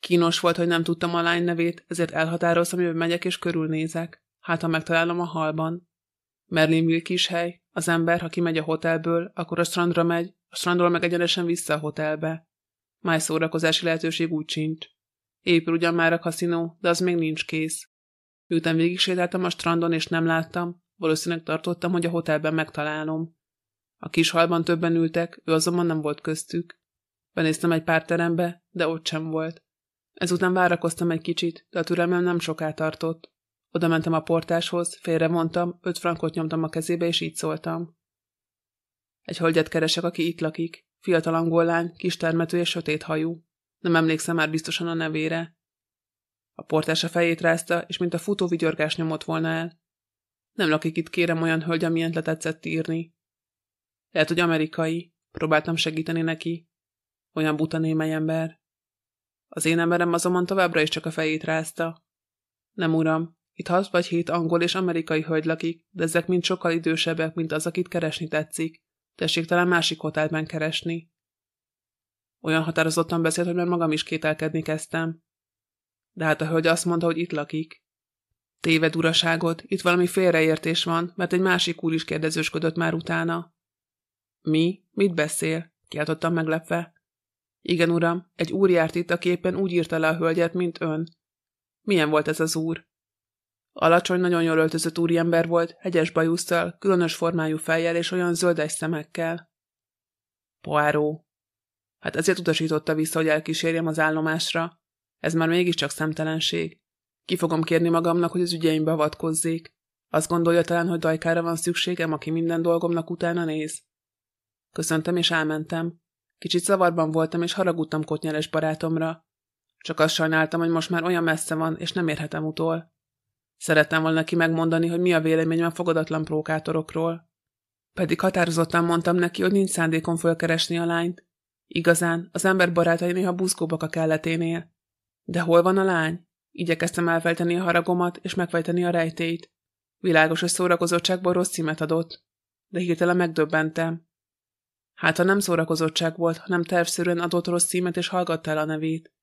S1: Kínos volt, hogy nem tudtam a lány nevét, ezért elhatároztam, hogy megyek és körülnézek. Hát, ha megtalálom a halban. Merlinville kis hely, az ember, ha kimegy a hotelből, akkor a strandra megy, a strandról meg egyenesen vissza a hotelbe. Más szórakozási lehetőség úgy sincs. Épül ugyan már a kaszinó, de az még nincs kész. Miután végig sétáltam a strandon és nem láttam, valószínűleg tartottam, hogy a hotelben megtalálom. A kis halban többen ültek, ő azonban nem volt köztük. Benéztem egy pár terembe, de ott sem volt. Ezután várakoztam egy kicsit, de a türelmem nem soká tartott. Oda mentem a portáshoz, félre mondtam, öt frankot nyomtam a kezébe, és így szóltam. Egy hölgyet keresek, aki itt lakik. Fiatal angol lány, kis termető és sötét hajú. Nem emlékszem már biztosan a nevére. A portás a fejét rázta, és mint a futó vigyorgás nyomott volna el. Nem lakik itt, kérem, olyan hölgy, amilyen letetszett írni. Lehet, hogy amerikai. Próbáltam segíteni neki. Olyan buta némely ember. Az én emberem azonban továbbra is csak a fejét rázta. Nem uram, itt hat vagy hét angol és amerikai hölgy lakik, de ezek mind sokkal idősebbek, mint az, akit keresni tetszik. Tessék talán másik hotelben keresni. Olyan határozottan beszélt, hogy már magam is kételkedni kezdtem. De hát a hölgy azt mondta, hogy itt lakik. Téved uraságot, itt valami félreértés van, mert egy másik úr is kérdezősködött már utána. Mi? Mit beszél? Kiáltottam meglepve. Igen, uram, egy úr járt itt, aki éppen úgy írta le a hölgyet, mint ön. Milyen volt ez az úr? Alacsony, nagyon jól öltözött úriember volt, hegyes bajusztal, különös formájú fejjel és olyan zöldes szemekkel. Poáró. Hát ezért utasította vissza, hogy elkísérjem az állomásra. Ez már mégiscsak szemtelenség. Ki fogom kérni magamnak, hogy az ügyeimbe avatkozzék. Azt gondolja talán, hogy dajkára van szükségem, aki minden dolgomnak utána néz. Köszöntem és elmentem. Kicsit zavarban voltam, és haragudtam kotnyeles barátomra. Csak azt sajnáltam, hogy most már olyan messze van, és nem érhetem utol. Szerettem volna neki megmondani, hogy mi a véleményem a fogadatlan prókátorokról. Pedig határozottan mondtam neki, hogy nincs szándékom fölkeresni a lányt. Igazán, az ember barátai néha buzgóbbak a kelleténél. De hol van a lány? Igyekeztem elfejteni a haragomat és megfejteni a rejtélyt. Világos, hogy szórakozottságból rossz címet adott, de hirtelen megdöbbentem. Hát, ha nem szórakozottság volt, hanem tervszerűen adott rossz címet és hallgatta el a nevét.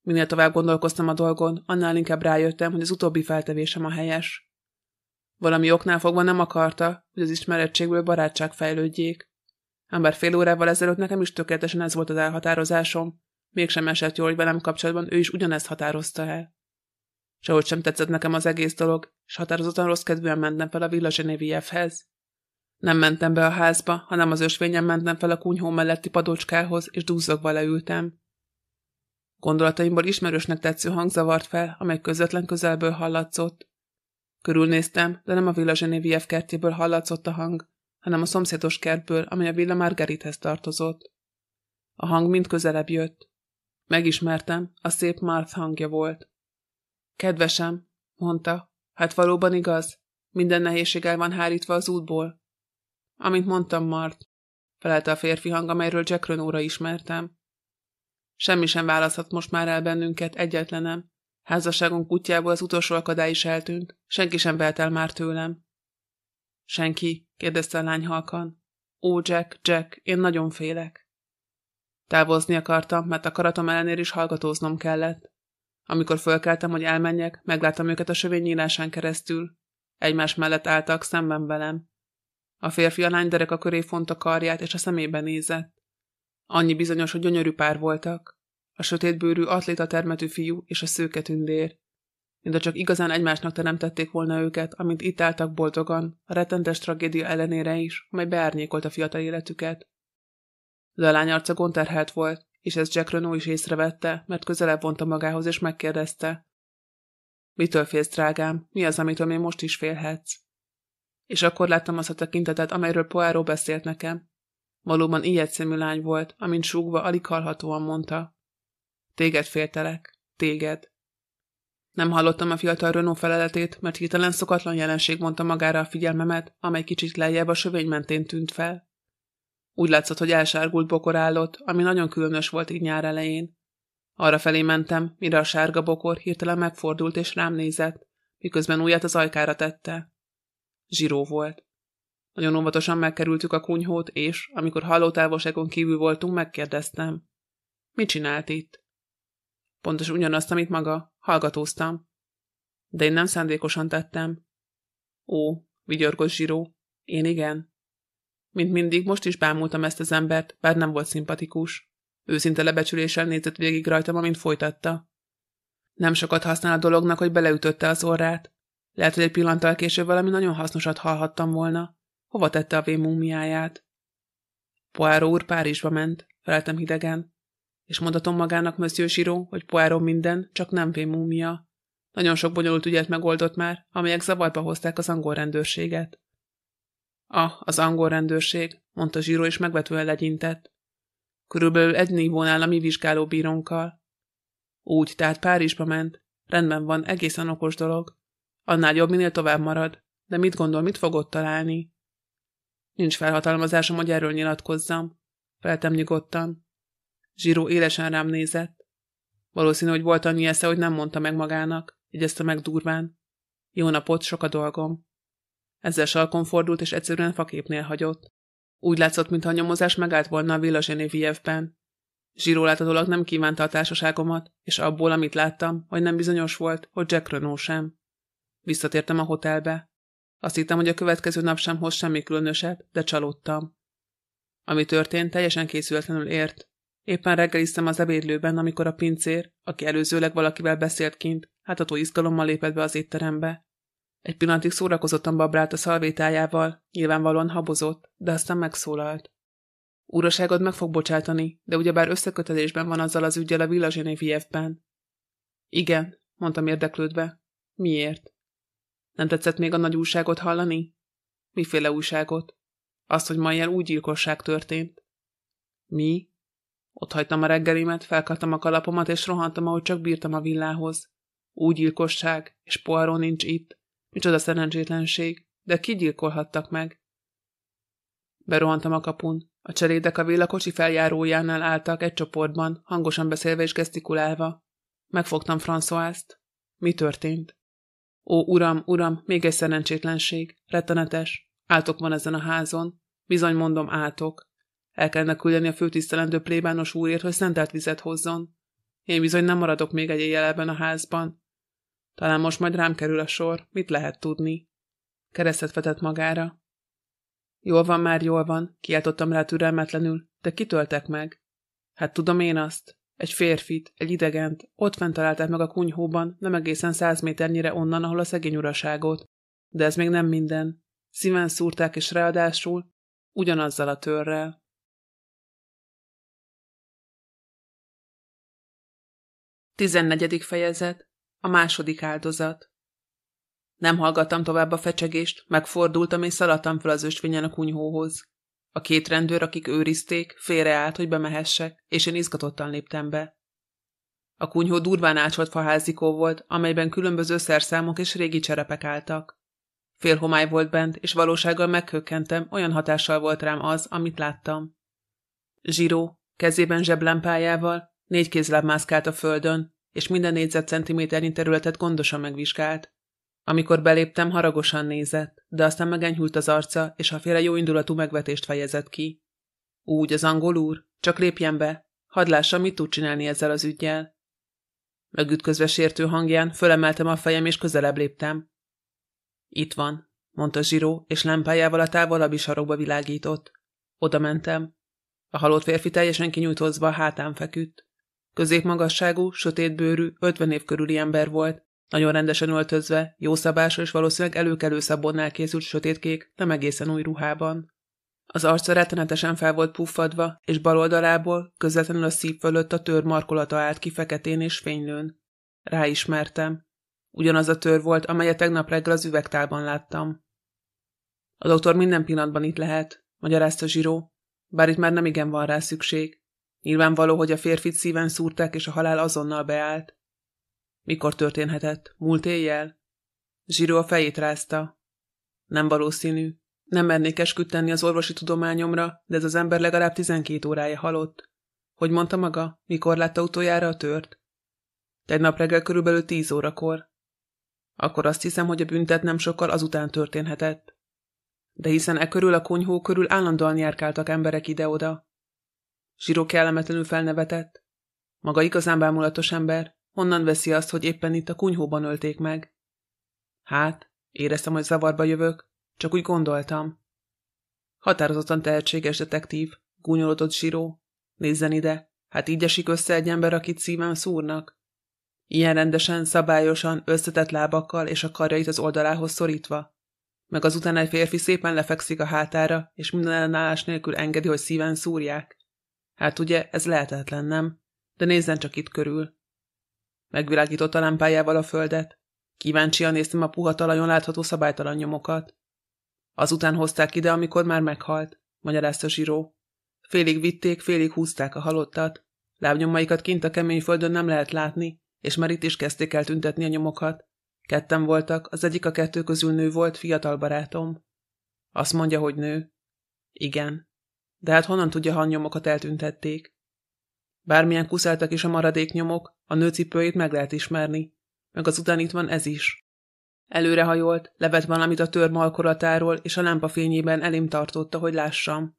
S1: Minél tovább gondolkoztam a dolgon, annál inkább rájöttem, hogy az utóbbi feltevésem a helyes. Valami oknál fogva nem akarta, hogy az ismerettségből barátság fejlődjék. Ám bár fél órával ezelőtt nekem is tökéletesen ez volt az elhatározásom, mégsem esett jól, hogy velem kapcsolatban ő is ugyanezt határozta el. Sehogy sem tetszett nekem az egész dolog, és határozottan rossz kedvűen mentem fel a Villa Genevieve-hez. Nem mentem be a házba, hanem az ösvényen mentem fel a kunyhó melletti padocskához, és dúzzogva leültem. Gondolataimból ismerősnek tetsző hang zavart fel, amely közvetlen közelből hallatszott. Körülnéztem, de nem a Villa Genevieve kertjéből hallatszott a hang, hanem a szomszédos kertből, amely a Villa Margarithez tartozott. A hang mind közelebb jött. Megismertem, a szép Marth hangja volt. Kedvesem, mondta, hát valóban igaz, minden nehézség el van hárítva az útból. Amint mondtam, Mart, felelte a férfi hang, amelyről Jack Renault-ra ismertem. Semmi sem választhat most már el bennünket, egyetlenem. Házasságunk kutyából az utolsó akadály is eltűnt, senki sem velt el már tőlem. Senki? Kérdezte a lány halkan. Ó, Jack, Jack, én nagyon félek. Távozni akartam, mert a karatom ellenére is hallgatóznom kellett. Amikor fölkeltem, hogy elmenjek, megláttam őket a sövény nyílásán keresztül. Egymás mellett álltak szemben velem. A férfi a lány derek a köré font a karját, és a szemébe nézett. Annyi bizonyos, hogy gyönyörű pár voltak. A sötétbőrű, atléta termetű fiú és a szőke tündér. Mintha csak igazán egymásnak teremtették volna őket, amint itt álltak boldogan, a retentes tragédia ellenére is, amely beárnyékolt a fiatal életüket. De a lány arca gonterhelt volt, és ezt Jack Renault is észrevette, mert közelebb vonta magához, és megkérdezte. Mitől félsz, drágám? Mi az, amitől még most is félhetsz? És akkor láttam azt a tekintetet, amelyről Poirot beszélt nekem. Valóban ilyet szemű lány volt, amint súgva alig hallhatóan mondta. Téged féltelek. Téged. Nem hallottam a fiatal Renault feleletét, mert hirtelen szokatlan jelenség mondta magára a figyelmemet, amely kicsit lejjebb a sövény mentén tűnt fel. Úgy látszott, hogy elsárgult bokor állott, ami nagyon különös volt így nyár elején. Arra felé mentem, mire a sárga bokor hirtelen megfordult és rám nézett, miközben ujját az ajkára tette. Zsiró volt. Nagyon óvatosan megkerültük a kunyhót, és, amikor hallótávolságon kívül voltunk, megkérdeztem. Mit csinált itt? Pontos ugyanazt, amit maga. Hallgatóztam. De én nem szándékosan tettem. Ó, vigyorgott zsiró. Én igen. Mint mindig, most is bámultam ezt az embert, bár nem volt szimpatikus. Őszinte lebecsüléssel nézett végig rajtam, amint folytatta. Nem sokat használ a dolognak, hogy beleütötte az orrát. Lehet, hogy egy pillanattal később valami nagyon hasznosat hallhattam volna. Hova tette a vén múmiáját? Poirot úr Párizsba ment, feleltem hidegen. És mondatom magának, Monsieur Siro, hogy Poirot minden, csak nem vén múmia. Nagyon sok bonyolult ügyet megoldott már, amelyek zavarba hozták az angol rendőrséget. Ah, az angol rendőrség, mondta Zsíró, és megvetően legyintett. Körülbelül egy nívónál a mi vizsgálóbírónkkal. Úgy, tehát Párizsba ment. Rendben van, egészen okos dolog. Annál jobb, minél tovább marad. De mit gondol, mit fogod találni? Nincs felhatalmazásom, hogy erről nyilatkozzam. Feltem nyugodtan. Zsíró élesen rám nézett. Valószínű, hogy volt annyi esze, hogy nem mondta meg magának, jegyezte meg durván. Jó napot, sok a dolgom. Ezzel salkon fordult, és egyszerűen faképnél hagyott. Úgy látszott, mintha a nyomozás megállt volna a Villa Genevieve-ben. Zsíró láthatólag nem kívánta a társaságomat, és abból, amit láttam, hogy nem bizonyos volt, hogy Jack Renault sem. Visszatértem a hotelbe. Azt hittem, hogy a következő nap sem hoz semmi különöset, de csalódtam. Ami történt, teljesen készületlenül ért. Éppen reggeliztem az ebédlőben, amikor a pincér, aki előzőleg valakivel beszélt kint, hátható izgalommal lépett be az étterembe. Egy pillanatig szórakozottan babrált a szalvétájával, nyilvánvalóan habozott, de aztán megszólalt. Uraságod meg fog bocsátani, de ugyebár összekötözésben van azzal az ügyel a Villa Genevieve-ben. Igen, mondtam érdeklődve. Miért? Nem tetszett még a nagy újságot hallani? Miféle újságot? Azt, hogy ma ilyen új gyilkosság történt. Mi? Ott hagytam a reggelimet, felkaptam a kalapomat, és rohantam, ahogy csak bírtam a villához. Úgy gyilkosság, és Poirot nincs itt. Micsoda szerencsétlenség, de ki gyilkolhattak meg? Berohantam a kapun. A cserédek a villakocsi feljárójánál álltak egy csoportban, hangosan beszélve és gesztikulálva. Megfogtam Françoist. Mi történt? Ó, uram, uram, még egy szerencsétlenség. Rettenetes. Áltok van ezen a házon. Bizony mondom, áltok. El kellene küldeni a főtisztelendő plébános úrért, hogy szentelt vizet hozzon. Én bizony nem maradok még egy éjjel ebben a házban. Talán most majd rám kerül a sor, mit lehet tudni? Keresztet vetett magára. Jól van már, jól van, kiáltottam rá türelmetlenül, de kitöltek meg? Hát tudom én azt. Egy férfit, egy idegent, ott fent találták meg a kunyhóban, nem egészen száz méternyire onnan, ahol a szegény uraságot. De ez még nem minden. Szíven szúrták, és ráadásul ugyanazzal a törrel. Tizennegyedik fejezet. A második áldozat. Nem hallgattam tovább a fecsegést, megfordultam és szaladtam fel az ösvényen a kunyhóhoz. A két rendőr, akik őrizték, félreállt, hogy bemehessek, és én izgatottan léptem be. A kunyhó durván ácsolt faházikó volt, amelyben különböző szerszámok és régi cserepek álltak. Félhomály volt bent, és valósággal meghökkentem, olyan hatással volt rám az, amit láttam. Zsiró, kezében zseblámpájával, négy kézláb mászkált a földön, és minden négyzetcentiméternyi területet gondosan megvizsgált. Amikor beléptem, haragosan nézett, de aztán megenyhült az arca, és a féle jóindulatú megvetést fejezett ki. Úgy az angol úr, csak lépjen be, hadd lássa, mit tud csinálni ezzel az ügyjel. Megütközve sértő hangján fölemeltem a fejem, és közelebb léptem. Itt van, mondta Zsiró, és lámpájával a távolabbi sarokba világított. Oda mentem. A halott férfi teljesen kinyújtózva a hátán feküdt. Középmagasságú, sötétbőrű, ötven év körüli ember volt, nagyon rendesen öltözve, jó szabásra és valószínűleg előkelő szabonnál készült sötétkék, nem egészen új ruhában. Az arca rettenetesen fel volt puffadva, és bal oldalából, közvetlenül a szív fölött a tör markolata állt ki feketén és fénylőn. Ráismertem. Ugyanaz a tör volt, amelyet tegnap reggel az üvegtálban láttam. A doktor minden pillanatban itt lehet, magyarázta Zsiró, bár itt már nem igen van rá szükség. Nyilvánvaló, hogy a férfit szíven szúrták, és a halál azonnal beállt. Mikor történhetett? Múlt éjjel? Zsiró a fejét rázta. Nem valószínű. Nem mernék esküdt tenni az orvosi tudományomra, de ez az ember legalább tizenkét órája halott. Hogy mondta maga, mikor látta utoljára a tört? Tegnap reggel körülbelül tíz órakor. Akkor azt hiszem, hogy a büntet nem sokkal azután történhetett. De hiszen e körül a konyhó körül állandóan járkáltak emberek ide-oda. Zsiró kellemetlenül felnevetett. Maga igazán bámulatos ember, Honnan veszi azt, hogy éppen itt a kunyhóban ölték meg? Hát, éreztem, hogy zavarba jövök, csak úgy gondoltam. Határozottan tehetséges detektív, gúnyolódott Siró. Nézzen ide, hát így esik össze egy ember, akit szívem szúrnak. Ilyen rendesen, szabályosan, összetett lábakkal és a karjait az oldalához szorítva. Meg azután egy férfi szépen lefekszik a hátára, és minden ellenállás nélkül engedi, hogy szíven szúrják. Hát ugye, ez lehetetlen, nem? De nézzen csak itt körül. Megvilágította lámpájával a földet. Kíváncsian néztem a puha talajon látható szabálytalan nyomokat. Azután hozták ide, amikor már meghalt, magyarázta Zsiró. Félig vitték, félig húzták a halottat. Lábnyomaikat kint a kemény földön nem lehet látni, és már itt is kezdték el tüntetni a nyomokat. Ketten voltak, az egyik a kettő közül nő volt, fiatal barátom. Azt mondja, hogy nő. Igen. De hát honnan tudja, ha a nyomokat eltüntették? Bármilyen kuszáltak is a maradék nyomok, a nőcipőjét meg lehet ismerni. Meg azután itt van ez is. Előrehajolt, levett valamit a tör malkoratáról, és a lámpa fényében elém tartotta, hogy lássam.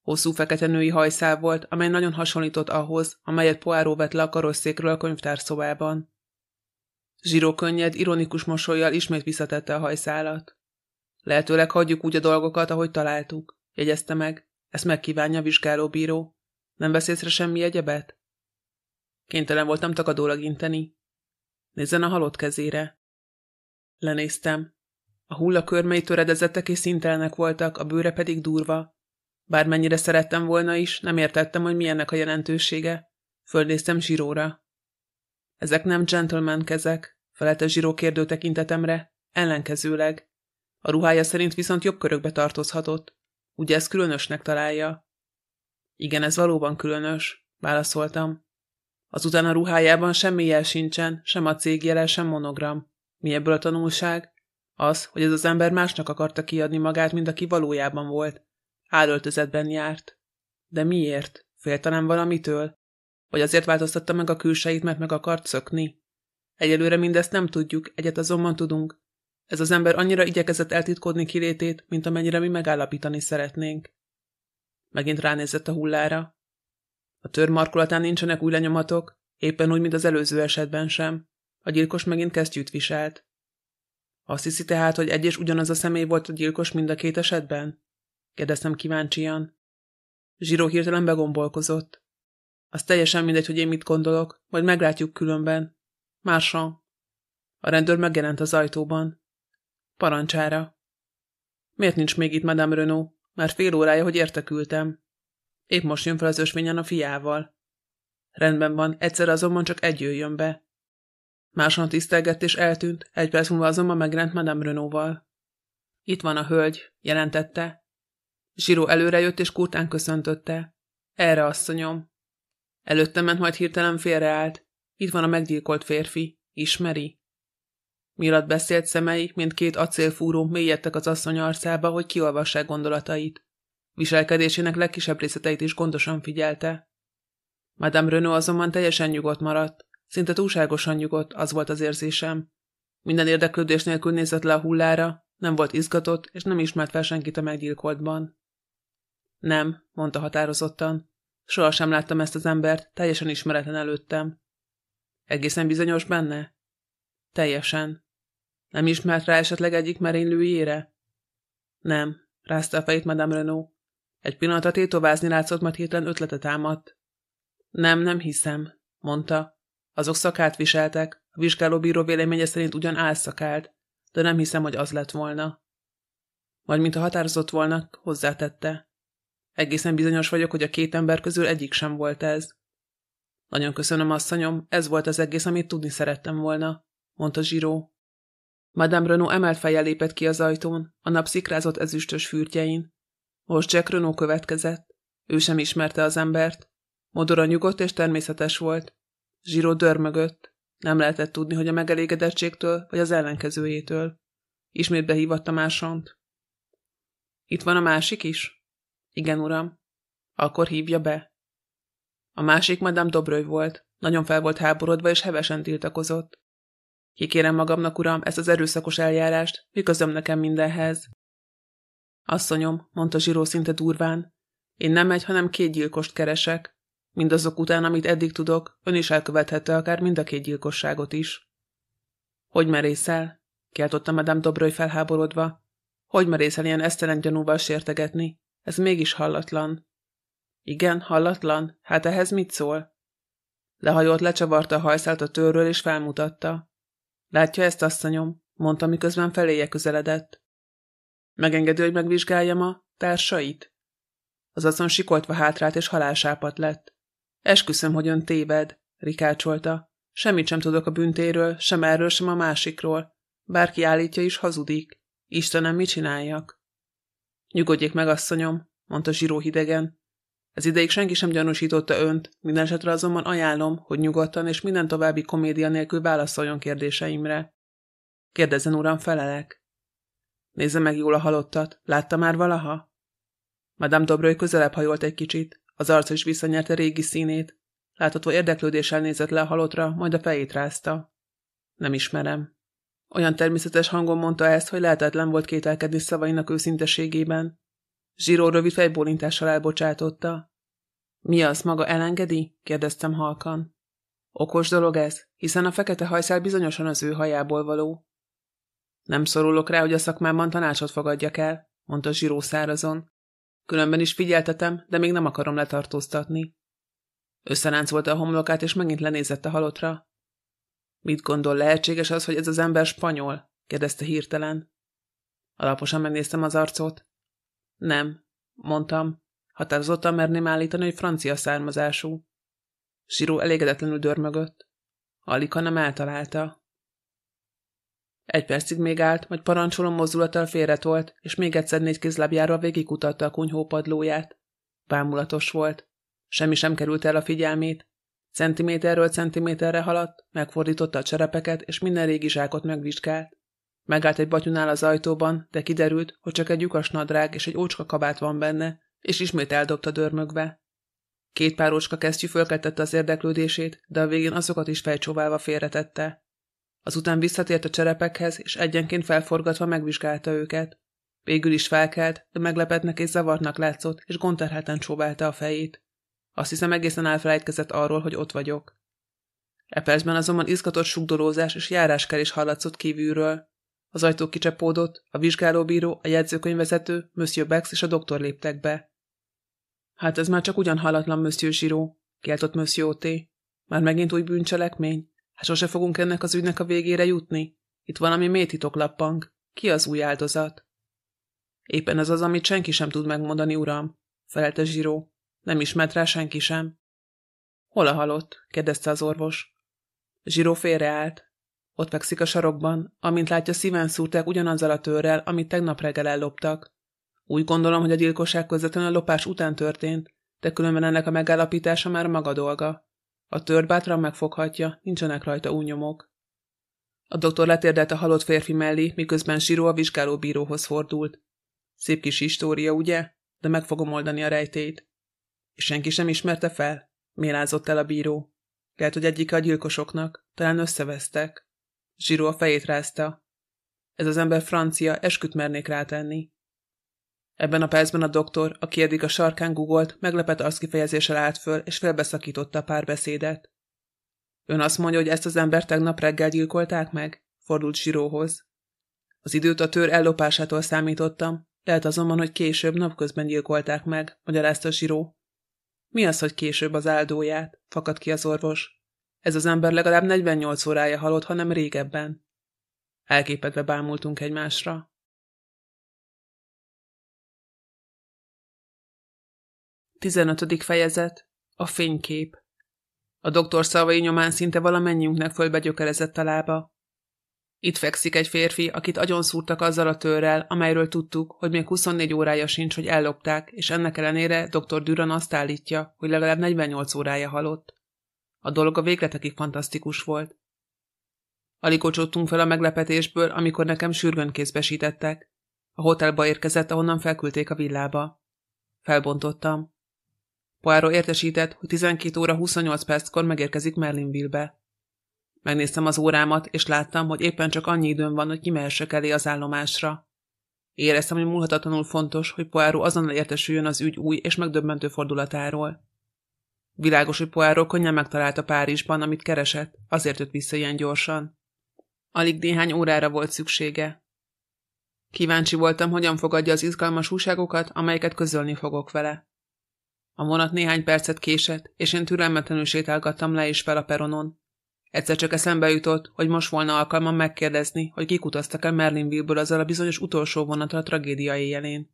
S1: Hosszú fekete női hajszál volt, amely nagyon hasonlított ahhoz, amelyet Poáró vett le a karosszékről a könyvtárszobában. Zsíró könnyed, ironikus mosolyjal ismét visszatette a hajszálat. Lehetőleg hagyjuk úgy a dolgokat, ahogy találtuk, jegyezte meg. Ezt megkívánja a vizsgálóbíró. Nem vesz észre semmi egyebet? Kénytelen voltam takadólag inteni. Nézzen a halott kezére. Lenéztem. A hullakörmei töredezettek és szintelenek voltak, a bőre pedig durva. Bármennyire szerettem volna is, nem értettem, hogy milyennek a jelentősége. Földnéztem zsiróra. Ezek nem gentleman kezek, felelte zsiró kérdő tekintetemre, ellenkezőleg. A ruhája szerint viszont jobb körökbe tartozhatott. Ugye ez különösnek találja? Igen, ez valóban különös, válaszoltam. Azután a ruhájában semmi jel sincsen, sem a cégjele, sem monogram. Mi ebből a tanulság? Az, hogy ez az ember másnak akarta kiadni magát, mint aki valójában volt. Álöltözetben járt. De miért? Féltalán valamitől? Vagy azért változtatta meg a külseit, mert meg akart szökni? Egyelőre mindezt nem tudjuk, egyet azonban tudunk. Ez az ember annyira igyekezett eltitkodni kilétét, mint amennyire mi megállapítani szeretnénk. Megint ránézett a hullára. A tör markolatán nincsenek új lenyomatok, éppen úgy, mint az előző esetben sem. A gyilkos megint kesztyűt viselt. Azt hiszi tehát, hogy egy és ugyanaz a személy volt a gyilkos mind a két esetben? kérdeztem kíváncsian. Zsíró hirtelen begombolkozott. Az teljesen mindegy, hogy én mit gondolok, majd meglátjuk különben. Mársan. A rendőr megjelent az ajtóban. Parancsára. Miért nincs még itt Madame Renault? Már fél órája, hogy értekültem. Épp most jön fel az ösvényen a fiával. Rendben van, egyszer azonban csak egy jöjjön be. Máson tisztelgett és eltűnt, egy perc múlva azonban megjelent Madame Renault-val. Itt van a hölgy, jelentette. Zsiró előrejött és kurtán köszöntötte. Erre, asszonyom. Előtte ment, majd hirtelen félreállt. Itt van a meggyilkolt férfi. Ismeri? Milat beszélt szemei, mint két acélfúró mélyedtek az asszony arcába, hogy kiolvassák gondolatait. Viselkedésének legkisebb részleteit is gondosan figyelte. Madame Renault azonban teljesen nyugodt maradt, szinte túlságosan nyugodt, az volt az érzésem. Minden érdeklődés nélkül nézett le a hullára, nem volt izgatott, és nem ismert fel senkit a meggyilkoltban. Nem, mondta határozottan. Sohasem láttam ezt az embert, teljesen ismeretlen előttem. Egészen bizonyos benne? Teljesen. Nem ismert rá esetleg egyik merénylőjére? Nem, rázta a fejét Madame Renault. Egy pillanatra tétovázni látszott, majd hirtelen ötletet támadt. Nem, nem hiszem, mondta. Azok szakát viseltek, a vizsgálóbíró véleménye szerint ugyan álszakált, de nem hiszem, hogy az lett volna. Majd, mint a határozott volna, hozzátette. Egészen bizonyos vagyok, hogy a két ember közül egyik sem volt ez. Nagyon köszönöm, asszonyom, ez volt az egész, amit tudni szerettem volna, mondta Zsiró. Madame Renault emelt fejjel lépett ki az ajtón, a nap szikrázott ezüstös fürtjein. Most Jack Renault következett. Ő sem ismerte az embert. Modora nyugodt és természetes volt. Zsiró dörmögött. Nem lehetett tudni, hogy a megelégedettségtől vagy az ellenkezőjétől. Ismét behívatta Másont. Itt van a másik is? Igen, uram. Akkor hívja be. A másik Madame Dobröly volt. Nagyon fel volt háborodva és hevesen tiltakozott. Kikérem magamnak, uram, ezt az erőszakos eljárást, mi közöm nekem mindenhez. Asszonyom, mondta Zsiró szinte durván, én nem egy, hanem két gyilkost keresek. Mindazok után, amit eddig tudok, ön is elkövethette akár mind a két gyilkosságot is. Hogy merészel? kiáltotta Madame Dobröly felháborodva. Hogy merészel ilyen esztelen gyanúval sértegetni? Ez mégis hallatlan. Igen, hallatlan? Hát ehhez mit szól? Lehajolt, lecsavarta a hajszát a törről, és felmutatta. Látja ezt, asszonyom? mondta, miközben feléje közeledett. Megengedő, hogy megvizsgáljam a társait? Az asszony sikoltva hátrált, és halálsápat lett. Esküszöm, hogy ön téved, rikácsolta. Semmit sem tudok a büntéről, sem erről, sem a másikról. Bárki állítja is hazudik. Istenem, mit csináljak? Nyugodjék meg, asszonyom, mondta Zsiró hidegen. Ez ideig senki sem gyanúsította önt, minden esetre azonban ajánlom, hogy nyugodtan és minden további komédia nélkül válaszoljon kérdéseimre. Kérdezzen, uram, felelek. Nézze meg jól a halottat, látta már valaha? Madame Dobröly közelebb hajolt egy kicsit, az arca is visszanyerte régi színét. Látható érdeklődéssel nézett le a halottra, majd a fejét rázta. Nem ismerem. Olyan természetes hangon mondta ezt, hogy lehetetlen volt kételkedni szavainak őszinteségében. Zsíró rövid fejbólintással elbocsátotta. Mi az, maga elengedi? kérdeztem halkan. Okos dolog ez, hiszen a fekete hajszál bizonyosan az ő hajából való. Nem szorulok rá, hogy a szakmában tanácsot fogadjak el, mondta Zsíró szárazon. Különben is figyeltetem, de még nem akarom letartóztatni. Összeráncolta a homlokát, és megint lenézett a halottra. Mit gondol, lehetséges az, hogy ez az ember spanyol? kérdezte hirtelen. Alaposan megnéztem az arcot. Nem, mondtam. Határozottan merném állítani, hogy francia származású. Siró elégedetlenül dörmögött. Alika nem eltalálta. Egy percig még állt, majd parancsoló mozdulattal félretolt, és még egyszer négy kézlábjáról végigkutatta a kunyhó padlóját. Bámulatos volt. Semmi sem került el a figyelmét. Centiméterről centiméterre haladt, megfordította a cserepeket, és minden régi zsákot megvizsgált. Megállt egy batyunál az ajtóban, de kiderült, hogy csak egy lyukas nadrág és egy ócska kabát van benne, és ismét eldobta dörmögve. Két pár ócska kesztyű fölkeltette az érdeklődését, de a végén azokat is fejcsóválva félretette. Azután visszatért a cserepekhez, és egyenként felforgatva megvizsgálta őket. Végül is felkelt, de meglepetnek és zavartnak látszott, és gonterhelten csóválta a fejét. Azt hiszem egészen elfelejtkezett arról, hogy ott vagyok. E percben azonban izgatott sugdolózás és járáskerés hallatszott kívülről. Az ajtó kicsapódott, a vizsgálóbíró, a jegyzőkönyvvezető, Monsieur Bex és a doktor léptek be. Hát ez már csak ugyan hallatlan, Monsieur Giraud, kiáltott Monsieur T. Már megint új bűncselekmény? Hát sose fogunk ennek az ügynek a végére jutni? Itt valami métitok lappang. Ki az új áldozat? Éppen ez az, amit senki sem tud megmondani, uram, felelte Zsiró. Nem ismert rá senki sem. Hol a halott? kérdezte az orvos. Zsiró félreállt. Ott fekszik a sarokban, amint látja, szíven szúrták ugyanazzal a törrel, amit tegnap reggel elloptak. Úgy gondolom, hogy a gyilkosság közvetlenül a lopás után történt, de különben ennek a megállapítása már maga dolga. A tör bátran megfoghatja, nincsenek rajta únyomok. A doktor letérdelt a halott férfi mellé, miközben Siró a vizsgálóbíróhoz fordult. Szép kis história, ugye? De meg fogom oldani a rejtét. És senki sem ismerte fel? Mélázott el a bíró. Lehet, hogy egyik a gyilkosoknak. Talán összevesztek. Zsiró a fejét rázta. Ez az ember francia, esküt mernék rátenni. Ebben a percben a doktor, aki eddig a sarkán gugolt, meglepett arckifejezéssel állt föl, és félbeszakította a párbeszédet. Ön azt mondja, hogy ezt az embert tegnap reggel gyilkolták meg? Fordult Zsiróhoz. Az időt a tör ellopásától számítottam, lehet azonban, hogy később napközben gyilkolták meg, magyarázta Zsiró. Mi az, hogy később az áldóját? Fakad ki az orvos. Ez az ember legalább 48 órája halott, hanem régebben. Elképedve bámultunk egymásra. 15. fejezet. A fénykép. A doktor szavai nyomán szinte valamennyiünknek fölbegyökerezett a lába. Itt fekszik egy férfi, akit agyon szúrtak azzal a törrel, amelyről tudtuk, hogy még 24 órája sincs, hogy ellopták, és ennek ellenére dr. Düran azt állítja, hogy legalább 48 órája halott. A dolog a végletekig fantasztikus volt. Alig kocsottunk fel a meglepetésből, amikor nekem sürgőn kézbesítettek. A hotelba érkezett, ahonnan felküldték a villába. Felbontottam. Poirot értesített, hogy 12 óra 28 perckor megérkezik Merlinville-be. Megnéztem az órámat, és láttam, hogy éppen csak annyi időm van, hogy kimehessek elé az állomásra. Éreztem, hogy múlhatatlanul fontos, hogy Poirot azonnal értesüljön az ügy új és megdöbbentő fordulatáról. Világos, hogy Poirot könnyen megtalálta Párizsban, amit keresett, azért jött vissza ilyen gyorsan. Alig néhány órára volt szüksége. Kíváncsi voltam, hogyan fogadja az izgalmas újságokat, amelyeket közölni fogok vele. A vonat néhány percet késett, és én türelmetlenül sétálgattam le és fel a peronon. Egyszer csak eszembe jutott, hogy most volna alkalmam megkérdezni, hogy kik utaztak el Merlinville-ből azzal a bizonyos utolsó vonatra a tragédia éjjelén.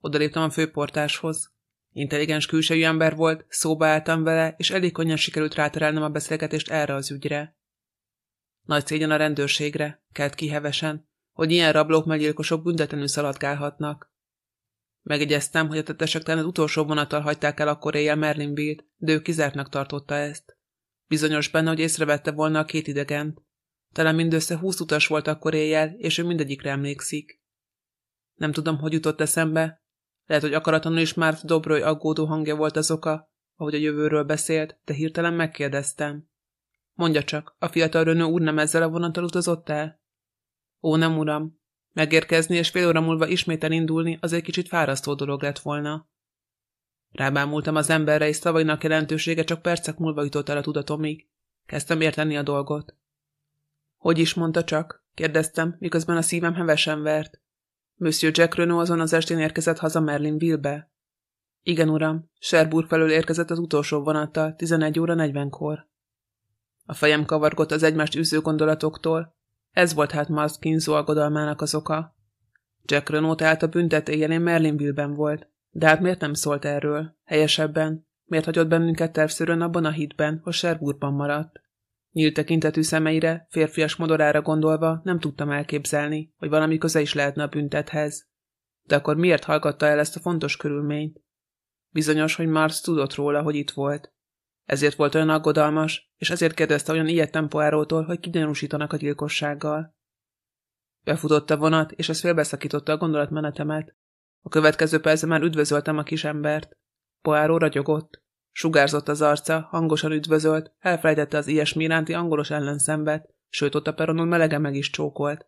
S1: Oda léptem a főportáshoz. Intelligens külsejű ember volt, szóba álltam vele, és elég könnyen sikerült ráterelnem a beszélgetést erre az ügyre. Nagy szégyen a rendőrségre, kelt ki hogy ilyen rablók meggyilkosok büntetlenül szaladgálhatnak. Megegyeztem, hogy a tetesek talán az utolsó vonattal hagyták el akkor éjjel Merlinville-t, de ő kizártnak tartotta ezt. Bizonyos benne, hogy észrevette volna a két idegent. Talán mindössze húsz utas volt akkor éjjel, és ő mindegyikre emlékszik. Nem tudom, hogy jutott eszembe. Lehet, hogy akaratlanul is már Dobroly aggódó hangja volt az oka, ahogy a jövőről beszélt, de hirtelen megkérdeztem. Mondja csak, a fiatal Rönő úr nem ezzel a vonattal utazott el? Ó, nem, uram. Megérkezni és fél óra múlva ismétel indulni az egy kicsit fárasztó dolog lett volna. Rábámultam az emberre, és szavainak jelentősége csak percek múlva jutott el a tudatomig. Kezdtem érteni a dolgot. Hogy is mondta csak? kérdeztem, miközben a szívem hevesen vert. Monsieur Jack Renault azon az estén érkezett haza Merlinville-be. Igen, uram, Sherburg felől érkezett az utolsó vonattal, 11 óra 40-kor. A fejem kavargott az egymást űző gondolatoktól. Ez volt hát Mars kínzó aggodalmának az oka. Jack Renault tehát a büntet éjjelén Merlinville-ben volt, de hát miért nem szólt erről? Helyesebben, miért hagyott bennünket tervszerűen abban a hitben, hogy Sherwoodban maradt? Nyílt tekintetű szemeire, férfias modorára gondolva nem tudtam elképzelni, hogy valami köze is lehetne a büntethez. De akkor miért hallgatta el ezt a fontos körülményt? Bizonyos, hogy Mars tudott róla, hogy itt volt. Ezért volt olyan aggodalmas, és ezért kérdezte olyan ilyet Poirótól, hogy kigyanúsítanak a gyilkossággal. Befutott a vonat, és ez félbeszakította a gondolatmenetemet. A következő percben már üdvözöltem a kis embert. Poáró ragyogott. Sugárzott az arca, hangosan üdvözölt, elfelejtette az ilyesmi iránti angolos ellenszenvet, sőt ott a peronon melegen meg is csókolt.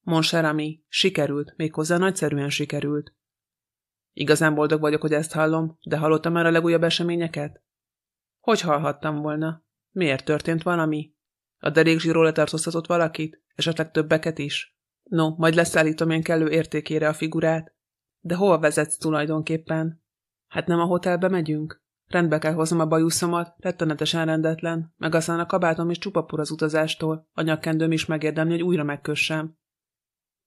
S1: Monserami, sikerült, méghozzá nagyszerűen sikerült. Igazán boldog vagyok, hogy ezt hallom, de hallottam már a legújabb eseményeket? Hogy hallhattam volna? Miért történt valami? A derék zsíról letartóztatott valakit? Esetleg többeket is? No, majd leszállítom én kellő értékére a figurát. De hova vezetsz tulajdonképpen? Hát nem a hotelbe megyünk? Rendbe kell hoznom a bajuszomat, rettenetesen rendetlen, meg aztán a kabátom is csupapur az utazástól, a nyakkendőm is megérdemli, hogy újra megkössem.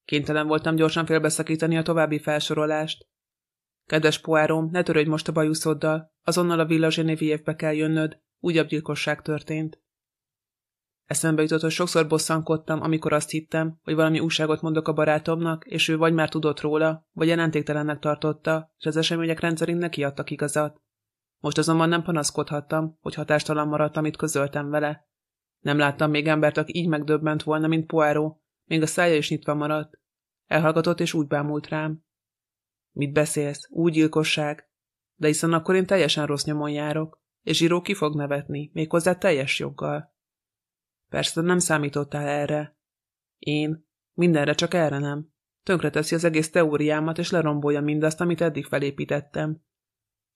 S1: Kénytelen voltam gyorsan félbeszakítani a további felsorolást. Kedves poárom, ne törődj most a bajuszoddal, azonnal a Villa Genevieve-be kell jönnöd, újabb gyilkosság történt. Eszembe jutott, hogy sokszor bosszankodtam, amikor azt hittem, hogy valami újságot mondok a barátomnak, és ő vagy már tudott róla, vagy jelentéktelennek tartotta, és az események rendszerint nekiadtak igazat. Most azonban nem panaszkodhattam, hogy hatástalan maradt, amit közöltem vele. Nem láttam még embert, aki így megdöbbent volna, mint Poirot, még a szája is nyitva maradt. Elhallgatott és úgy bámult rám. Mit beszélsz? Úgy gyilkosság? De hiszen akkor én teljesen rossz nyomon járok, és Zsiró ki fog nevetni, méghozzá teljes joggal. Persze nem számítottál erre. Én? Mindenre, csak erre nem. Tönkreteszi az egész teóriámat, és lerombolja mindazt, amit eddig felépítettem.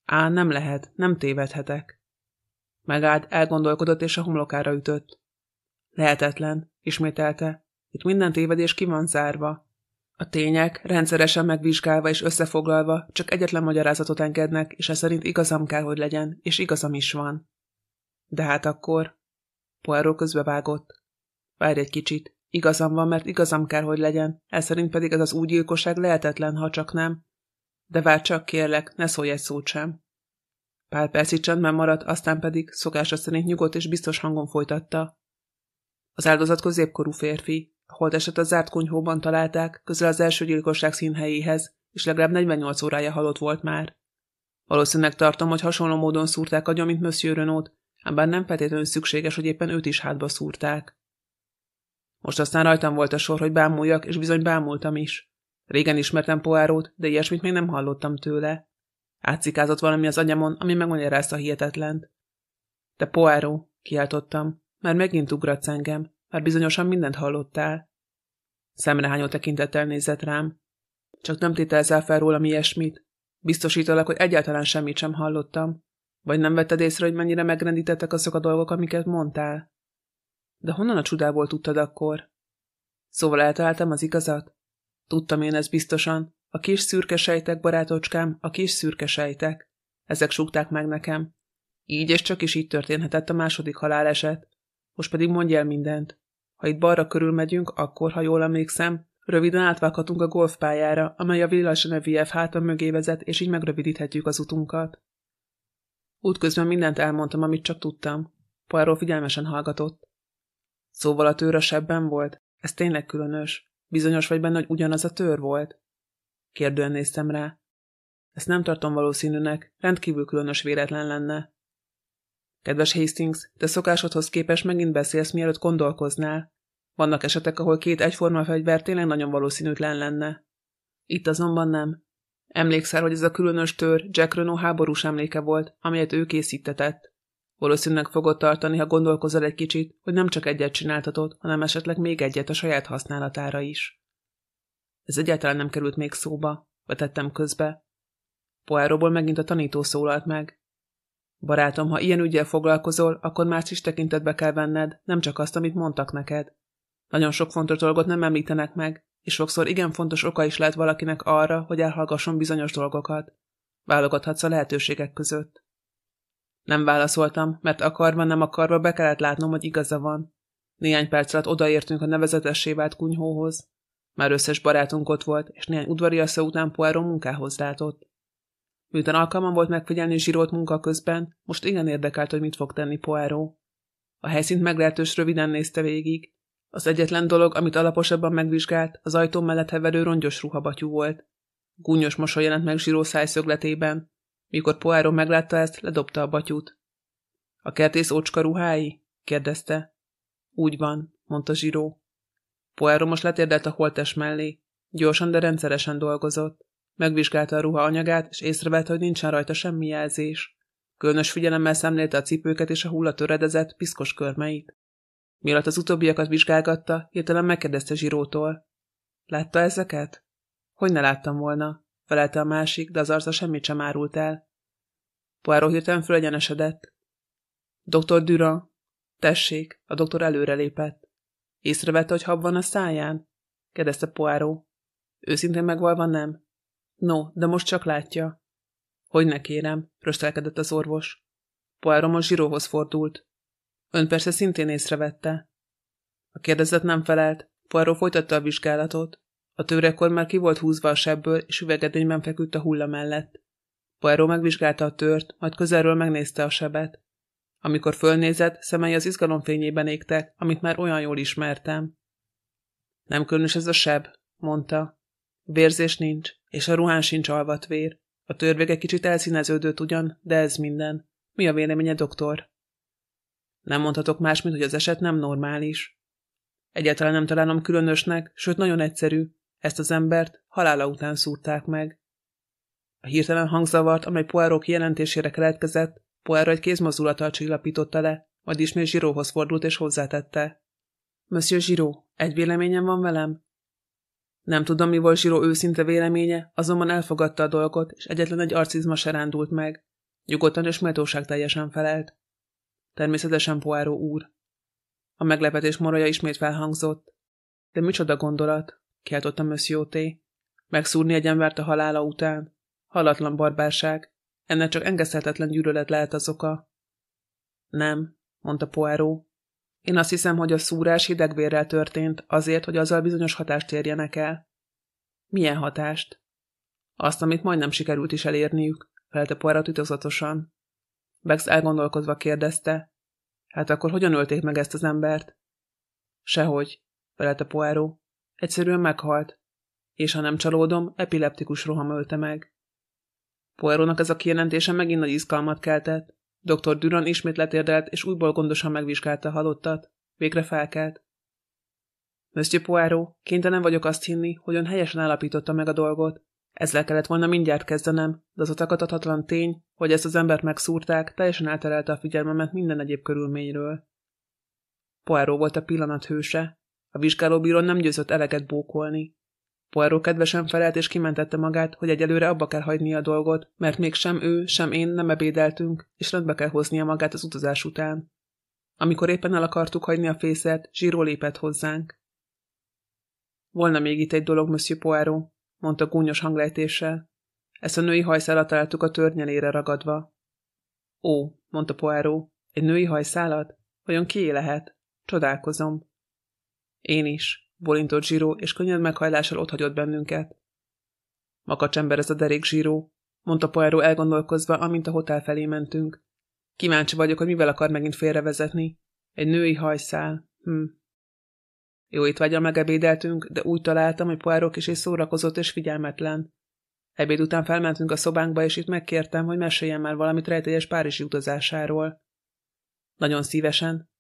S1: Á, nem lehet, nem tévedhetek. Megállt, elgondolkodott, és a homlokára ütött. Lehetetlen, ismételte. Itt minden tévedés ki van zárva. A tények, rendszeresen megvizsgálva és összefoglalva, csak egyetlen magyarázatot engednek, és ez szerint igazam kell, hogy legyen, és igazam is van. De hát akkor... Poirot közbevágott. Várj egy kicsit. Igazam van, mert igazam kell, hogy legyen, ez szerint pedig ez az új gyilkosság lehetetlen, ha csak nem. De vár csak, kérlek, ne szólj egy szót sem. Pár percig csendben maradt, aztán pedig szokása szerint nyugodt és biztos hangon folytatta. Az áldozat középkorú férfi, a holteset a zárt kunyhóban találták, közel az első gyilkosság színhelyéhez, és legalább 48 órája halott volt már. Valószínűleg tartom, hogy hasonló módon szúrták agyon, mint Monsieur Renault, ám bár nem feltétlenül szükséges, hogy éppen őt is hátba szúrták. Most aztán rajtam volt a sor, hogy bámuljak, és bizony bámultam is. Régen ismertem Poárót, de ilyesmit még nem hallottam tőle. Átszikázott valami az agyamon, ami megmagyarázta hihetetlent. De Poáró, kiáltottam, már megint ugratsz engem, már bizonyosan mindent hallottál. Szemrehányó tekintettel nézett rám. Csak nem tételzel fel rólam ilyesmit. Biztosítalak, hogy egyáltalán semmit sem hallottam. Vagy nem vetted észre, hogy mennyire megrendítettek azok a dolgok, amiket mondtál? De honnan a csodából tudtad akkor? Szóval eltaláltam az igazat? Tudtam én ezt biztosan. A kis szürke sejtek, barátocskám, a kis szürke sejtek. Ezek súgták meg nekem. Így és csak is így történhetett a második haláleset. Most pedig mondj el mindent. Ha itt balra körül megyünk, akkor, ha jól emlékszem, röviden átvághatunk a golfpályára, amely a Villa Genevieve háta mögé vezet, és így megrövidíthetjük az utunkat. Útközben mindent elmondtam, amit csak tudtam. Poirot figyelmesen hallgatott. Szóval a tőr a sebben volt? Ez tényleg különös. Bizonyos vagy benne, hogy ugyanaz a tör volt? Kérdően néztem rá. Ezt nem tartom valószínűnek, rendkívül különös véletlen lenne. Kedves Hastings, te szokásodhoz képes megint beszélsz, mielőtt gondolkoznál. Vannak esetek, ahol két egyforma fegyver tényleg nagyon valószínűtlen lenne. Itt azonban nem. Emlékszel, hogy ez a különös tör Jack Renault háborús emléke volt, amelyet ő készítetett. Valószínűleg fogod tartani, ha gondolkozol egy kicsit, hogy nem csak egyet csináltatod, hanem esetleg még egyet a saját használatára is. Ez egyáltalán nem került még szóba, vetettem közbe. Poáróból megint a tanító szólalt meg. Barátom, ha ilyen ügyel foglalkozol, akkor más is tekintetbe kell venned, nem csak azt, amit mondtak neked. Nagyon sok fontos dolgot nem említenek meg, és sokszor igen fontos oka is lehet valakinek arra, hogy elhallgasson bizonyos dolgokat. Válogathatsz a lehetőségek között. Nem válaszoltam, mert akarva nem akarva be kellett látnom, hogy igaza van. Néhány perc alatt odaértünk a nevezetessé vált kunyhóhoz. Már összes barátunk ott volt, és néhány udvariasza után Poirot munkához látott. Miután alkalmam volt megfigyelni zsírolt munka közben, most igen érdekelt, hogy mit fog tenni Poirot. A helyszínt meglehetős röviden nézte végig. Az egyetlen dolog, amit alaposabban megvizsgált, az ajtó mellett heverő rongyos ruhabatyú volt. Gúnyos mosoly jelent meg zsíró szájszögletében, mikor Poirot meglátta ezt, ledobta a batyút. A kertész ócska ruhái? kérdezte. Úgy van, mondta Zsiró. Poirot most letérdelt a holtes mellé. Gyorsan, de rendszeresen dolgozott. Megvizsgálta a ruha anyagát, és észrevette, hogy nincsen rajta semmi jelzés. Különös figyelemmel szemlélte a cipőket és a hullatöredezett, piszkos körmeit. Mielőtt az utóbbiakat vizsgálgatta, hirtelen megkérdezte Zsirótól. Látta ezeket? Hogy ne láttam volna, felelte a másik, de az arca semmit sem árult el. Poirot hirtelen fölegyenesedett. Doktor Durand, tessék, a doktor előrelépett. Észrevette, hogy hab van a száján? kérdezte Poirot. Őszintén megvalva nem. No, de most csak látja. Hogy ne kérem, röstelkedett az orvos. Poirot most Zsiróhoz fordult. Ön persze szintén észrevette. A kérdezet nem felelt, Poirot folytatta a vizsgálatot. A tőrekor már ki volt húzva a sebből, és üvegedényben feküdt a hulla mellett. Poirot megvizsgálta a tört, majd közelről megnézte a sebet. Amikor fölnézett, szemei az izgalom fényében égtek, amit már olyan jól ismertem. Nem különös ez a seb, mondta. Vérzés nincs, és a ruhán sincs alvat vér. A törvége kicsit elszíneződött ugyan, de ez minden. Mi a véleménye, doktor? Nem mondhatok más, mint hogy az eset nem normális. Egyáltalán nem találom különösnek, sőt nagyon egyszerű. Ezt az embert halála után szúrták meg. A hirtelen hangzavart, amely Poirot kijelentésére keletkezett, Poirot egy kézmozdulattal csillapította le, majd ismét Zsiróhoz fordult és hozzátette. Monsieur Zsiró, egy véleményem van velem? Nem tudom, mi volt Zsiró őszinte véleménye, azonban elfogadta a dolgot, és egyetlen egy arcizma se rándult meg. Nyugodtan és méltóság teljesen felelt. Természetesen Poirot úr. A meglepetés moraja ismét felhangzott. De micsoda gondolat, kiáltotta Monsieur T. Megszúrni egy embert a halála után. Halatlan barbárság. Ennek csak engesztelhetetlen gyűlölet lehet az oka. Nem, mondta Poirot. Én azt hiszem, hogy a szúrás hidegvérrel történt, azért, hogy azzal bizonyos hatást érjenek el. Milyen hatást? Azt, amit majdnem sikerült is elérniük, felelte Poirot titokzatosan. Bex elgondolkozva kérdezte. Hát akkor hogyan ölték meg ezt az embert? Sehogy, felelte Poirot. Egyszerűen meghalt. És ha nem csalódom, epileptikus roham ölte meg. Poirotnak ez a kijelentése megint nagy izgalmat keltett. Dr. Duran ismét letérdelt, és újból gondosan megvizsgálta a halottat. Végre felkelt. Monsieur Poirot, kénytelen vagyok azt hinni, hogy ön helyesen állapította meg a dolgot. Ezzel kellett volna mindjárt kezdenem, de az a takadhatatlan tény, hogy ezt az embert megszúrták, teljesen elterelte a figyelmemet minden egyéb körülményről. Poirot volt a pillanat hőse. A vizsgálóbírón nem győzött eleget bókolni. Poirot kedvesen felelt és kimentette magát, hogy egyelőre abba kell hagyni a dolgot, mert még sem ő, sem én nem ebédeltünk, és rendbe kell hoznia magát az utazás után. Amikor éppen el akartuk hagyni a fészert, Zsíró lépett hozzánk. Volna még itt egy dolog, Monsieur Poirot, mondta gúnyos hanglejtéssel. Ezt a női hajszálat találtuk a törnyelére ragadva. Ó, mondta Poirot, egy női hajszálat? Vajon kié lehet? Csodálkozom. Én is, bolintott Zsíró, és könnyed meghajlással otthagyott bennünket. Makacs ember ez a derék Zsíró, mondta Poirot elgondolkozva, amint a hotel felé mentünk. Kíváncsi vagyok, hogy mivel akar megint félrevezetni. Egy női hajszál. Hm. Jó étvágyal megebédeltünk, de úgy találtam, hogy Poirot és szórakozott és figyelmetlen. Ebéd után felmentünk a szobánkba, és itt megkértem, hogy meséljen már valamit rejtélyes Párizsi utazásáról. Nagyon szívesen.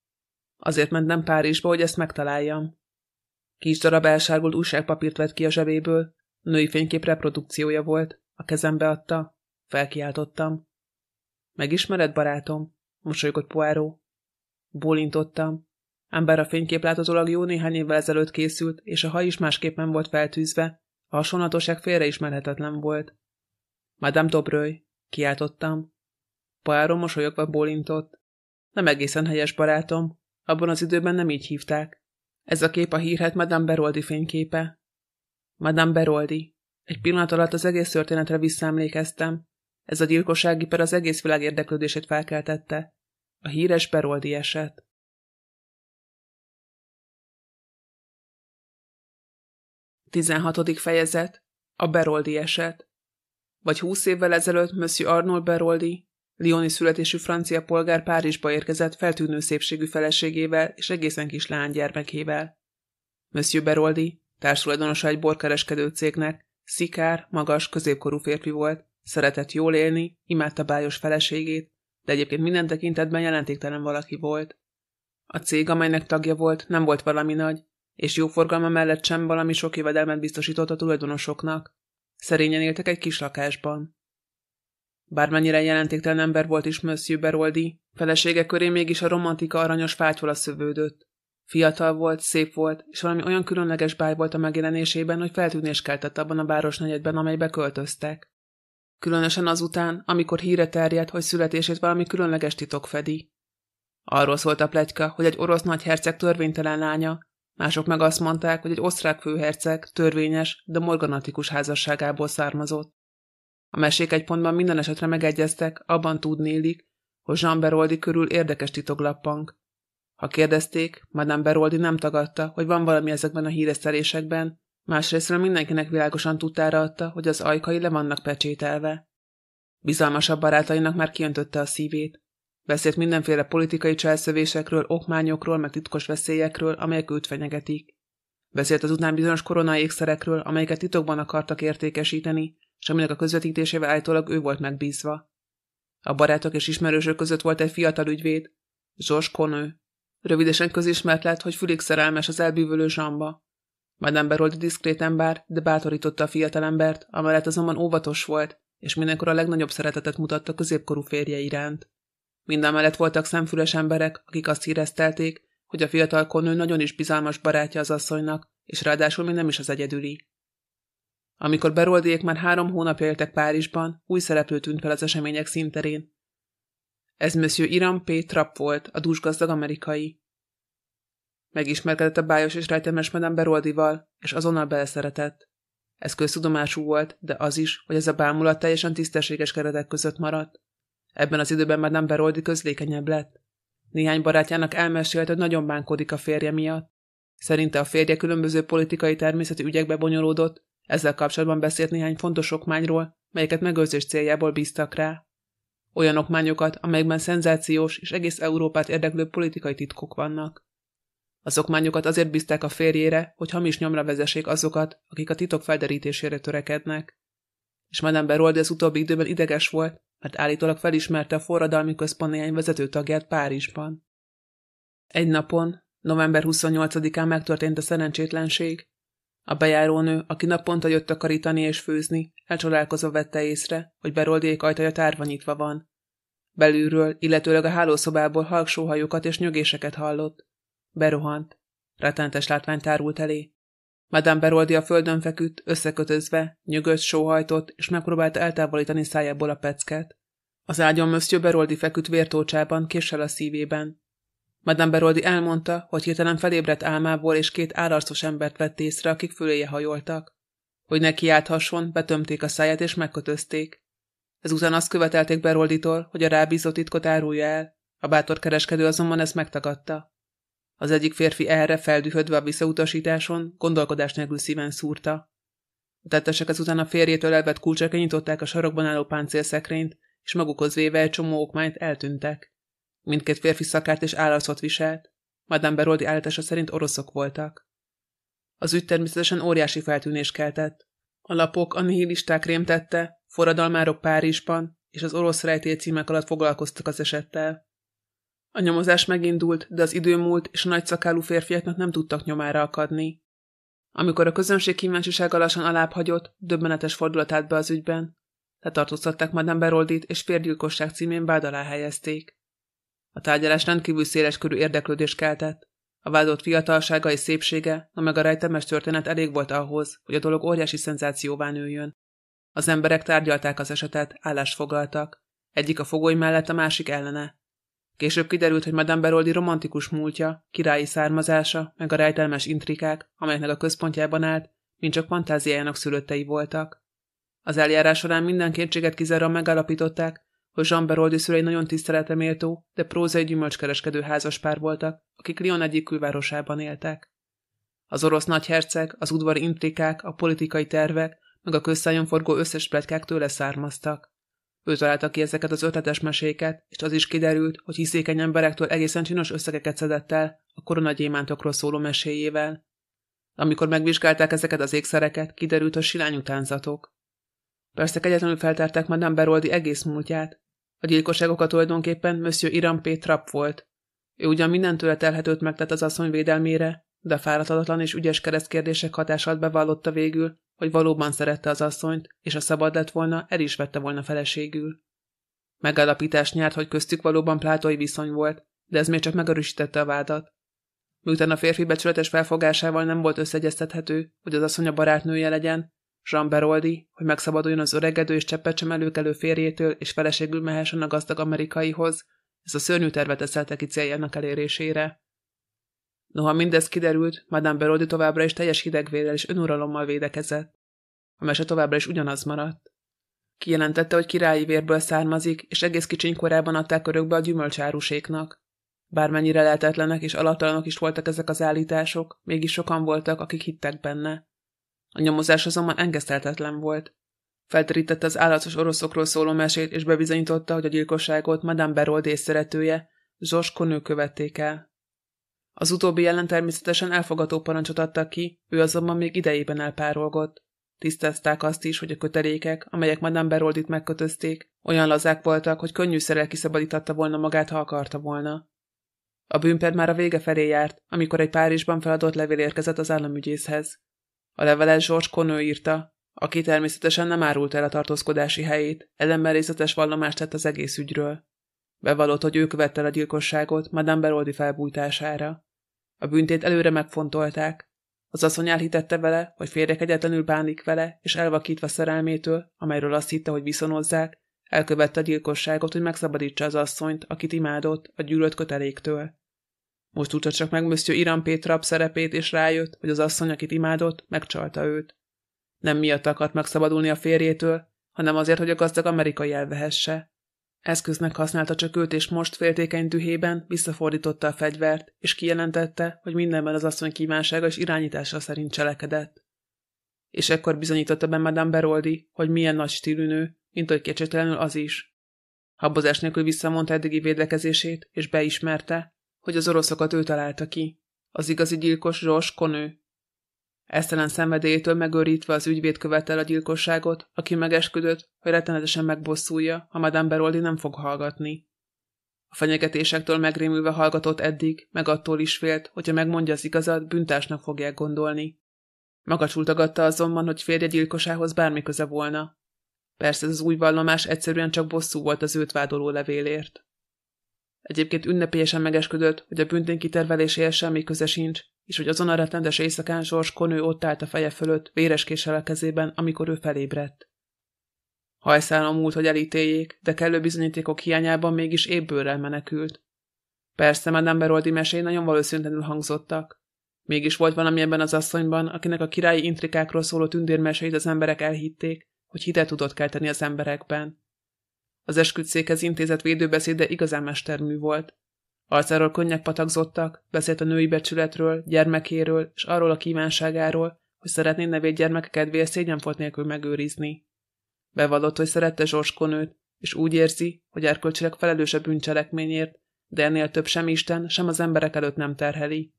S1: Azért mentem Párizsba, hogy ezt megtaláljam. Kis darab elsárgult újságpapírt vett ki a zsebéből, női fénykép reprodukciója volt, a kezembe adta, felkiáltottam. Megismered, barátom? mosolygott Poirot. Bólintottam. Ám bár a fénykép láthatólag jó néhány évvel ezelőtt készült, és a haj is másképpen volt feltűzve, a hasonlatosság félreismerhetetlen volt. Madame Dobröly, kiáltottam. Poirot mosolyogva bólintott. Nem egészen helyes barátom, abban az időben nem így hívták. Ez a kép a hírhet Madame Beroldi fényképe. Madame Beroldi. Egy pillanat alatt az egész történetre visszaemlékeztem. Ez a gyilkossági per az egész világ érdeklődését felkeltette. A híres Beroldi eset. Tizenhatodik fejezet. A Beroldi eset. Vagy húsz évvel ezelőtt Monsieur Arnold Beroldi, Lioni születésű francia polgár Párizsba érkezett feltűnő szépségű feleségével és egészen kis gyermekével. Monsieur Beroldi, társulajdonosa egy borkereskedő cégnek, szikár, magas, középkorú férfi volt, szeretett jól élni, imádta bájos feleségét, de egyébként minden tekintetben jelentéktelen valaki volt. A cég, amelynek tagja volt, nem volt valami nagy, és jó forgalma mellett sem valami sok jövedelmet biztosított a tulajdonosoknak. Szerényen éltek egy kis lakásban. Bármennyire jelentéktelen ember volt is Monsieur Beroldi, felesége köré mégis a romantika aranyos fátyvola szövődött. Fiatal volt, szép volt, és valami olyan különleges báj volt a megjelenésében, hogy feltűnés keltett abban a városnegyedben, amelybe költöztek. Különösen azután, amikor híre terjedt, hogy születését valami különleges titok fedi. Arról szólt a plegyka, hogy egy orosz nagyherceg törvénytelen lánya, mások meg azt mondták, hogy egy osztrák főherceg törvényes, de morganatikus házasságából származott. A mesék egy pontban minden esetre megegyeztek, abban tudnélik, hogy Jean Beroldi körül érdekes titok lappang. Ha kérdezték, Madame Beroldi nem tagadta, hogy van valami ezekben a híresztelésekben, másrésztről mindenkinek világosan tudtára adta, hogy az ajkai le vannak pecsételve. Bizalmasabb barátainak már kiöntötte a szívét. Beszélt mindenféle politikai cselszövésekről, okmányokról, meg titkos veszélyekről, amelyek őt fenyegetik. Beszélt azután bizonyos koronai ékszerekről, amelyeket titokban akartak értékesíteni, és aminek a közvetítésével állítólag ő volt megbízva. A barátok és ismerősök között volt egy fiatal ügyvéd, Zsors Konő. Rövidesen közismert lett, hogy fülig szerelmes az elbűvölő zsamba. Madame Beroldi diszkrét ember, de bátorította a fiatalembert, amellett azonban óvatos volt, és mindenkor a legnagyobb szeretetet mutatta középkorú férje iránt. mellett voltak szemfüles emberek, akik azt híreztelték, hogy a fiatal konő nagyon is bizalmas barátja az asszonynak, és ráadásul még nem is az egyedüli. Amikor Beroldiék már három hónapja éltek Párizsban, új szereplő tűnt fel az események színterén. Ez Monsieur Iram P. Trapp volt, a dúsgazdag amerikai. Megismerkedett a bájos és rejtemes Madame Beroldival, és azonnal beleszeretett. Ez köztudomású volt, de az is, hogy ez a bámulat teljesen tisztességes keretek között maradt. Ebben az időben Madame Beroldi közlékenyebb lett. Néhány barátjának elmesélt, hogy nagyon bánkodik a férje miatt. Szerinte a férje különböző politikai természetű ügyekbe bonyolódott, ezzel kapcsolatban beszélt néhány fontos okmányról, melyeket megőrzés céljából bíztak rá. Olyan okmányokat, amelyekben szenzációs és egész Európát érdeklő politikai titkok vannak. Az okmányokat azért bízták a férjére, hogy hamis nyomra vezessék azokat, akik a titok felderítésére törekednek. És Madame Berold az utóbbi időben ideges volt, mert állítólag felismerte a forradalmi központ néhány vezető tagját Párizsban. Egy napon, november 28-án megtörtént a szerencsétlenség, a bejárónő, aki naponta jött takarítani és főzni, elcsodálkozva vette észre, hogy Beroldék ajtaja tárva nyitva van. Belülről, illetőleg a hálószobából halk sóhajokat és nyögéseket hallott. Berohant. Retentes látvány tárult elé. Madame Beroldi a földön feküdt, összekötözve, nyögött, sóhajtott, és megpróbálta eltávolítani szájából a pecket. Az ágyon Monsieur Beroldi feküdt vértócsában, késsel a szívében. Madame Beroldi elmondta, hogy hirtelen felébredt álmából, és két állarcos embert vett észre, akik föléje hajoltak. Hogy ne kiálthasson, betömték a száját és megkötözték. Ezután azt követelték Berolditól, hogy a rábízott titkot árulja el. A bátor kereskedő azonban ezt megtagadta. Az egyik férfi erre feldühödve a visszautasításon, gondolkodás nélkül szíven szúrta. A tettesek ezután a férjétől elvett kulcsra kinyitották a sarokban álló páncélszekrényt, és magukhoz véve egy csomó okmányt eltűntek. Mindkét férfi szakárt és állarcot viselt. Madame Beroldi állítása szerint oroszok voltak. Az ügy természetesen óriási feltűnés keltett. A lapok a nihilisták rémtette, forradalmárok Párizsban és az orosz rejtély címek alatt foglalkoztak az esettel. A nyomozás megindult, de az idő múlt, és a nagyszakálú férfiaknak nem tudtak nyomára akadni. Amikor a közönség kíváncsisága lassan alább hagyott, döbbenetes fordulat állt be az ügyben. Letartóztatták Madame Beroldit, és férgyilkosság címén vád alá helyezték. A tárgyalás rendkívül széles körű érdeklődést keltett. A vádolt fiatalsága és szépsége, na meg a rejtemes történet elég volt ahhoz, hogy a dolog óriási szenzációvá nőjön. Az emberek tárgyalták az esetet, állást foglaltak. Egyik a fogoly mellett, a másik ellene. Később kiderült, hogy Madame Beroldi romantikus múltja, királyi származása, meg a rejtelmes intrikák, amelyeknek a központjában állt, mint csak fantáziájának szülöttei voltak. Az eljárás során minden kétséget kizáróan megállapították, hogy Jean Beroldi szülei nagyon tiszteletre méltó, de prózai gyümölcskereskedő házaspár voltak, akik Lyon egyik külvárosában éltek. Az orosz nagyherceg, az udvari intrikák, a politikai tervek, meg a közszájon forgó összes pletykák tőle származtak. Ő találta ki ezeket az ötletes meséket, és az is kiderült, hogy hiszékeny emberektől egészen csinos összegeket szedett el a koronagyémántokról szóló meséjével. Amikor megvizsgálták ezeket az ékszereket, kiderült, hogy silány utánzatok. Persze kegyetlenül feltárták Madame Beroldi egész múltját, a gyilkosságokat tulajdonképpen Monsieur Iram P. Trapp volt. Ő ugyan mindentől telhetőt megtett az asszony védelmére, de fáradhatatlan és ügyes keresztkérdések hatását bevallotta végül, hogy valóban szerette az asszonyt, és a szabad lett volna, el is vette volna feleségül. Megállapítás nyert, hogy köztük valóban plátói viszony volt, de ez még csak megerősítette a vádat. Miután a férfi becsületes felfogásával nem volt összeegyeztethető, hogy az asszony a barátnője legyen, Jean Beroldi, hogy megszabaduljon az öregedő és cseppet sem előkelő férjétől és feleségül mehessen a gazdag amerikaihoz, ezt a szörnyű tervet eszelte ki céljának elérésére. Noha mindez kiderült, Madame Beroldi továbbra is teljes hidegvérrel és önuralommal védekezett. A mese továbbra is ugyanaz maradt. Kijelentette, hogy királyi vérből származik, és egész kicsiny korában adták örökbe a gyümölcsáruséknak. Bármennyire lehetetlenek és alaptalanok is voltak ezek az állítások, mégis sokan voltak, akik hittek benne. A nyomozás azonban engeszteltetlen volt. Felterítette az állatos oroszokról szóló mesét, és bebizonyította, hogy a gyilkosságot Madame Beroldé szeretője, Zsos Konő követték el. Az utóbbi jelen természetesen elfogató parancsot adtak ki, ő azonban még idejében elpárolgott. Tisztázták azt is, hogy a kötelékek, amelyek Madame Beroldit megkötözték, olyan lazák voltak, hogy könnyűszerrel kiszabadítatta volna magát, ha akarta volna. A bűnper már a vége felé járt, amikor egy Párizsban feladott levél érkezett az államügyészhez. A levelet George Conő írta, aki természetesen nem árult el a tartózkodási helyét, ellenben részletes vallomást tett az egész ügyről. Bevallott, hogy ő követte a gyilkosságot Madame Beroldi felbújtására. A büntét előre megfontolták. Az asszony elhitette vele, hogy férjek egyetlenül bánik vele, és elvakítva szerelmétől, amelyről azt hitte, hogy viszonozzák, elkövette a gyilkosságot, hogy megszabadítsa az asszonyt, akit imádott, a gyűlölt köteléktől. Most tudta csak meg Monsieur Iran Pétrap szerepét, és rájött, hogy az asszony, akit imádott, megcsalta őt. Nem miatt akart megszabadulni a férjétől, hanem azért, hogy a gazdag amerikai elvehesse. Eszköznek használta csak őt, és most féltékeny dühében visszafordította a fegyvert, és kijelentette, hogy mindenben az asszony kívánsága és irányítása szerint cselekedett. És ekkor bizonyította be Madame Beroldi, hogy milyen nagy stílű nő, mint hogy kétségtelenül az is. Habozás nélkül visszamondta eddigi védekezését, és beismerte, hogy az oroszokat ő találta ki. Az igazi gyilkos Zsors Konő. Esztelen szenvedélyétől megőrítve az ügyvéd követel a gyilkosságot, aki megesküdött, hogy rettenetesen megbosszulja, ha Madame Beroldi nem fog hallgatni. A fenyegetésektől megrémülve hallgatott eddig, meg attól is félt, hogyha megmondja az igazat, büntásnak fogják gondolni. Magacsul tagadta azonban, hogy férje gyilkosához bármi köze volna. Persze ez az új vallomás egyszerűen csak bosszú volt az őt vádoló levélért. Egyébként ünnepélyesen megesküdött, hogy a büntén kiterveléséhez semmi köze sincs, és hogy azon a rettenetes éjszakán Zsors Konő ott állt a feje fölött, véres késsel a kezében, amikor ő felébredt. Hajszálon múlt, hogy elítéljék, de kellő bizonyítékok hiányában mégis ébbőrrel menekült. Persze, Madame Beroldi mesé nagyon valószínűleg hangzottak. Mégis volt valami ebben az asszonyban, akinek a királyi intrikákról szóló tündérmeseit az emberek elhitték, hogy hitet tudott kelteni az emberekben. Az esküdszékhez intézett védőbeszéde igazán mestermű volt. Arcáról könnyek patakzottak, beszélt a női becsületről, gyermekéről és arról a kívánságáról, hogy szeretné nevét gyermeke kedvéért szégyenfolt nélkül megőrizni. Bevallott, hogy szerette Zsorskonőt, és úgy érzi, hogy erkölcsileg felelős a bűncselekményért, de ennél több sem Isten, sem az emberek előtt nem terheli.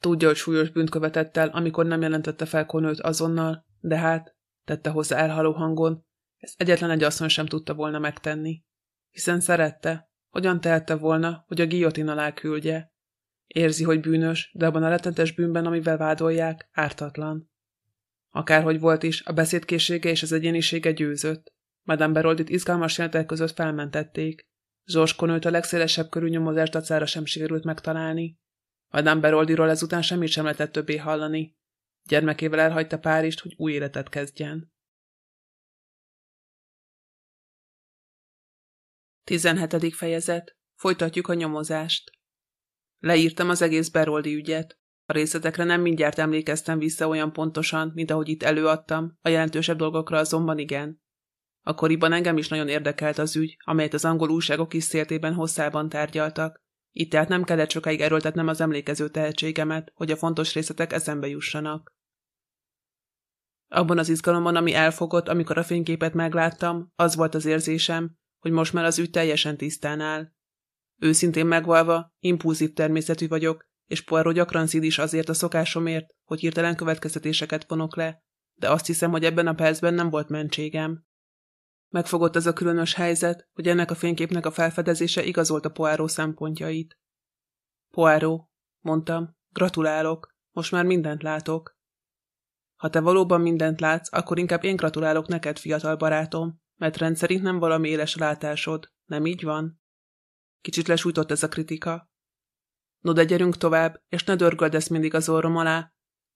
S1: Tudja, hogy súlyos bűnt követett el, amikor nem jelentette fel Konőt azonnal, de hát, tette hozzá elhaló hangon, ezt egyetlen egy asszony sem tudta volna megtenni. Hiszen szerette, hogyan tehette volna, hogy a guillotine alá küldje. Érzi, hogy bűnös, de abban a rettenetes bűnben, amivel vádolják, ártatlan. Akárhogy volt is, a beszédkészsége és az egyénisége győzött. Madame Beroldit izgalmas jelenetek között felmentették. Zsorskon őt a legszélesebb körű nyomozás dacára sem sikerült megtalálni. Madame Beroldiról ezután semmit sem lehetett többé hallani. Gyermekével elhagyta Párizst, hogy új életet kezdjen. 17. fejezet. Folytatjuk a nyomozást. Leírtam az egész Beroldi ügyet. A részletekre nem mindjárt emlékeztem vissza olyan pontosan, mint ahogy itt előadtam, a jelentősebb dolgokra azonban igen. Akkoriban engem is nagyon érdekelt az ügy, amelyet az angol újságok is széltében hosszában tárgyaltak. Itt tehát nem kellett sokáig erőltetnem az emlékező tehetségemet, hogy a fontos részletek eszembe jussanak. Abban az izgalomban, ami elfogott, amikor a fényképet megláttam, az volt az érzésem, hogy most már az ügy teljesen tisztán áll. Őszintén megvalva, impulzív természetű vagyok, és Poirot gyakran szíd is azért a szokásomért, hogy hirtelen következtetéseket vonok le, de azt hiszem, hogy ebben a percben nem volt mentségem. Megfogott az a különös helyzet, hogy ennek a fényképnek a felfedezése igazolt a Poirot szempontjait. Poirot, mondtam, gratulálok, most már mindent látok. Ha te valóban mindent látsz, akkor inkább én gratulálok neked, fiatal barátom, mert rendszerint nem valami éles látásod, nem így van? Kicsit lesújtott ez a kritika. No de gyerünk tovább, és ne dörgöldesz mindig az orrom alá.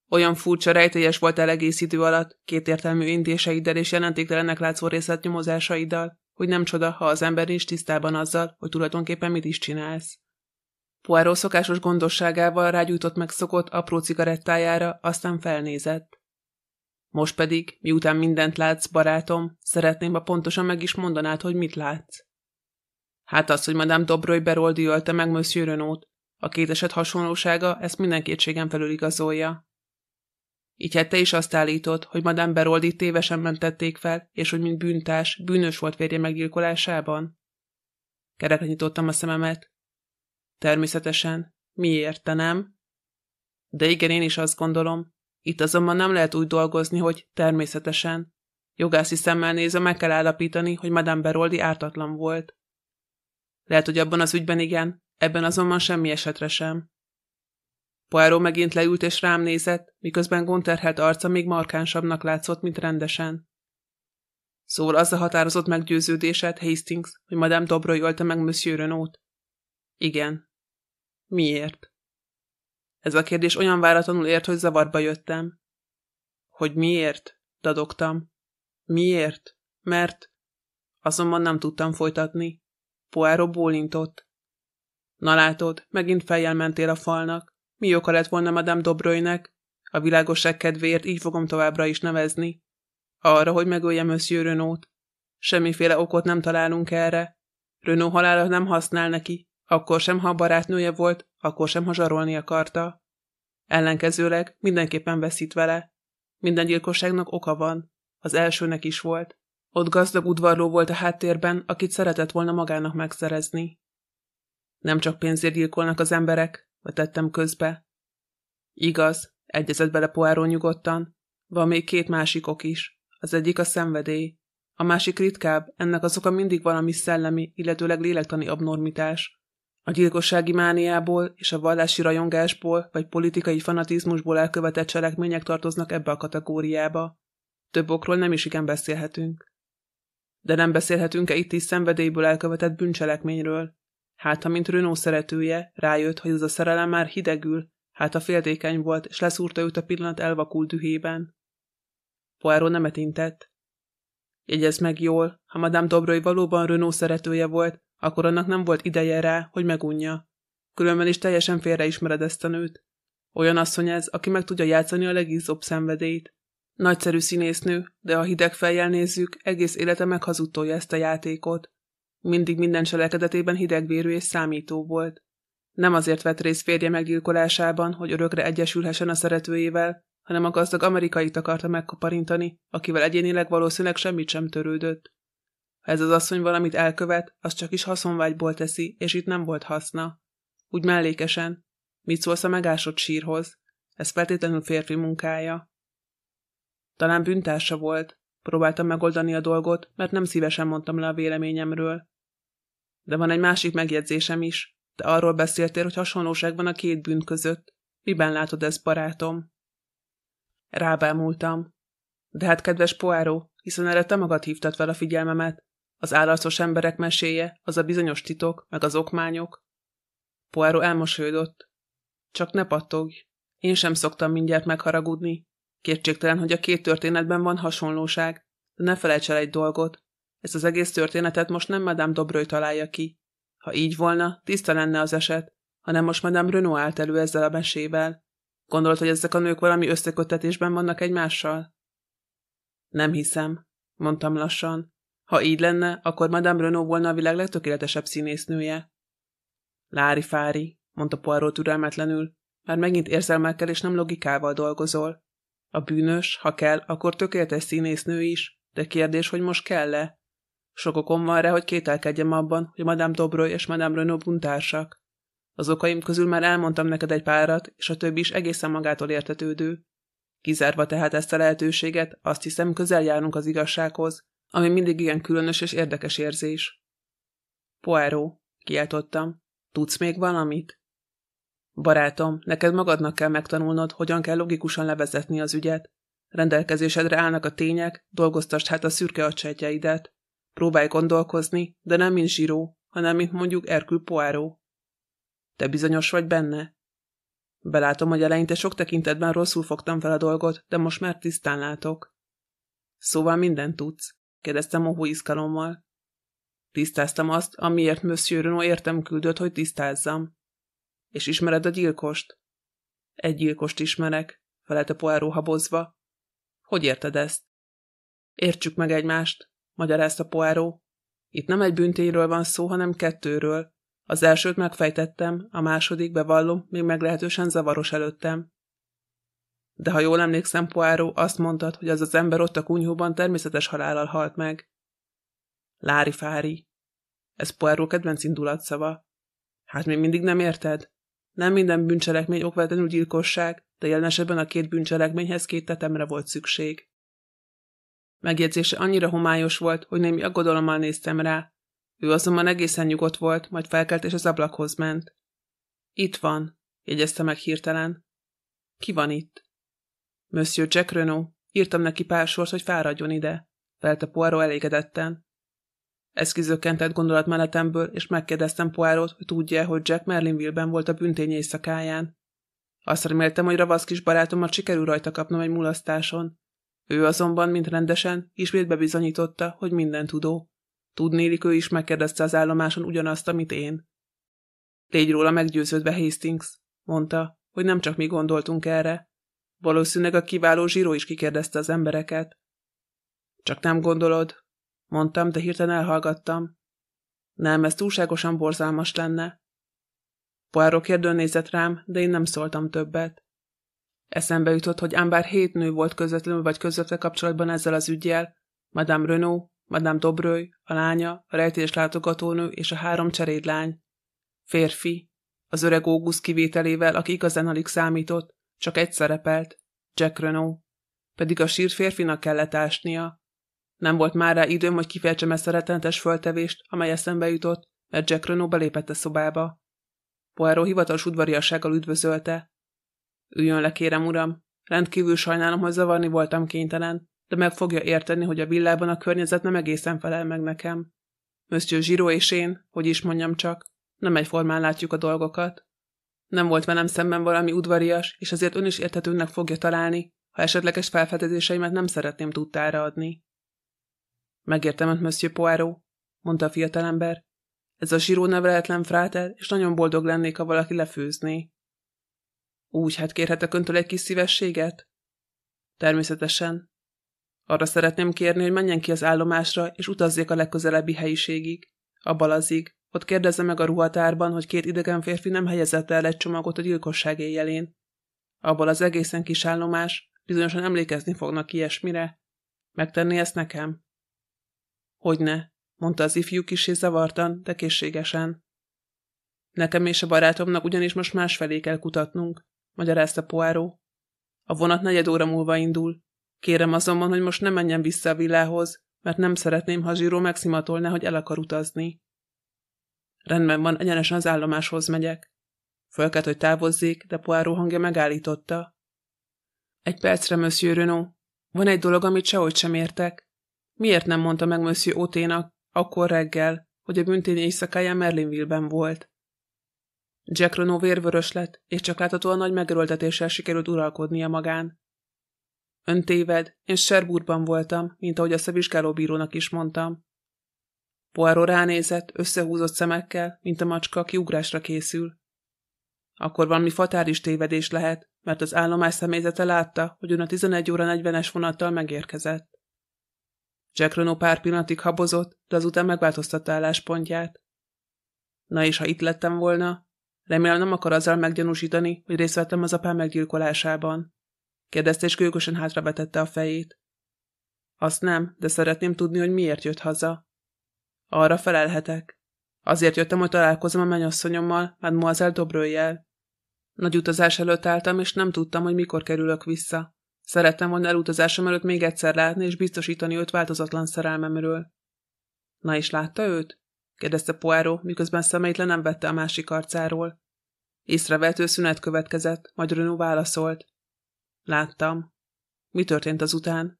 S1: Olyan furcsa rejtélyes volt el egész idő alatt, kétértelmű indéseiddel és jelentéktelennek látszó részletnyomozásaiddal, hogy nem csoda, ha az ember is tisztában azzal, hogy tulajdonképpen mit is csinálsz. Poirot szokásos gondosságával rágyújtott meg szokott apró cigarettájára, aztán felnézett. Most pedig, miután mindent látsz, barátom, szeretném, ha pontosan meg is mondanád, hogy mit látsz. Hát az, hogy Madame Dobroy Beroldi ölte meg Monsieur Renault. A két eset hasonlósága ezt minden kétségem felül igazolja. Így hát te is azt állítod, hogy Madame Beroldi tévesen mentették fel, és hogy mint bűntás, bűnös volt férje meggyilkolásában? Kerekre nyitottam a szememet. Természetesen. Miért, te nem? De igen, én is azt gondolom. Itt azonban nem lehet úgy dolgozni, hogy természetesen. Jogászi szemmel nézve meg kell állapítani, hogy Madame Beroldi ártatlan volt. Lehet, hogy abban az ügyben igen, ebben azonban semmi esetre sem. Poirot megint leült és rám nézett, miközben gonterhelt arca még markánsabbnak látszott, mint rendesen. Szóval az a határozott meggyőződésed, Hastings, hogy Madame Dobroy ölte meg Monsieur Renault? Igen. Miért? Ez a kérdés olyan váratlanul ért, hogy zavarba jöttem. Hogy miért? dadogtam. Miért? Mert... Azonban nem tudtam folytatni. Poirot bólintott. Na látod, megint fejjel mentél a falnak. Mi oka lett volna Madame Dobrőjnek? A világosság kedvéért így fogom továbbra is nevezni. Arra, hogy megölje Monsieur Renault. Semmiféle okot nem találunk erre. Renault halála nem használ neki, akkor sem, ha a barátnője volt, akkor sem, ha zsarolni akarta. Ellenkezőleg mindenképpen veszít vele. Minden gyilkosságnak oka van. Az elsőnek is volt. Ott gazdag udvarló volt a háttérben, akit szeretett volna magának megszerezni. Nem csak pénzért gyilkolnak az emberek, vetettem közbe. Igaz, egyezett bele Poirot nyugodtan. Van még két másik ok is. Az egyik a szenvedély. A másik ritkább, ennek az oka mindig valami szellemi, illetőleg lélektani abnormitás. A gyilkossági mániából és a vallási rajongásból vagy politikai fanatizmusból elkövetett cselekmények tartoznak ebbe a kategóriába. Több okról nem is igen beszélhetünk. De nem beszélhetünk-e itt is szenvedélyből elkövetett bűncselekményről? Hát, ha mint Renault szeretője, rájött, hogy ez a szerelem már hidegül, hát a féltékeny volt, és leszúrta őt a pillanat elvakult dühében. Poirot nemet intett. Jegyez meg jól, ha Madame Dobroy valóban Renault szeretője volt, akkor annak nem volt ideje rá, hogy megunja. Különben is teljesen félreismered ezt a nőt. Olyan asszony ez, aki meg tudja játszani a legízóbb szenvedélyt. Nagyszerű színésznő, de ha hideg fejjel nézzük, egész élete meghazudtolja ezt a játékot. Mindig minden cselekedetében hidegvérű és számító volt. Nem azért vett részt férje meggyilkolásában, hogy örökre egyesülhessen a szeretőjével, hanem a gazdag amerikait akarta megkaparintani, akivel egyénileg valószínűleg semmit sem törődött. Ez az asszony valamit elkövet, az csak is haszonvágyból teszi, és itt nem volt haszna. Úgy mellékesen. Mit szólsz a megásott sírhoz? Ez feltétlenül férfi munkája. Talán bűntársa volt. Próbáltam megoldani a dolgot, mert nem szívesen mondtam le a véleményemről. De van egy másik megjegyzésem is. Te arról beszéltél, hogy hasonlóság van a két bűn között. Miben látod ezt, barátom? Rábámultam. De hát, kedves Poáró, hiszen erre te magad hívtad fel a figyelmemet. Az állarcos emberek meséje, az a bizonyos titok, meg az okmányok. Poáró elmosolyodott. Csak ne pattogj. Én sem szoktam mindjárt megharagudni. Kétségtelen, hogy a két történetben van hasonlóság, de ne felejts el egy dolgot. Ezt az egész történetet most nem Madame Dobröly találja ki. Ha így volna, tiszta lenne az eset, hanem most Madame Renault állt elő ezzel a mesével. Gondolod, hogy ezek a nők valami összekötetésben vannak egymással? Nem hiszem, mondtam lassan. Ha így lenne, akkor Madame Renault volna a világ legtökéletesebb színésznője. Lári fári, mondta Poirot türelmetlenül, már megint érzelmekkel és nem logikával dolgozol. A bűnös, ha kell, akkor tökéletes színésznő is, de kérdés, hogy most kell-e? Sok okom van rá, hogy kételkedjem abban, hogy Madame Dobroy és Madame Renault buntársak. Az okaim közül már elmondtam neked egy párat, és a többi is egészen magától értetődő. Kizárva tehát ezt a lehetőséget, azt hiszem közel járunk az igazsághoz, ami mindig igen különös és érdekes érzés. Poirot, kiáltottam, tudsz még valamit? Barátom, neked magadnak kell megtanulnod, hogyan kell logikusan levezetni az ügyet. Rendelkezésedre állnak a tények, dolgoztasd hát a szürke acsejtjeidet. Próbálj gondolkozni, de nem mint zsíró, hanem mint mondjuk Erkül Poirot. Te bizonyos vagy benne? Belátom, hogy eleinte sok tekintetben rosszul fogtam fel a dolgot, de most már tisztán látok. Szóval mindent tudsz? Kérdeztem mohó izgalommal. Tisztáztam azt, amiért Monsieur Renaud értem küldött, hogy tisztázzam. És ismered a gyilkost? Egy gyilkost ismerek, felelte Poirot habozva. Hogy érted ezt? Értsük meg egymást, magyarázta Poirot. Itt nem egy büntényről van szó, hanem kettőről. Az elsőt megfejtettem, a második, bevallom, még meglehetősen zavaros előttem. De ha jól emlékszem, Poirot, azt mondtad, hogy az az ember ott a kunyhóban természetes halállal halt meg. Lári fári. Ez Poirot kedvenc indulatszava. Hát még mindig nem érted? Nem minden bűncselekmény okvetlenül gyilkosság, de jelen esetben a két bűncselekményhez két tetemre volt szükség. Megjegyzése annyira homályos volt, hogy némi aggodalommal néztem rá. Ő azonban egészen nyugodt volt, majd felkelt és az ablakhoz ment. Itt van, jegyezte meg hirtelen. Ki van itt? Monsieur Jack Renault. Írtam neki pár sort, hogy fáradjon ide. Felte Poirot elégedetten. Ez kizökkentett gondolatmenetemből, és megkérdeztem Poirot, hogy tudja hogy Jack Merlinville-ben volt a büntény éjszakáján. Azt reméltem, hogy ravasz kis barátomat sikerül rajta kapnom egy mulasztáson. Ő azonban, mint rendesen, ismét bebizonyította, hogy minden tudó. Tudnélik, ő is megkérdezte az állomáson ugyanazt, amit én. Légy róla meggyőződve, Hastings, mondta, hogy nem csak mi gondoltunk erre. Valószínűleg a kiváló zsíró is kikérdezte az embereket. Csak nem gondolod, mondtam, de hirtelen elhallgattam. Nem, ez túlságosan borzalmas lenne. Poirot kérdőn nézett rám, de én nem szóltam többet. Eszembe jutott, hogy ám bár hét nő volt közvetlenül vagy közvetve kapcsolatban ezzel az ügyjel, Madame Renault, Madame Dobröly, a lánya, a rejtés látogatónő és a három cserédlány. Férfi, az öreg August kivételével, aki igazán alig számított, csak egy szerepelt, Jack Renault. Pedig a sír férfinak kellett ásnia. Nem volt már rá időm, hogy kifejtsem ezt a rettenetes föltevést, amely eszembe jutott, mert Jack Renault belépett a szobába. Poirot hivatalos udvariassággal üdvözölte. Üljön le, kérem, uram. Rendkívül sajnálom, hogy zavarni voltam kénytelen, de meg fogja érteni, hogy a villában a környezet nem egészen felel meg nekem. Monsieur Zsiro és én, hogy is mondjam csak, nem egyformán látjuk a dolgokat. Nem volt velem szemben valami udvarias, és azért ön is érthetőnek fogja találni, ha esetleges felfedezéseimet nem szeretném tudtára adni. Megértem önt, Monsieur Poirot, mondta a fiatalember. Ez a zsíró neveletlen fráter, és nagyon boldog lennék, ha valaki lefőzné. Úgy, hát kérhetek öntől egy kis szívességet? Természetesen. Arra szeretném kérni, hogy menjen ki az állomásra, és utazzék a legközelebbi helyiségig. A balazig. Ott kérdezze meg a ruhatárban, hogy két idegen férfi nem helyezett el egy csomagot a gyilkosság éjjelén. Abból az egészen kis állomás, bizonyosan emlékezni fognak ilyesmire. Megtenni ezt nekem? Hogyne, mondta az ifjú kisé zavartan, de készségesen. Nekem és a barátomnak ugyanis most másfelé kell kutatnunk, magyarázta Poirot. A vonat negyed óra múlva indul. Kérem azonban, hogy most ne menjen vissza a villához, mert nem szeretném, ha Zsíró megszimatolna, hogy el akar utazni. Rendben van, egyenesen az állomáshoz megyek. Fölkelt, hogy távozzék, de Poirot hangja megállította. Egy percre, Monsieur Renault. Van egy dolog, amit sehogy sem értek. Miért nem mondta meg Monsieur Oténak, akkor reggel, hogy a büntény éjszakáján Merlinville-ben volt? Jack Renault vérvörös lett, és csak láthatóan nagy megerőltetéssel sikerült uralkodnia magán. Ön téved, én Sherwoodban voltam, mint ahogy azt a vizsgálóbírónak is mondtam. Poirot ránézett, összehúzott szemekkel, mint a macska, aki ugrásra készül. Akkor valami fatális tévedés lehet, mert az állomás személyzete látta, hogy ön a 11 óra 40-es vonattal megérkezett. Jack Renault pár pillanatig habozott, de azután megváltoztatta álláspontját. Na és ha itt lettem volna, remélem nem akar azzal meggyanúsítani, hogy részt vettem az apám meggyilkolásában. Kérdezte és gőgösen hátravetette a fejét. Azt nem, de szeretném tudni, hogy miért jött haza. Arra felelhetek. Azért jöttem, hogy találkozom a mennyasszonyommal, Mademoiselle Dobrőjel. Nagy utazás előtt álltam, és nem tudtam, hogy mikor kerülök vissza. Szerettem volna elutazásom előtt még egyszer látni, és biztosítani őt változatlan szerelmemről. Na és látta őt? kérdezte Poirot, miközben szemeit le nem vette a másik arcáról. Észrevető szünet következett, majd Renaud válaszolt. Láttam. Mi történt azután?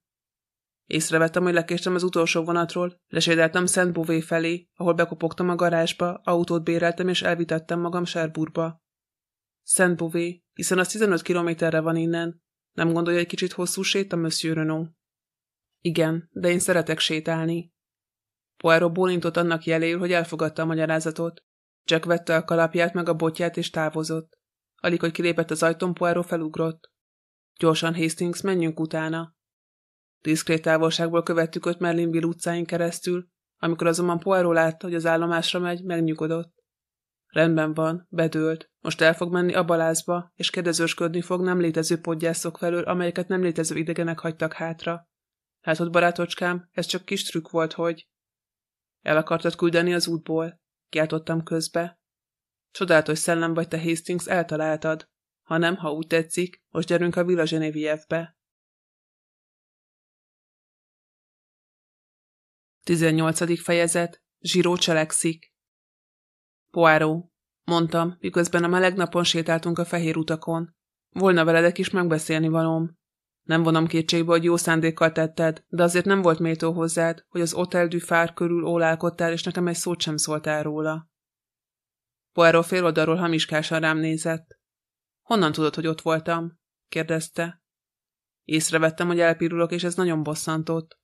S1: Észrevettem, hogy lekéstem az utolsó vonatról, lesédeltem Szent Bové felé, ahol bekopogtam a garázsba, autót béreltem és elvitettem magam Sherburgba. Szent Bové, hiszen az 15 kilométerre van innen. Nem gondolja egy kicsit hosszú séta, Monsieur Renault? Igen, de én szeretek sétálni. Poirot bólintott annak jeléül, hogy elfogadta a magyarázatot. Jack vette a kalapját meg a botját és távozott. Alig, hogy kilépett az ajtón, Poirot felugrott. Gyorsan, Hastings, menjünk utána. Diszkrét távolságból követtük öt Merlinville utcáin keresztül, amikor azonban Poirot látta, hogy az állomásra megy, megnyugodott. Rendben van, bedőlt. Most el fog menni a balázba, és kérdezősködni fog nem létező podgyászok felől, amelyeket nem létező idegenek hagytak hátra. Látod, barátocskám, ez csak kis trükk volt, hogy... El akartad küldeni az útból? Kiáltottam közbe. Csodálatos szellem vagy te, Hastings, eltaláltad. Ha nem, ha úgy tetszik, most gyerünk a Villa Genevieve-be. 18. fejezet. Zsiró cselekszik. Poáró, mondtam, miközben a meleg napon sétáltunk a fehér utakon. Volna veledek is megbeszélni valóm. Nem vonom kétségbe, hogy jó szándékkal tetted, de azért nem volt méltó hozzád, hogy az Hotel du Fár körül ólálkodtál, és nekem egy szót sem szóltál róla. Poirot fél oldalról hamiskásan rám nézett. Honnan tudod, hogy ott voltam? kérdezte. Észrevettem, hogy elpirulok, és ez nagyon bosszantott.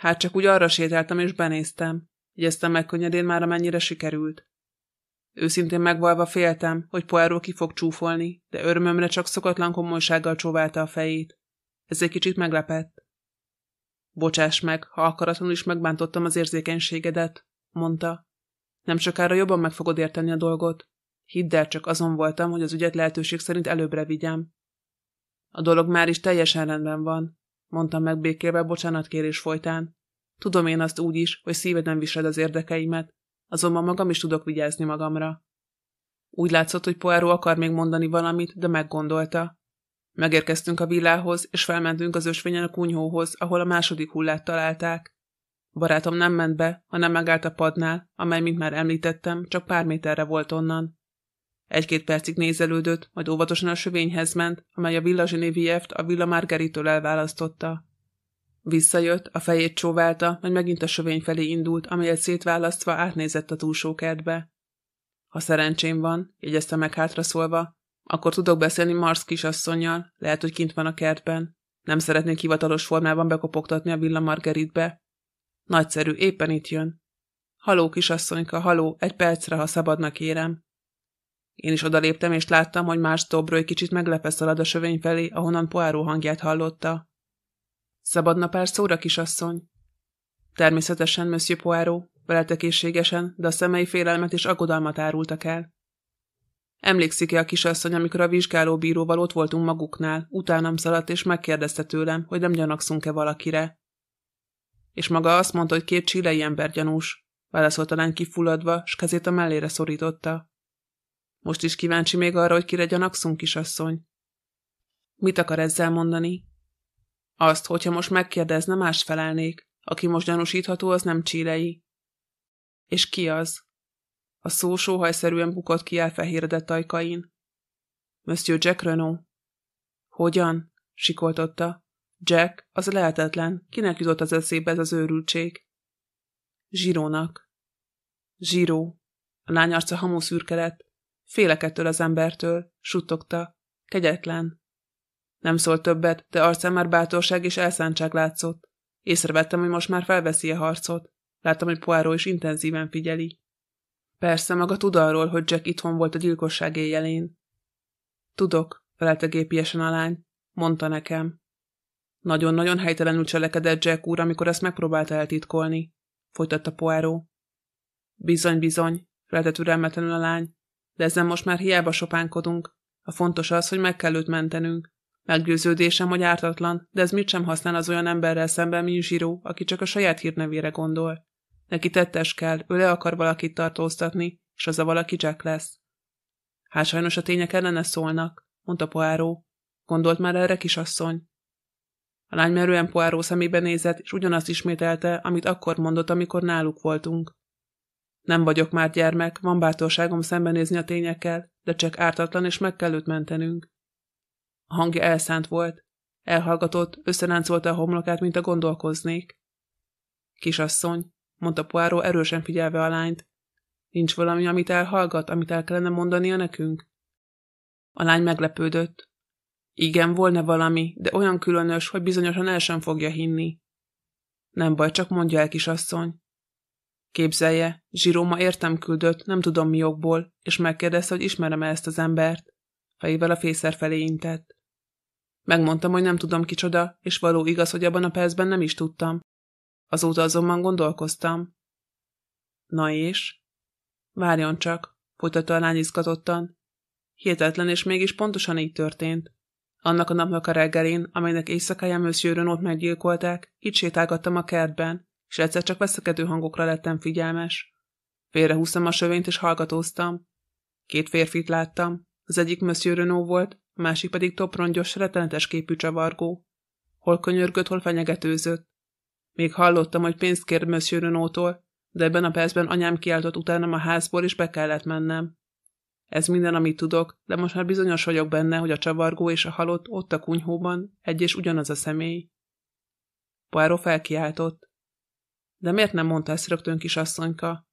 S1: Hát csak úgy arra sétáltam, és benéztem. Igyeztem meg könnyedén már amennyire sikerült. Őszintén megvalva féltem, hogy Poirot ki fog csúfolni, de örömömre csak szokatlan komolysággal csóválta a fejét. Ez egy kicsit meglepett. Bocsáss meg, ha akaratlanul is megbántottam az érzékenységedet, mondta. Nem sokára jobban meg fogod érteni a dolgot. Hidd el, csak azon voltam, hogy az ügyet lehetőség szerint előbbre vigyem. A dolog már is teljesen rendben van, mondtam meg békélve bocsánatkérés folytán. Tudom én azt úgy is, hogy szíved nem visel az érdekeimet, azonban magam is tudok vigyázni magamra. Úgy látszott, hogy Poirot akar még mondani valamit, de meggondolta. Megérkeztünk a villához, és felmentünk az ösvényen a kunyhóhoz, ahol a második hullát találták. Barátom nem ment be, hanem megállt a padnál, amely, mint már említettem, csak pár méterre volt onnan. Egy-két percig nézelődött, majd óvatosan a sövényhez ment, amely a Villa Genevieve-t a Villa Margaritől elválasztotta. Visszajött, a fejét csóválta, majd megint a sövény felé indult, amelyet szétválasztva átnézett a túlsó kertbe. Ha szerencsém van, jegyezte meg hátra szólva, akkor tudok beszélni Mars kisasszonyjal, lehet, hogy kint van a kertben. Nem szeretnék hivatalos formában bekopogtatni a Villa Margaritbe. Nagyszerű, éppen itt jön. Haló, kisasszonyka, haló, egy percre, ha szabadnak kérem. Én is odaléptem, és láttam, hogy más Dobro egy kicsit meglepve szalad a sövény felé, ahonnan Poáró hangját hallotta. Szabadna pár szóra, kisasszony? Természetesen, Monsieur Poirot, veletekészségesen, de a szemei félelmet és aggodalmat árultak el. Emlékszik-e a kisasszony, amikor a vizsgálóbíróval ott voltunk maguknál, utánam szaladt és megkérdezte tőlem, hogy nem gyanakszunk-e valakire? És maga azt mondta, hogy két csilei ember gyanús, válaszolta lány kifulladva, s kezét a mellére szorította. Most is kíváncsi még arra, hogy kire gyanakszunk, kisasszony? Mit akar ezzel mondani? Azt, hogyha most megkérdezne, más felelnék. Aki most gyanúsítható, az nem csílei. És ki az? A szó sóhajszerűen bukott ki elfehéredett ajkain. Monsieur Jack Renault. Hogyan? sikoltotta. Jack, az lehetetlen. Kinek jutott az eszébe ez az őrültség? Zsirónak. Zsiró. A lány arca hamu szürke Félek ettől az embertől, suttogta. Kegyetlen. Nem szólt többet, de arcán már bátorság és elszántság látszott. Észrevettem, hogy most már felveszi a harcot. Láttam, hogy Poirot is intenzíven figyeli. Persze, maga tud arról, hogy Jack itthon volt a gyilkosság éjjelén. Tudok, felelte gépiesen a lány. Mondta nekem. Nagyon-nagyon helytelenül cselekedett Jack úr, amikor ezt megpróbálta eltitkolni. Folytatta Poirot. Bizony, bizony, felelte türelmetlenül a lány. De ezen most már hiába sopánkodunk. A fontos az, hogy meg kell őt mentenünk. Meggyőződésem, hogy ártatlan, de ez mit sem használ az olyan emberrel szemben, mint Zsiró, aki csak a saját hírnevére gondol. Neki tettes kell, ő le akar valakit tartóztatni, és az a valaki Jack lesz. Hát sajnos a tények ellene szólnak, mondta Poáró. Gondolt már erre, kisasszony? A lány merően Poáró szemébe nézett, és ugyanazt ismételte, amit akkor mondott, amikor náluk voltunk. Nem vagyok már gyermek, van bátorságom szembenézni a tényekkel, de csak ártatlan, és meg kell őt mentenünk. A hangja elszánt volt. Elhallgatott, összeráncolta a homlokát, mint a gondolkoznék. Kisasszony, mondta Poirot erősen figyelve a lányt. Nincs valami, amit elhallgat, amit el kellene mondania nekünk? A lány meglepődött. Igen, volna valami, de olyan különös, hogy bizonyosan el sem fogja hinni. Nem baj, csak mondja el, kisasszony. Képzelje, Zsiróma értem küldött, nem tudom mi okból, és megkérdezte, hogy ismerem-e ezt az embert. Fejével a fészer felé intett. Megmondtam, hogy nem tudom kicsoda, és való igaz, hogy abban a percben nem is tudtam. Azóta azonban gondolkoztam. Na és? Várjon csak, folytatta a lány izgatottan. Hihetetlen, és mégis pontosan így történt. Annak a napnak a reggelén, amelynek éjszakáján Monsieur Renault meggyilkolták, itt sétálgattam a kertben, és egyszer csak veszekedő hangokra lettem figyelmes. Félrehúztam a sövényt, és hallgatóztam. Két férfit láttam. Az egyik Monsieur Renault volt, a másik pedig toprongyos, rettenetes képű csavargó. Hol könyörgött, hol fenyegetőzött. Még hallottam, hogy pénzt kér Monsieur Renault-tól, de ebben a percben anyám kiáltott utánam a házból, és be kellett mennem. Ez minden, amit tudok, de most már bizonyos vagyok benne, hogy a csavargó és a halott ott a kunyhóban egy és ugyanaz a személy. Poirot felkiáltott. De miért nem mondta ezt rögtön, kisasszonyka?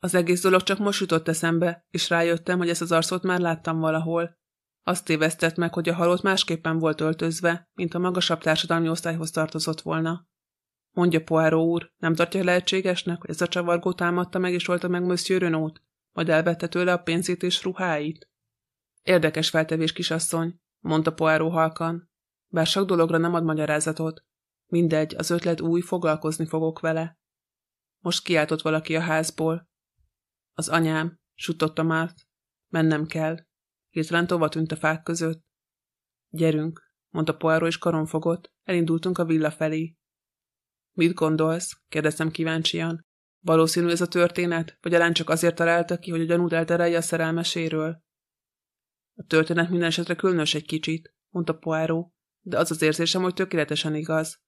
S1: Az egész dolog csak most jutott eszembe, és rájöttem, hogy ezt az arcot már láttam valahol. Azt tévesztett meg, hogy a halott másképpen volt öltözve, mint a magasabb társadalmi osztályhoz tartozott volna. Mondja Poirot úr, nem tartja lehetségesnek, hogy ez a csavargó támadta meg és olta meg Monsieur Renault, majd elvette tőle a pénzét és ruháit? Érdekes feltevés, kisasszony, mondta Poirot halkan. Bár sok dologra nem ad magyarázatot. Mindegy, az ötlet új, foglalkozni fogok vele. Most kiáltott valaki a házból. Az anyám, sutotta már. Mennem kell. Hirtelen tova tűnt a fák között. Gyerünk, mondta Poirot és karon fogott. Elindultunk a villa felé. Mit gondolsz? kérdeztem kíváncsian. Valószínű ez a történet, vagy a lány csak azért találta ki, hogy a gyanút elterelje a szerelmeséről? A történet minden esetre különös egy kicsit, mondta Poirot, de az az érzésem, hogy tökéletesen igaz.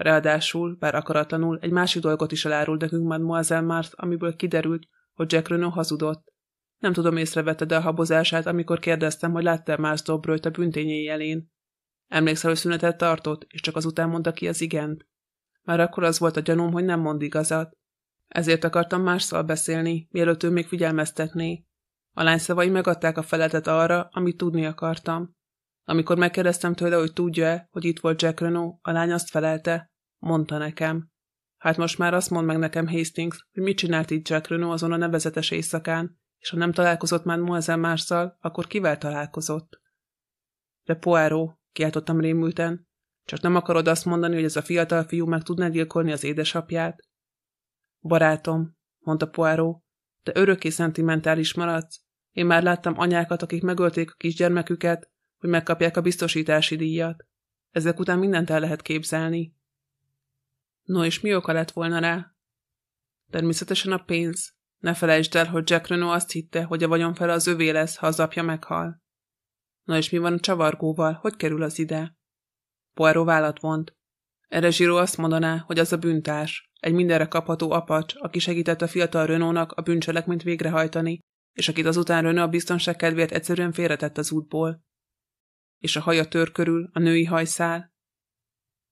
S1: Ráadásul, bár akaratlanul, egy másik dolgot is elárul nekünk Mademoiselle Mars, amiből kiderült, hogy Jack Renault hazudott. Nem tudom, észrevette de a habozását, amikor kérdeztem, hogy látta-e Mars Dobröjt a büntényei elén. Emlékszel, hogy szünetet tartott, és csak azután mondta ki az igent. Már akkor az volt a gyanúm, hogy nem mond igazat. Ezért akartam másszal beszélni, mielőtt ő még figyelmeztetné. A lány szavai megadták a feletet arra, amit tudni akartam. Amikor megkérdeztem tőle, hogy tudja-e, hogy itt volt Jack Renault, a lány azt felelte. Mondta nekem. Hát most már azt mond meg nekem Hastings, hogy mit csinált itt Jack Renault azon a nevezetes éjszakán, és ha nem találkozott már Moazel másszal, akkor kivel találkozott? De Poirot, kiáltottam rémülten, csak nem akarod azt mondani, hogy ez a fiatal fiú meg tudná gyilkolni az édesapját? Barátom, mondta Poirot, te örökké szentimentális maradsz. Én már láttam anyákat, akik megölték a kisgyermeküket, hogy megkapják a biztosítási díjat. Ezek után mindent el lehet képzelni. No, és mi oka lett volna rá? Természetesen a pénz. Ne felejtsd el, hogy Jack Renault azt hitte, hogy a vagyon fele az övé lesz, ha az apja meghal. Na és mi van a csavargóval? Hogy kerül az ide? Poirot vállat vont. Erre Zsiró azt mondaná, hogy az a bűntárs, egy mindenre kapható apacs, aki segített a fiatal Renault-nak a bűncselekményt végrehajtani, és akit azután Renault a biztonság kedvéért egyszerűen félretett az útból. És a haja tör körül, a női hajszál.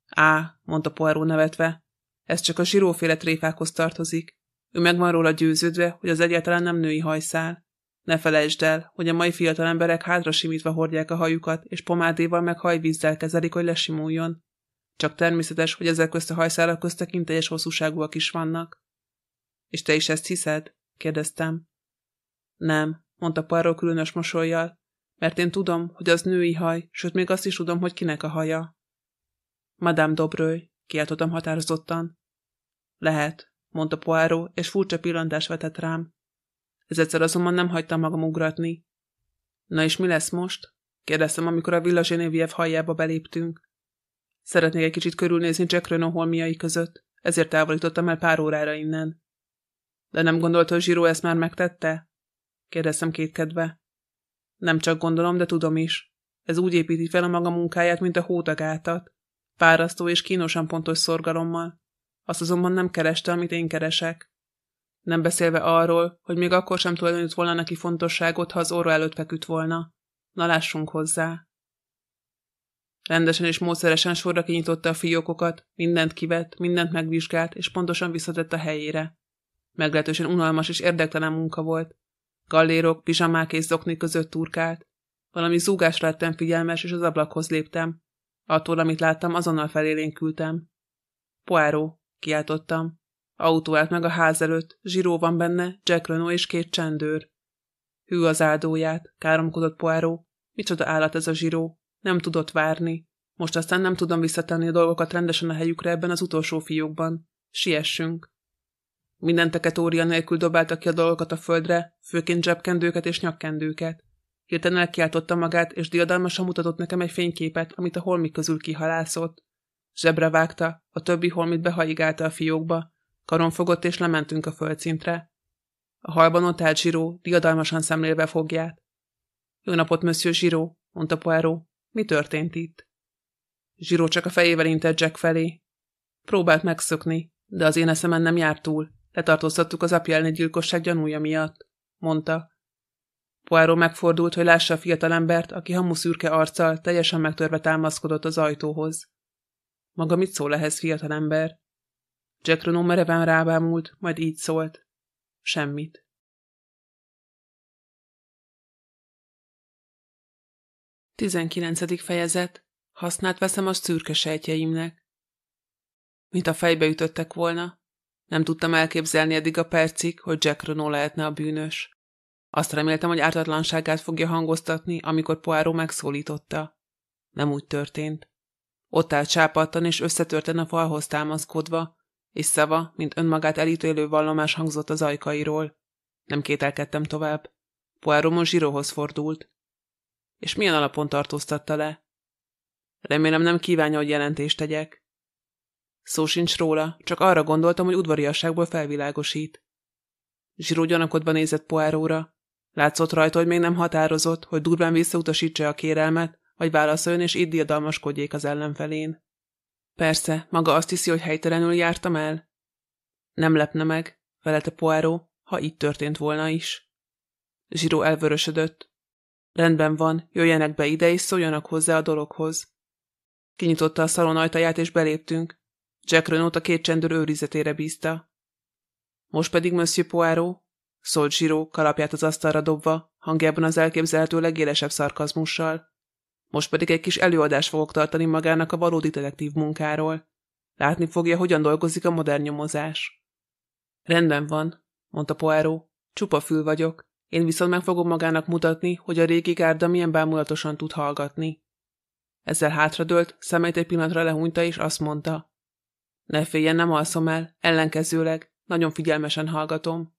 S1: Á, mondta Poirot nevetve, ez csak a zsiróféle tréfákhoz tartozik. Ő meg van róla győződve, hogy az egyáltalán nem női hajszál. Ne felejtsd el, hogy a mai fiatal emberek hátra simítva hordják a hajukat, és pomádéval meg hajvízzel kezelik, hogy lesimuljon. Csak természetes, hogy ezek közt a hajszálak közt tekintélyes hosszúságúak is vannak. És te is ezt hiszed? kérdeztem. Nem, mondta Poirot különös mosolyjal, mert én tudom, hogy az női haj, sőt még azt is tudom, hogy kinek a haja. Madame Dobröly, kiáltottam határozottan. Lehet, mondta Poirot, és furcsa pillantás vetett rám. Ez egyszer azonban nem hagytam magam ugratni. Na és mi lesz most? kérdeztem, amikor a Villa Genevieve hajjába beléptünk. Szeretnék egy kicsit körülnézni Jack Renault holmiai között, ezért távolítottam el pár órára innen. De nem gondolta, hogy Zsiró ezt már megtette? Kérdeztem kétkedve. Nem csak gondolom, de tudom is. Ez úgy építi fel a maga munkáját, mint a hótagátat. Fárasztó és kínosan pontos szorgalommal. Azt azonban nem kereste, amit én keresek. Nem beszélve arról, hogy még akkor sem tulajdonít volna neki fontosságot, ha az orra előtt feküdt volna. Na lássunk hozzá. Rendesen és módszeresen sorra kinyitotta a fiókokat, mindent kivett, mindent megvizsgált, és pontosan visszatett a helyére. Meglehetősen unalmas és érdektelen munka volt. Gallérok, pizsamák és zokni között turkált. Valami zúgásra lettem figyelmes, és az ablakhoz léptem. Attól, amit láttam, azonnal felélénkültem. Poáró, kiáltottam. Autó állt meg a ház előtt, zsiró van benne, Jack Renault és két csendőr. Hű az áldóját, káromkodott Poáró. Micsoda állat ez a zsiró. Nem tudott várni. Most aztán nem tudom visszatenni a dolgokat rendesen a helyükre ebben az utolsó fiókban. Siessünk. Minden teketória nélkül dobálta ki a dolgokat a földre, főként zsebkendőket és nyakkendőket. Hirtelen elkiáltotta magát, és diadalmasan mutatott nekem egy fényképet, amit a holmik közül kihalászott. Zsebre vágta, a többi holmit behaigálta a fiókba, karon fogott és lementünk a földszintre. A halban ott állt Zsiró, diadalmasan szemlélve fogját. Jó napot, Monsieur Zsiró, mondta Poirot. Mi történt itt? Zsiró csak a fejével intett Jack felé. Próbált megszökni, de az én eszemen nem járt túl. Letartóztattuk az apja elleni gyilkosság gyanúja miatt, mondta. Poirot megfordult, hogy lássa a fiatalembert, aki hamuszürke arccal teljesen megtörve támaszkodott az ajtóhoz. Maga mit szól ehhez, fiatalember? Jack Renault mereven rábámult, majd így szólt. Semmit. Tizenkilencedik fejezet. Hasznát veszem a szürke sejtjeimnek. Mint a fejbe ütöttek volna. Nem tudtam elképzelni eddig a percig, hogy Jack Renault lehetne a bűnös. Azt reméltem, hogy ártatlanságát fogja hangoztatni, amikor Poirot megszólította. Nem úgy történt. Ott állt csápattan és összetörten a falhoz támaszkodva, és szava, mint önmagát elítélő vallomás hangzott az ajkairól. Nem kételkedtem tovább. Poirot most Zsirohoz fordult. És milyen alapon tartóztatta le? Remélem nem kívánja, hogy jelentést tegyek. Szó sincs róla, csak arra gondoltam, hogy udvariasságból felvilágosít. Zsiró gyanakodva nézett Poiróra. Látszott rajta, hogy még nem határozott, hogy durván visszautasítsa a kérelmet, vagy válaszoljon és itt diadalmaskodjék az ellenfelén. Persze, maga azt hiszi, hogy helytelenül jártam el? Nem lepne meg, felelte Poirot, ha itt történt volna is. Zsiró elvörösödött. Rendben van, jöjjenek be ide és szóljanak hozzá a dologhoz. Kinyitotta a szalon ajtaját és beléptünk. Jack Renault a két csendőr őrizetére bízta. Most pedig Monsieur Poirot, szólt Zsiró, kalapját az asztalra dobva, hangjában az elképzelhető legélesebb szarkazmussal. Most pedig egy kis előadást fogok tartani magának a valódi detektív munkáról. Látni fogja, hogyan dolgozik a modern nyomozás. Rendben van, mondta Poirot. Csupa fül vagyok. Én viszont meg fogom magának mutatni, hogy a régi gárda milyen bámulatosan tud hallgatni. Ezzel hátradőlt, szemét egy pillanatra lehúnyta, és azt mondta. Ne féljen, nem alszom el, ellenkezőleg, nagyon figyelmesen hallgatom.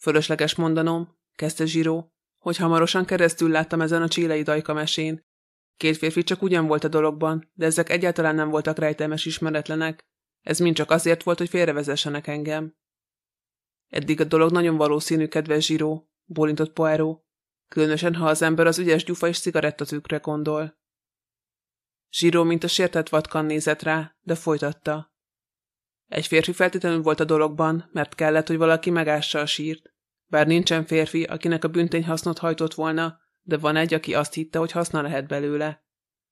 S1: Fölösleges mondanom, kezdte Zsiró, hogy hamarosan keresztül láttam ezen a csílei dajka mesén. Két férfi csak ugyan volt a dologban, de ezek egyáltalán nem voltak rejtelmes ismeretlenek. Ez mind csak azért volt, hogy félrevezessenek engem. Eddig a dolog nagyon valószínű, kedves zsíró, bólintott Poirot, különösen, ha az ember az ügyes gyufa és cigarettatűkre gondol. Zsíró, mint a sértett vatkan nézett rá, de folytatta. Egy férfi feltétlenül volt a dologban, mert kellett, hogy valaki megássa a sírt. Bár nincsen férfi, akinek a büntény hasznot hajtott volna, de van egy, aki azt hitte, hogy haszna lehet belőle.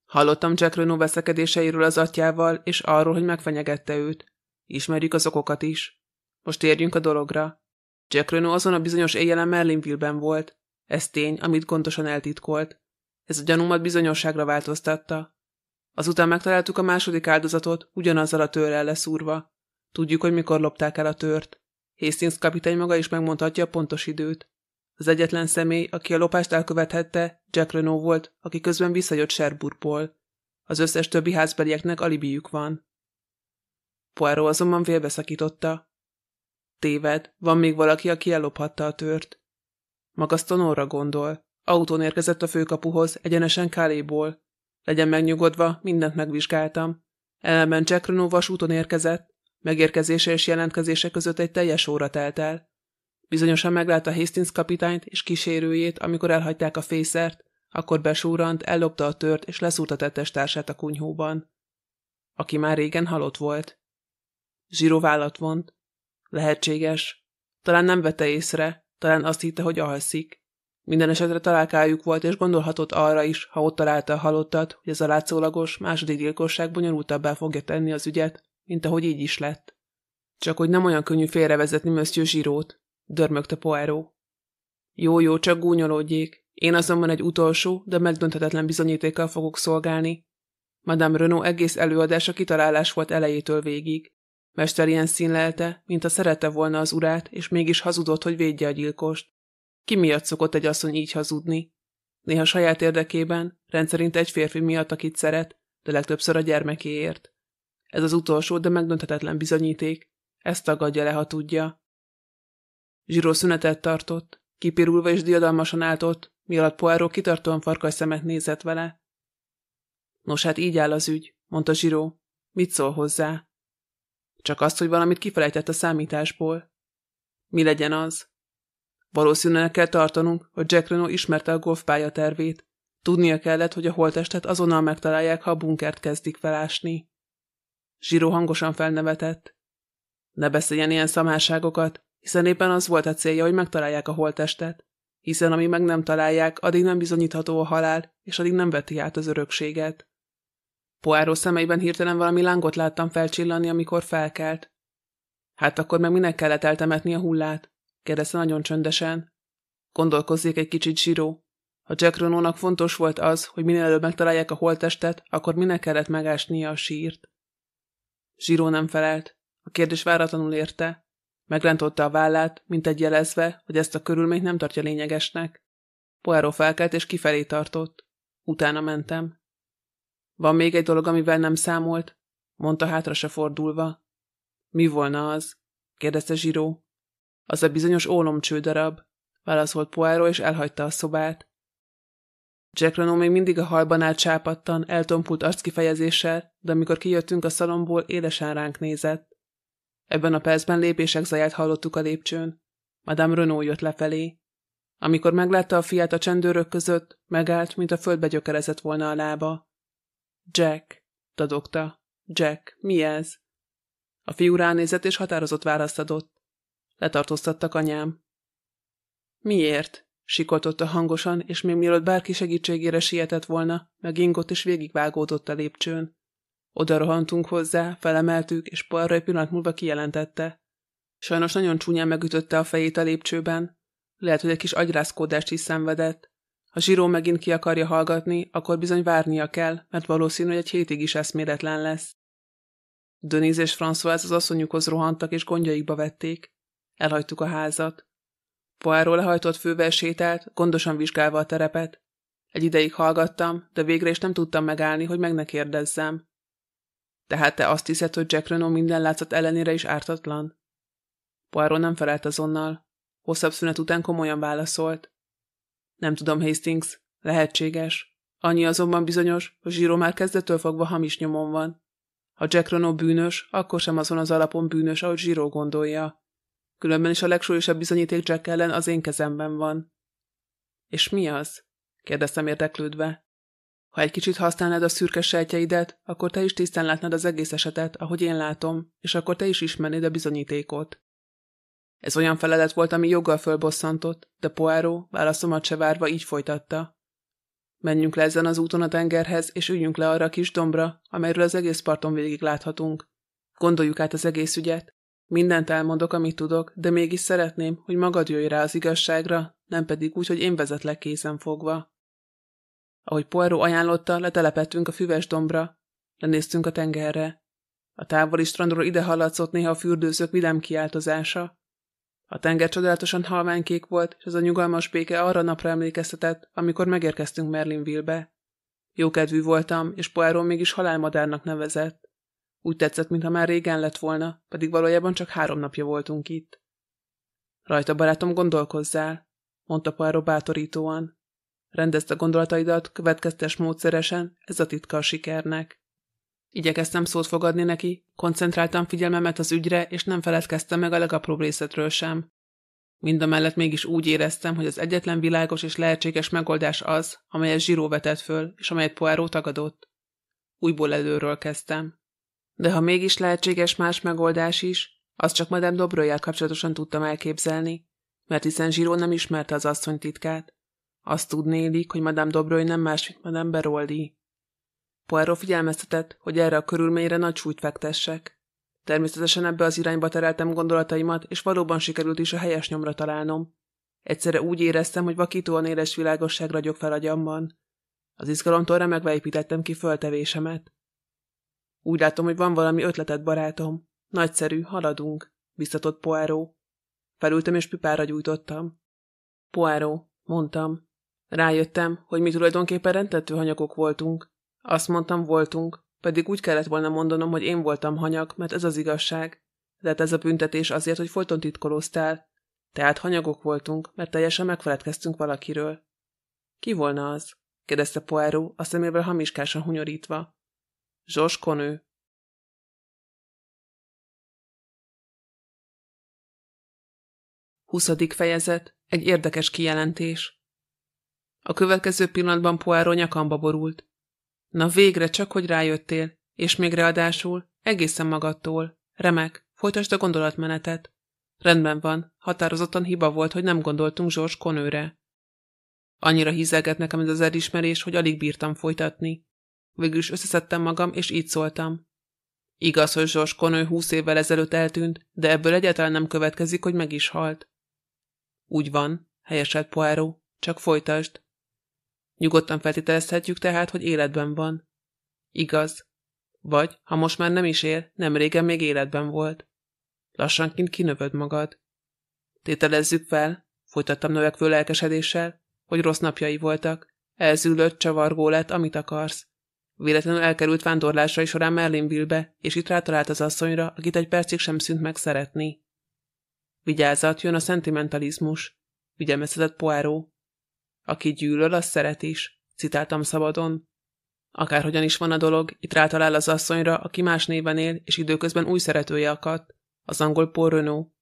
S1: Hallottam Jack Renault veszekedéseiről az atyával, és arról, hogy megfenyegette őt. Ismerjük az okokat is. Most térjünk a dologra. Jack Renault azon a bizonyos éjjelen Merlinville-ben volt. Ez tény, amit gondosan eltitkolt. Ez a gyanúmat bizonyosságra változtatta. Azután megtaláltuk a második áldozatot, ugyanazzal a törrel leszúrva. Tudjuk, hogy mikor lopták el a tört. Hastings kapitány maga is megmondhatja a pontos időt. Az egyetlen személy, aki a lopást elkövethette, Jack Renault volt, aki közben visszajött Sherburgból. Az összes többi házbelieknek alibijük van. Poirot azonban félbeszakította. Téved, van még valaki, aki ellophatta a tört. Magasztonorra gondol. Autón érkezett a főkapuhoz, egyenesen Káléból. Legyen megnyugodva, mindent megvizsgáltam. Ellenben Renault vasúton érkezett, Megérkezése és jelentkezése között egy teljes óra telt el. Bizonyosan meglátta Hastings kapitányt és kísérőjét, amikor elhagyták a fészert, akkor besúrant, ellopta a tört és leszúrta tettes társát a kunyhóban. Aki már régen halott volt. Zsíró vállat vont. Lehetséges. Talán nem vette észre, talán azt hitte, hogy alszik. Minden esetre találkájuk volt, és gondolhatott arra is, ha ott találta a halottat, hogy ez a látszólagos második gyilkosság bonyolultabbá fogja tenni az ügyet, mint ahogy így is lett. Csak hogy nem olyan könnyű félrevezetni Monsieur Zsirót, dörmögte Poirot. Jó, jó, csak gúnyolódjék. Én azonban egy utolsó, de megdönthetetlen bizonyítékkal fogok szolgálni. Madame Renault egész előadása kitalálás volt elejétől végig. Mester ilyen színlelte, mint a szerette volna az urát, és mégis hazudott, hogy védje a gyilkost. Ki miatt szokott egy asszony így hazudni? Néha saját érdekében, rendszerint egy férfi miatt, akit szeret, de legtöbbször a gyermekéért. Ez az utolsó, de megdönthetetlen bizonyíték. Ezt tagadja le, ha tudja. Zsiró szünetet tartott, kipirulva és diadalmasan állt ott, mi alatt Poirot kitartóan farkas szemet nézett vele. Nos, hát így áll az ügy, mondta Zsiró. Mit szól hozzá? Csak azt, hogy valamit kifelejtett a számításból. Mi legyen az? Valószínűleg kell tartanunk, hogy Jack Renault ismerte a golfpálya tervét. Tudnia kellett, hogy a holtestet azonnal megtalálják, ha a bunkert kezdik felásni. Zsiró hangosan felnevetett. Ne beszéljen ilyen szamárságokat, hiszen éppen az volt a célja, hogy megtalálják a holtestet. Hiszen amíg meg nem találják, addig nem bizonyítható a halál, és addig nem veti át az örökséget. Poáró szemeiben hirtelen valami lángot láttam felcsillanni, amikor felkelt. Hát akkor meg minek kellett eltemetni a hullát? Kérdezte nagyon csöndesen. Gondolkozzék egy kicsit zsíró. Ha Jack Renault-nak fontos volt az, hogy minél előbb megtalálják a holttestet, akkor minek kellett megásnia a sírt? Zsíró nem felelt. A kérdés váratlanul érte. Megrántotta a vállát, mint egy jelezve, hogy ezt a körülményt nem tartja lényegesnek. Poirot felkelt és kifelé tartott. Utána mentem. Van még egy dolog, amivel nem számolt? mondta hátra se fordulva. Mi volna az? kérdezte Zsiró. Az a bizonyos ólomcsődarab, válaszolt Poirot, és elhagyta a szobát. Jack Renault még mindig a halban állt csápattan, eltompult arckifejezéssel, de amikor kijöttünk a szalomból, élesen ránk nézett. Ebben a percben lépések zaját hallottuk a lépcsőn. Madame Renault jött lefelé. Amikor meglátta a fiát a csendőrök között, megállt, mint a földbe gyökerezett volna a lába. Jack, dadogta. Jack, mi ez? A fiú ránézett és határozott választ adott. Letartóztattak anyám. Miért? Sikoltotta hangosan, és még mielőtt bárki segítségére sietett volna, megingott és végigvágódott a lépcsőn. Oda rohantunk hozzá, felemeltük, és Poirot egy pillanat múlva kijelentette. Sajnos nagyon csúnyán megütötte a fejét a lépcsőben. Lehet, hogy egy kis agyrázkódást is szenvedett. Ha Zsiró megint ki akarja hallgatni, akkor bizony várnia kell, mert valószínű, hogy egy hétig is eszméletlen lesz. Denise és François az asszonyukhoz rohantak, és gondjaikba vették. Elhagytuk a házat. Poirot lehajtott fővel sétált, gondosan vizsgálva a terepet. Egy ideig hallgattam, de végre is nem tudtam megállni, hogy meg ne kérdezzem. Tehát te azt hiszed, hogy Jack Renault minden látszat ellenére is ártatlan? Poirot nem felelt azonnal. Hosszabb szünet után komolyan válaszolt. Nem tudom, Hastings, lehetséges. Annyi azonban bizonyos, hogy Zsíró már kezdettől fogva hamis nyomon van. Ha Jack Renault bűnös, akkor sem azon az alapon bűnös, ahogy Zsíró gondolja. Különben is a legsúlyosabb bizonyíték Jack ellen az én kezemben van. És mi az? kérdeztem érdeklődve. Ha egy kicsit használnád a szürke sejtjeidet, akkor te is tisztán látnád az egész esetet, ahogy én látom, és akkor te is ismernéd a bizonyítékot. Ez olyan felelet volt, ami joggal fölbosszantott, de Poirot, válaszomat se várva, így folytatta. Menjünk le ezen az úton a tengerhez, és üljünk le arra a kis dombra, amelyről az egész parton végig láthatunk. Gondoljuk át az egész ügyet. Mindent elmondok, amit tudok, de mégis szeretném, hogy magad jöjj rá az igazságra, nem pedig úgy, hogy én vezetlek kézen fogva. Ahogy Poirot ajánlotta, letelepettünk a füves dombra. Lenéztünk a tengerre. A távoli strandról ide hallatszott néha a fürdőzők vidám kiáltozása. A tenger csodálatosan halványkék volt, és ez a nyugalmas béke arra napra emlékeztetett, amikor megérkeztünk Merlinville-be. Jókedvű voltam, és Poirot mégis halálmadárnak nevezett. Úgy tetszett, mintha már régen lett volna, pedig valójában csak három napja voltunk itt. Rajta, barátom, gondolkozzál, mondta Poirot bátorítóan. Rendezd a gondolataidat, következtes módszeresen, ez a titka a sikernek. Igyekeztem szót fogadni neki, koncentráltam figyelmemet az ügyre, és nem feledkeztem meg a legapróbb részletről sem. Mindamellett mégis úgy éreztem, hogy az egyetlen világos és lehetséges megoldás az, amelyet Zsiró vetett föl, és amelyet Poirot tagadott. Újból előről kezdtem. De ha mégis lehetséges más megoldás is, azt csak Madame Dobroyjal kapcsolatosan tudtam elképzelni, mert hiszen Zsiró nem ismerte az asszony titkát. Azt tudnélik, hogy Madame Dobroly nem más, mint Madame Beroldi. Poirot figyelmeztetett, hogy erre a körülményre nagy súlyt fektessek. Természetesen ebbe az irányba tereltem gondolataimat, és valóban sikerült is a helyes nyomra találnom. Egyszerre úgy éreztem, hogy vakítóan éles világosság ragyog fel agyamban. Az izgalomtól remegve építettem ki föltevésemet. Úgy látom, hogy van valami ötletet, barátom. Nagyszerű, haladunk, biztatott Poirot. Felültem és pipára gyújtottam. Poirot, mondtam. Rájöttem, hogy mi tulajdonképpen rendtető hanyagok voltunk. Azt mondtam, voltunk, pedig úgy kellett volna mondanom, hogy én voltam hanyag, mert ez az igazság. De hát ez a büntetés azért, hogy folyton titkolóztál. Tehát hanyagok voltunk, mert teljesen megfeledkeztünk valakiről. Ki volna az? kérdezte Poirot, a szemével hamiskásan hunyorítva. Zsors Konő. Huszadik fejezet. Egy érdekes kijelentés. A következő pillanatban Poirot nyakamba borult. Na végre csak, hogy rájöttél, és még ráadásul, egészen magadtól. Remek, folytasd a gondolatmenetet. Rendben van, határozottan hiba volt, hogy nem gondoltunk Zsors Konőre. Annyira hízelgett nekem ez az elismerés, hogy alig bírtam folytatni. Végül is összeszedtem magam, és így szóltam. Igaz, hogy Zsors Konő húsz évvel ezelőtt eltűnt, de ebből egyáltalán nem következik, hogy meg is halt. Úgy van, helyeselt Poirot, csak folytasd. Nyugodtan feltételezhetjük tehát, hogy életben van. Igaz. Vagy, ha most már nem is él, nem régen még életben volt. Lassanként kinövöd magad. Tételezzük fel, folytattam növekvő lelkesedéssel, hogy rossz napjai voltak. Elzűlött, csavargó lett, amit akarsz. Véletlenül elkerült vándorlásai során Merlinville-be, és itt rátalált az asszonyra, akit egy percig sem szűnt meg szeretni. Vigyázat, jön a szentimentalizmus, figyelmeztetett Poirot. Aki gyűlöl, az szeret is, citáltam szabadon. Akárhogyan is van a dolog, itt rátalál az asszonyra, aki más néven él, és időközben új szeretője akadt, az angol Paul Renault.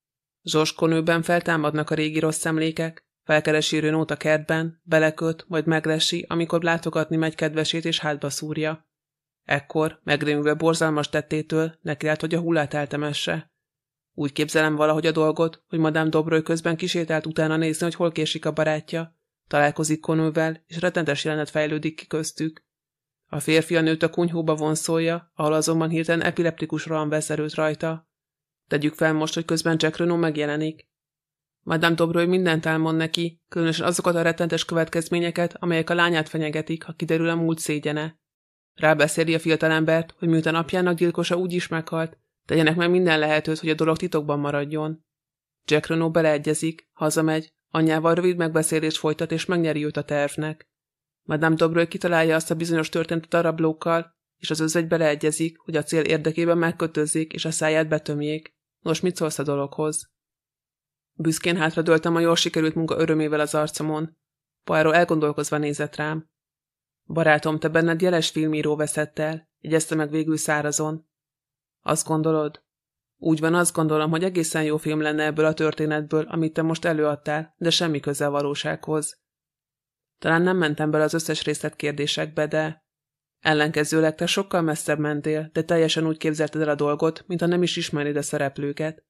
S1: Zsoskonőben feltámadnak a régi rossz emlékek, felkeresi Renault a kertben, beleköt, majd meglesi, amikor látogatni megy kedvesét és hátba szúrja. Ekkor, megrémülve borzalmas tettétől, nekiált, hogy a hullát eltemesse. Úgy képzelem valahogy a dolgot, hogy Madame Dobroly közben kisétált utána nézni, hogy hol késik a barátja, találkozik Konővel, és rettenetes jelenet fejlődik ki köztük. A férfi a nőt a kunyhóba vonszolja, ahol azonban hirtelen epileptikus rohan vesz erőt rajta. Tegyük fel most, hogy közben Jack Renault megjelenik. Madame Dobroly mindent elmond neki, különösen azokat a rettentes következményeket, amelyek a lányát fenyegetik, ha kiderül a múlt szégyene. Rábeszéli a fiatalembert, hogy miután apjának gyilkosa úgy is meghalt, tegyenek meg minden lehetőt, hogy a dolog titokban maradjon. Jack Renault beleegyezik, hazamegy, anyjával rövid megbeszélést folytat és megnyeri őt a tervnek. Madame Dobroly kitalálja azt a bizonyos történetet a rablókkal, és az özvegy beleegyezik, hogy a cél érdekében megkötözzék és a száját betömjék. Nos, mit szólsz a dologhoz? Büszkén hátradőltem a jól sikerült munka örömével az arcomon. Poirot elgondolkozva nézett rám. Barátom, te benned jeles filmíró veszett el, jegyezte meg végül szárazon. Azt gondolod? Úgy van, azt gondolom, hogy egészen jó film lenne ebből a történetből, amit te most előadtál, de semmi köze a valósághoz. Talán nem mentem bele az összes részletkérdésekbe, de... Ellenkezőleg te sokkal messzebb mentél, de teljesen úgy képzelted el a dolgot, mintha nem is ismernéd a szereplőket.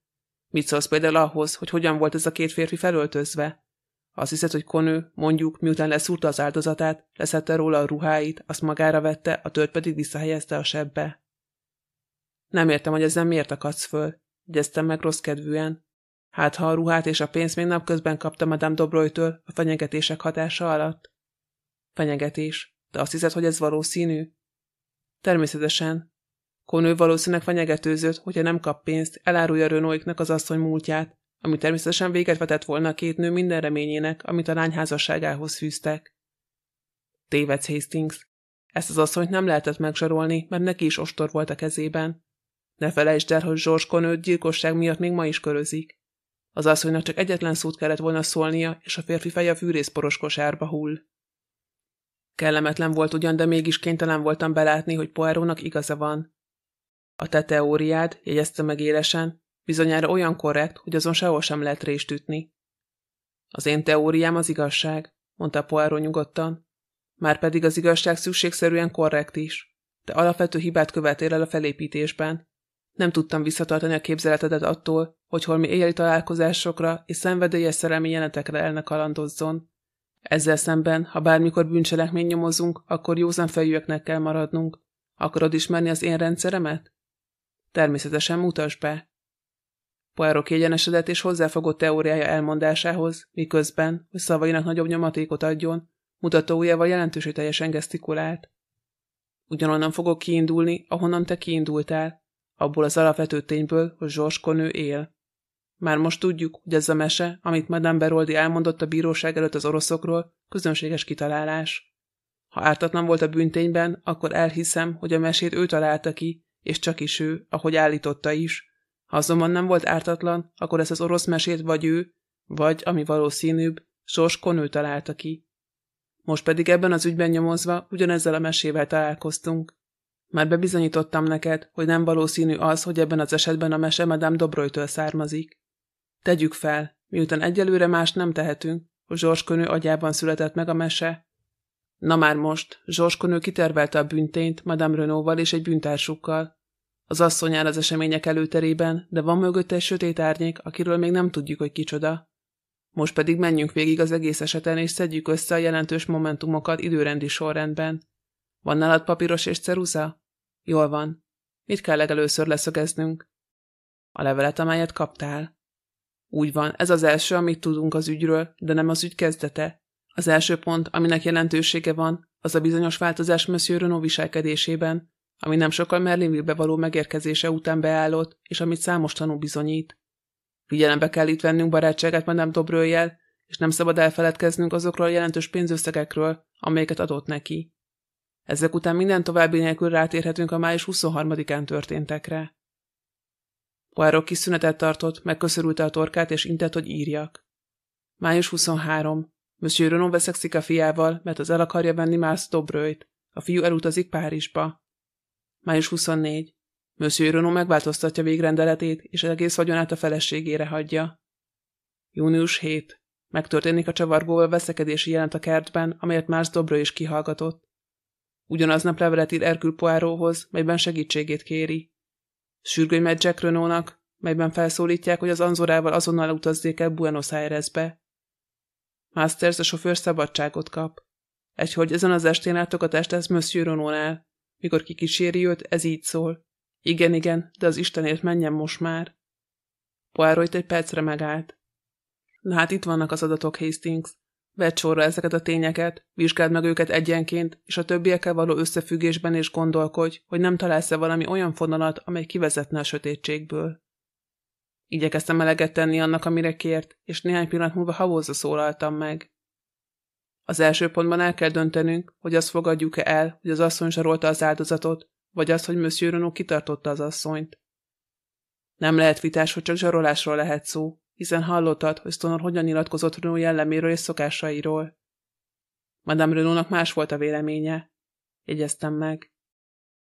S1: Mit szólsz például ahhoz, hogy hogyan volt ez a két férfi felöltözve? Azt hiszed, hogy Konő, mondjuk, miután leszúrta az áldozatát, leszette róla a ruháit, azt magára vette, a tört pedig visszahelyezte a sebbe. Nem értem, hogy ezzel miért akadsz föl, gyeztem meg rossz kedvűen. Hát, ha a ruhát és a pénzt még napközben kapta Madame Dobroytől a fenyegetések hatása alatt? Fenyegetés. De azt hiszed, hogy ez valószínű? Természetesen. Konő valószínűleg fenyegetőzött, hogyha nem kap pénzt, elárulja Renaultnak az asszony múltját, ami természetesen véget vetett volna a két nő minden reményének, amit a lány házasságához fűztek. Tévedsz, Hastings. Ezt az asszonyt nem lehetett megzsarolni, mert neki is ostor volt a kezében. Ne felejtsd el, hogy Zsors Konőt gyilkosság miatt még ma is körözik. Az asszonynak csak egyetlen szót kellett volna szólnia, és a férfi feje a fűrészporos kosárba hull. Kellemetlen volt ugyan, de mégis kénytelen voltam belátni, hogy Poirónak igaza van. A te teóriád, jegyezte meg élesen, bizonyára olyan korrekt, hogy azon sehol sem lehet rést ütni. Az én teóriám az igazság, mondta Poirot nyugodtan. Márpedig az igazság szükségszerűen korrekt is, de alapvető hibát követél el a felépítésben. Nem tudtam visszatartani a képzeletedet attól, hogy holmi éjjeli találkozásokra és szenvedélyes szerelmi jelenetekre elne kalandozzon. Ezzel szemben, ha bármikor bűncselekmény nyomozunk, akkor józan fejűeknek kell maradnunk. Akarod ismerni az én rendszeremet? Természetesen mutasd be. Poirot kiegyenesedett és hozzáfogott teóriája elmondásához, miközben, hogy szavainak nagyobb nyomatékot adjon, mutatójával jelentőségteljesen gesztikulált. Ugyanonnan fogok kiindulni, ahonnan te kiindultál, abból az alapvető tényből, hogy Zsors Konő él. Már most tudjuk, hogy ez a mese, amit Madame Beroldi elmondott a bíróság előtt az oroszokról, közönséges kitalálás. Ha ártatlan volt a bűntényben, akkor elhiszem, hogy a mesét ő találta ki, és csak is ő, ahogy állította is. Ha azonban nem volt ártatlan, akkor ezt az orosz mesét vagy ő, vagy, ami valószínűbb, Sors Konő találta ki. Most pedig ebben az ügyben nyomozva ugyanezzel a mesével találkoztunk. Már bebizonyítottam neked, hogy nem valószínű az, hogy ebben az esetben a mese Madame Dobroytől származik. Tegyük fel, miután egyelőre más nem tehetünk, hogy Zsorskonő agyában született meg a mese. Na már most, Zsorskonő kitervelte a büntényt Madame Renault-val és egy bűntársukkal. Az asszony áll az események előterében, de van mögötte egy sötét árnyék, akiről még nem tudjuk, hogy kicsoda. Most pedig menjünk végig az egész eseten, és szedjük össze a jelentős momentumokat időrendi sorrendben. Van nálad papíros és ceruza? Jól van. Mit kell legelőször leszögeznünk? A levelet, amelyet kaptál. Úgy van, ez az első, amit tudunk az ügyről, de nem az ügy kezdete. Az első pont, aminek jelentősége van, az a bizonyos változás Monsieur Renault viselkedésében, ami nem sokkal Merlinville-be való megérkezése után beállott, és amit számos tanú bizonyít. Figyelembe kell itt vennünk barátságát nem Dobrőjel, és nem szabad elfeledkeznünk azokról a jelentős pénzösszegekről, amelyeket adott neki. Ezek után minden további nélkül rátérhetünk a május 23-án történtekre. Poirot kis szünetet tartott, megköszörülte a torkát, és intett, hogy írjak. Május 23. Monsieur Renaud veszekszik a fiával, mert az el akarja venni Mars Dobrőjt. A fiú elutazik Párizsba. Május 24. Monsieur Renaud megváltoztatja végrendeletét, és egész vagyonát a feleségére hagyja. Június 7. Megtörténik a csavargóval veszekedési jelent a kertben, amelyet Mars Dobrő is kihallgatott. Ugyanaznap levelet ír Erkül Poiróhoz, melyben segítségét kéri. Sürgőny megy Jack Renault-nak, melyben felszólítják, hogy az Anzorával azonnal utazzék el Buenos Airesbe. Masters a sofőr szabadságot kap. Egyhogy ezen az estén látogatást tesz Monsieur Renault-nál. Mikor kikíséri őt, ez így szól. Igen, igen, de az Istenért menjen most már. Poirot egy percre megállt. Na hát itt vannak az adatok, Hastings. Vedd sorra ezeket a tényeket, vizsgáld meg őket egyenként, és a többiekkel való összefüggésben és gondolkodj, hogy nem találsz-e valami olyan fonalat, amely kivezetne a sötétségből. Igyekeztem eleget tenni annak, amire kért, és néhány pillanat múlva havózza szólaltam meg. Az első pontban el kell döntenünk, hogy azt fogadjuk-e el, hogy az asszony zsarolta az áldozatot, vagy az, hogy Monsieur Renaud kitartotta az asszonyt. Nem lehet vitás, hogy csak zsarolásról lehet szó, hiszen hallottad, hogy Stoner hogyan nyilatkozott Renaud jelleméről és szokásairól. Madame Renault-nak más volt a véleménye. Jegyeztem meg.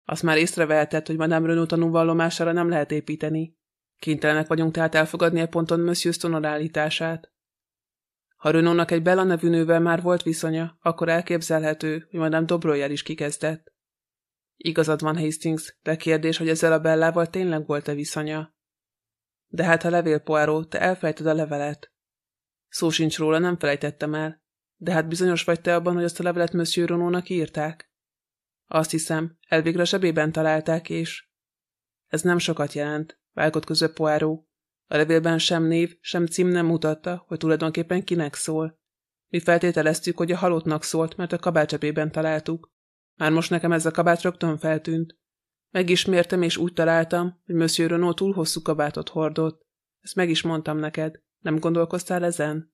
S1: Azt már észrevehetett, hogy Madame Renault tanúvallomására nem lehet építeni. Kénytelenek vagyunk tehát elfogadni a ponton Monsieur Stoner állítását. Ha Renault-nak egy Bella nevű nővel már volt viszonya, akkor elképzelhető, hogy Madame Dobroyel is kikezdett. Igazad van, Hastings, de kérdés, hogy ezzel a Bellával tényleg volt-e viszonya. De hát a levél, Poirot, te elfelejted a levelet. Szó sincs róla, nem felejtettem el. De hát bizonyos vagy te abban, hogy azt a levelet Monsieur Ronónak írták? Azt hiszem, elvégre a zsebében találták, és... Ez nem sokat jelent, vágott között Poirot. A levélben sem név, sem cím nem mutatta, hogy tulajdonképpen kinek szól. Mi feltételeztük, hogy a halottnak szólt, mert a kabácsepében találtuk. Már most nekem ez a kabát rögtön feltűnt. Megismértem, és úgy találtam, hogy Monsieur Renault túl hosszú kabátot hordott. Ezt meg is mondtam neked. Nem gondolkoztál ezen?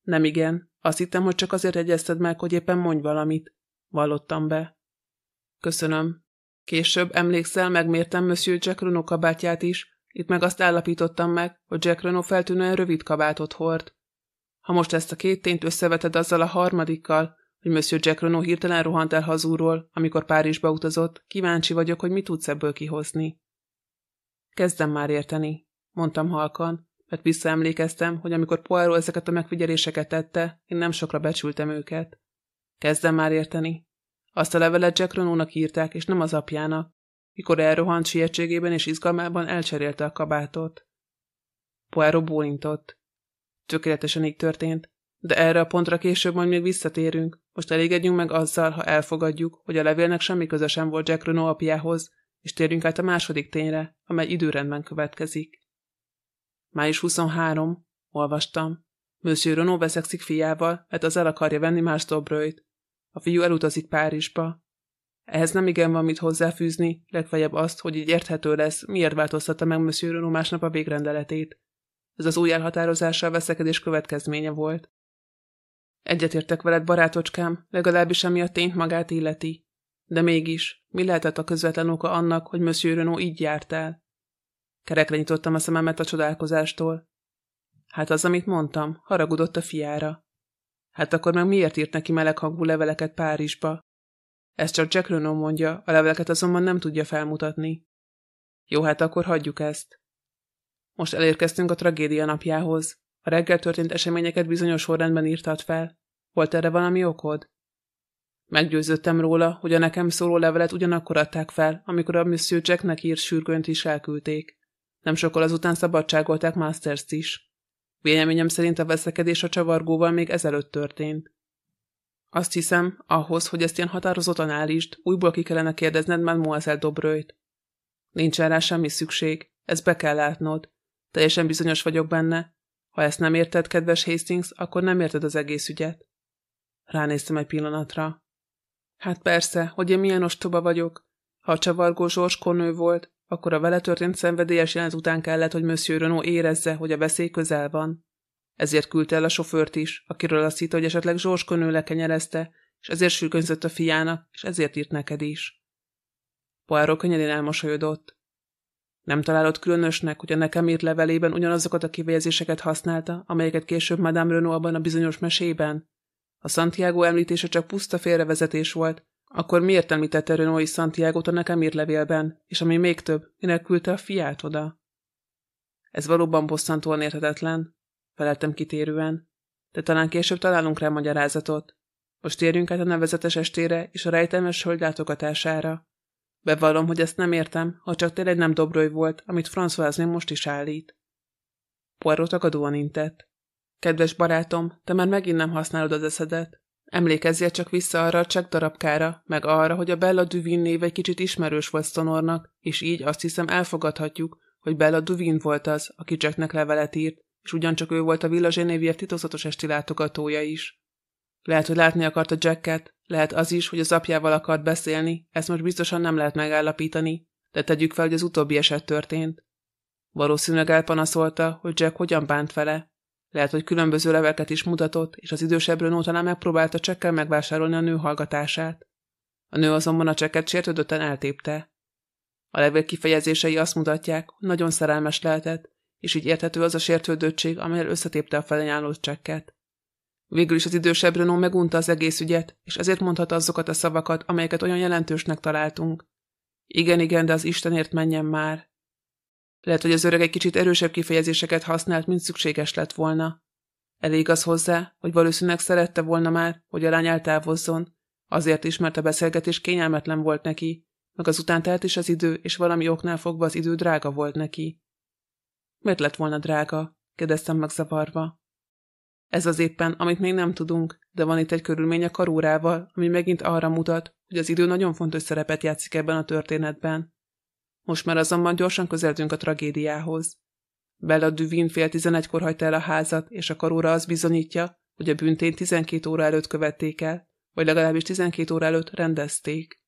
S1: Nem igen. Azt hittem, hogy csak azért egyezted meg, hogy éppen mondj valamit. Vallottam be. Köszönöm. Később, emlékszel, megmértem Monsieur Jack Renault kabátját is, itt meg azt állapítottam meg, hogy Jack Renault feltűnően rövid kabátot hord. Ha most ezt a két tényt összeveted azzal a harmadikkal, hogy Monsieur Jack Renault hirtelen rohant el hazúról, amikor Párizsba utazott, kíváncsi vagyok, hogy mit tudsz ebből kihozni. Kezdem már érteni, mondtam halkan, mert visszaemlékeztem, hogy amikor Poirot ezeket a megfigyeléseket tette, én nem sokra becsültem őket. Kezdem már érteni. Azt a levelet Jack Renault-nak írták, és nem az apjának, mikor elrohant sietségében és izgalmában elcserélte a kabátot. Poirot bólintott. Tökéletesen így történt. De erre a pontra később majd még visszatérünk. Most elégedjünk meg azzal, ha elfogadjuk, hogy a levélnek semmi köze sem volt Jack Renault apjához, és térjünk át a második tényre, amely időrendben következik. Május 23. Olvastam. Monsieur Renault veszekszik fiával, mert az el akarja venni más Dobröjt. A fiú elutazik Párizsba. Ehhez nem igen van mit hozzáfűzni, legfeljebb azt, hogy így érthető lesz, miért változtatta meg Monsieur Renault másnap a végrendeletét. Ez az új elhatározása a veszekedés következménye volt. Egyetértek veled, barátocskám, legalábbis ami a tényt magát illeti. De mégis, mi lehetett a közvetlen oka annak, hogy Monsieur Renault így járt el? Kerekre nyitottam a szememet a csodálkozástól. Hát az, amit mondtam, haragudott a fiára. Hát akkor meg miért írt neki meleghangú leveleket Párizsba? Ezt csak Jack Renault mondja, a leveleket azonban nem tudja felmutatni. Jó, hát akkor hagyjuk ezt. Most elérkeztünk a tragédia napjához. A reggel történt eseményeket bizonyos sorrendben írtad fel. Volt erre valami okod? Meggyőződtem róla, hogy a nekem szóló levelet ugyanakkor adták fel, amikor a Monsieur Jacknek írt sürgönt is elküldték. Nem sokkal azután szabadságolták Masters-t is. Véleményem szerint a veszekedés a csavargóval még ezelőtt történt. Azt hiszem, ahhoz, hogy ezt ilyen határozottan állítsd, újból ki kellene kérdezned Mademoiselle Dobrőjt. Nincsen rá semmi szükség, ezt be kell látnod. Teljesen bizonyos vagyok benne. Ha ezt nem érted, kedves Hastings, akkor nem érted az egész ügyet. Ránéztem egy pillanatra. Hát persze, hogy én milyen ostoba vagyok. Ha a csavargó zsorskonő volt, akkor a vele történt szenvedélyes jelent után kellett, hogy Monsieur Renault érezze, hogy a veszély közel van. Ezért küldte el a sofőrt is, akiről azt hitte, hogy esetleg zsorskonő lekenyerezte, és ezért sürgönzött a fiának, és ezért írt neked is. Poirot könnyedén elmosolyodott. Nem találod különösnek, hogy a nekem írt levelében ugyanazokat a kifejezéseket használta, amelyeket később Madame Renault abban a bizonyos mesében? A Santiago említése csak puszta félrevezetés volt, akkor miért említette is Santiago-t a nekem írt levélben, és ami még több, minek küldte a fiát oda? Ez valóban bosszantóan érthetetlen, feleltem kitérően, de talán később találunk rá magyarázatot. Most térjünk át a nevezetes estére és a rejtelmes hölgy látogatására. Bevallom, hogy ezt nem értem, ha csak tényleg nem Dobroly volt, amit François most is állít. Poirot tagadóan intett. Kedves barátom, te már megint nem használod az eszedet. Emlékezzél csak vissza arra a csak darabkára, meg arra, hogy a Bella Duvin név egy kicsit ismerős volt Stonornak, és így azt hiszem elfogadhatjuk, hogy Bella Duvin volt az, aki Jacknek levelet írt, és ugyancsak ő volt a Villa Genevieve titokzatos esti látogatója is. Lehet, hogy látni akarta Jacket, lehet az is, hogy az apjával akart beszélni, ezt most biztosan nem lehet megállapítani, de tegyük fel, hogy az utóbbi eset történt. Valószínűleg elpanaszolta, hogy Jack hogyan bánt vele. Lehet, hogy különböző leveket is mutatott, és az idősebb Renault talán megpróbálta csekkel megvásárolni a nő hallgatását. A nő azonban a csekket sértődötten eltépte. A levél kifejezései azt mutatják, hogy nagyon szerelmes lehetett, és így érthető az a sértődöttség, amelyel összetépte a felajánlott csekket. Végül is az idősebb Renault megunta az egész ügyet, és ezért mondhatta azokat a szavakat, amelyeket olyan jelentősnek találtunk. Igen, igen, de az Istenért menjen már. Lehet, hogy az öreg egy kicsit erősebb kifejezéseket használt, mint szükséges lett volna. Elég az hozzá, hogy valószínűleg szerette volna már, hogy a lány eltávozzon, azért is, mert a beszélgetés kényelmetlen volt neki, meg azután telt is az idő, és valami oknál fogva az idő drága volt neki. Miért lett volna drága? kérdeztem megzavarva. Ez az éppen, amit még nem tudunk, de van itt egy körülmény a karórával, ami megint arra mutat, hogy az idő nagyon fontos szerepet játszik ebben a történetben. Most már azonban gyorsan közeltünk a tragédiához. Bella Duvin fél tizenegykor hagyta el a házat, és a karóra az bizonyítja, hogy a büntényt 12 óra előtt követték el, vagy legalábbis 12 óra előtt rendezték.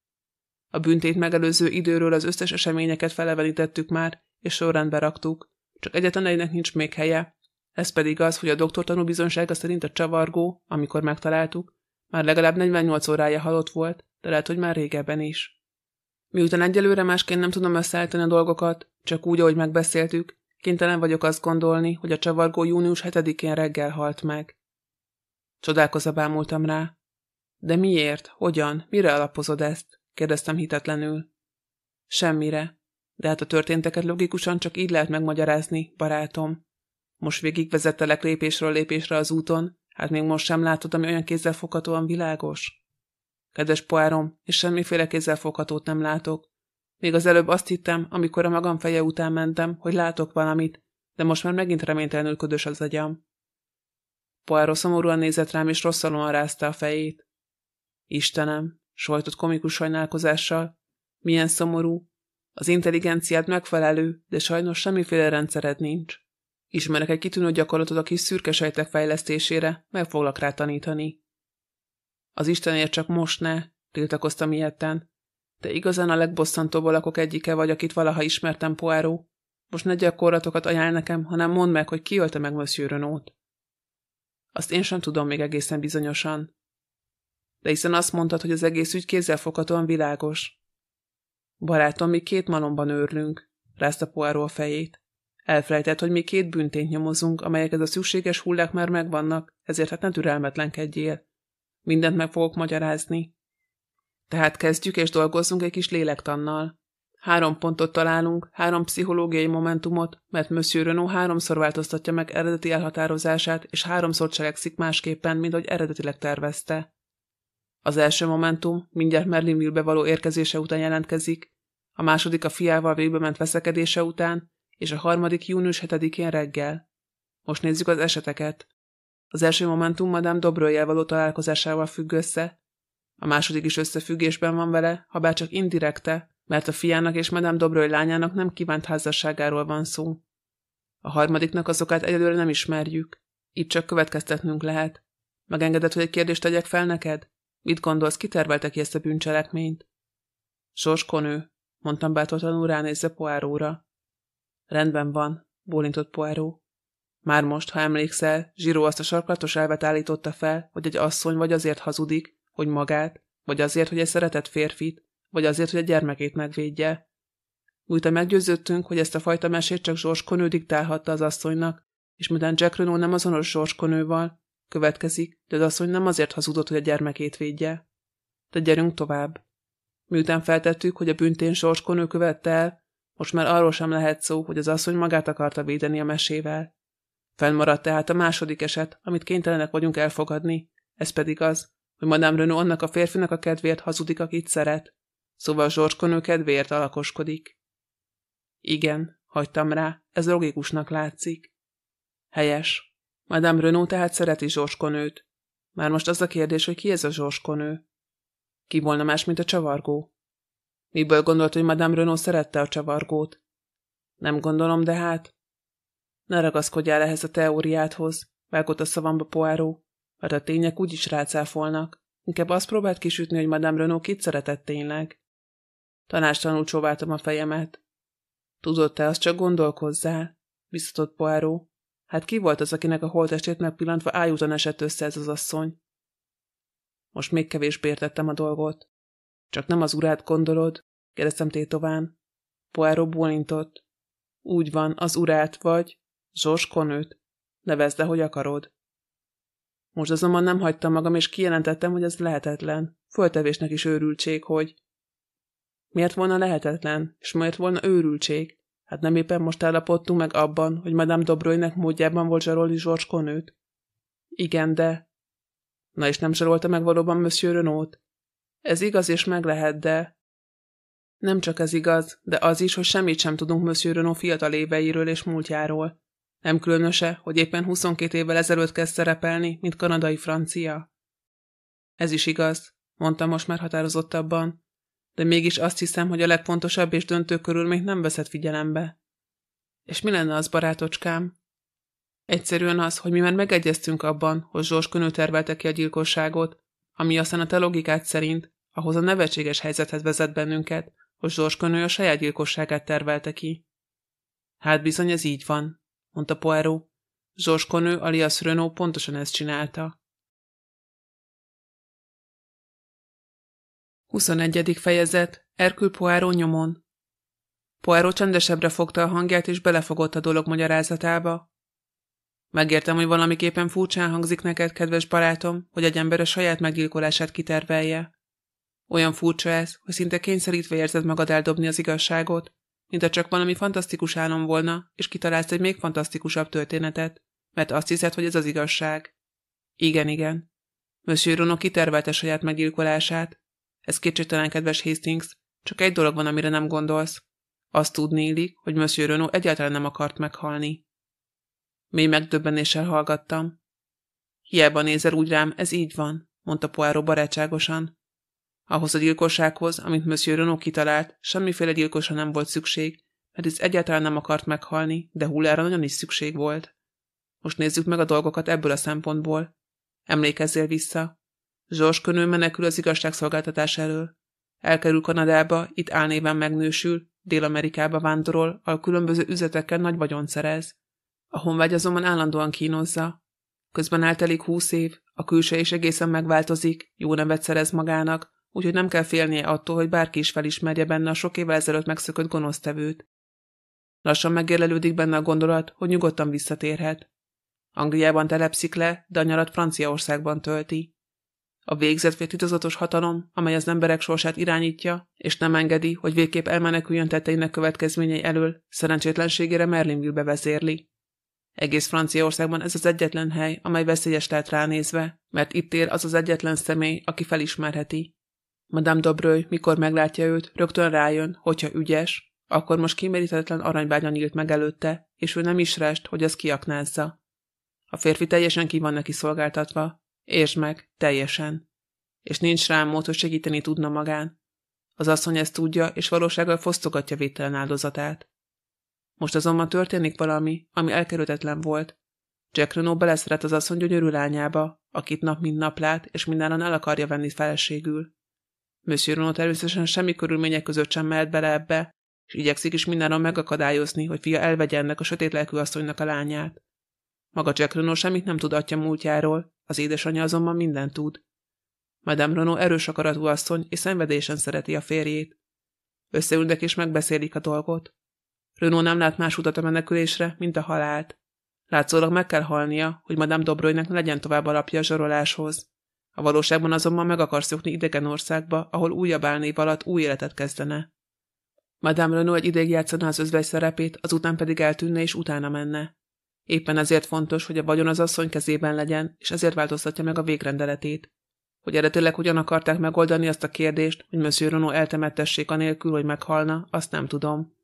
S1: A büntét megelőző időről az összes eseményeket felevenítettük már, és sorrendbe raktuk, csak egyetlen egynek nincs még helye. Ez pedig az, hogy a doktor tanúbizonysága szerint a csavargó, amikor megtaláltuk, már legalább 48 órája halott volt, de lehet, hogy már régebben is. Miután egyelőre másként nem tudom összeállítani a dolgokat, csak úgy, ahogy megbeszéltük, kénytelen vagyok azt gondolni, hogy a csavargó június 7-én reggel halt meg. Csodálkozva bámultam rá. De miért? Hogyan? Mire alapozod ezt? kérdeztem hitetlenül. Semmire. De hát a történteket logikusan csak így lehet megmagyarázni, barátom. Most végigvezettelek lépésről lépésre az úton, hát még most sem látod, ami olyan kézzelfoghatóan világos? Kedves poárom, és semmiféle kézzelfoghatót nem látok. Még az előbb azt hittem, amikor a magam feje után mentem, hogy látok valamit, de most már megint reménytelenül ködös az agyam. Poirot szomorúan nézett rám, és rosszalóan rázta a fejét. Istenem, sojtott komikus sajnálkozással, milyen szomorú. Az intelligenciád megfelelő, de sajnos semmiféle rendszered nincs. Ismerek egy kitűnő gyakorlatot a kis szürke sejtek fejlesztésére, meg foglak rá tanítani. Az Istenért csak most ne, tiltakoztam ilyetten. De igazán a legbosszantóbb alakok egyike vagy, akit valaha ismertem, Poirot. Most ne gyakorlatokat ajánl nekem, hanem mondd meg, hogy ki ölte meg Monsieur Renault. Azt én sem tudom még egészen bizonyosan. De hiszen azt mondtad, hogy az egész ügy kézzelfoghatóan világos. Barátom, mi két malomban őrlünk, rázta Poirot a fejét. Elfelejtett, hogy mi két büntényt nyomozunk, amelyek a szükséges hullák már megvannak, ezért hát ne türelmetlenkedjél. Mindent meg fogok magyarázni. Tehát kezdjük és dolgozzunk egy kis lélektannal. Három pontot találunk, három pszichológiai momentumot, mert Monsieur Renault háromszor változtatja meg eredeti elhatározását, és háromszor cselekszik másképpen, mint ahogy eredetileg tervezte. Az első momentum mindjárt Merlinville-be való érkezése után jelentkezik, a második a fiával végbe ment veszekedése után, és a harmadik június 7-én reggel. Most nézzük az eseteket. Az első momentum Madame Dobröljel való találkozásával függ össze, a második is összefüggésben van vele, ha bár csak indirekte, mert a fiának és Madame Dobröly lányának nem kívánt házasságáról van szó. A harmadiknak azokat egyelőre nem ismerjük. Itt csak következtetnünk lehet. Megengedett, hogy egy kérdést tegyek fel neked? Mit gondolsz, kitervelte ki ezt a bűncselekményt? Sorskonő, mondtam bátortalanul ránézve Poáróra. Rendben van, bólintott Poirot. Már most, ha emlékszel, Zsiró azt a sarklatos elvet állította fel, hogy egy asszony vagy azért hazudik, hogy magát, vagy azért, hogy egy szeretett férfit, vagy azért, hogy a gyermekét megvédje. Újta meggyőződtünk, hogy ezt a fajta mesét csak Zsors Konő diktálhatta az asszonynak, és miután Jack Renault nem azonos Zsors Konőval, következik, de az asszony nem azért hazudott, hogy a gyermekét védje. De gyerünk tovább. Miután feltettük, hogy a büntén Zsors Konő követte el, most már arról sem lehet szó, hogy az asszony magát akarta védeni a mesével. Fennmaradt tehát a második eset, amit kénytelenek vagyunk elfogadni, ez pedig az, hogy Madame Renault annak a férfinak a kedvéért hazudik, akit szeret. Szóval Zsorcskonő kedvéért alakoskodik. Igen, hagytam rá, ez logikusnak látszik. Helyes. Madame Renault tehát szereti Zsorskonőt. Már most az a kérdés, hogy ki ez a Zsorskonő? Ki volna más, mint a csavargó? Miből gondolt, hogy Madame Renault szerette a csavargót? Nem gondolom, de hát... Ne ragaszkodjál ehhez a teóriádhoz, vágott a szavamba Poirot, mert a tények úgyis rácáfolnak. Inkább azt próbált kisütni, hogy Madame Renault kit szeretett tényleg. Tanástalanul csóváltam a fejemet. Tudod te, azt csak gondolkozzál, visszatott Poirot. Hát ki volt az, akinek a holtestét megpillantva ájúton esett össze ez az asszony? Most még kevésbé értettem a dolgot. Csak nem az urát gondolod? kérdeztem tétován. Poirot bólintott. Úgy van, az urát vagy, Zsors Konőt. Nevezd le, hogy akarod. Most azonban nem hagytam magam, és kijelentettem, hogy ez lehetetlen. Föltevésnek is őrültség, hogy... Miért volna lehetetlen, és miért volna őrültség? Hát nem éppen most állapodtunk meg abban, hogy Madame Dobroynek módjában volt zsarolni Conőt? Igen, de... Na és nem zsarolta meg valóban Monsieur Renault? Ez igaz és meg lehet, de... Nem csak ez igaz, de az is, hogy semmit sem tudunk Monsieur Renault fiatal éveiről és múltjáról. Nem különöse, hogy éppen 22 évvel ezelőtt kezd szerepelni, mint kanadai francia? Ez is igaz, mondta most már határozottabban, de mégis azt hiszem, hogy a legfontosabb és döntő körülményt nem veszed figyelembe. És mi lenne az, barátocskám? Egyszerűen az, hogy mi már megegyeztünk abban, hogy Zsors Könő tervelte ki a gyilkosságot, ami aztán a te logikát szerint ahhoz a nevetséges helyzethez vezet bennünket, hogy Zsors Könő a saját gyilkosságát tervelte ki. Hát bizony ez így van, mondta Poirot. Zsorskonő alias Renault pontosan ezt csinálta. 21. fejezet. Erkül Poirot nyomon. Poirot csendesebbre fogta a hangját, és belefogott a dolog magyarázatába. Megértem, hogy valamiképpen furcsán hangzik neked, kedves barátom, hogy egy ember a saját meggyilkolását kitervelje. Olyan furcsa ez, hogy szinte kényszerítve érzed magad eldobni az igazságot, mintha csak valami fantasztikus álom volna, és kitalálsz egy még fantasztikusabb történetet, mert azt hiszed, hogy ez az igazság. Igen, igen. Monsieur Rono kitervelte saját meggyilkolását. Ez kétségtelen, kedves Hastings, csak egy dolog van, amire nem gondolsz. Azt tudni illik, hogy Monsieur Renault egyáltalán nem akart meghalni. Mély megdöbbenéssel hallgattam. Hiába nézel úgy rám, ez így van, mondta Poirot barátságosan. Ahhoz a gyilkossághoz, amit Monsieur Renaud kitalált, semmiféle gyilkosra nem volt szükség, mert ez egyáltalán nem akart meghalni, de hullára nagyon is szükség volt. Most nézzük meg a dolgokat ebből a szempontból. Emlékezzél vissza. Zsors Könő menekül az igazságszolgáltatás elől. Elkerül Kanadába, itt álnéven megnősül, Dél-Amerikába vándorol, a különböző üzletekkel nagy vagyon szerez. A honvágy azonban állandóan kínozza. Közben eltelik húsz év, a külse is egészen megváltozik, jó nevet szerez magának, úgyhogy nem kell félnie attól, hogy bárki is felismerje benne a sok évvel ezelőtt megszökött gonosztevőt. Lassan megérlelődik benne a gondolat, hogy nyugodtan visszatérhet. Angliában telepszik le, de a nyarat Franciaországban tölti. A végzett titozatos hatalom, amely az emberek sorsát irányítja, és nem engedi, hogy végképp elmeneküljön tetteinek következményei elől, szerencsétlenségére Merlinville-be vezérli. Egész Franciaországban ez az egyetlen hely, amely veszélyes lehet ránézve, mert itt él az az egyetlen személy, aki felismerheti. Madame Dobröly, mikor meglátja őt, rögtön rájön, hogyha ügyes, akkor most kimerítetlen aranybánya nyílt meg előtte, és ő nem is rest, hogy az kiaknázza. A férfi teljesen ki van neki szolgáltatva, és meg, teljesen. És nincs rám mód, hogy segíteni tudna magán. Az asszony ezt tudja, és valósággal fosztogatja védtelen áldozatát. Most azonban történik valami, ami elkerülhetetlen volt. Jack Renault beleszeret az asszony gyönyörű lányába, akit nap mint nap lát, és mindenan el akarja venni feleségül. Monsieur Renault természetesen semmi körülmények között sem mehet bele ebbe, és igyekszik is mindenron megakadályozni, hogy fia elvegye ennek a sötét lelkű asszonynak a lányát. Maga Jack Renault semmit nem tud atya múltjáról, az édesanyja azonban mindent tud. Madame Renault erős akaratú asszony, és szenvedésen szereti a férjét. Összeülnek és megbeszélik a dolgot. Renault nem lát más utat a menekülésre, mint a halált. Látszólag meg kell halnia, hogy Madame Dobroynak ne legyen tovább alapja a zsaroláshoz. A valóságban azonban meg akar szokni idegen országba, ahol újabb álnév alatt új életet kezdene. Madame Renault egy ideig játszana az özvegy szerepét, azután pedig eltűnne és utána menne. Éppen ezért fontos, hogy a vagyon az asszony kezében legyen, és ezért változtatja meg a végrendeletét. Hogy eredetileg hogyan akarták megoldani azt a kérdést, hogy Monsieur Renault eltemettessék anélkül, hogy meghalna, azt nem tudom.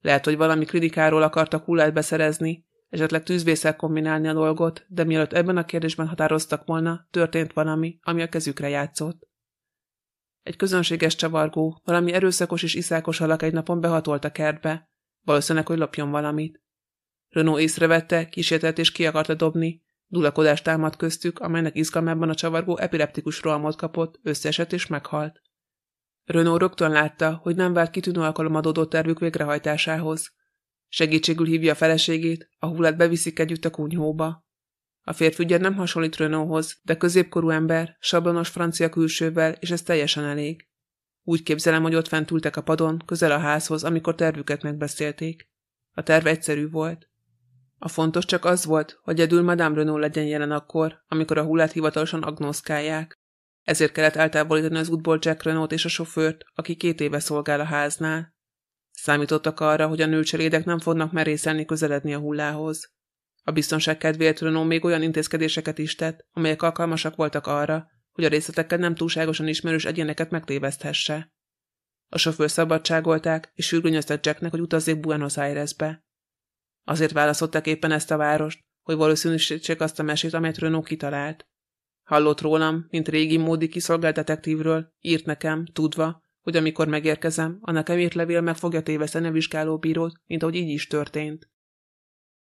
S1: Lehet, hogy valami kritikáról akartak hullát beszerezni, esetleg tűzvészel kombinálni a dolgot, de mielőtt ebben a kérdésben határoztak volna, történt valami, ami a kezükre játszott. Egy közönséges csavargó, valami erőszakos és iszákos alak egy napon behatolt a kertbe, valószínűleg, hogy lopjon valamit. Renault észrevette, kísértett és ki akarta dobni, dulakodást támadt köztük, amelynek izgalmában a csavargó epileptikus rohamot kapott, összeesett és meghalt. Renault rögtön látta, hogy nem várt kitűnő alkalom adódott tervük végrehajtásához. Segítségül hívja a feleségét, a hullát beviszik együtt a kunyhóba. A férfi ugye nem hasonlít Renaulthoz, de középkorú ember, sablonos francia külsővel, és ez teljesen elég. Úgy képzelem, hogy ott fent ültek a padon, közel a házhoz, amikor tervüket megbeszélték. A terv egyszerű volt. A fontos csak az volt, hogy edül Madame Renault legyen jelen akkor, amikor a hullát hivatalosan agnoszkálják. Ezért kellett eltávolítani az útból Jack Renault és a sofőrt, aki két éve szolgál a háznál. Számítottak arra, hogy a nőcselédek nem fognak merészelni közeledni a hullához. A biztonság kedvéért Renault még olyan intézkedéseket is tett, amelyek alkalmasak voltak arra, hogy a részletekkel nem túlságosan ismerős egyéneket megtéveszthesse. A sofőr szabadságolták, és sürgőnyöztek Jacknek, hogy utazzék Buenos Airesbe. Azért választották éppen ezt a várost, hogy valószínűsítsék azt a mesét, amelyet Renault kitalált. Hallott rólam, mint régi módi kiszolgált detektívről, írt nekem, tudva, hogy amikor megérkezem, a nekem írt levél meg fogja téveszteni a vizsgálóbírót, mint ahogy így is történt.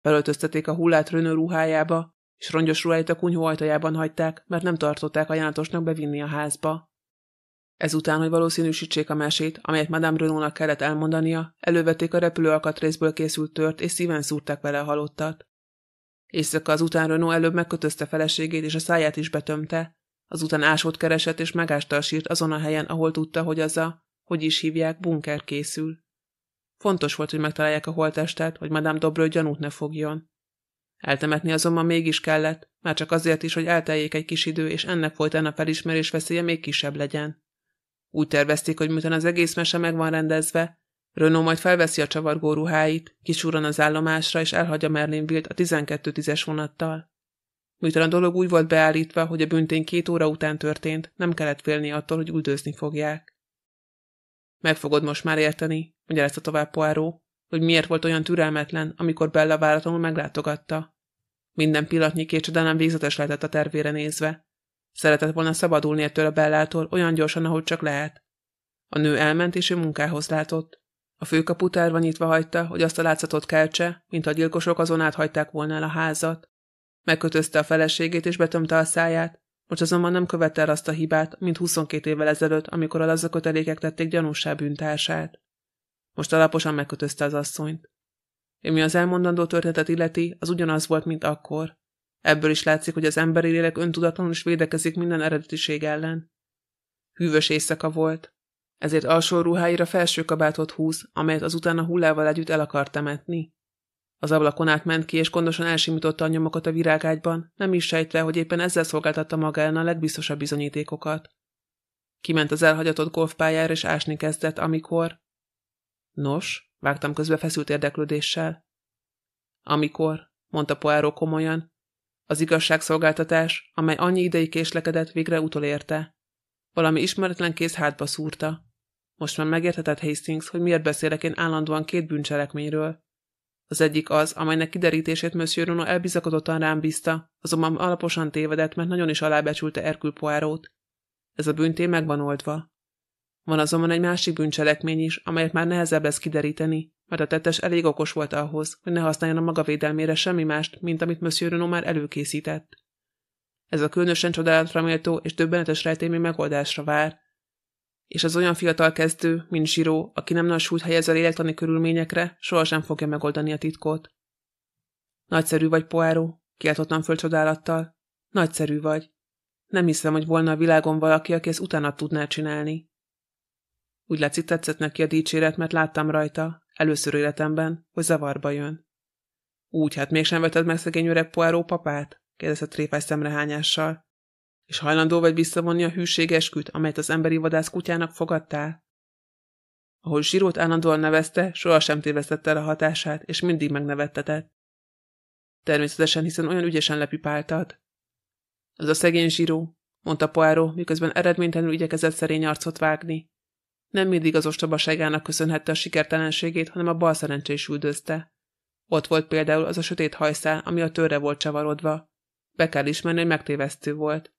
S1: Belöltöztették a hullát Renault ruhájába, és rongyos ruháit a kunyhó ajtajában hagyták, mert nem tartották ajánlatosnak bevinni a házba. Ezután, hogy valószínűsítsék a mesét, amelyet Madame Renault-nak kellett elmondania, elővették a repülő alkatrészből készült tört, és szíven szúrták vele a halottat. Éjszaka azután Renault előbb megkötözte feleségét, és a száját is betömte, azután ásót keresett, és megásta a sírt azon a helyen, ahol tudta, hogy az a, hogy is hívják, bunker készül. Fontos volt, hogy megtalálják a holtestet, hogy Madame Dobrő gyanút ne fogjon. Eltemetni azonban mégis kellett, már csak azért is, hogy elteljék egy kis idő, és ennek folytán a felismerés veszélye még kisebb legyen. Úgy tervezték, hogy miután az egész mese meg van rendezve, Renault majd felveszi a csavargó ruháit, kisúran az állomásra, és elhagyja Merlinville-t a 12 tízes vonattal. Miután a dolog úgy volt beállítva, hogy a büntény két óra után történt, nem kellett félni attól, hogy üldözni fogják. Meg fogod most már érteni, magyarázta tovább Poirot, hogy miért volt olyan türelmetlen, amikor Bella váratlanul meglátogatta. Minden pillanatnyi kétségtelen végzetes lehetett a tervére nézve. Szeretett volna szabadulni ettől a Bellától olyan gyorsan, ahogy csak lehet. A nő elment, és ő munkához látott. A főkapu tárva nyitva hagyta, hogy azt a látszatot keltse, mint a gyilkosok azon áthagyták volna el a házat. Megkötözte a feleségét, és betömte a száját, most azonban nem követte el azt a hibát, mint 22 évvel ezelőtt, amikor a lazzakötelékek tették gyanúsá bűntársát. Most alaposan megkötözte az asszonyt. Ami az elmondandó történetet illeti, az ugyanaz volt, mint akkor. Ebből is látszik, hogy az emberi lélek öntudatlanul is védekezik minden eredetiség ellen. Hűvös éjszaka volt, ezért alsó ruháira felső kabátot húz, amelyet azután a hullával együtt el akar temetni. Az ablakon át ment ki, és gondosan elsimította a nyomokat a virágágyban, nem is sejtve, hogy éppen ezzel szolgáltatta maga a legbiztosabb bizonyítékokat. Kiment az elhagyatott golfpályára, és ásni kezdett, amikor... Nos, vágtam közbe feszült érdeklődéssel. Amikor, mondta Poirot komolyan, az igazságszolgáltatás, amely annyi ideig késlekedett, végre utolérte. Valami ismeretlen kéz hátba szúrta. Most már megértetett Hastings, hogy miért beszélek én állandóan két bűncselekményről. Az egyik az, amelynek kiderítését Monsieur Runo elbizakodottan rám bízta, azonban alaposan tévedett, mert nagyon is alábecsülte Erkül Poirót. Ez a bűntény meg van oldva. Van azonban egy másik bűncselekmény is, amelyet már nehezebb lesz kideríteni, mert a tettes elég okos volt ahhoz, hogy ne használjon a maga védelmére semmi mást, mint amit Monsieur Renaud már előkészített. Ez a különösen csodálatra méltó és döbbenetes rejtémi megoldásra vár. És az olyan fiatal kezdő, mint Zsiró, aki nem nagy súlyt helyez a lélektani körülményekre, sohasem fogja megoldani a titkot. Nagyszerű vagy, Poáró, kiáltottam föl csodálattal. Nagyszerű vagy. Nem hiszem, hogy volna a világon valaki, aki ezt utána tudná csinálni. Úgy látszik tetszett neki a dicséret, mert láttam rajta, először életemben, hogy zavarba jön. Úgy, hát mégsem veted meg szegény öreg Poirot papát? kérdezte tréfás szemrehányással. És hajlandó vagy visszavonni a hűségesküt, amelyet az emberi vadász kutyának fogadtál? Ahogy Zsirót állandóan nevezte, sohasem tévesztette el a hatását, és mindig megnevettetett. Természetesen, hiszen olyan ügyesen lepipáltad. Az a szegény Zsiró, mondta Poirot, miközben eredménytelenül igyekezett szerény arcot vágni. Nem mindig az ostobaságának köszönhette a sikertelenségét, hanem a bal szerencsé is üldözte. Ott volt például az a sötét hajszál, ami a törre volt csavarodva. Be kell ismerni, hogy megtévesztő volt.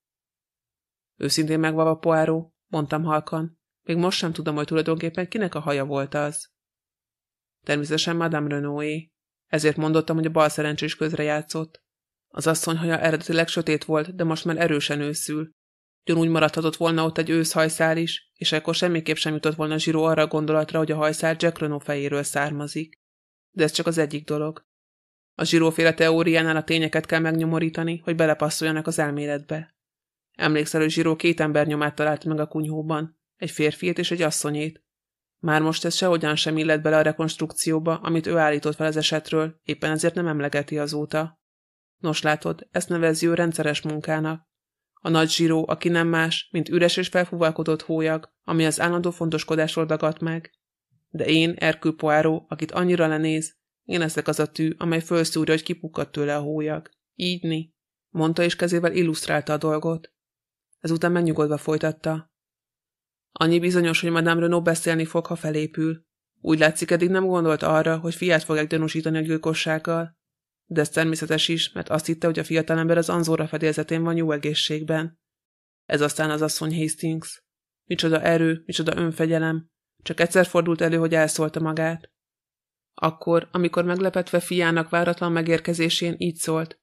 S1: Őszintén megvalva poáró, mondtam halkan. Még most sem tudom, hogy tulajdonképpen kinek a haja volt az. Természetesen Madame Renaulté. Ezért mondottam, hogy a bal szerencsés közre játszott. Az asszony haja eredetileg sötét volt, de most már erősen őszül. Gyanúgy maradhatott volna ott egy őszhajszál is, és ekkor semmiképp sem jutott volna Zsiró arra a gondolatra, hogy a hajszál Jack Renault fejéről származik. De ez csak az egyik dolog. A zsiróféle teóriánál a tényeket kell megnyomorítani, hogy belepasszoljanak az elméletbe. Emlékszel, hogy Zsiró két ember nyomát talált meg a kunyhóban, egy férfiét és egy asszonyét. Már most ez sehogyan sem illet bele a rekonstrukcióba, amit ő állított fel az esetről, éppen ezért nem emlegeti azóta. Nos látod, ezt nevezi ő rendszeres munkának. A nagy zsíró, aki nem más, mint üres és felfúvalkodott hólyag, ami az állandó fontoskodásról dagadt meg. De én, Erkül Poáró, akit annyira lenéz, én leszek az a tű, amely felszúrja, hogy kipukkadt tőle a hólyag. Ígyni, mondta és kezével illusztrálta a dolgot. Ezután megnyugodva folytatta. Annyi bizonyos, hogy Madame Renaud beszélni fog, ha felépül. Úgy látszik, eddig nem gondolt arra, hogy fiát fogják gyanúsítani a gyilkossággal, de ez természetes is, mert azt hitte, hogy a fiatalember az anzóra fedélzetén van jó egészségben. Ez aztán az asszony Hastings. Micsoda erő, micsoda önfegyelem. Csak egyszer fordult elő, hogy elszólta magát. Akkor, amikor meglepetve fiának váratlan megérkezésén így szólt.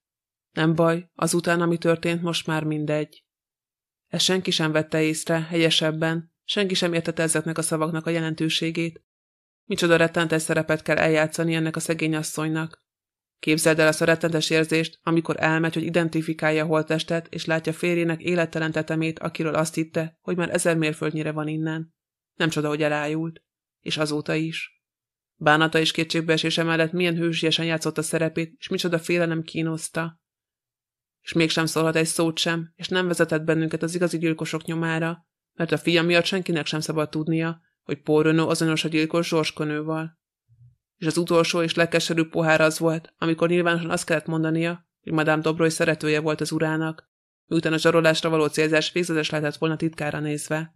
S1: Nem baj, azután, ami történt, most már mindegy. Ez senki sem vette észre, helyesebben, senki sem értette ezeknek a szavaknak a jelentőségét. Micsoda rettentes szerepet kell eljátszani ennek a szegény asszonynak. Képzeld el azt a rettentes érzést, amikor elmegy, hogy identifikálja a holttestet, és látja férjének élettelen tetemét, akiről azt hitte, hogy már ezer mérföldnyire van innen. Nem csoda, hogy elájult. És azóta is. Bánata és kétségbeesése mellett milyen hősiesen játszott a szerepét, és micsoda félelem kínoszta. És mégsem szólhat egy szót sem, és nem vezetett bennünket az igazi gyilkosok nyomára, mert a fia miatt senkinek sem szabad tudnia, hogy Paul azonos a gyilkos Zsorskonőval és az utolsó és legkeserűbb pohár az volt, amikor nyilvánosan azt kellett mondania, hogy Madame Dobroly szeretője volt az urának, miután a zsarolásra való célzás végzetes lehetett volna titkára nézve.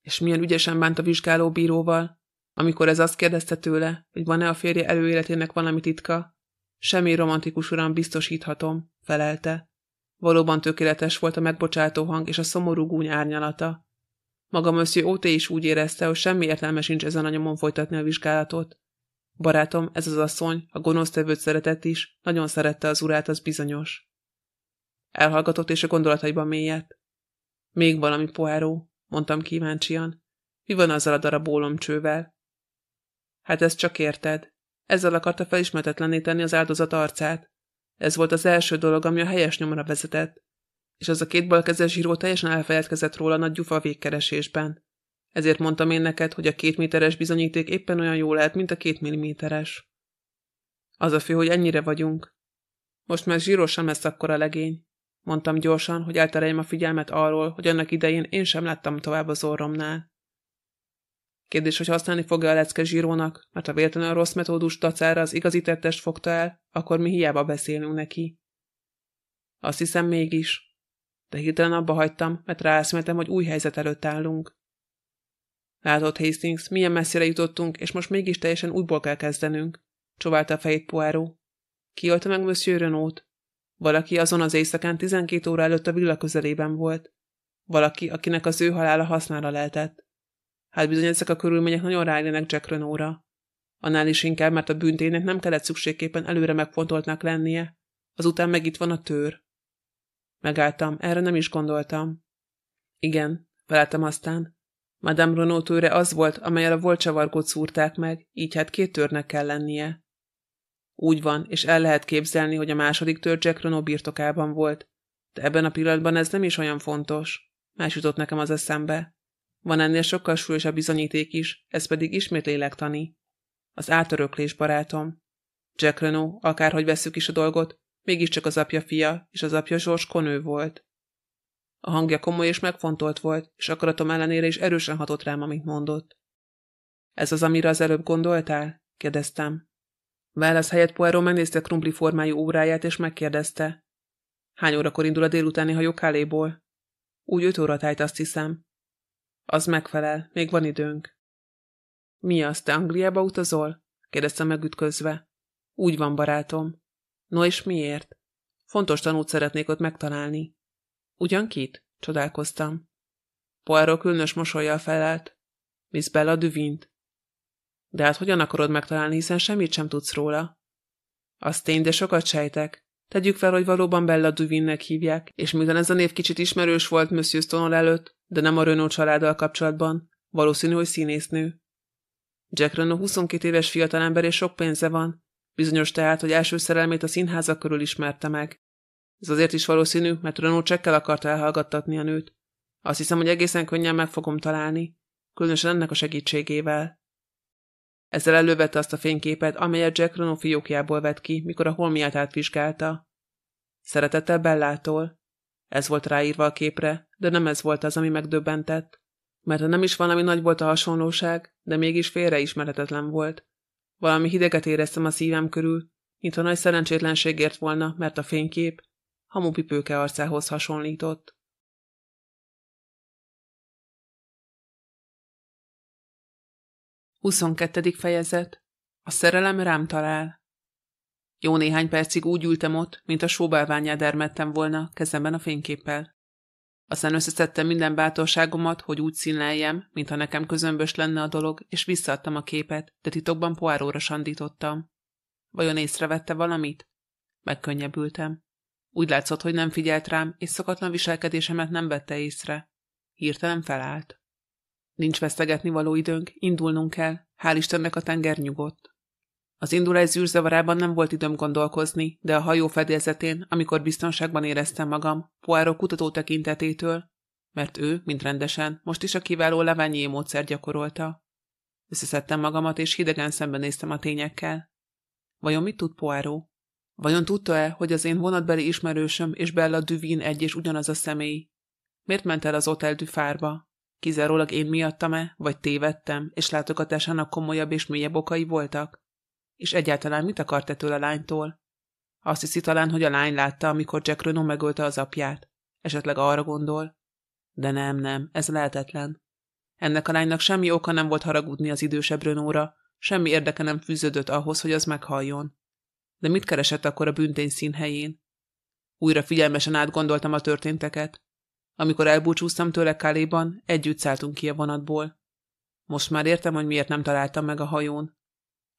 S1: És milyen ügyesen bánt a vizsgáló bíróval, amikor ez azt kérdezte tőle, hogy van-e a férje előéletének valami titka, Semmi romantikus uram biztosíthatom, felelte. Valóban tökéletes volt a megbocsátó hang és a szomorú gúny árnyalata. Maga Monsieur Oté is úgy érezte, hogy semmi értelme sincs ezen a nyomon folytatni a vizsgálatot. Barátom, ez az asszony, a gonosztevőt szeretett is, nagyon szerette az urát, az bizonyos. Elhallgatott és a gondolataiban mélyett. Még valami poáró, mondtam kíváncsian. Mi van azzal a darab ólomcsővel? Hát ezt csak érted. Ezzel akarta felismertetlenné tenni az áldozat arcát. Ez volt az első dolog, ami a helyes nyomra vezetett. És az a két balkezes zsíró teljesen elfeledkezett róla nagy gyufa végkeresésben. Ezért mondtam én neked, hogy a két méteres bizonyíték éppen olyan jó lehet, mint a két milliméteres. Az a fő, hogy ennyire vagyunk. Most már zsíros sem lesz akkora legény. Mondtam gyorsan, hogy eltereljem a figyelmet arról, hogy annak idején én sem láttam tovább az orromnál. Kérdés, hogy használni fogja a lecke zsírónak, mert ha véletlenül rossz metódus tacára az igazi tettest fogta el, akkor mi hiába beszélünk neki. Azt hiszem mégis. De hirtelen abba hagytam, mert ráeszméltem, hogy új helyzet előtt állunk. Látod, Hastings, milyen messzire jutottunk, és most mégis teljesen újból kell kezdenünk. Csóválta a fejét Poirot. Kiölte meg Monsieur Renault. Valaki azon az éjszakán 12 óra előtt a villa közelében volt. Valaki, akinek az ő halála hasznára lehetett. Hát bizony ezek a körülmények nagyon rájönnek Jack Renault-ra. Annál is inkább, mert a büntének nem kellett szükségképpen előre megfontoltnak lennie. Azután meg itt van a tőr. Megálltam, erre nem is gondoltam. Igen, feleltem aztán. Madame Renault tőre az volt, amelyel a volt csavargót szúrták meg, így hát két törnek kell lennie. Úgy van, és el lehet képzelni, hogy a második tör Jack Renault birtokában volt. De ebben a pillanatban ez nem is olyan fontos. Más jutott nekem az eszembe. Van ennél sokkal súlyosabb bizonyíték is, ez pedig ismét lélektani. Az átöröklés, barátom. Jack Renault, akárhogy vesszük is a dolgot, mégiscsak az apja fia, és az apja Zsors konő volt. A hangja komoly és megfontolt volt, és akaratom ellenére is erősen hatott rám, amit mondott. Ez az, amire az előbb gondoltál? kérdeztem. Válasz helyett Poirot megnézte krumpli formájú óráját, és megkérdezte. Hány órakor indul a délutáni hajó Káléból? Úgy öt óra tájt, azt hiszem. Az megfelel, még van időnk. Mi az, te Angliába utazol? kérdezte megütközve. Úgy van, barátom. No és miért? Fontos tanút szeretnék ott megtalálni. Ugyan kit? Csodálkoztam. Poirot különös mosolyjal felelt. Miss Bella Duvint. De hát hogyan akarod megtalálni, hiszen semmit sem tudsz róla? Az tény, de sokat sejtek. Tegyük fel, hogy valóban Bella Duvinnek hívják, és miután ez a név kicsit ismerős volt Monsieur Stonol előtt, de nem a Renault családdal kapcsolatban, valószínű, hogy színésznő. Jack Renault 22 éves fiatalember és sok pénze van. Bizonyos tehát, hogy első szerelmét a színházak körül ismerte meg. Ez azért is valószínű, mert Renault csekkel akarta elhallgattatni a nőt. Azt hiszem, hogy egészen könnyen meg fogom találni, különösen ennek a segítségével. Ezzel elővette azt a fényképet, amelyet Jack Renault fiókjából vett ki, mikor a holmiát átvizsgálta. Szeretettel Bellától. Ez volt ráírva a képre, de nem ez volt az, ami megdöbbentett. Mert ha nem is valami nagy volt a hasonlóság, de mégis félreismeretetlen volt. Valami hideget éreztem a szívem körül, mintha nagy szerencsétlenségért volna, mert a fénykép hamupipőke arcához hasonlított. 22. fejezet A szerelem rám talál. Jó néhány percig úgy ültem ott, mint a sóbálványá dermedtem volna, kezemben a fényképpel. Aztán összeszedtem minden bátorságomat, hogy úgy színleljem, mintha nekem közömbös lenne a dolog, és visszaadtam a képet, de titokban poáróra sandítottam. Vajon észrevette valamit? Megkönnyebbültem. Úgy látszott, hogy nem figyelt rám, és szokatlan viselkedésemet nem vette észre. Hirtelen felállt. Nincs vesztegetni való időnk, indulnunk kell. Hál' Istennek a tenger nyugodt. Az indulás zűrzavarában nem volt időm gondolkozni, de a hajó fedélzetén, amikor biztonságban éreztem magam, Poirot kutató tekintetétől, mert ő, mint rendesen, most is a kiváló leványi módszer gyakorolta. Összeszedtem magamat, és hidegen szembenéztem a tényekkel. Vajon mit tud Poirot? Vajon tudta-e, hogy az én vonatbeli ismerősöm és Bella Duvin egy és ugyanaz a személy? Miért ment el az Hotel du Fárba? Kizárólag én miattam-e, vagy tévedtem, és látogatásának komolyabb és mélyebb okai voltak? És egyáltalán mit akart-e tőle a lánytól? Azt hiszi talán, hogy a lány látta, amikor Jack Renault megölte az apját. Esetleg arra gondol? De nem, nem, ez lehetetlen. Ennek a lánynak semmi oka nem volt haragudni az idősebb Renaultra, semmi érdeke nem fűződött ahhoz, hogy az meghalljon. De mit keresett akkor a büntény színhelyén? Újra figyelmesen átgondoltam a történteket. Amikor elbúcsúztam tőle Káléban, együtt szálltunk ki a vonatból. Most már értem, hogy miért nem találtam meg a hajón.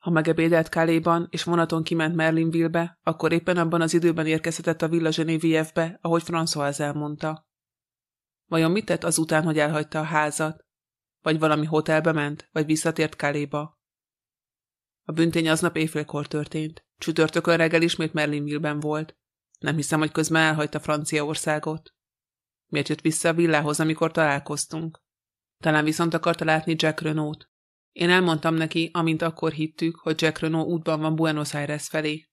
S1: Ha megebédelt Káléban, és vonaton kiment Merlinville-be, akkor éppen abban az időben érkezhetett a Villa Genevieve-be, ahogy François elmondta. Vajon mit tett azután, hogy elhagyta a házat? Vagy valami hotelbe ment, vagy visszatért Káléba? A büntény aznap éjfélkor történt. Csütörtökön reggel ismét Merlinville-ben volt. Nem hiszem, hogy közben elhagyta Franciaországot. Miért jött vissza a villához, amikor találkoztunk? Talán viszont akarta látni Jack Renault. Én elmondtam neki, amint akkor hittük, hogy Jack Renault útban van Buenos Aires felé.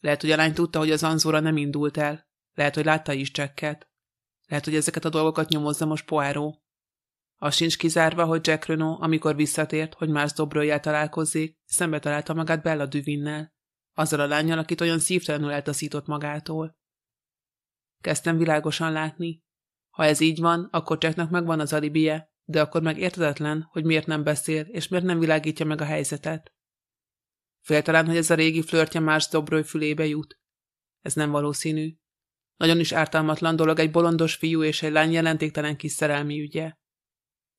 S1: Lehet, hogy a lány tudta, hogy az Anzora nem indult el. Lehet, hogy látta is Jacket. Lehet, hogy ezeket a dolgokat nyomozza most Poirot. Az sincs kizárva, hogy Jack Renault, amikor visszatért, hogy más Dobrőjel találkozzék, szembe találta magát Bella Duvinnel, azzal a lányjal, akit olyan szívtelenül eltaszított magától. Kezdtem világosan látni. Ha ez így van, akkor Jacknek megvan az alibije, de akkor meg értetetlen, hogy miért nem beszél, és miért nem világítja meg a helyzetet. Féltalán, hogy ez a régi flörtje más Dobrő fülébe jut. Ez nem valószínű. Nagyon is ártalmatlan dolog egy bolondos fiú és egy lány jelentéktelen kis szerelmi ügye.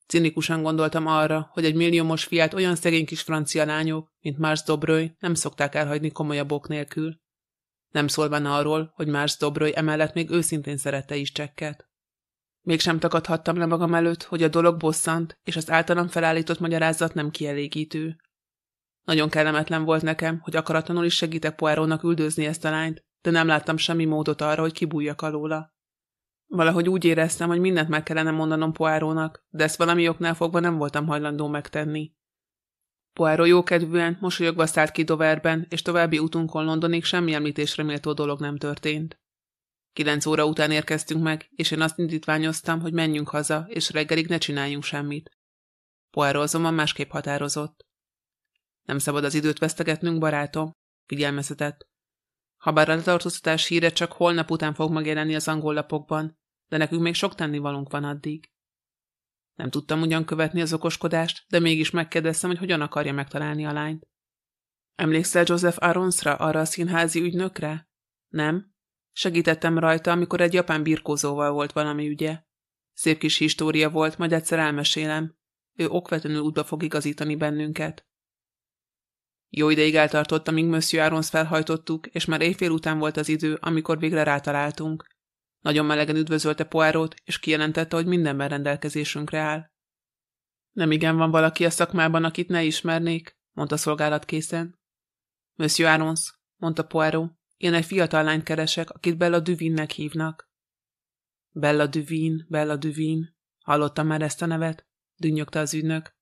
S1: Cinikusan gondoltam arra, hogy egy milliómos fiát olyan szegény kis francia lányok, mint Mars Dobröly nem szokták elhagyni komolyabb ok nélkül. Nem szólván arról, hogy Mars Dobröly emellett még őszintén szerette is csekket. Mégsem tagadhattam le magam előtt, hogy a dolog bosszant, és az általam felállított magyarázat nem kielégítő. Nagyon kellemetlen volt nekem, hogy akaratlanul is segítek Poirónak üldözni ezt a lányt, de nem láttam semmi módot arra, hogy kibújjak alóla. Valahogy úgy éreztem, hogy mindent meg kellene mondanom Poárónak, de ezt valami oknál fogva nem voltam hajlandó megtenni. Poáró jókedvűen, mosolyogva szállt ki Doverben, és további utunkon Londonig semmi említésre méltó dolog nem történt. Kilenc óra után érkeztünk meg, és én azt indítványoztam, hogy menjünk haza, és reggelig ne csináljunk semmit. Poáró azonban másképp határozott. Nem szabad az időt vesztegetnünk, barátom, figyelmeztetett. Habár a letartóztatás híre csak holnap után fog megjelenni az angol lapokban, de nekünk még sok tennivalónk van addig. Nem tudtam ugyan követni az okoskodást, de mégis megkérdeztem, hogy hogyan akarja megtalálni a lányt. Emlékszel Joseph Aronsra, arra a színházi ügynökre? Nem? Segítettem rajta, amikor egy japán birkózóval volt valami ügye. Szép kis história volt, majd egyszer elmesélem. Ő okvetlenül útba fog igazítani bennünket. Jó ideig eltartott, amíg Monsieur Arons felhajtottuk, és már éjfél után volt az idő, amikor végre rátaláltunk. Nagyon melegen üdvözölte Poirot, és kijelentette, hogy mindenben rendelkezésünkre áll. Nem igen van valaki a szakmában, akit ne ismernék, mondta szolgálat készen. Monsieur Arons, mondta Poirot, én egy fiatal lányt keresek, akit Bella Duvinnek hívnak. Bella Duvin, Bella Duvin. Hallottam már ezt a nevet? Dünnyögte az ügynök.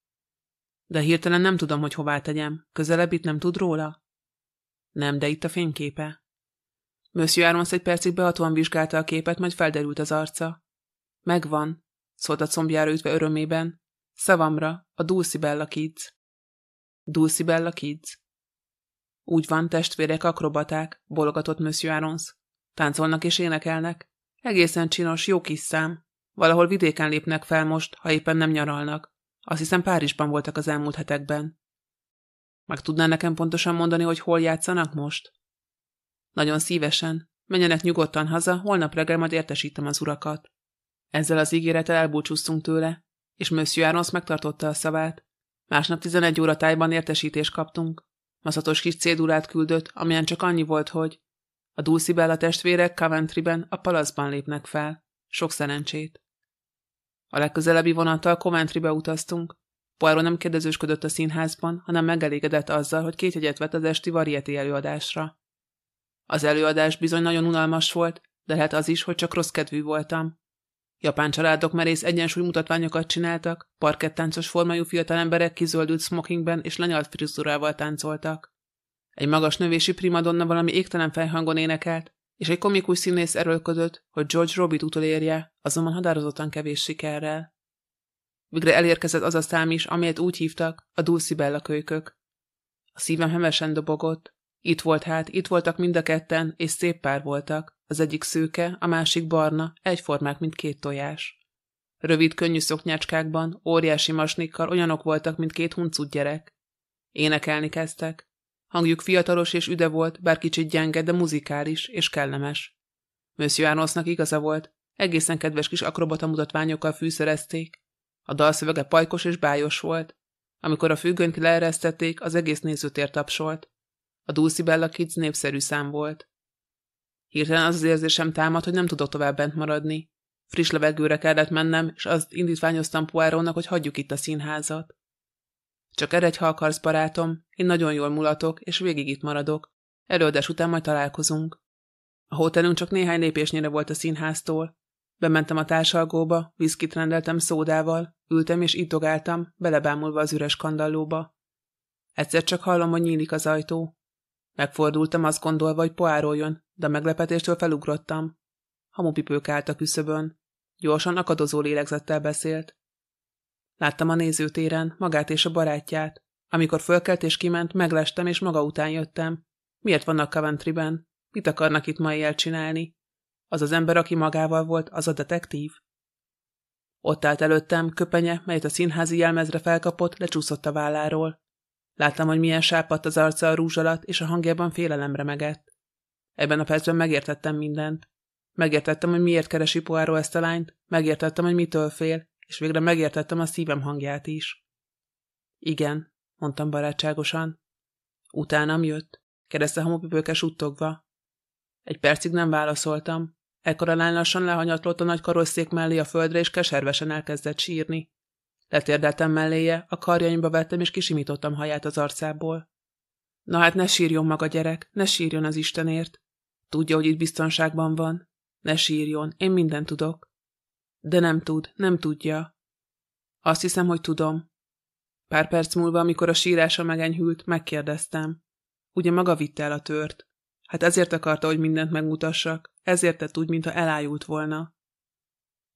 S1: De hirtelen nem tudom, hogy hová tegyem. Közelebb itt nem tud róla? Nem, de itt a fényképe. Monsieur Arons egy percig behatóan vizsgálta a képet, majd felderült az arca. Megvan, szólt a combjára ütve örömében. Szavamra, a Dulcie Bella Kids. Dulcie Bella Kids. Úgy van, testvérek, akrobaták, bologatott Monsieur Arons. Táncolnak és énekelnek. Egészen csinos, jó kis szám. Valahol vidéken lépnek fel most, ha éppen nem nyaralnak. Azt hiszem Párizsban voltak az elmúlt hetekben. Meg tudná nekem pontosan mondani, hogy hol játszanak most? Nagyon szívesen. Menjenek nyugodtan haza, holnap reggel majd értesítem az urakat. Ezzel az ígérettel elbúcsúztunk tőle, és Monsieur Arons megtartotta a szavát. Másnap 11 óra tájban értesítést kaptunk. Maszatos kis cédulát küldött, amilyen csak annyi volt, hogy a Dulcie Bella testvérek Coventryben a palaszban lépnek fel. Sok szerencsét. A legközelebbi vonattal Coventrybe utaztunk. Poirot nem kérdezősködött a színházban, hanem megelégedett azzal, hogy két jegyet vett az esti varieti előadásra. Az előadás bizony nagyon unalmas volt, de lehet az is, hogy csak rossz kedvű voltam. Japán családok merész egyensúly mutatványokat csináltak, parkettáncos formájú fiatal emberek kizöldült smokingben és lenyalt frizurával táncoltak. Egy magas növési primadonna valami égtelen fejhangon énekelt, és egy komikus színész erőlködött, hogy George Robit utolérje, azonban határozottan kevés sikerrel. Végre elérkezett az a szám is, amelyet úgy hívtak, a Dulcie Bella kölykök. A szívem hemesen dobogott. Itt volt hát, itt voltak mind a ketten, és szép pár voltak. Az egyik szőke, a másik barna, egyformák, mint két tojás. Rövid, könnyű szoknyácskákban, óriási masnikkal olyanok voltak, mint két huncut gyerek. Énekelni kezdtek. Hangjuk fiatalos és üde volt, bár kicsit gyenge, de muzikális és kellemes. Monsieur Arnosznak igaza volt, egészen kedves kis akrobata mutatványokkal fűszerezték. A dalszövege pajkos és bájos volt. Amikor a függönyt leeresztették, az egész nézőtér tapsolt. A Dulcie Bella Kids népszerű szám volt. Hirtelen az az érzésem támad, hogy nem tudok tovább bent maradni. Friss levegőre kellett mennem, és azt indítványoztam Poirónak, hogy hagyjuk itt a színházat. Csak eredj, ha akarsz, barátom, én nagyon jól mulatok, és végig itt maradok. Előadás után majd találkozunk. A hotelünk csak néhány lépésnyire volt a színháztól. Bementem a társalgóba, viszkit rendeltem szódával, ültem és ittogáltam, belebámulva az üres kandallóba. Egyszer csak hallom, hogy nyílik az ajtó. Megfordultam azt gondolva, hogy poároljon, de a meglepetéstől felugrottam. Hamupipők állt a küszöbön. Gyorsan akadozó lélegzettel beszélt. Láttam a nézőtéren, magát és a barátját. Amikor fölkelt és kiment, meglestem és maga után jöttem. Miért vannak Coventryben? Mit akarnak itt ma éjjel csinálni? Az az ember, aki magával volt, az a detektív? Ott állt előttem, köpenye, melyet a színházi jelmezre felkapott, lecsúszott a válláról. Láttam, hogy milyen sápadt az arca a rúzs alatt, és a hangjában félelemre megett. Ebben a percben megértettem mindent. Megértettem, hogy miért keresi Poirot ezt a lányt, megértettem, hogy mitől fél, és végre megértettem a szívem hangját is. Igen, mondtam barátságosan. Utánam jött, kérdezte hamupipőke suttogva. Egy percig nem válaszoltam. Ekkor a lány lassan lehanyatlott a nagy karosszék mellé a földre, és keservesen elkezdett sírni. Letérdeltem melléje, a karjaimba vettem, és kisimítottam haját az arcából. Na hát ne sírjon maga gyerek, ne sírjon az Istenért. Tudja, hogy itt biztonságban van. Ne sírjon, én mindent tudok. De nem tud, nem tudja. Azt hiszem, hogy tudom. Pár perc múlva, amikor a sírása megenyhült, megkérdeztem. Ugye maga vitte el a tört? Hát ezért akarta, hogy mindent megmutassak, ezért tett úgy, mintha elájult volna.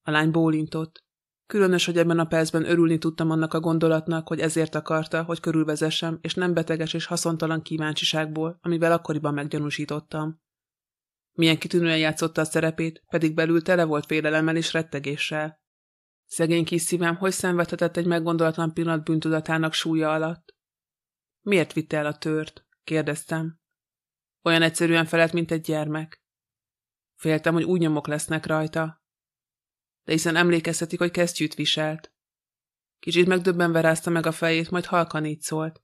S1: A lány bólintott. Különös, hogy ebben a percben örülni tudtam annak a gondolatnak, hogy ezért akarta, hogy körülvezessem, és nem beteges és haszontalan kíváncsiságból, amivel akkoriban meggyanúsítottam. Milyen kitűnően játszotta a szerepét, pedig belül tele volt félelemmel és rettegéssel. Szegény kis szívem, hogy szenvedhetett egy meggondolatlan pillanat bűntudatának súlya alatt? Miért vitte el a tört? kérdeztem. Olyan egyszerűen felett, mint egy gyermek. Féltem, hogy úgy nyomok lesznek rajta. De hiszen emlékeztetik, hogy kesztyűt viselt. Kicsit megdöbbenve rázta meg a fejét, majd halkan így szólt.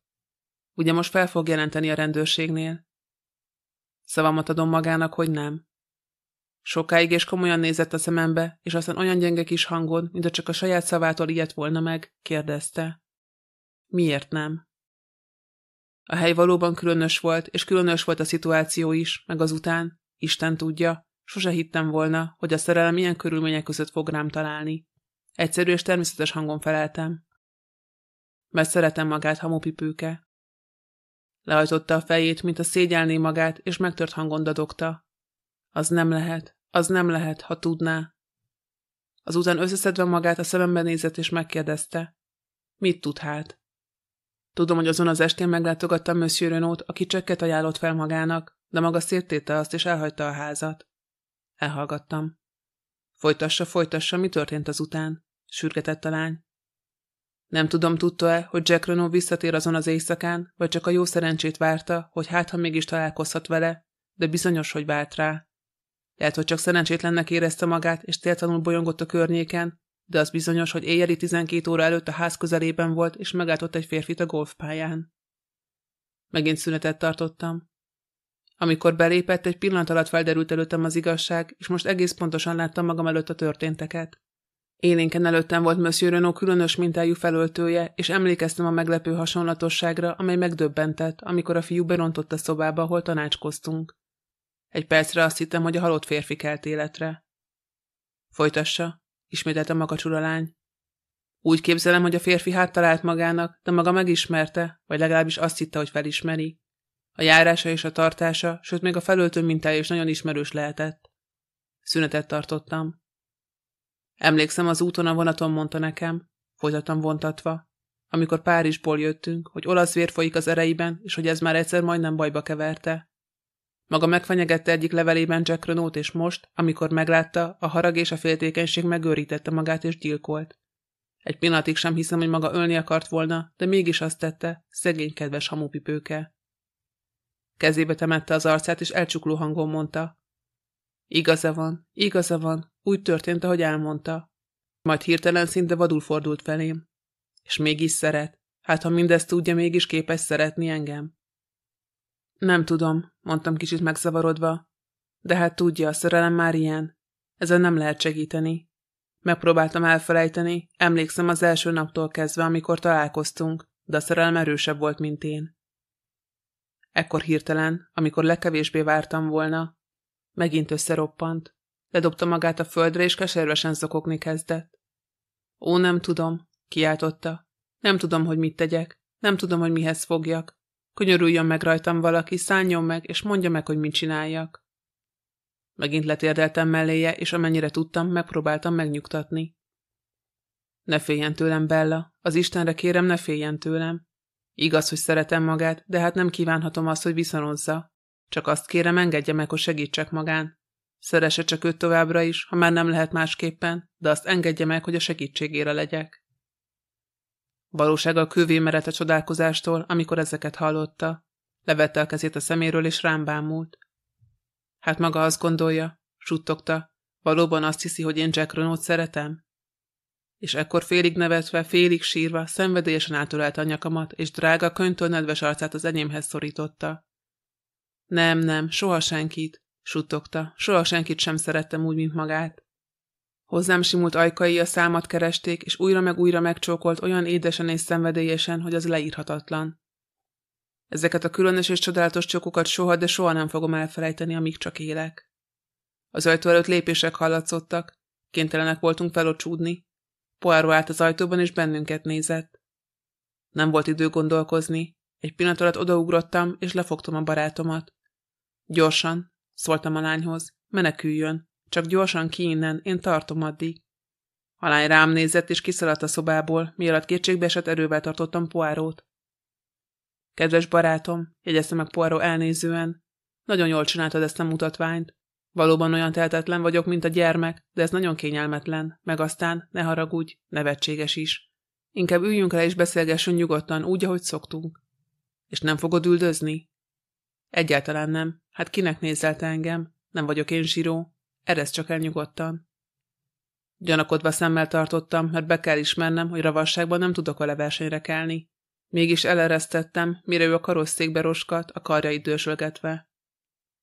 S1: Ugye most fel fog jelenteni a rendőrségnél? Szavamat adom magának, hogy nem. Sokáig és komolyan nézett a szemembe, és aztán olyan gyenge kis hangon, mint csak a saját szavától ilyet volna meg, kérdezte. Miért nem? A hely valóban különös volt, és különös volt a szituáció is, meg azután, Isten tudja, sose hittem volna, hogy a szerelem ilyen körülmények között fog rám találni. Egyszerű és természetes hangon feleltem. Mert szeretem magát, hamupipőke. Lehajtotta a fejét, mint a szégyelné magát, és megtört hangon dadogta. Az nem lehet, az nem lehet, ha tudná. Azután összeszedve magát a szemembe nézett, és megkérdezte. Mit tud hát? Tudom, hogy azon az estén meglátogattam Monsieur Renault, aki csekket ajánlott fel magának, de maga széttéte azt, és elhagyta a házat. Elhallgattam. Folytassa, folytassa, mi történt azután? Sürgetett a lány. Nem tudom, tudta-e, hogy Jack Renault visszatér azon az éjszakán, vagy csak a jó szerencsét várta, hogy hát, ha mégis találkozhat vele, de bizonyos, hogy várt rá. Lehet, hogy csak szerencsétlennek érezte magát, és téltanul bolyongott a környéken, de az bizonyos, hogy éjjeli 12 óra előtt a ház közelében volt, és megáltott egy férfit a golfpályán. Megint szünetet tartottam. Amikor belépett, egy pillanat alatt felderült előttem az igazság, és most egész pontosan láttam magam előtt a történteket. Élénken előttem volt Monsieur Renault különös mintájú felöltője, és emlékeztem a meglepő hasonlatosságra, amely megdöbbentett, amikor a fiú berontott a szobába, ahol tanácskoztunk. Egy percre azt hittem, hogy a halott férfi kelt életre. Folytassa, ismételte makacsul a lány. Úgy képzelem, hogy a férfi hát talált magának, de maga megismerte, vagy legalábbis azt hitte, hogy felismeri. A járása és a tartása, sőt még a felöltő mintája is nagyon ismerős lehetett. Szünetet tartottam. Emlékszem, az úton a vonaton mondta nekem, folytattam vontatva, amikor Párizsból jöttünk, hogy olasz vér folyik az ereiben, és hogy ez már egyszer majdnem bajba keverte. Maga megfenyegette egyik levelében Jack Renault, és most, amikor meglátta, a harag és a féltékenység megőrítette magát és gyilkolt. Egy pillanatig sem hiszem, hogy maga ölni akart volna, de mégis azt tette, szegény kedves hamupipőke. Kezébe temette az arcát, és elcsukló hangon mondta. Igaza van, igaza van, úgy történt, ahogy elmondta. Majd hirtelen szinte vadul fordult felém. És mégis szeret. Hát, ha mindezt tudja, mégis képes szeretni engem. Nem tudom, mondtam kicsit megzavarodva. De hát tudja, a szerelem már ilyen. Ezen nem lehet segíteni. Megpróbáltam elfelejteni, emlékszem az első naptól kezdve, amikor találkoztunk, de a szerelem erősebb volt, mint én. Ekkor hirtelen, amikor legkevésbé vártam volna, megint összeroppant. Ledobta magát a földre, és keservesen zokogni kezdett. Ó, nem tudom, kiáltotta. Nem tudom, hogy mit tegyek. Nem tudom, hogy mihez fogjak. Könyörüljön meg rajtam valaki, szálljon meg, és mondja meg, hogy mit csináljak. Megint letérdeltem melléje, és amennyire tudtam, megpróbáltam megnyugtatni. Ne féljen tőlem, Bella, az Istenre kérem, ne féljen tőlem. Igaz, hogy szeretem magát, de hát nem kívánhatom azt, hogy viszonozza. Csak azt kérem, engedje meg, hogy segítsek magán. Szeresse csak őt továbbra is, ha már nem lehet másképpen, de azt engedje meg, hogy a segítségére legyek. Valósággal kővé merett a csodálkozástól, amikor ezeket hallotta. Levette a kezét a szeméről, és rám bámult. Hát maga azt gondolja, suttogta, valóban azt hiszi, hogy én Jack Renault szeretem? És ekkor félig nevetve, félig sírva, szenvedélyesen átölelte a nyakamat, és drága, könyvtől nedves arcát az enyémhez szorította. Nem, nem, soha senkit, suttogta, soha senkit sem szerettem úgy, mint magát. Hozzám simult ajkai a számat keresték, és újra meg újra megcsókolt olyan édesen és szenvedélyesen, hogy az leírhatatlan. Ezeket a különös és csodálatos csokokat soha, de soha nem fogom elfelejteni, amíg csak élek. Az ajtó előtt lépések hallatszottak, kénytelenek voltunk felocsúdni. Poirot állt az ajtóban, és bennünket nézett. Nem volt idő gondolkozni. Egy pillanat alatt odaugrottam, és lefogtam a barátomat. Gyorsan, szóltam a lányhoz, meneküljön, csak gyorsan ki innen, én tartom addig. A lány rám nézett, és kiszaladt a szobából, mielőtt kétségbe esett erővel tartottam poárót. Kedves barátom, jegyezte meg Poirot elnézően, nagyon jól csináltad ezt a mutatványt. Valóban olyan tehetetlen vagyok, mint a gyermek, de ez nagyon kényelmetlen, meg aztán, ne haragudj, nevetséges is. Inkább üljünk le és beszélgessünk nyugodtan, úgy, ahogy szoktunk. És nem fogod üldözni? Egyáltalán nem. Hát kinek nézelte engem? Nem vagyok én zsíró. Eresz csak el nyugodtan. Gyanakodva szemmel tartottam, mert be kell ismernem, hogy ravasságban nem tudok vele versenyre kelni. Mégis eleresztettem, mire ő a karosszékbe roskat, a karjait dősölgetve.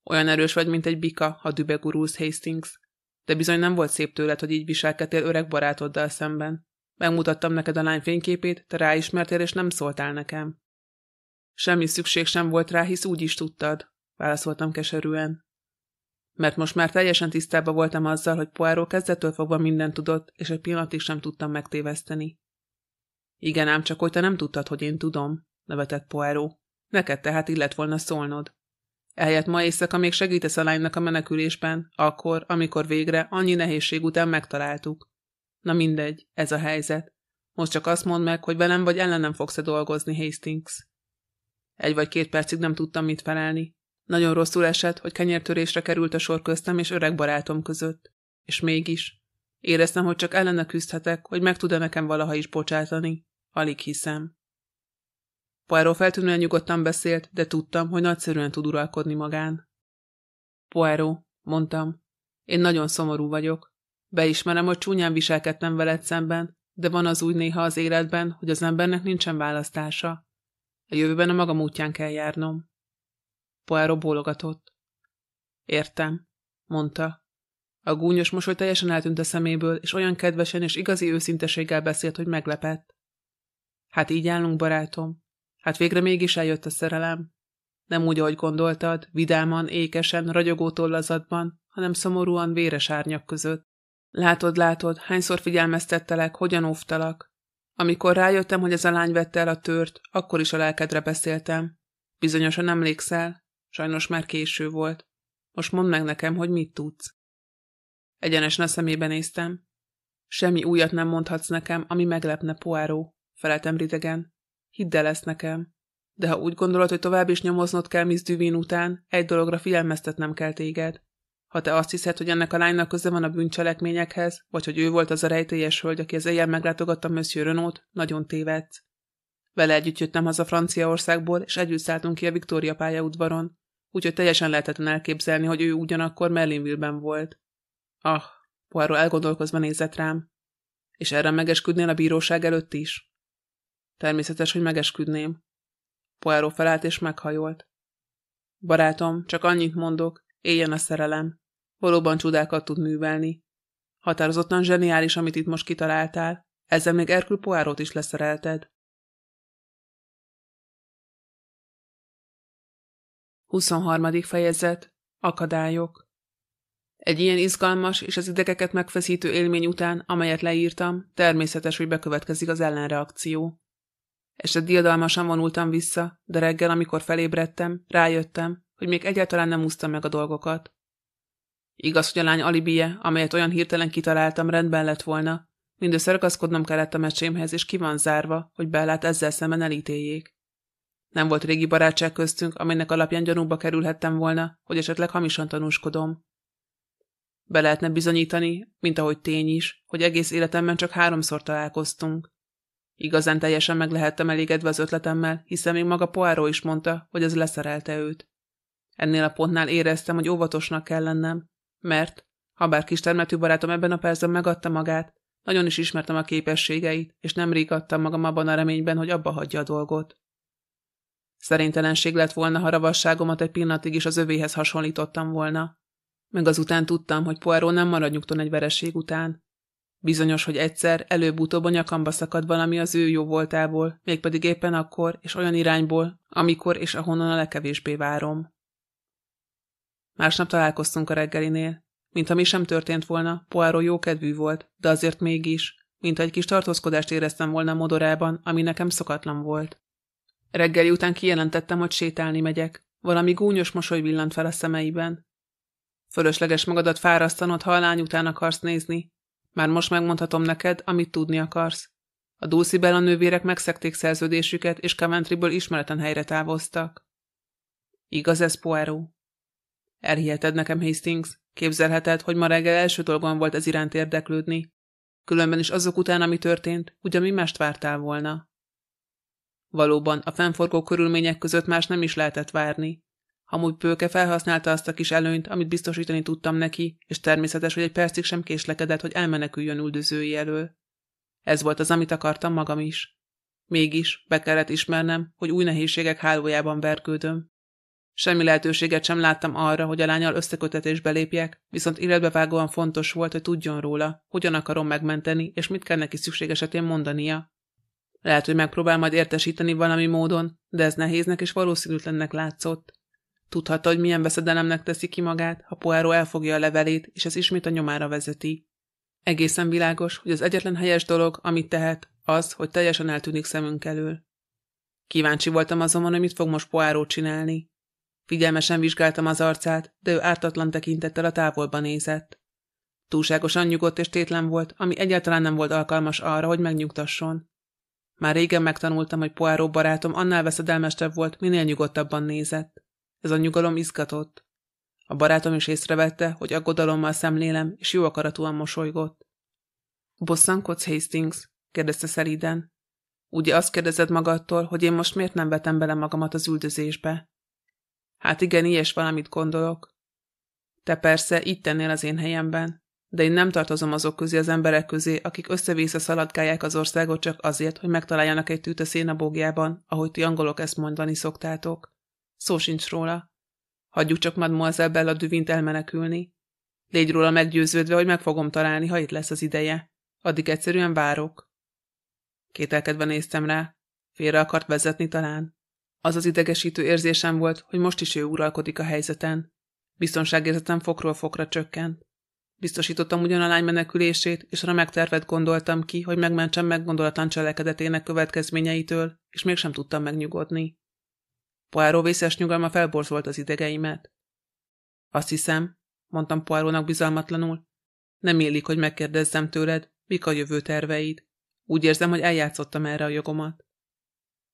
S1: Olyan erős vagy, mint egy bika, ha dübegurulsz, Hastings. De bizony nem volt szép tőled, hogy így viselkedtél öreg barátoddal szemben. Megmutattam neked a lány fényképét, te ráismertél, és nem szóltál nekem. Semmi szükség sem volt rá, hisz úgy is tudtad, válaszoltam keserűen. Mert most már teljesen tisztában voltam azzal, hogy Poirot kezdettől fogva mindent tudott, és egy pillanatig sem tudtam megtéveszteni. Igen ám, csak hogy te nem tudtad, hogy én tudom, nevetett Poirot. Neked tehát illet volna szólnod. Eljött ma éjszaka még segítesz a lánynak a menekülésben, akkor, amikor végre, annyi nehézség után megtaláltuk. Na mindegy, ez a helyzet. Most csak azt mondd meg, hogy velem vagy ellenem fogsz-e dolgozni, Hastings. Egy vagy két percig nem tudtam mit felelni. Nagyon rosszul esett, hogy kenyértörésre került a sor köztem és öreg barátom között. És mégis. Éreztem, hogy csak ellene küzdhetek, hogy meg tud-e nekem valaha is bocsátani. Alig hiszem. Poirot feltűnően nyugodtan beszélt, de tudtam, hogy nagyszerűen tud uralkodni magán. Poirot, mondtam, én nagyon szomorú vagyok. Beismerem, hogy csúnyán viselkedtem veled szemben, de van az úgy néha az életben, hogy az embernek nincsen választása. A jövőben a magam útján kell járnom. Poirot bólogatott. Értem, mondta. A gúnyos mosoly teljesen eltűnt a szeméből, és olyan kedvesen és igazi őszinteséggel beszélt, hogy meglepett. Hát így állunk, barátom. Hát végre mégis eljött a szerelem. Nem úgy, ahogy gondoltad, vidáman, ékesen, ragyogó tollazatban, hanem szomorúan véres árnyak között. Látod, látod, hányszor figyelmeztettelek, hogyan óvtalak. Amikor rájöttem, hogy ez a lány vette el a tört, akkor is a lelkedre beszéltem. Bizonyosan emlékszel? Sajnos már késő volt. Most mondd meg nekem, hogy mit tudsz. Egyenesen a szemébe néztem. Semmi újat nem mondhatsz nekem, ami meglepne Poáró. Feleltem ridegen. Hidd el ezt nekem. De ha úgy gondolod, hogy tovább is nyomoznod kell Miss Düvin után, egy dologra figyelmeztetnem kell téged. Ha te azt hiszed, hogy ennek a lánynak köze van a bűncselekményekhez, vagy hogy ő volt az a rejtélyes hölgy, aki az éjjel meglátogatta Monsieur Renault, nagyon tévedsz. Vele együtt jöttem haza Franciaországból, és együtt szálltunk ki a Viktória pályaudvaron. úgyhogy teljesen lehetetlen elképzelni, hogy ő ugyanakkor Merlinville-ben volt. Ah, Poirot elgondolkozva nézett rám. És erre megesküdnél a bíróság előtt is? Természetes, hogy megesküdném. Poirot felállt és meghajolt. Barátom, csak annyit mondok, éljen a szerelem. Valóban csodákat tud művelni. Határozottan zseniális, amit itt most kitaláltál. Ezzel még Erkül Poirot is leszerelted. 23. fejezet Akadályok Egy ilyen izgalmas és az idegeket megfeszítő élmény után, amelyet leírtam, természetes, hogy bekövetkezik az ellenreakció. Este diadalmasan vonultam vissza, de reggel, amikor felébredtem, rájöttem, hogy még egyáltalán nem úsztam meg a dolgokat. Igaz, hogy a lány alibije, amelyet olyan hirtelen kitaláltam, rendben lett volna. Mindössze ragaszkodnom kellett a mesémhez, és ki van zárva, hogy Bellát ezzel szemben elítéljék. Nem volt régi barátság köztünk, amelynek alapján gyanúba kerülhettem volna, hogy esetleg hamisan tanúskodom. Be lehetne bizonyítani, mint ahogy tény is, hogy egész életemben csak háromszor találkoztunk. Igazán teljesen meg lehettem elégedve az ötletemmel, hiszen még maga Poirot is mondta, hogy ez leszerelte őt. Ennél a pontnál éreztem, hogy óvatosnak kell lennem, mert, ha bár kis termetű barátom ebben a percben megadta magát, nagyon is ismertem a képességeit, és nem adtam magam abban a reményben, hogy abba hagyja a dolgot. Szerintelenség lett volna, ha ravasságomat egy pillanatig is az övéhez hasonlítottam volna. Meg azután tudtam, hogy Poirot nem marad nyugton egy vereség után. Bizonyos, hogy egyszer, előbb-utóbb a nyakamba szakad valami az ő jó voltából, mégpedig éppen akkor és olyan irányból, amikor és ahonnan a legkevésbé várom. Másnap találkoztunk a reggelinél. Mintha mi sem történt volna, Poirot jókedvű volt, de azért mégis, mint egy kis tartózkodást éreztem volna modorában, ami nekem szokatlan volt. Reggeli után kijelentettem, hogy sétálni megyek. Valami gúnyos mosoly villant fel a szemeiben. Fölösleges magadat fárasztanod, ha a lány után akarsz nézni. Már most megmondhatom neked, amit tudni akarsz. A Dulcie a nővérek megszekték szerződésüket, és Coventryből ismereten helyre távoztak. Igaz ez, Poirot? Elhiheted nekem, Hastings? Képzelheted, hogy ma reggel első dolgom volt ez iránt érdeklődni. Különben is azok után, ami történt, ugye mi mást vártál volna? Valóban, a fennforgó körülmények között más nem is lehetett várni. Hamúgy Pőke felhasználta azt a kis előnyt, amit biztosítani tudtam neki, és természetes, hogy egy percig sem késlekedett, hogy elmeneküljön üldözői elől. Ez volt az, amit akartam magam is. Mégis be kellett ismernem, hogy új nehézségek hálójában vergődöm. Semmi lehetőséget sem láttam arra, hogy a lányal összekötetésbe lépjek, viszont életbevágóan fontos volt, hogy tudjon róla, hogyan akarom megmenteni, és mit kell neki szükség esetén mondania. Lehet, hogy megpróbál majd értesíteni valami módon, de ez nehéznek és valószínűtlennek látszott. Tudhatta, hogy milyen veszedelemnek teszi ki magát, ha Poirot elfogja a levelét, és ez ismét a nyomára vezeti. Egészen világos, hogy az egyetlen helyes dolog, amit tehet, az, hogy teljesen eltűnik szemünk elől. Kíváncsi voltam azonban, hogy mit fog most Poirot csinálni. Figyelmesen vizsgáltam az arcát, de ő ártatlan tekintettel a távolba nézett. Túlságosan nyugodt és tétlen volt, ami egyáltalán nem volt alkalmas arra, hogy megnyugtasson. Már régen megtanultam, hogy Poirot barátom annál veszedelmesebb volt, minél nyugodtabban nézett. Ez a nyugalom izgatott. A barátom is észrevette, hogy aggodalommal szemlélem, és jó akaratúan mosolygott. Bosszankodsz, Hastings? kérdezte szelíden. Ugye azt kérdezed magadtól, hogy én most miért nem vetem bele magamat az üldözésbe? Hát igen, ilyes valamit gondolok. Te persze itt tennél az én helyemben, de én nem tartozom azok közé az emberek közé, akik össze-vissza szaladgálják az országot csak azért, hogy megtaláljanak egy tűt a szénabógjában, ahogy ti angolok ezt mondani szoktátok. Szó sincs róla. Hagyjuk csak Mademoiselle Bella Düvint elmenekülni. Légy róla meggyőződve, hogy meg fogom találni, ha itt lesz az ideje. Addig egyszerűen várok. Kételkedve néztem rá. Félre akart vezetni talán. Az az idegesítő érzésem volt, hogy most is ő uralkodik a helyzeten. Biztonságérzetem fokról fokra csökkent. Biztosítottam ugyan a lány menekülését, és remek tervet gondoltam ki, hogy megmentsem meggondolatlan cselekedetének következményeitől, és mégsem tudtam megnyugodni. Poirot vészes nyugalma felborzolt az idegeimet. Azt hiszem, mondtam Poirotnak bizalmatlanul, nem illik, hogy megkérdezzem tőled, mik a jövő terveid. Úgy érzem, hogy eljátszottam erre a jogomat.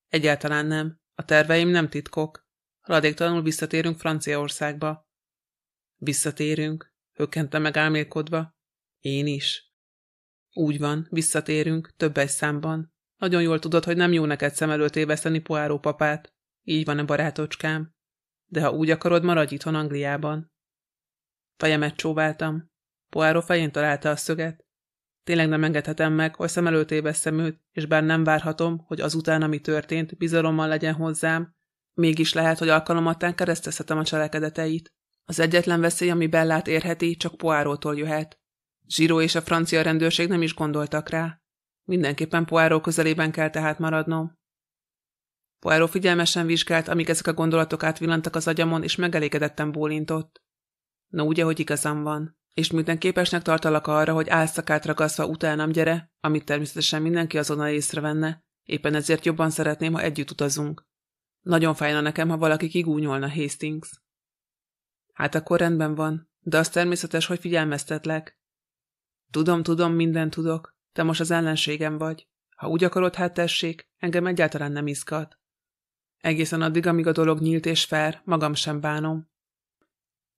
S1: Egyáltalán nem. A terveim nem titkok. Haladéktalanul visszatérünk Franciaországba. Visszatérünk, hökkente meg álmélkodva. Én is. Úgy van, visszatérünk, több egy számban. Nagyon jól tudod, hogy nem jó neked szem előtt éveszteni Poáró papát. Így van a barátocskám. de ha úgy akarod, maradj itthon Angliában. Fejemet csóváltam. Poirot fején találta a szöget. Tényleg nem engedhetem meg, hogy szem előtt évesszem őt, és bár nem várhatom, hogy azután, ami történt, bizalommal legyen hozzám, mégis lehet, hogy alkalomattán keresztezhetem a cselekedeteit. Az egyetlen veszély, ami Bellát érheti, csak Poirótól jöhet. Zsiró és a francia rendőrség nem is gondoltak rá. Mindenképpen Poirot közelében kell tehát maradnom. Poirot figyelmesen vizsgált, amíg ezek a gondolatok átvillantak az agyamon, és megelégedetten bólintott. No, ugye, hogy igazam van. És miután képesnek tartalak arra, hogy álszakát ragaszva utánam gyere, amit természetesen mindenki azonnal észrevenne, éppen ezért jobban szeretném, ha együtt utazunk. Nagyon fájna nekem, ha valaki kigúnyolna Hastings. Hát akkor rendben van, de az természetes, hogy figyelmeztetlek. Tudom, tudom, minden tudok. Te most az ellenségem vagy. Ha úgy akarod, hát tessék, engem egyáltalán nem izgat. Egészen addig, amíg a dolog nyílt és fair, magam sem bánom.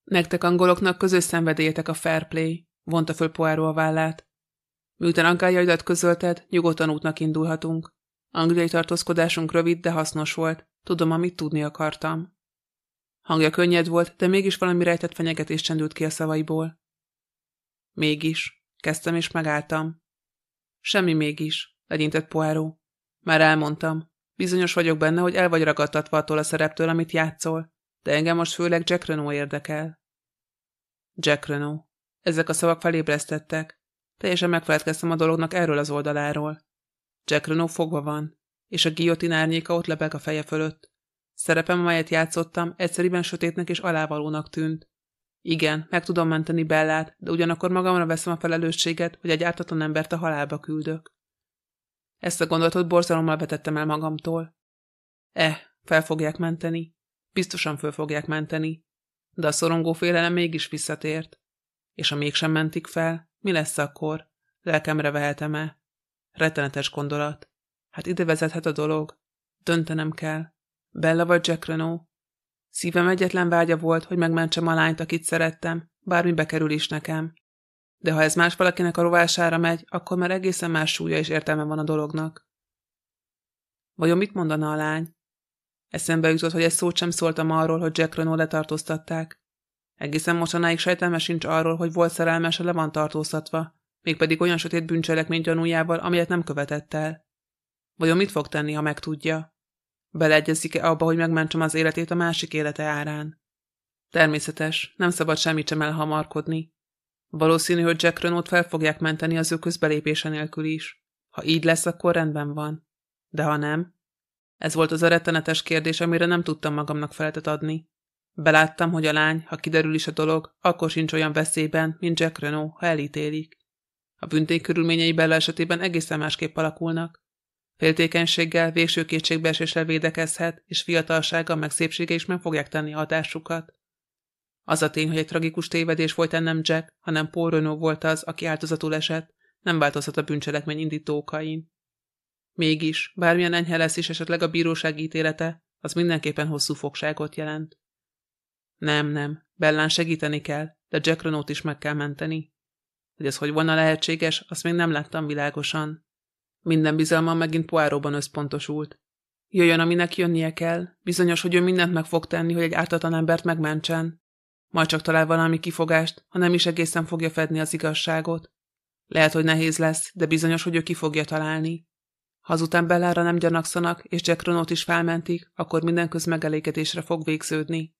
S1: Nektek angoloknak közös szenvedélyetek a fair play, vonta föl Poirot a vállát. Miután aggájaidat közölted, nyugodtan útnak indulhatunk. Angliai tartózkodásunk rövid, de hasznos volt. Tudom, amit tudni akartam. Hangja könnyed volt, de mégis valami rejtett fenyegetés csendült ki a szavaiból. Mégis, kezdtem és megálltam. Semmi mégis, legyintett Poirot. Már elmondtam. Bizonyos vagyok benne, hogy el vagy ragadtatva attól a szereptől, amit játszol, de engem most főleg Jack Renault érdekel. Jack Renault. Ezek a szavak felébresztettek. Teljesen megfeledkeztem a dolognak erről az oldaláról. Jack Renault fogva van, és a guillotine árnyéka ott lebeg a feje fölött. Szerepem, amelyet játszottam, egyszerűen sötétnek és alávalónak tűnt. Igen, meg tudom menteni Bellát, de ugyanakkor magamra veszem a felelősséget, hogy egy ártatlan embert a halálba küldök. Ezt a gondolatot borzalommal vetettem el magamtól. Eh, fel fogják menteni. Biztosan föl fogják menteni. De a szorongó félelem mégis visszatért. És ha mégsem mentik fel, mi lesz akkor? Lelkemre vehetem-e? Rettenetes gondolat. Hát ide vezethet a dolog. Döntenem kell. Bella vagy Jack Renault? Szívem egyetlen vágya volt, hogy megmentsem a lányt, akit szerettem, bármi bekerül is nekem. De ha ez más valakinek a rovására megy, akkor már egészen más súlya és értelme van a dolognak. Vajon mit mondana a lány? Eszembe jutott, hogy egy szót sem szóltam arról, hogy Jack Renault letartóztatták. Egészen mostanáig sejtelme sincs arról, hogy volt szerelmese le van tartóztatva, mégpedig olyan sötét bűncselekmény gyanújával, amelyet nem követett el. Vajon mit fog tenni, ha megtudja? Beleegyezik-e abba, hogy megmentsem az életét a másik élete árán? Természetes, nem szabad semmit sem elhamarkodni. Valószínű, hogy Jack Renault fel fogják menteni az ő közbelépése nélkül is. Ha így lesz, akkor rendben van. De ha nem? Ez volt az a rettenetes kérdés, amire nem tudtam magamnak feletet adni. Beláttam, hogy a lány, ha kiderül is a dolog, akkor sincs olyan veszélyben, mint Jack Renault, ha elítélik. A bünték körülményei Bella esetében egészen másképp alakulnak. Féltékenységgel, végső kétségbeeséssel védekezhet, és fiatalsága meg szépsége is meg fogják tenni hatásukat. Az a tény, hogy egy tragikus tévedés volt nem Jack, hanem Paul Renault volt az, aki áldozatul esett, nem változhat a bűncselekmény indító. Mégis, bármilyen enyhe lesz is esetleg a bíróság ítélete, az mindenképpen hosszú fogságot jelent. Nem, nem, Bellán segíteni kell, de Jack Renault is meg kell menteni. Hogy ez hogy volna lehetséges, azt még nem láttam világosan. Minden bizalmam megint Poiróban összpontosult. Jöjjön, aminek jönnie kell, bizonyos, hogy ő mindent meg fog tenni, hogy egy ártatlan embert megmentsen. Majd csak talál valami kifogást, ha nem is egészen fogja fedni az igazságot. Lehet, hogy nehéz lesz, de bizonyos, hogy ő ki fogja találni. Ha azután Bellára nem gyanakszanak, és Jack Ronot is felmentik, akkor minden megelégedésre fog végződni.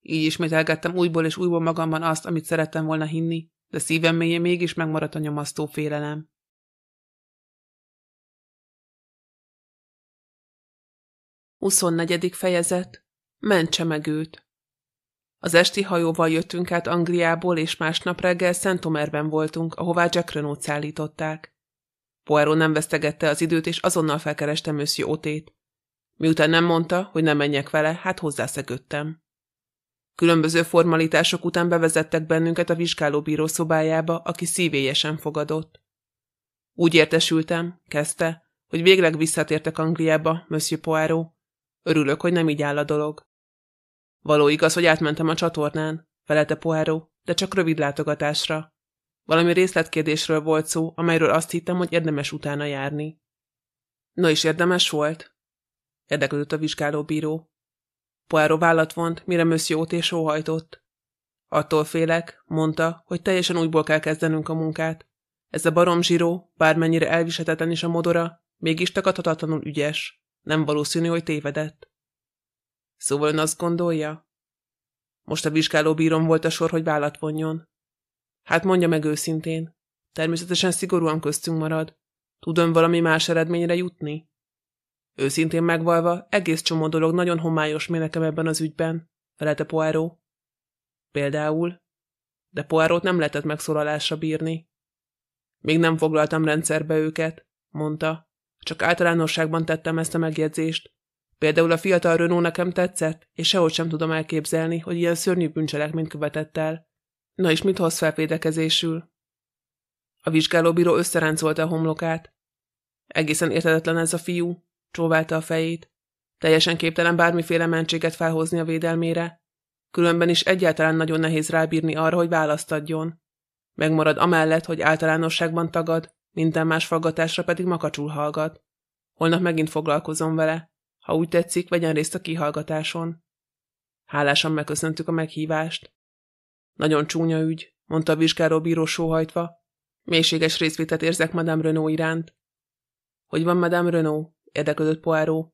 S1: Így ismételgettem újból és újból magamban azt, amit szerettem volna hinni, de szívem mélyén mégis megmaradt a nyomasztó félelem. 24. fejezet Mentse meg őt! Az esti hajóval jöttünk át Angliából, és másnap reggel Szent Omerben voltunk, ahová Jack Renault szállították. Poirot nem vesztegette az időt, és azonnal felkereste Monsieur Otét. Miután nem mondta, hogy nem menjek vele, hát hozzászegődtem. Különböző formalitások után bevezettek bennünket a vizsgálóbíró szobájába, aki szívélyesen fogadott. Úgy értesültem, kezdte, hogy végleg visszatértek Angliába, Monsieur Poirot. Örülök, hogy nem így áll a dolog. Való igaz, hogy átmentem a csatornán, felelte Poirot, de csak rövid látogatásra. Valami részletkérdésről volt szó, amelyről azt hittem, hogy érdemes utána járni. No is érdemes volt? Érdeklődött a vizsgálóbíró. Poirot vállat vont, mire Monsieur és sóhajtott. Attól félek, mondta, hogy teljesen újból kell kezdenünk a munkát. Ez a barom zsíró, bármennyire elvisetetlen is a modora, mégis takadhatatlanul ügyes. Nem valószínű, hogy tévedett. Szóval ön azt gondolja? Most a vizsgálóbírom volt a sor, hogy vállat vonjon. Hát mondja meg őszintén. Természetesen szigorúan köztünk marad. Tud ön valami más eredményre jutni? Őszintén megvalva, egész csomó dolog nagyon homályos mi nekem ebben az ügyben, felelte Poirot. Például? De Poirot nem lehetett megszólalásra bírni. Még nem foglaltam rendszerbe őket, mondta. Csak általánosságban tettem ezt a megjegyzést. Például a fiatal Renault nekem tetszett, és sehogy sem tudom elképzelni, hogy ilyen szörnyű bűncselekményt követett el. Na és mit hoz felfédekezésül? A vizsgálóbíró összeráncolta a homlokát. Egészen értetetlen ez a fiú, csóválta a fejét. Teljesen képtelen bármiféle mentséget felhozni a védelmére. Különben is egyáltalán nagyon nehéz rábírni arra, hogy választ adjon. Megmarad amellett, hogy általánosságban tagad, minden más faggatásra pedig makacsul hallgat. Holnap megint foglalkozom vele. Ha úgy tetszik, vegyen részt a kihallgatáson. Hálásan megköszöntük a meghívást. Nagyon csúnya ügy, mondta a vizsgálóbíró sóhajtva. Mélységes részvétet érzek Madame Renault iránt. Hogy van Madame Renault? érdeklődött Poirot.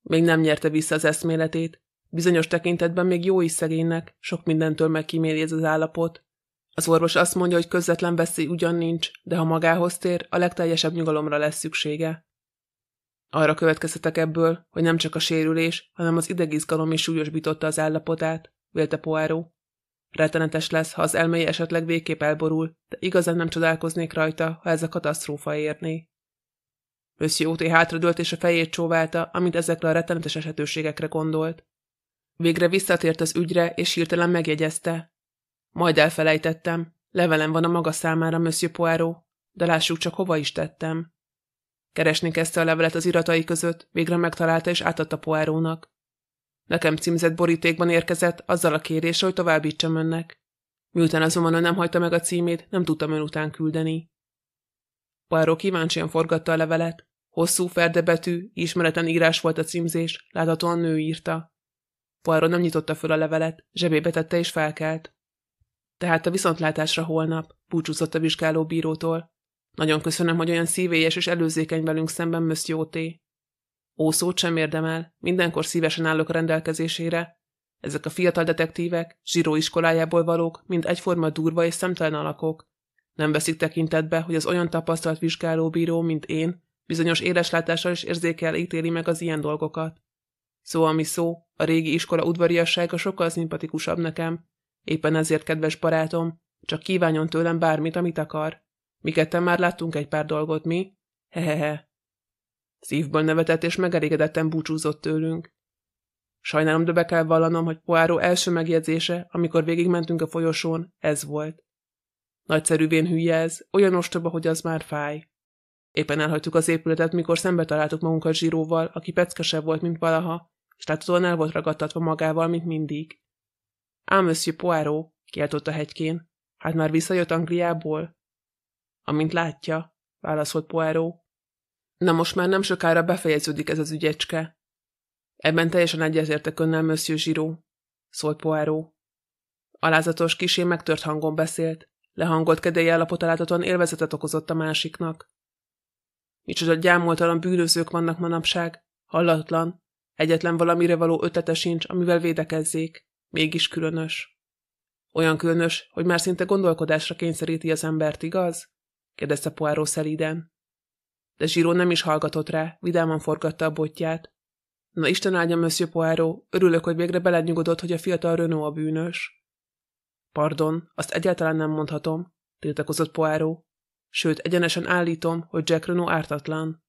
S1: Még nem nyerte vissza az eszméletét. Bizonyos tekintetben még jó is szegénynek, sok mindentől megkíméli ez az állapot. Az orvos azt mondja, hogy közvetlen veszély ugyan nincs, de ha magához tér, a legteljesebb nyugalomra lesz szüksége. Arra következtetek ebből, hogy nem csak a sérülés, hanem az idegizgalom is súlyosbította az állapotát, vélte Poirot. Rettenetes lesz, ha az elmei esetleg végképp elborul, de igazán nem csodálkoznék rajta, ha ez a katasztrófa érné. Monsieur Oté hátradőlt és a fejét csóválta, amint ezekre a rettenetes esetőségekre gondolt. Végre visszatért az ügyre, és hirtelen megjegyezte. Majd elfelejtettem, levelem van a maga számára, Monsieur Poirot, de lássuk csak hova is tettem. Keresni kezdte a levelet az iratai között, végre megtalálta és átadta Poirónak. Nekem címzett borítékban érkezett, azzal a kéréssel, hogy továbbítsam önnek. Miután azonban nem hagyta meg a címét, nem tudtam ön után küldeni. Poirot kíváncsian forgatta a levelet. Hosszú ferdebetű, ismeretlen írás volt a címzés, láthatóan nő írta. Poirot nem nyitotta föl a levelet, zsebébe tette és felkelt. Tehát a viszontlátásra holnap, búcsúzott a vizsgáló bírótól. Nagyon köszönöm, hogy olyan szívélyes és előzékeny velünk szemben, Monsieur T. Ó, szót sem érdemel, mindenkor szívesen állok a rendelkezésére. Ezek a fiatal detektívek, zsíró iskolájából valók, mind egyforma durva és szemtelen alakok. Nem veszik tekintetbe, hogy az olyan tapasztalt vizsgálóbíró, mint én, bizonyos éleslátással is érzékel ítéli meg az ilyen dolgokat. Szó, ami szó, a régi iskola udvariassága sokkal szimpatikusabb nekem. Éppen ezért, kedves barátom, csak kívánjon tőlem bármit, amit akar. Mi ketten már láttunk egy pár dolgot, mi? Hehehe. Szívből nevetett és megelégedetten búcsúzott tőlünk. Sajnálom, de be kell vallanom, hogy Poirot első megjegyzése, amikor végigmentünk a folyosón, ez volt. Nagyszerűvén hülye ez, olyan ostoba, hogy az már fáj. Éppen elhagytuk az épületet, mikor szembe találtuk magunkat zsíróval, aki peckesebb volt, mint valaha, és láthatóan el volt ragadtatva magával, mint mindig. Ám Monsieur Poirot, kiáltott a hegykén, hát már visszajött Angliából? Amint látja, válaszolt Poirot. Na most már nem sokára befejeződik ez az ügyecske. Ebben teljesen egyetértek önnel, Monsieur Zsiró, szólt Poirot. Alázatos kisé megtört hangon beszélt, lehangolt kedély állapot láthatóan élvezetet okozott a másiknak. Micsoda gyámoltalan bűnözők vannak manapság, hallatlan, egyetlen valamire való ötlete sincs, amivel védekezzék, mégis különös. Olyan különös, hogy már szinte gondolkodásra kényszeríti az embert, igaz? Kérdezte Poirot szelíden. De Zsíró nem is hallgatott rá, vidáman forgatta a botját. Na Isten áldja, Monsieur Poirot, örülök, hogy végre belenyugodott, hogy a fiatal Renault a bűnös. Pardon, azt egyáltalán nem mondhatom, tiltakozott Poirot. Sőt, egyenesen állítom, hogy Jack Renault ártatlan.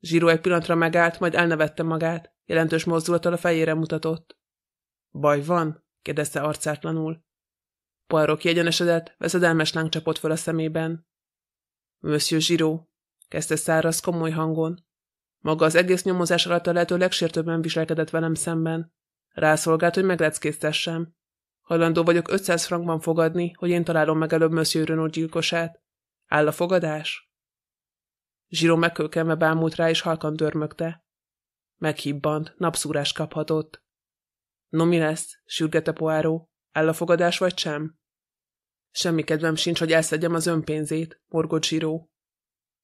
S1: Zsíró egy pillanatra megállt, majd elnevette magát, jelentős mozdulattal a fejére mutatott. Baj van? kérdezte arcátlanul. Poirot kiegyenesedett, veszedelmes láng csapott fel a szemében. Monsieur Zsíró, kezdte száraz, komoly hangon. Maga az egész nyomozás alatt a lehető legsértőbben viselkedett velem szemben. Rászolgált, hogy megleckéztessem. Hajlandó vagyok 500 frankban fogadni, hogy én találom meg előbb Monsieur Renault gyilkosát. Áll a fogadás? Zsíró megkölkelme bámult rá, és halkan dörmögte. Meghibbant, napszúrás kaphatott. No mi lesz? sürgette Poáró. Áll a fogadás vagy sem? Semmi kedvem sincs, hogy elszedjem az önpénzét, morgott Zsiró.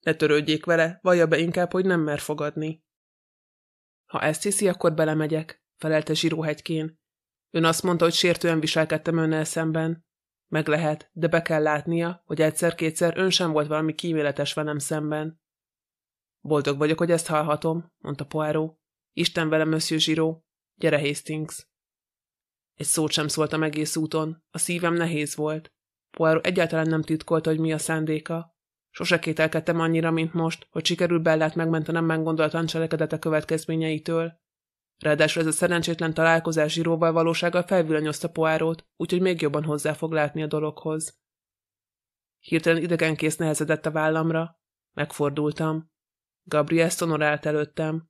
S1: Ne törődjék vele, vallja be inkább, hogy nem mer fogadni. Ha ezt hiszi, akkor belemegyek, felelte Zsiró hegykén. Ön azt mondta, hogy sértően viselkedtem önnel szemben. Meg lehet, de be kell látnia, hogy egyszer-kétszer ön sem volt valami kíméletes velem szemben. Boldog vagyok, hogy ezt hallhatom, mondta Poirot. Isten velem, Monsieur Zsiró. Gyere, Hastings. Egy szót sem szóltam egész úton, a szívem nehéz volt. Poirot egyáltalán nem titkolta, hogy mi a szándéka. Sose kételkedtem annyira, mint most, hogy sikerül Bellát megmentenem meggondolatlan cselekedete következményeitől. Ráadásul ez a szerencsétlen találkozás zsíróval valósággal felvillanyozta Poárót, úgyhogy még jobban hozzá fog látni a dologhoz. Hirtelen idegen kész nehezedett a vállamra. Megfordultam. Gabriel Stonor előttem.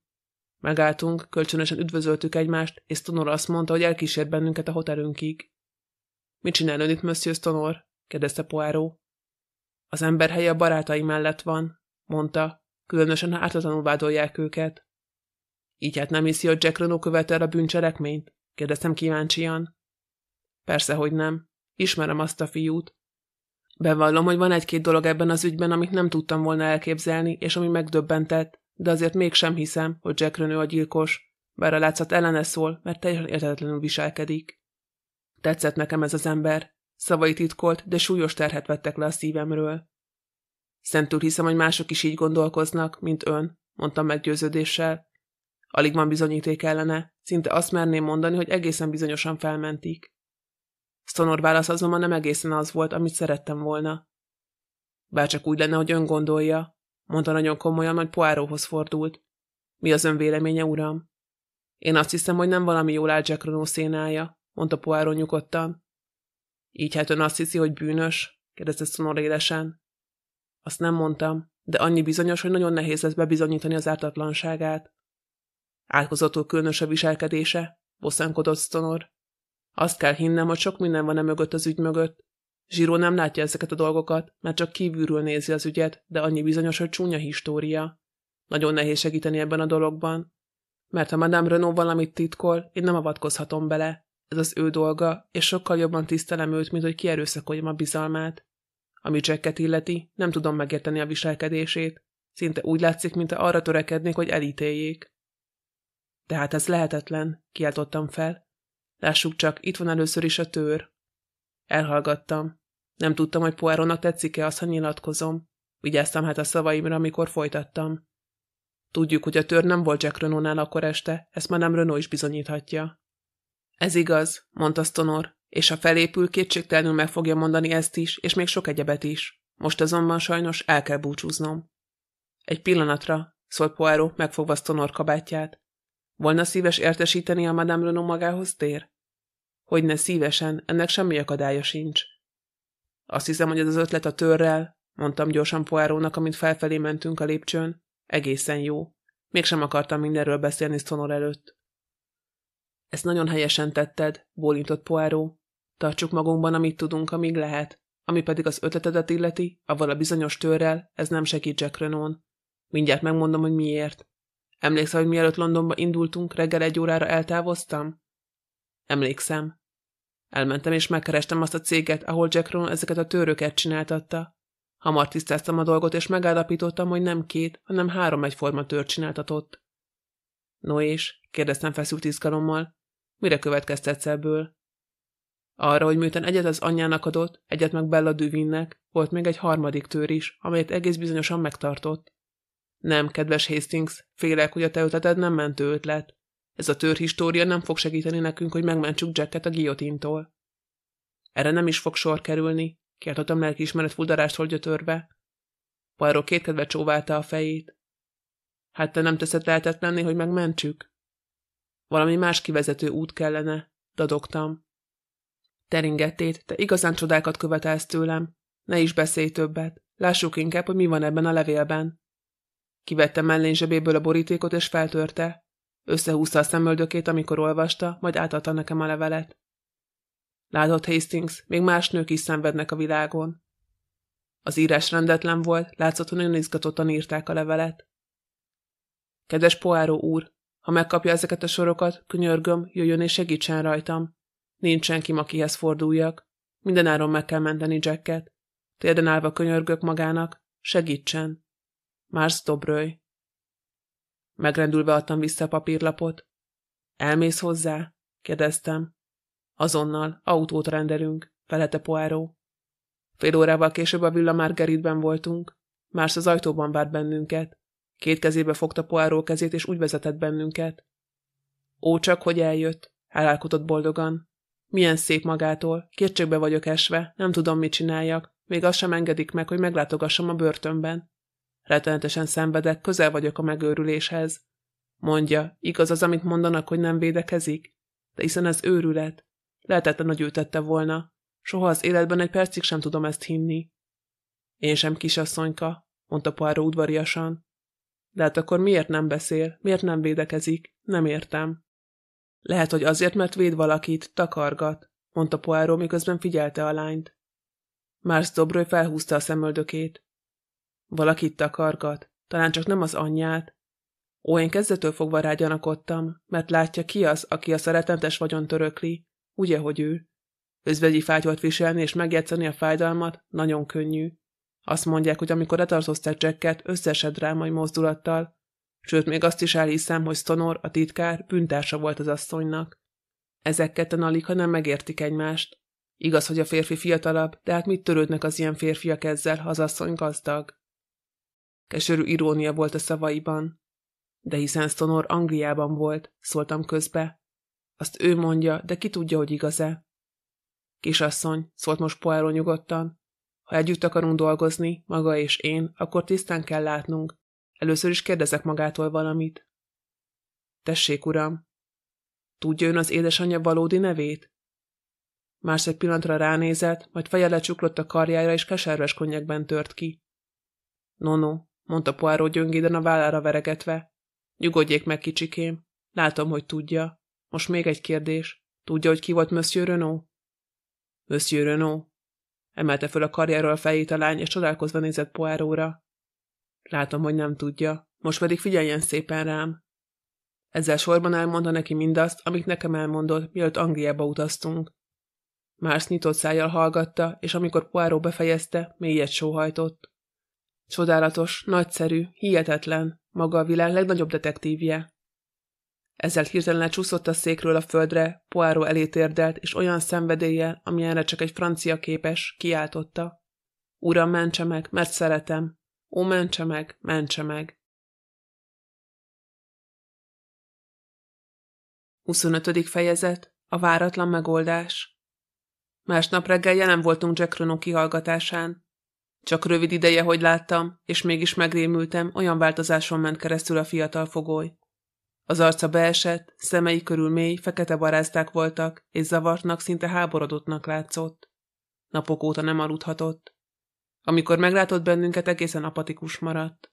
S1: Megálltunk, kölcsönösen üdvözöltük egymást, és Stonor azt mondta, hogy elkísért bennünket a hotelünkig. Mit csinál ön itt, Monsieur Stonor? Kérdezte Poirot. Az ember helye a barátai mellett van, mondta, különösen ha ártatlanul vádolják őket. Így hát nem hiszi, hogy Jack Renault követte el a bűncselekményt? kérdeztem kíváncsian. Persze, hogy nem. Ismerem azt a fiút. Bevallom, hogy van egy-két dolog ebben az ügyben, amit nem tudtam volna elképzelni, és ami megdöbbentett, de azért mégsem hiszem, hogy Jack Renault a gyilkos, bár a látszat ellene szól, mert teljesen értetlenül viselkedik. Tetszett nekem ez az ember. Szavai titkolt, de súlyos terhet vettek le a szívemről. Szentül hiszem, hogy mások is így gondolkoznak, mint ön, mondtam meggyőződéssel, Alig van bizonyíték ellene, szinte azt merném mondani, hogy egészen bizonyosan felmentik. Stonor válasz azonban nem egészen az volt, amit szerettem volna. Bárcsak úgy lenne, hogy ön gondolja, mondta nagyon komolyan, hogy Poáróhoz fordult. Mi az ön véleménye, uram? Én azt hiszem, hogy nem valami jól áll Jack Renault szénája, mondta Poáró nyugodtan. Így hát ön azt hiszi, hogy bűnös? kérdezte Stonor élesen. Azt nem mondtam, de annyi bizonyos, hogy nagyon nehéz lesz bebizonyítani az ártatlanságát. Átkozatul különös a viselkedése, bosszankodott Stonor. Azt kell hinnem, hogy sok minden van e mögött az ügy mögött. Zsíró nem látja ezeket a dolgokat, mert csak kívülről nézi az ügyet, de annyi bizonyos, hogy csúnya história. Nagyon nehéz segíteni ebben a dologban. Mert ha Madame Renault valamit titkol, én nem avatkozhatom bele. Ez az ő dolga, és sokkal jobban tisztelem őt, mint hogy kierőszakoljam a bizalmát. Ami Jacket illeti, nem tudom megérteni a viselkedését. Szinte úgy látszik, mint arra törekednék, hogy elítéljék. Tehát ez lehetetlen, kiáltottam fel. Lássuk csak, itt van először is a tőr. Elhallgattam. Nem tudtam, hogy Poironnak tetszik-e azt, ha nyilatkozom. Vigyáztam hát a szavaimra, amikor folytattam. Tudjuk, hogy a tör nem volt Jack Renault-nál akkor este, ezt már nem Renault is bizonyíthatja. Ez igaz, mondta Stonor, és ha felépül, kétségtelenül meg fogja mondani ezt is, és még sok egyebet is. Most azonban sajnos el kell búcsúznom. Egy pillanatra, szólt Poirot, megfogva Stonor kabátját. Volna szíves értesíteni a Madame Renault magához tér? Hogyne szívesen, ennek semmi akadálya sincs. Azt hiszem, hogy ez az ötlet a törrel, mondtam gyorsan Poirónak, amint felfelé mentünk a lépcsőn. Egészen jó. Mégsem akartam mindenről beszélni Stonor előtt. Ezt nagyon helyesen tetted, bólintott Poirot. Tartsuk magunkban, amit tudunk, amíg lehet. Ami pedig az ötletedet illeti, avval a bizonyos törrel, ez nem segít Jack Renault. Mindjárt megmondom, hogy miért. Emlékszel, hogy mielőtt Londonba indultunk, reggel egy órára eltávoztam? Emlékszem. Elmentem és megkerestem azt a céget, ahol Jack Ron ezeket a töröket csináltatta. Hamar tisztáztam a dolgot, és megállapítottam, hogy nem két, hanem három egyforma tört csináltatott. No és? kérdeztem feszült izgalommal. Mire következtetsz ebből? Arra, hogy miután egyet az anyjának adott, egyet meg Bella Düvinnek, volt még egy harmadik tör is, amelyet egész bizonyosan megtartott. Nem, kedves Hastings, félek, hogy a te ötleted nem mentő ötlet. Ez a törhistória nem fog segíteni nekünk, hogy megmentsük Jacket a guillotintól. Erre nem is fog sor kerülni, kiáltottam lelkiismeret fuldarástól gyötörve. Poirot kétkedve csóválta a fejét. Hát te nem teszed lehetetlenni, hogy megmentsük? Valami más kivezető út kellene, dadogtam. Teringettét, te igazán csodákat követelsz tőlem. Ne is beszélj többet. Lássuk inkább, hogy mi van ebben a levélben. Kivette mellén zsebéből a borítékot és feltörte. Összehúzta a szemöldökét, amikor olvasta, majd átadta nekem a levelet. Látod, Hastings, még más nők is szenvednek a világon. Az írás rendetlen volt, látszott, hogy nagyon izgatottan írták a levelet. Kedves Poáró úr, Ha megkapja ezeket a sorokat, könyörgöm, jöjjön és segítsen rajtam. Nincs senki, akihez forduljak. Mindenáron meg kell menteni Jacket. Térden állva könyörgök magának, segítsen. Mars Dobröly. Megrendülve adtam vissza a papírlapot. Elmész hozzá? kérdeztem. Azonnal, autót rendelünk, felete Poáró. Fél órával később a Villa Margaritben voltunk. Mars az ajtóban várt bennünket. Két kezébe fogta Poáró kezét, és úgy vezetett bennünket. Ó, csak hogy eljött, elálkodott boldogan. Milyen szép magától, kétségbe vagyok esve, nem tudom, mit csináljak, még azt sem engedik meg, hogy meglátogassam a börtönben. Rettenetesen szenvedek, közel vagyok a megőrüléshez. Mondja, igaz az, amit mondanak, hogy nem védekezik? De hiszen ez őrület. Lehetetlen, hogy ő tette volna. Soha az életben egy percig sem tudom ezt hinni. Én sem, kisasszonyka, mondta Poirot udvariasan. De hát akkor miért nem beszél, miért nem védekezik? Nem értem. Lehet, hogy azért, mert véd valakit, takargat, mondta Poirot, miközben figyelte a lányt. Mars Dobroly felhúzta a szemöldökét. Valakit takargat, talán csak nem az anyját. Ó, én kezdetől fogva rágyanakodtam, mert látja ki az, aki a szeretetes vagyon törökli, ugye, hogy ő. Özvegyi fátyot viselni és megjegyszeni a fájdalmat nagyon könnyű. Azt mondják, hogy amikor letartózták Jacket összesed drámai mozdulattal, sőt, még azt is elhiszem, hogy Stonor, a titkár, bűntársa volt az asszonynak. Ezek ketten alig, ha nem megértik egymást. Igaz, hogy a férfi fiatalabb, de hát mit törődnek az ilyen férfiak ezzel, ha az asszony gazdag? Keserű irónia volt a szavaiban. De hiszen Stonor Angliában volt, szóltam közbe. Azt ő mondja, de ki tudja, hogy igaz-e? Kisasszony, szólt most Poirot nyugodtan, ha együtt akarunk dolgozni, maga és én, akkor tisztán kell látnunk. Először is kérdezek magától valamit. Tessék, uram. Tudja ön az édesanyja valódi nevét? Más egy pillanatra ránézett, majd feje lecsuklott a karjára, és keserves konyekben tört ki. No, no, mondta Poirot gyöngéden a vállára veregetve. Nyugodjék meg, kicsikém. Látom, hogy tudja. Most még egy kérdés. Tudja, hogy ki volt Monsieur Renault? Monsieur Renault. Emelte föl a karjáról a fejét a lány, és csodálkozva nézett Poirotra. Látom, hogy nem tudja. Most pedig figyeljen szépen rám. Ezzel sorban elmondta neki mindazt, amit nekem elmondott, mielőtt Angliába utaztunk. Mársz nyitott szájjal hallgatta, és amikor Poirot befejezte, mélyet sóhajtott. Csodálatos, nagyszerű, hihetetlen, maga a világ legnagyobb detektívje. Ezzel hirtelen lecsúszott a székről a földre, Poirot elé térdelt, és olyan szenvedéllyel, amilyenre csak egy francia képes, kiáltotta. Uram, mentse meg, mert szeretem. Ó, mentse meg, mentse meg. 25. fejezet. A váratlan megoldás. Másnap reggel jelen voltunk Jack Renault kihallgatásán. Csak rövid ideje, hogy láttam, és mégis megrémültem, olyan változáson ment keresztül a fiatal fogoly. Az arca beesett, szemei körül mély, fekete barázták voltak, és zavartnak, szinte háborodottnak látszott. Napok óta nem aludhatott. Amikor meglátott bennünket, egészen apatikus maradt.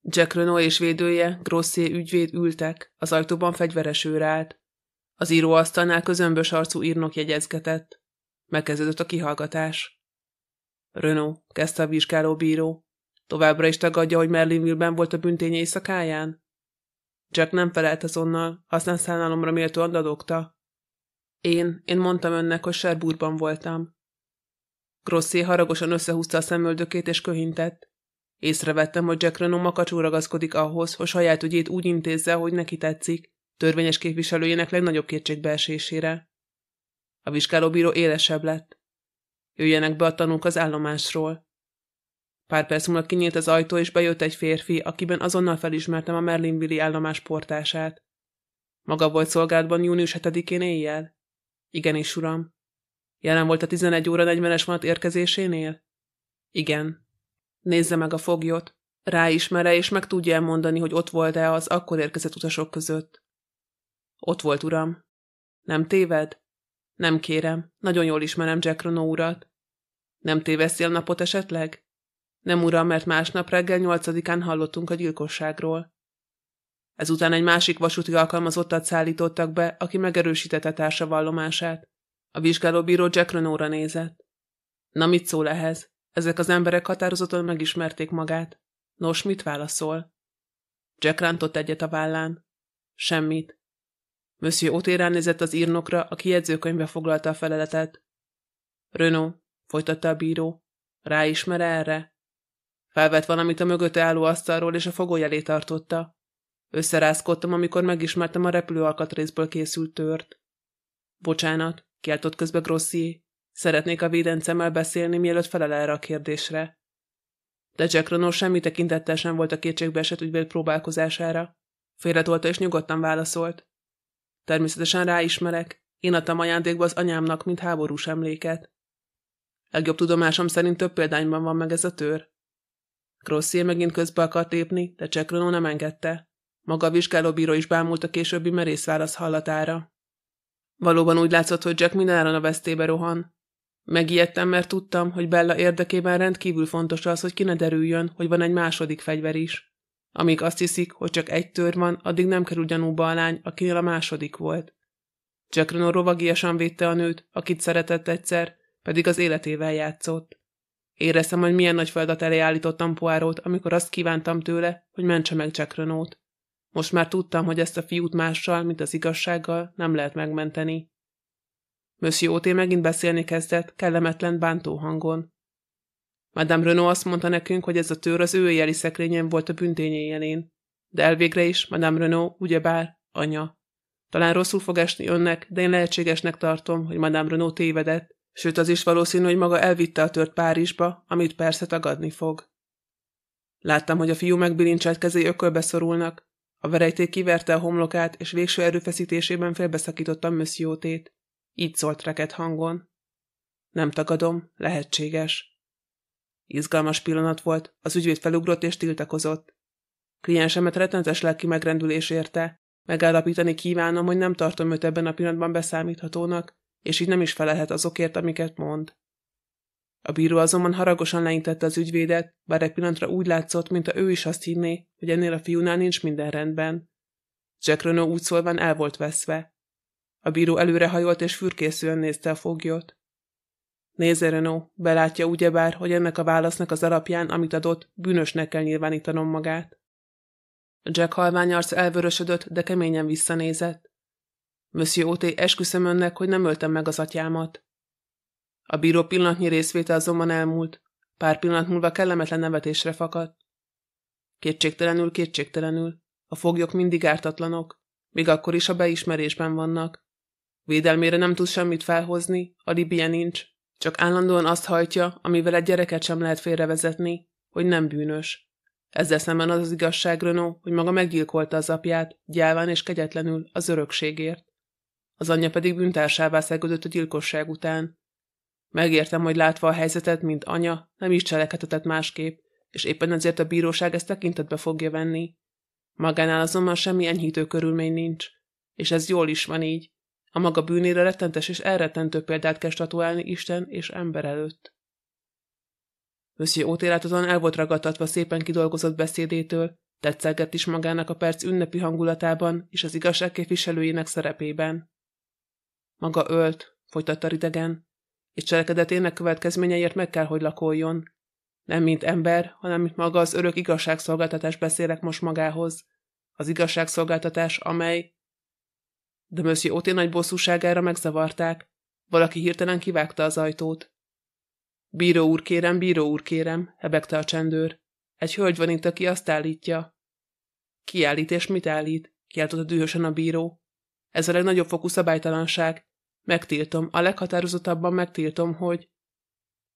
S1: Jack Renault és védője, Grossier ügyvéd ültek, az ajtóban fegyveres őr állt. Az íróasztalnál közömbös arcú írnok jegyezgetett. Megkezdődött a kihallgatás. Renault, kezdte a vizsgálóbíró. Továbbra is tagadja, hogy Merlinville-ben volt a büntény éjszakáján? Jack nem felelt azonnal, aztán szánalomra méltóan dadogta. Én, én mondtam önnek, hogy Sherburban voltam. Grossé haragosan összehúzta a szemöldökét és köhintett. Észrevettem, hogy Jack Renault makacsú ragaszkodik ahhoz, hogy saját ügyét úgy intézze, hogy neki tetszik, törvényes képviselőjének legnagyobb kétségbeesésére. A vizsgálóbíró élesebb lett. Jöjjenek be a tanúk az állomásról. Pár perc múlva kinyílt az ajtó, és bejött egy férfi, akiben azonnal felismertem a Merlinville állomás portását. Maga volt szolgálatban június 7-én éjjel? Igenis, uram. Jelen volt a 11 óra 40-es vonat érkezésénél? Igen. Nézze meg a foglyot. Ráismere, és meg tudja elmondani, hogy ott volt-e az akkor érkezett utasok között. Ott volt, uram. Nem téved? Nem kérem. Nagyon jól ismerem Jack Renault urat. Nem téveszti a napot esetleg? Nem uram, mert másnap reggel nyolcadikán hallottunk a gyilkosságról. Ezután egy másik vasúti alkalmazottat szállítottak be, aki megerősítette társa vallomását. A vizsgálóbíró Jack Renault-ra nézett. Na mit szól ehhez? Ezek az emberek határozottan megismerték magát. Nos, mit válaszol? Jack rántott egyet a vállán. Semmit. Monsieur Oté ránézett az írnokra, aki jegyzőkönyvbe foglalta a feleletet. Renault, folytatta a bíró. Ráismer erre? Felvett valamit a mögötte álló asztalról, és a fogoly tartotta. Összerázkodtam, amikor megismertem a repülő alkatrészből készült tört. Bocsánat, kiáltott közbe Grossier. Szeretnék a védencemmel beszélni, mielőtt felel erre a kérdésre. De Jack Renault semmi tekintettel sem volt a kétségbe esett ügyvéd próbálkozására. Félretolta és nyugodtan válaszolt. Természetesen ráismerek. Én adtam ajándékba az anyámnak, mint háborús emléket. Legjobb tudomásom szerint több példányban van meg ez a tör. Grossier megint közbe akart lépni, de Renault nem engedte. Maga a vizsgálóbíró is bámult a későbbi merész válasz hallatára. Valóban úgy látszott, hogy Jack mindenáron a vesztébe rohan. Megijedtem, mert tudtam, hogy Bella érdekében rendkívül fontos az, hogy ki ne derüljön, hogy van egy második fegyver is. Amíg azt hiszik, hogy csak egy tör van, addig nem kerül gyanúba a lány, akinél a második volt. Jack Renault rovagiasan védte a nőt, akit szeretett egyszer, pedig az életével játszott. Éreztem, hogy milyen nagy feladat elé állítottam Poárót, amikor azt kívántam tőle, hogy mentse meg Jack. Most már tudtam, hogy ezt a fiút mással, mint az igazsággal nem lehet megmenteni. Monsieur Oté megint beszélni kezdett, kellemetlen bántó hangon. Madame Renault azt mondta nekünk, hogy ez a tőr az ő éjjeli szekrényen volt a büntényéjelén. De elvégre is, Madame Renault, ugyebár, anya. Talán rosszul fog esni önnek, de én lehetségesnek tartom, hogy Madame Renault tévedett, sőt az is valószínű, hogy maga elvitte a tört Párizsba, amit persze tagadni fog. Láttam, hogy a fiú megbilincselt kezé ökölbe szorulnak. A verejték kiverte a homlokát, és végső erőfeszítésében félbeszakítottam Mössziótét. Így szólt reket hangon. Nem tagadom, lehetséges. Izgalmas pillanat volt, az ügyvéd felugrott és tiltakozott. Kliensemet rettenetes lelki megrendülés érte. Megállapítani kívánom, hogy nem tartom őt ebben a pillanatban beszámíthatónak, és így nem is felelhet azokért, amiket mond. A bíró azonban haragosan leintette az ügyvédet, bár egy pillanatra úgy látszott, mintha ő is azt hinné, hogy ennél a fiúnál nincs minden rendben. Jack Renault úgy szólván el volt veszve. A bíró előrehajolt és fürkészően nézte a foglyot. Nézze, Renault, belátja ugyebár, hogy ennek a válasznak az alapján, amit adott, bűnösnek kell nyilvánítanom magát. Jack halvány arc elvörösödött, de keményen visszanézett. Monsieur Oté, esküszöm önnek, hogy nem öltem meg az atyámat. A bíró pillanatnyi részvétel azonban elmúlt. Pár pillanat múlva kellemetlen nevetésre fakadt. Kétségtelenül, kétségtelenül. A foglyok mindig ártatlanok, még akkor is a beismerésben vannak. Védelmére nem tud semmit felhozni, a libie nincs, csak állandóan azt hajtja, amivel egy gyereket sem lehet félrevezetni, hogy nem bűnös. Ezzel szemben az az igazság, Renault, hogy maga meggyilkolta az apját, gyáván és kegyetlenül, az örökségért. Az anyja pedig bűntársává szegődött a gyilkosság után. Megértem, hogy látva a helyzetet, mint anya, nem is cselekedhetett másképp, és éppen ezért a bíróság ezt tekintetbe fogja venni. Magánál azonban semmi enyhítő körülmény nincs, és ez jól is van így. A maga bűnére rettentes és elrettentő példát kell statuálni Isten és ember előtt. Monsieur ótélátozan el volt ragadtatva szépen kidolgozott beszédétől, tetszelgett is magának a perc ünnepi hangulatában és az igazság képviselőjének szerepében. Maga ölt, folytatta ridegen, és cselekedetének következményeért meg kell, hogy lakoljon. Nem mint ember, hanem mint maga az örök igazságszolgáltatás beszélek most magához. Az igazságszolgáltatás, amely... De Monsieur Oté nagy bosszúságára megzavarták. Valaki hirtelen kivágta az ajtót. Bíró úr kérem, bíró úr kérem, hebegte a csendőr. Egy hölgy van itt, aki azt állítja. Ki állít és mit állít? kiáltotta dühösen a bíró. Ez a legnagyobb fokú szabálytalanság. Megtiltom, a leghatározottabban megtiltom, hogy...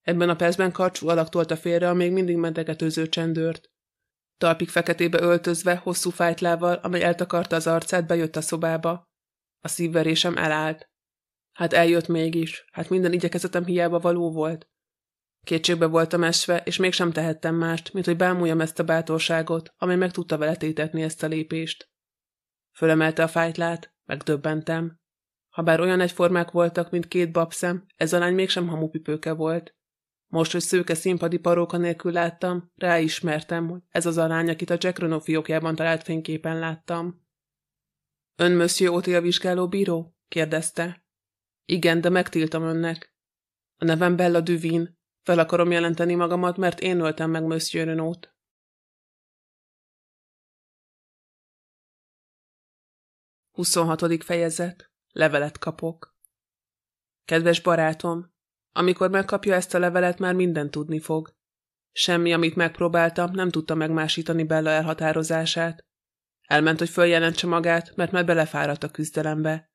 S1: Ebben a percben karcsú alak tolta félre a még mindig mentegetőző csendőrt. Talpig feketébe öltözve, hosszú fájtlával, amely eltakarta az arcát, bejött a szobába. A szívverésem elállt. Hát eljött mégis, hát minden igyekezetem hiába való volt. Kétségbe voltam esve, és mégsem tehettem mást, mint hogy bámuljam ezt a bátorságot, amely meg tudta vele tétetni ezt a lépést. Fölemelte a fájtlát, megdöbbentem. Habár olyan egyformák voltak, mint két babszem, ez a lány mégsem hamupipőke volt. Most, hogy szőke színpadi paróka nélkül láttam, ráismertem, hogy ez az a lány, akit a Jack Renault fiókjában talált fényképen láttam. Ön Monsieur Oté a vizsgáló bíró? kérdezte. Igen, de megtiltom önnek. A nevem Bella Duvin. Fel akarom jelenteni magamat, mert én öltem meg Monsieur Renault. 26. fejezet. Levelet kapok. Kedves barátom, amikor megkapja ezt a levelet, már mindent tudni fog. Semmi, amit megpróbáltam, nem tudta megmásítani Bella elhatározását. Elment, hogy följelentse magát, mert már belefáradt a küzdelembe.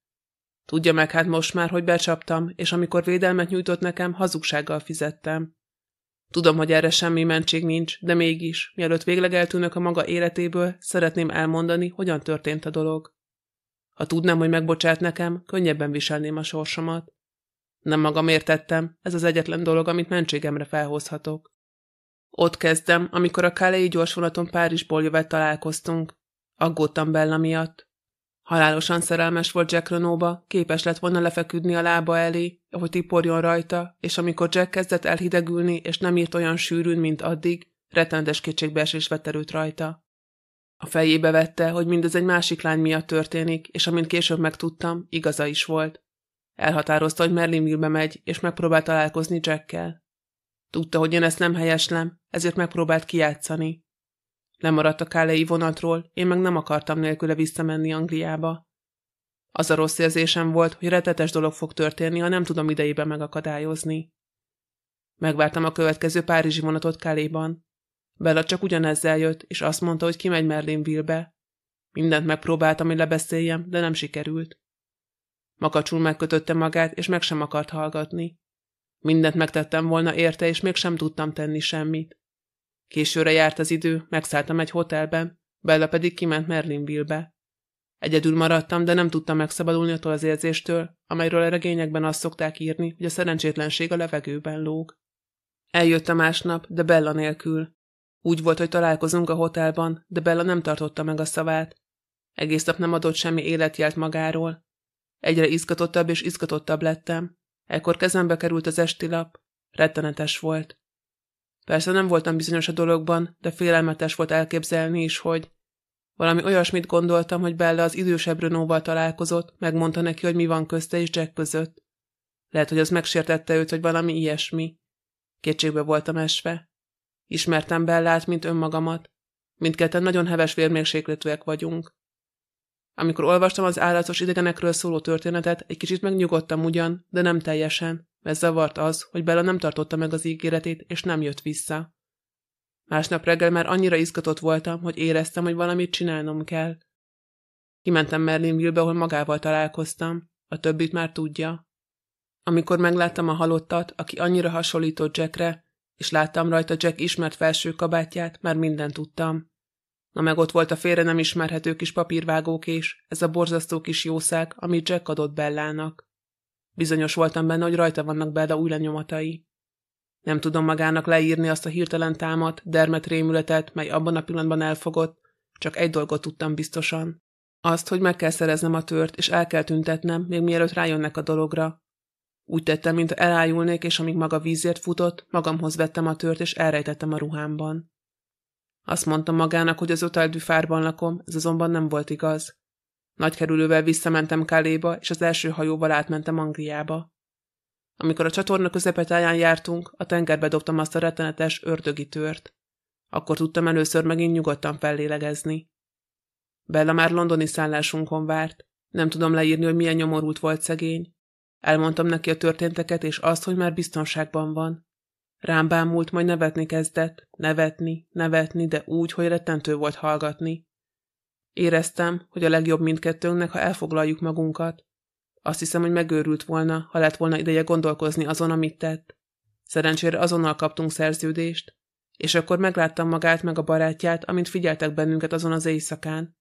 S1: Tudja meg hát most már, hogy becsaptam, és amikor védelmet nyújtott nekem, hazugsággal fizettem. Tudom, hogy erre semmi mentség nincs, de mégis, mielőtt végleg eltűnök a maga életéből, szeretném elmondani, hogyan történt a dolog. Ha tudnám, hogy megbocsát nekem, könnyebben viselném a sorsomat. Nem magam értettem, ez az egyetlen dolog, amit mentségemre felhozhatok. Ott kezdem, amikor a Calais gyorsvonaton Párizsból jövet találkoztunk. Aggódtam Bella miatt. Halálosan szerelmes volt Jack Renault-ba, képes lett volna lefeküdni a lába elé, hogy tiporjon rajta, és amikor Jack kezdett elhidegülni, és nem írt olyan sűrűn, mint addig, rettenetes kétségbeesés vett erőt rajta. A fejébe vette, hogy mindez egy másik lány miatt történik, és amint később megtudtam, igaza is volt. Elhatározta, hogy Merlinville-be megy, és megpróbált találkozni Jackkel. Tudta, hogy én ezt nem helyeslem, ezért megpróbált kijátszani. Lemaradt a kálei vonatról, én meg nem akartam nélküle visszamenni Angliába. Az a rossz érzésem volt, hogy retetes dolog fog történni, ha nem tudom idejében megakadályozni. Megvártam a következő párizsi vonatot Káléban. Bella csak ugyanezzel jött, és azt mondta, hogy kimegy Merlinville-be. Mindent megpróbáltam, hogy lebeszéljem, de nem sikerült. Makacsul megkötötte magát, és meg sem akart hallgatni. Mindent megtettem volna érte, és mégsem tudtam tenni semmit. Későre járt az idő, megszálltam egy hotelben, Bella pedig kiment Merlinville-be. Egyedül maradtam, de nem tudtam megszabadulni attól az érzéstől, amelyről a regényekben azt szokták írni, hogy a szerencsétlenség a levegőben lóg. Eljött a másnap, de Bella nélkül. Úgy volt, hogy találkozunk a hotelban, de Bella nem tartotta meg a szavát. Egész nap nem adott semmi életjelt magáról. Egyre izgatottabb és izgatottabb lettem. Ekkor kezembe került az esti lap. Rettenetes volt. Persze nem voltam bizonyos a dologban, de félelmetes volt elképzelni is, hogy valami olyasmit gondoltam, hogy Bella az idősebb Renóval találkozott, megmondta neki, hogy mi van közte és Jack között. Lehet, hogy az megsértette őt, hogy valami ilyesmi. Kétségbe voltam esve. Ismertem Bellát, mint önmagamat. Mindketten nagyon heves vérmérsékletűek vagyunk. Amikor olvastam az állatos idegenekről szóló történetet, egy kicsit megnyugodtam ugyan, de nem teljesen, mert zavart az, hogy Bella nem tartotta meg az ígéretét, és nem jött vissza. Másnap reggel már annyira izgatott voltam, hogy éreztem, hogy valamit csinálnom kell. Kimentem Merlinville-be, ahol magával találkoztam. A többit már tudja. Amikor megláttam a halottat, aki annyira hasonlított Jackre, és láttam rajta Jack ismert felső kabátját, már mindent tudtam. Na meg ott volt a félre nem ismerhető kis papírvágók is, ez a borzasztó kis jószág, amit Jack adott Bellának. Bizonyos voltam benne, hogy rajta vannak Bella új lenyomatai. Nem tudom magának leírni azt a hirtelen támadt, dermet rémületet, mely abban a pillanatban elfogott, csak egy dolgot tudtam biztosan. Azt, hogy meg kell szereznem a tört, és el kell tüntetnem, még mielőtt rájönnek a dologra. Úgy tettem, mint elájulnék, és amíg maga vízért futott, magamhoz vettem a tört, és elrejtettem a ruhámban. Azt mondta magának, hogy az Oteldüfárban lakom, ez azonban nem volt igaz. Nagy kerülővel visszamentem Káléba, és az első hajóval átmentem Angliába. Amikor a csatorna közepetáján jártunk, a tengerbe dobtam azt a rettenetes ördögi tört. Akkor tudtam először megint nyugodtan fellélegezni. Bella már londoni szállásunkon várt. Nem tudom leírni, hogy milyen nyomorult volt szegény. Elmondtam neki a történteket, és azt, hogy már biztonságban van. Rám bámult, majd nevetni kezdett, nevetni, nevetni, de úgy, hogy rettentő volt hallgatni. Éreztem, hogy a legjobb mindkettőnknek, ha elfoglaljuk magunkat. Azt hiszem, hogy megőrült volna, ha lett volna ideje gondolkozni azon, amit tett. Szerencsére azonnal kaptunk szerződést, és akkor megláttam magát meg a barátját, amint figyeltek bennünket azon az éjszakán.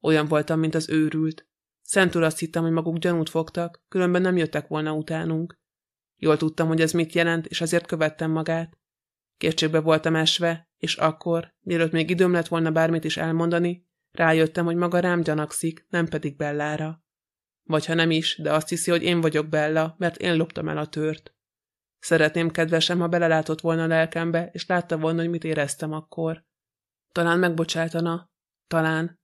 S1: Olyan voltam, mint az őrült. Szentül azt hittem, hogy maguk gyanút fogtak, különben nem jöttek volna utánunk. Jól tudtam, hogy ez mit jelent, és azért követtem magát. Kétségbe voltam esve, és akkor, mielőtt még időm lett volna bármit is elmondani, rájöttem, hogy maga rám gyanakszik, nem pedig Bellára. Vagy ha nem is, de azt hiszi, hogy én vagyok Bella, mert én loptam el a tört. Szeretném, kedvesem, ha belelátott volna a lelkembe, és látta volna, hogy mit éreztem akkor. Talán megbocsátana. Talán.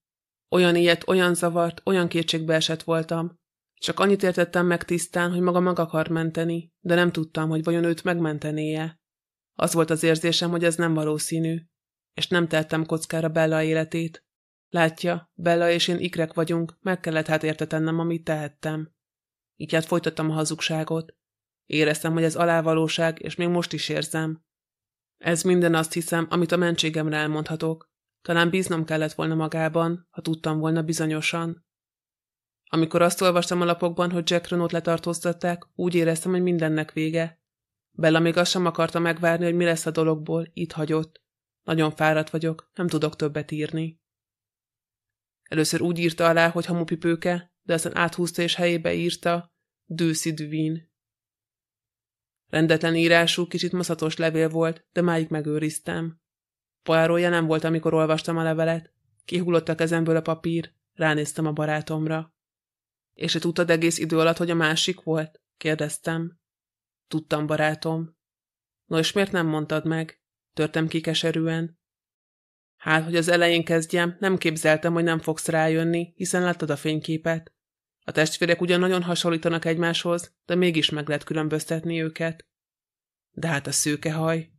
S1: Olyan ilyet, olyan zavart, olyan kétségbe esett voltam, csak annyit értettem meg tisztán, hogy maga meg akar menteni, de nem tudtam, hogy vajon őt megmentenéje. Az volt az érzésem, hogy ez nem valószínű, és nem tettem kockára Bella életét. Látja, Bella és én ikrek vagyunk, meg kellett hát érte tennem, amit tehettem. Így hát folytattam a hazugságot. Éreztem, hogy ez alávalóság, és még most is érzem. Ez minden azt hiszem, amit a mentségemre elmondhatok. Talán bíznom kellett volna magában, ha tudtam volna bizonyosan. Amikor azt olvastam a lapokban, hogy Jack Renault letartóztatták, úgy éreztem, hogy mindennek vége. Bella még azt sem akarta megvárni, hogy mi lesz a dologból, itt hagyott. Nagyon fáradt vagyok, nem tudok többet írni. Először úgy írta alá, hogy hamupipőke, de aztán áthúzta és helyébe írta Dőszi Düvin. Rendetlen írású, kicsit maszatos levél volt, de máig megőriztem. Poárója nem volt, amikor olvastam a levelet. Kihullott a kezemből a papír, ránéztem a barátomra. És te tudtad egész idő alatt, hogy a másik volt? kérdeztem. Tudtam, barátom. No, és miért nem mondtad meg? Törtem ki keserűen. Hát, hogy az elején kezdjem, nem képzeltem, hogy nem fogsz rájönni, hiszen láttad a fényképet. A testvérek ugyan nagyon hasonlítanak egymáshoz, de mégis meg lehet különböztetni őket. De hát a szőkehaj.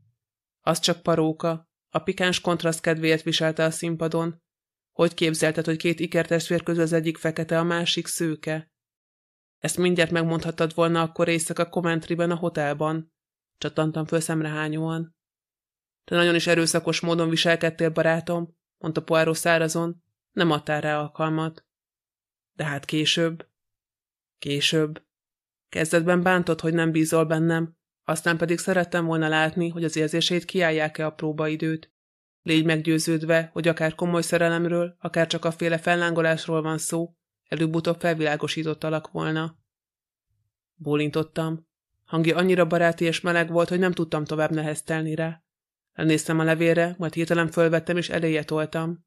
S1: Az csak paróka. A pikáns kontraszt kedvéért viselte a színpadon. Hogy képzelted, hogy két ikertestvér közül az egyik fekete, a másik szőke? Ezt mindjárt megmondhattad volna akkor éjszaka kommentriben a hotelban. Csattantam föl szemrehányóan. Te nagyon is erőszakos módon viselkedtél, barátom, mondta Poirot szárazon, nem adtál rá alkalmat. De hát később. Később. Kezdetben bántott, hogy nem bízol bennem, aztán pedig szerettem volna látni, hogy az érzését kiállják-e a próbaidőt. Légy meggyőződve, hogy akár komoly szerelemről, akár csak a féle fellángolásról van szó, előbb-utóbb felvilágosítottalak volna. Bólintottam. Hangja annyira baráti és meleg volt, hogy nem tudtam tovább neheztelni rá. Elnéztem a levélre, majd hirtelen fölvettem és eléje toltam.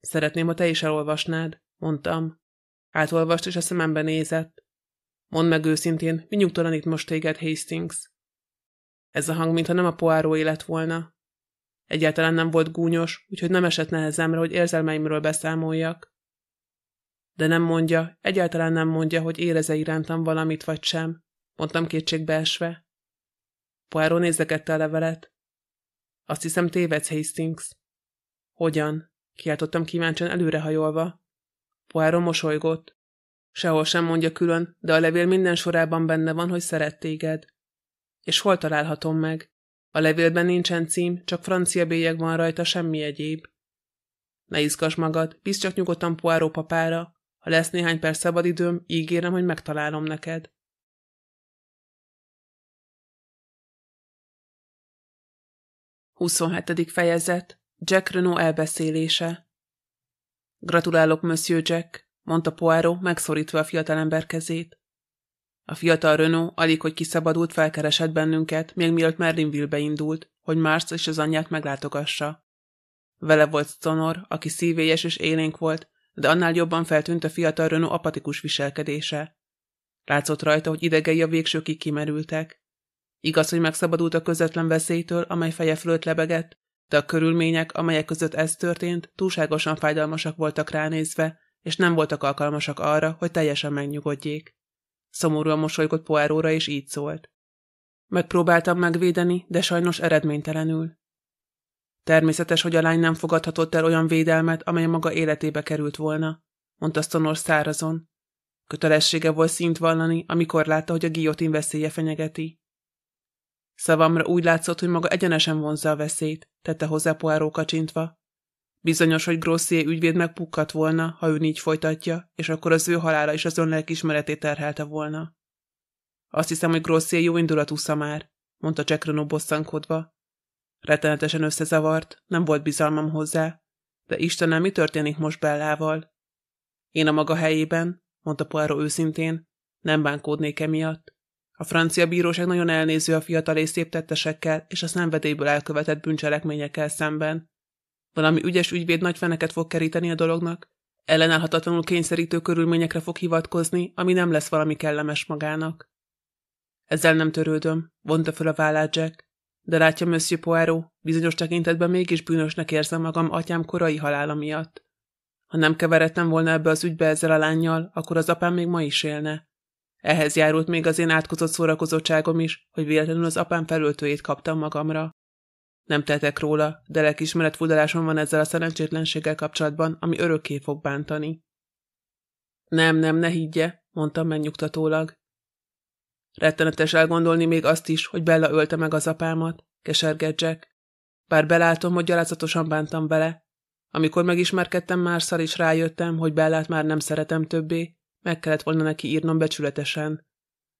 S1: Szeretném, ha te is elolvasnád, mondtam. Átolvast és a szemembe nézett. Mondd meg őszintén, mi nyugtalanít most téged, Hastings? Ez a hang, mintha nem a poáró élet volna. Egyáltalán nem volt gúnyos, úgyhogy nem esett nehezemre, hogy érzelmeimről beszámoljak. De nem mondja, egyáltalán nem mondja, hogy éreze irántam valamit vagy sem, mondtam kétségbeesve. Poáró nézegette a levelet. Azt hiszem tévedsz, Hastings. Hogyan? Kiáltottam kíváncsian előrehajolva. Poirot mosolygott. Sehol sem mondja külön, de a levél minden sorában benne van, hogy szeret téged. És hol találhatom meg? A levélben nincsen cím, csak francia bélyeg van rajta, semmi egyéb. Ne izgass magad, bíz csak nyugodtan Poirot papára. Ha lesz néhány perc szabadidőm, ígérem, hogy megtalálom neked. 27. fejezet Jack Renault elbeszélése Gratulálok, Monsieur Jack, mondta Poirot, megszorítva a fiatalember kezét. A fiatal Renault alig, hogy kiszabadult, felkeresett bennünket, még mielőtt Merlinville-be indult, hogy Mars és az anyját meglátogassa. Vele volt Stonor, aki szívélyes és élénk volt, de annál jobban feltűnt a fiatal Renault apatikus viselkedése. Látszott rajta, hogy idegei a végsőkig kimerültek. Igaz, hogy megszabadult a közvetlen veszélytől, amely feje fölött lebegett, de a körülmények, amelyek között ez történt, túlságosan fájdalmasak voltak ránézve, és nem voltak alkalmasak arra, hogy teljesen megnyugodjék. Szomorúan mosolygott Poáróra, és így szólt. Megpróbáltam megvédeni, de sajnos eredménytelenül. Természetes, hogy a lány nem fogadhatott el olyan védelmet, amely maga életébe került volna, mondta Stonor szárazon. Kötelessége volt szint vallani, amikor látta, hogy a guillotine veszélye fenyegeti. Szavamra úgy látszott, hogy maga egyenesen vonzza a veszélyt, tette hozzá Poirot kacsintva. Bizonyos, hogy Grossier ügyvéd megpukkat volna, ha ő így folytatja, és akkor az ő halála is az ön lelkismeretét terhelte volna. Azt hiszem, hogy Grossier jó indulatú szamár, mondta Renault bosszankodva. Rettenetesen összezavart, nem volt bizalmam hozzá. De Istenem, mi történik most Bellával? Én a maga helyében, mondta Poirot őszintén, nem bánkódnék emiatt. A francia bíróság nagyon elnéző a fiatal és szép tettesekkel és a szenvedélyből elkövetett bűncselekményekkel szemben. Valami ügyes ügyvéd nagy feneket fog keríteni a dolognak, ellenállhatatlanul kényszerítő körülményekre fog hivatkozni, ami nem lesz valami kellemes magának. Ezzel nem törődöm, vonta föl a vállát Jack, de látja Monsieur Poirot, bizonyos tekintetben mégis bűnösnek érzem magam atyám korai halála miatt. Ha nem keveredtem volna ebbe az ügybe ezzel a lányjal, akkor az apám még ma is élne. Ehhez járult még az én átkozott szórakozottságom is, hogy véletlenül az apám felöltőjét kaptam magamra. Nem tehetek róla, de lelkismeret fudalásom van ezzel a szerencsétlenséggel kapcsolatban, ami örökké fog bántani. Nem, nem, ne higgye, mondtam megnyugtatólag. Rettenetes elgondolni még azt is, hogy Bella ölte meg az apámat, kesergett. Bár belátom, hogy gyalázatosan bántam vele. Amikor megismerkedtem Márszal és rájöttem, hogy Bellát már nem szeretem többé, meg kellett volna neki írnom becsületesen.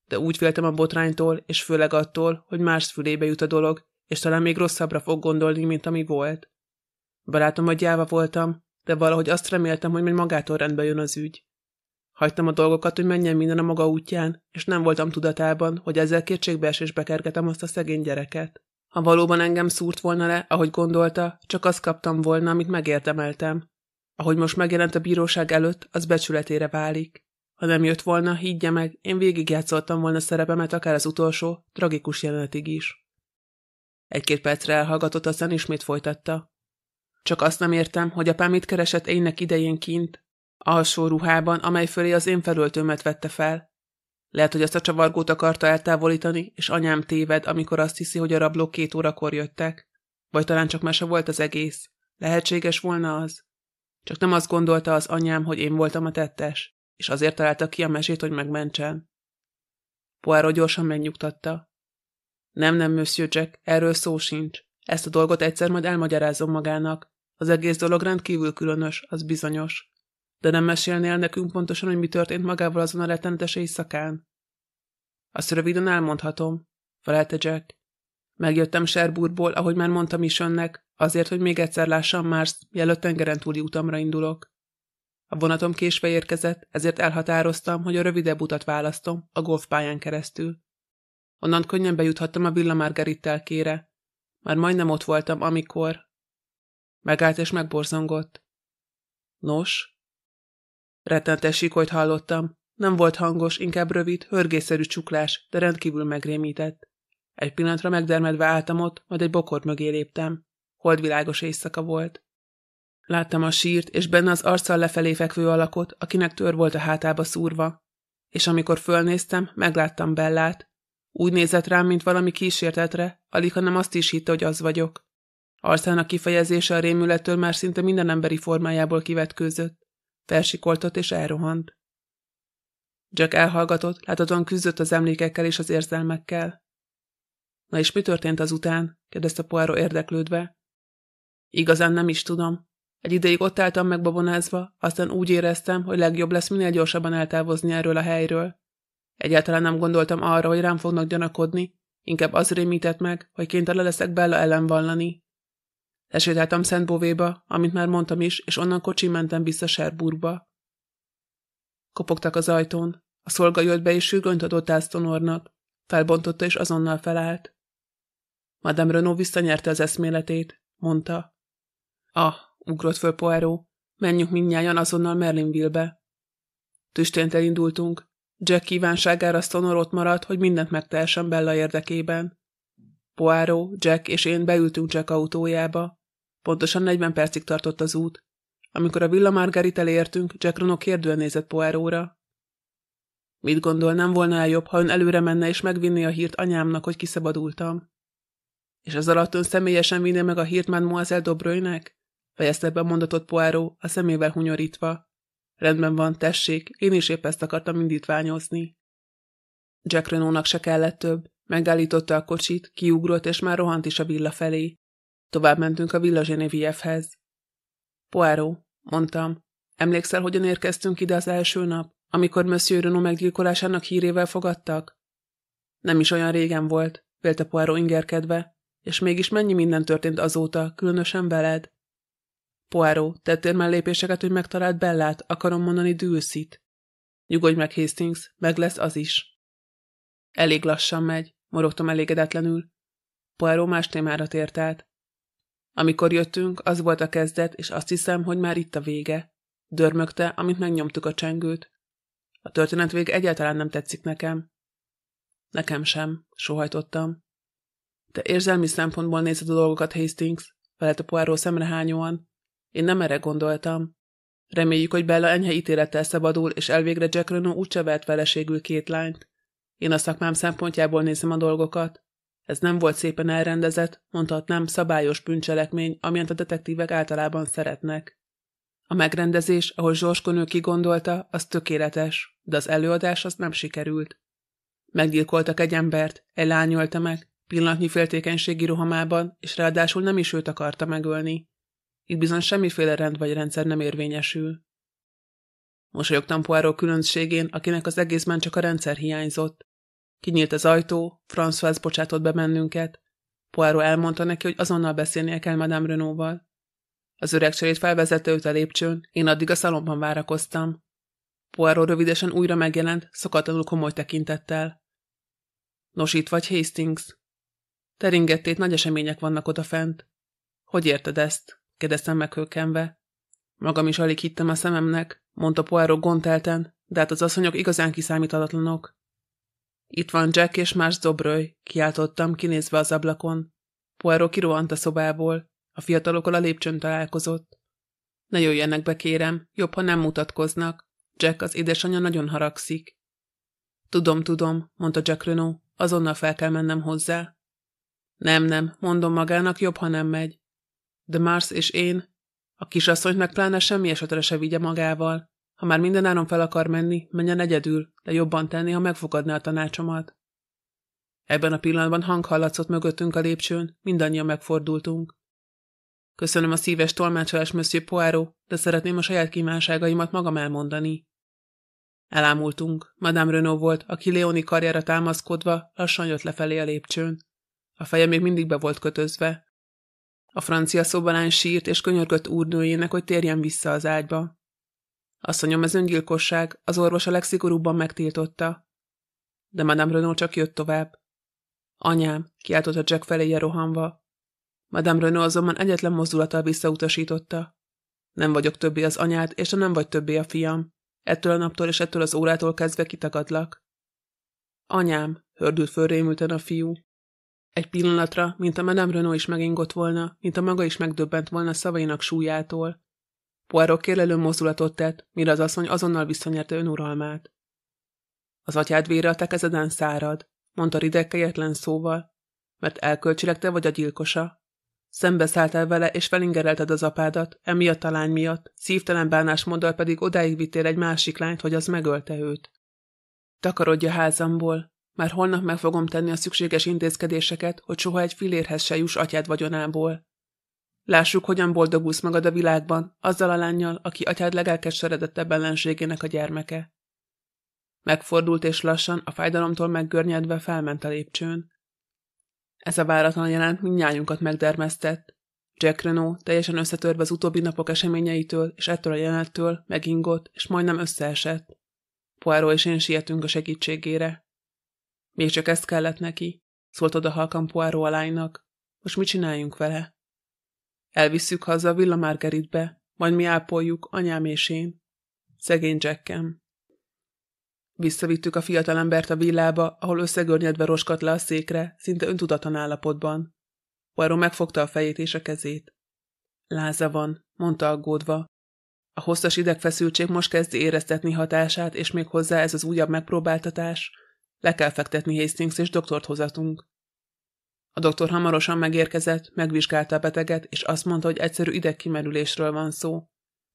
S1: De úgy féltem a botránytól, és főleg attól, hogy más fülébe jut a dolog, és talán még rosszabbra fog gondolni, mint ami volt. Barátom, hogy gyáva voltam, de valahogy azt reméltem, hogy majd magától rendbe jön az ügy. Hagytam a dolgokat, hogy menjen minden a maga útján, és nem voltam tudatában, hogy ezzel kétségbeesésbe kergetem azt a szegény gyereket. Ha valóban engem szúrt volna le, ahogy gondolta, csak azt kaptam volna, amit megérdemeltem. Ahogy most megjelent a bíróság előtt, az becsületére válik. Ha nem jött volna, higgye meg, én végigjátszottam volna szerepemet akár az utolsó, tragikus jelenetig is. Egy-két percre elhallgatott, aztán ismét folytatta. Csak azt nem értem, hogy apám mit keresett énnek idején kint, alsó ruhában, amely fölé az én felöltőmet vette fel. Lehet, hogy ezt a csavargót akarta eltávolítani, és anyám téved, amikor azt hiszi, hogy a rablók két órakor jöttek. Vagy talán csak mese volt az egész. Lehetséges volna az. Csak nem azt gondolta az anyám, hogy én voltam a tettes, és azért találta ki a mesét, hogy megmentsen. Poirot gyorsan megnyugtatta. Nem, nem, Monsieur Jack, erről szó sincs. Ezt a dolgot egyszer majd elmagyarázom magának. Az egész dolog rendkívül különös, az bizonyos. De nem mesélnél nekünk pontosan, hogy mi történt magával azon a rettenetes éjszakán? Azt röviden elmondhatom, felelte Jack. Megjöttem Sherburból, ahogy már mondtam is önnek, azért, hogy még egyszer lássam Mars, mielőtt tengeren túli utamra indulok. A vonatom késve érkezett, ezért elhatároztam, hogy a rövidebb utat választom, a golfpályán keresztül. Onnan könnyen bejuthattam a Villa Margarit telkére. Már majdnem ott voltam, amikor... Megállt és megborzongott. Nos? Rettenetes sikolyt hallottam. Nem volt hangos, inkább rövid, hörgészerű csuklás, de rendkívül megrémített. Egy pillanatra megdermedve álltam ott, majd egy bokor mögé léptem. Holdvilágos éjszaka volt. Láttam a sírt, és benne az arccal lefelé fekvő alakot, akinek tör volt a hátába szúrva. És amikor fölnéztem, megláttam Bellát, úgy nézett rám, mint valami kísértetre, alig hanem azt is hitte, hogy az vagyok. Arcának kifejezése a rémülettől már szinte minden emberi formájából kivetkőzött. Felsikoltott és elrohant. Jack elhallgatott, láthatóan küzdött az emlékekkel és az érzelmekkel. Na és mi történt azután? kérdezte Poirot érdeklődve. Igazán nem is tudom. Egy ideig ott álltam megbabonázva, aztán úgy éreztem, hogy legjobb lesz minél gyorsabban eltávozni erről a helyről. Egyáltalán nem gondoltam arra, hogy rám fognak gyanakodni, inkább az rémített meg, hogy kénytelen leszek Bella ellen vallani. Lesétáltam Szent Bovéba, amit már mondtam is, és onnan kocsi mentem vissza Sherburgba. Kopogtak az ajtón. A szolga jött be, és sürgönyt adott Ásztonornak. Felbontotta, és azonnal felállt. Madame Renault visszanyerte az eszméletét, mondta. Ah, ugrott föl Poirot. Menjünk mindnyájan azonnal Merlinville-be. Tüstént elindultunk, Jack kívánságára Stonor ott maradt, hogy mindent megtehessen Bella érdekében. Poirot, Jack és én beültünk Jack autójába. Pontosan 40 percig tartott az út. Amikor a Villa Margarit elértünk, Jack Rono kérdően nézett Poirotra. Mit gondol, nem volna el jobb, ha ön előre menne és megvinné a hírt anyámnak, hogy kiszabadultam? És az alatt ön személyesen vinné meg a hírt Mademoiselle Dobrőjnek? fejezte be mondatot Poirot, a szemével hunyorítva. Rendben van, tessék, én is épp ezt akartam indítványozni. Jack Renault-nak se kellett több. Megállította a kocsit, kiugrott, és már rohant is a villa felé. Tovább mentünk a Villa Genevieve-hez. Poirot, mondtam, emlékszel, hogyan érkeztünk ide az első nap, amikor Monsieur Renault meggyilkolásának hírével fogadtak? Nem is olyan régen volt, vélte Poirot ingerkedve, és mégis mennyi minden történt azóta, különösen veled? Poirot, tettél már lépéseket, hogy megtalált Bellát, akarom mondani Dülszit. Nyugodj meg, Hastings, meg lesz az is. Elég lassan megy, morogtam elégedetlenül. Poirot más témára tért át. Amikor jöttünk, az volt a kezdet, és azt hiszem, hogy már itt a vége. Dörmögte, amint megnyomtuk a csengőt. A történet vég egyáltalán nem tetszik nekem. Nekem sem, sohajtottam. Te érzelmi szempontból nézed a dolgokat, Hastings, felelt a Poirot szemrehányóan. Én nem erre gondoltam. Reméljük, hogy Bella enyhe ítélettel szabadul, és elvégre Jack Renault úgyse vett feleségül két lányt. Én a szakmám szempontjából nézem a dolgokat. Ez nem volt szépen elrendezett, mondhatnám szabályos bűncselekmény, amilyent a detektívek általában szeretnek. A megrendezés, ahogy Zsorskonő kigondolta, az tökéletes, de az előadás az nem sikerült. Meggyilkoltak egy embert, egy lány ölte meg, pillanatnyi féltékenységi rohamában, és ráadásul nem is őt akarta megölni. Itt bizony semmiféle rend vagy rendszer nem érvényesül. Mosolyogtam Poirot különbségén, akinek az egészben csak a rendszer hiányzott. Kinyílt az ajtó, François bocsátott be bennünket. Poirot elmondta neki, hogy azonnal beszélnie kell Madame Renault-val. Az öreg cserét felvezette őt a lépcsőn, én addig a szalomban várakoztam. Poirot rövidesen újra megjelent, szokatlanul komoly tekintettel. Nos, itt vagy Hastings? Teringettét nagy események vannak odafent. Hogy érted ezt? Kérdeztem meghökkenve. Magam is alig hittem a szememnek, mondta Poirot gontelten, de hát az asszonyok igazán kiszámíthatatlanok. Itt van Jack és más Zobröly, kiáltottam, kinézve az ablakon. Poirot kirohant a szobából. A fiatalokkal a lépcsőn találkozott. Ne jöjjenek be, kérem, jobb, ha nem mutatkoznak. Jack, az édesanyja nagyon haragszik. Tudom, tudom, mondta Jack Renault, azonnal fel kell mennem hozzá. Nem, nem, mondom magának, jobb, ha nem megy. De Mars és én, a kisasszonyt meg pláne semmi esetre se vigye magával. Ha már mindenáron fel akar menni, menjen egyedül, de jobban tenni, ha megfogadná a tanácsomat. Ebben a pillanatban hang hallatszott mögöttünk a lépcsőn, mindannyian megfordultunk. Köszönöm a szíves tolmácsolás, Monsieur Poirot, de szeretném a saját kívánságaimat magam elmondani. Elámultunk. Madame Renault volt, aki Leoni karjára támaszkodva lassan jött lefelé a lépcsőn. A feje még mindig be volt kötözve. A francia szobalány sírt és könyörgött úrnőjének, hogy térjen vissza az ágyba. Asszonyom, ez öngyilkosság, az orvos a legszigorúbban megtiltotta. De Madame Renault csak jött tovább. Anyám, kiáltotta Jack felé rohanva. Madame Renault azonban egyetlen mozdulattal visszautasította. Nem vagyok többé az anyád, és nem vagy többé a fiam. Ettől a naptól és ettől az órától kezdve kitagadlak. Anyám, hördült fölrémülten a fiú. Egy pillanatra, mint a Madame Renault is megingott volna, mint a maga is megdöbbent volna szavainak súlyától. Poirot kérlelő mozdulatot tett, mire az asszony azonnal visszanyerte önuralmát. Az atyád vére a te kezeden szárad, mondta rideg kegyetlen szóval, mert elkölcsileg te vagy a gyilkosa. Szembeszálltál vele, és felingerelted az apádat, emiatt a lány miatt, szívtelen bánásmóddal pedig odáig vittél egy másik lányt, hogy az megölte őt. Takarodj a házamból, már holnap meg fogom tenni a szükséges intézkedéseket, hogy soha egy filérhez se juss atyád vagyonából. Lássuk, hogyan boldogulsz magad a világban, azzal a lányjal, aki atyád legelkeseredettebb ellenségének a gyermeke. Megfordult és lassan, a fájdalomtól meggörnyedve felment a lépcsőn. Ez a váratlan jelent mindnyájunkat megdermesztett. Jack Renault teljesen összetörve az utóbbi napok eseményeitől és ettől a jelenettől megingott, és majdnem összeesett. Poirot és én sietünk a segítségére. Még csak ezt kellett neki, szólt oda halkan Poirot a lánynak. Most mit csináljunk vele? Elvisszük haza a Villa Margaritbe, majd mi ápoljuk, anyám és én. Szegény Jackem. Visszavittük a fiatalembert a villába, ahol összegörnyedve roskat le a székre, szinte öntudatlan állapotban. Poirot megfogta a fejét és a kezét. Láza van, mondta aggódva. A hosszas idegfeszültség most kezdi éreztetni hatását, és még hozzá ez az újabb megpróbáltatás. Le kell fektetni Hastings és doktort hozatunk. A doktor hamarosan megérkezett, megvizsgálta a beteget, és azt mondta, hogy egyszerű idegkimerülésről van szó.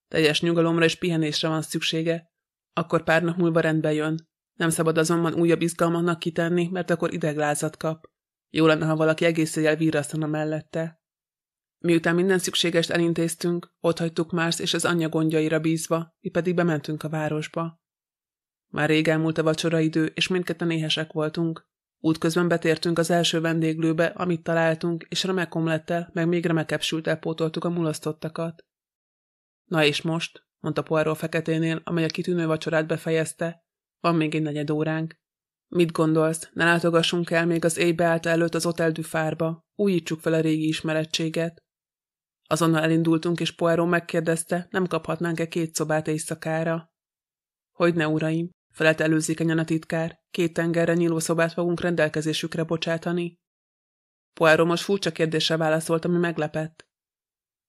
S1: Teljes nyugalomra és pihenésre van szüksége. Akkor pár nap múlva rendbe jön. Nem szabad azonban újabb izgalmaknak kitenni, mert akkor ideglázat kap. Jó lenne, ha valaki egész éjjel vírasztana mellette. Miután minden szükségest elintéztünk, otthagytuk Mars és az anyja gondjaira bízva, mi pedig bementünk a városba. Már rég elmúlt a vacsora idő, és mindketten éhesek voltunk. Útközben betértünk az első vendéglőbe, amit találtunk, és remek omlettel, meg még remekebb sültel pótoltuk a mulasztottakat. Na és most, mondta Poirot feketénél, amely a kitűnő vacsorát befejezte, van még egy negyed óránk. Mit gondolsz, ne látogassunk el még az éjbeállta előtt az Hotel du Fárba, újítsuk fel a régi ismerettséget. Azonnal elindultunk, és Poirot megkérdezte, nem kaphatnánk-e két szobát éjszakára. Hogyne, uraim, felelt előzékenyen a titkár, két tengerre nyíló szobát fogunk rendelkezésükre bocsátani. Poirot most furcsa kérdésre válaszolt, ami meglepett.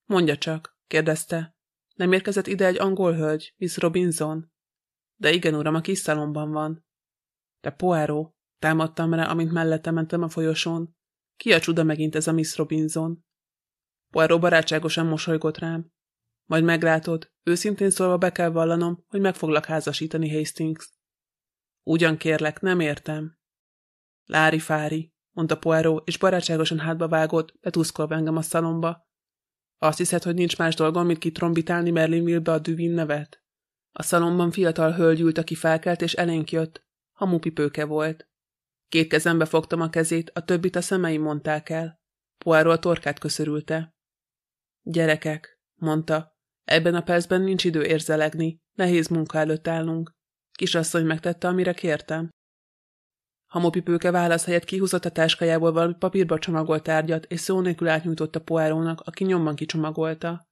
S1: Mondja csak, kérdezte. Nem érkezett ide egy angol hölgy, Miss Robinson? De igen, uram, a kis szalomban van. De Poirot, támadtam rá, amint mellette mentem a folyosón. Ki a csuda megint ez a Miss Robinson? Poirot barátságosan mosolygott rám. Majd meglátod, őszintén szólva be kell vallanom, hogy meg foglak házasítani Hastings. Ugyan kérlek, nem értem. Lári fári, mondta Poirot, és barátságosan hátba vágott, betuszkolva engem a szalomba. Azt hiszed, hogy nincs más dolgom, mint kitrombitálni Merlinville-be a Duvin nevet? A szalomban fiatal hölgy ült, aki felkelt, és elénk jött. Hamupipőke volt. Két kezembe fogtam a kezét, a többit a szemei mondták el. Poirot a torkát köszörülte. Gyerekek, mondta, ebben a percben nincs idő érzelegni, nehéz munka előtt állunk. Kisasszony megtette, amire kértem. Hamupipőke válasz helyett kihúzott a táskájából valami papírba csomagolt tárgyat, és szó nélkül átnyújtotta Poirónak, aki nyomban kicsomagolta.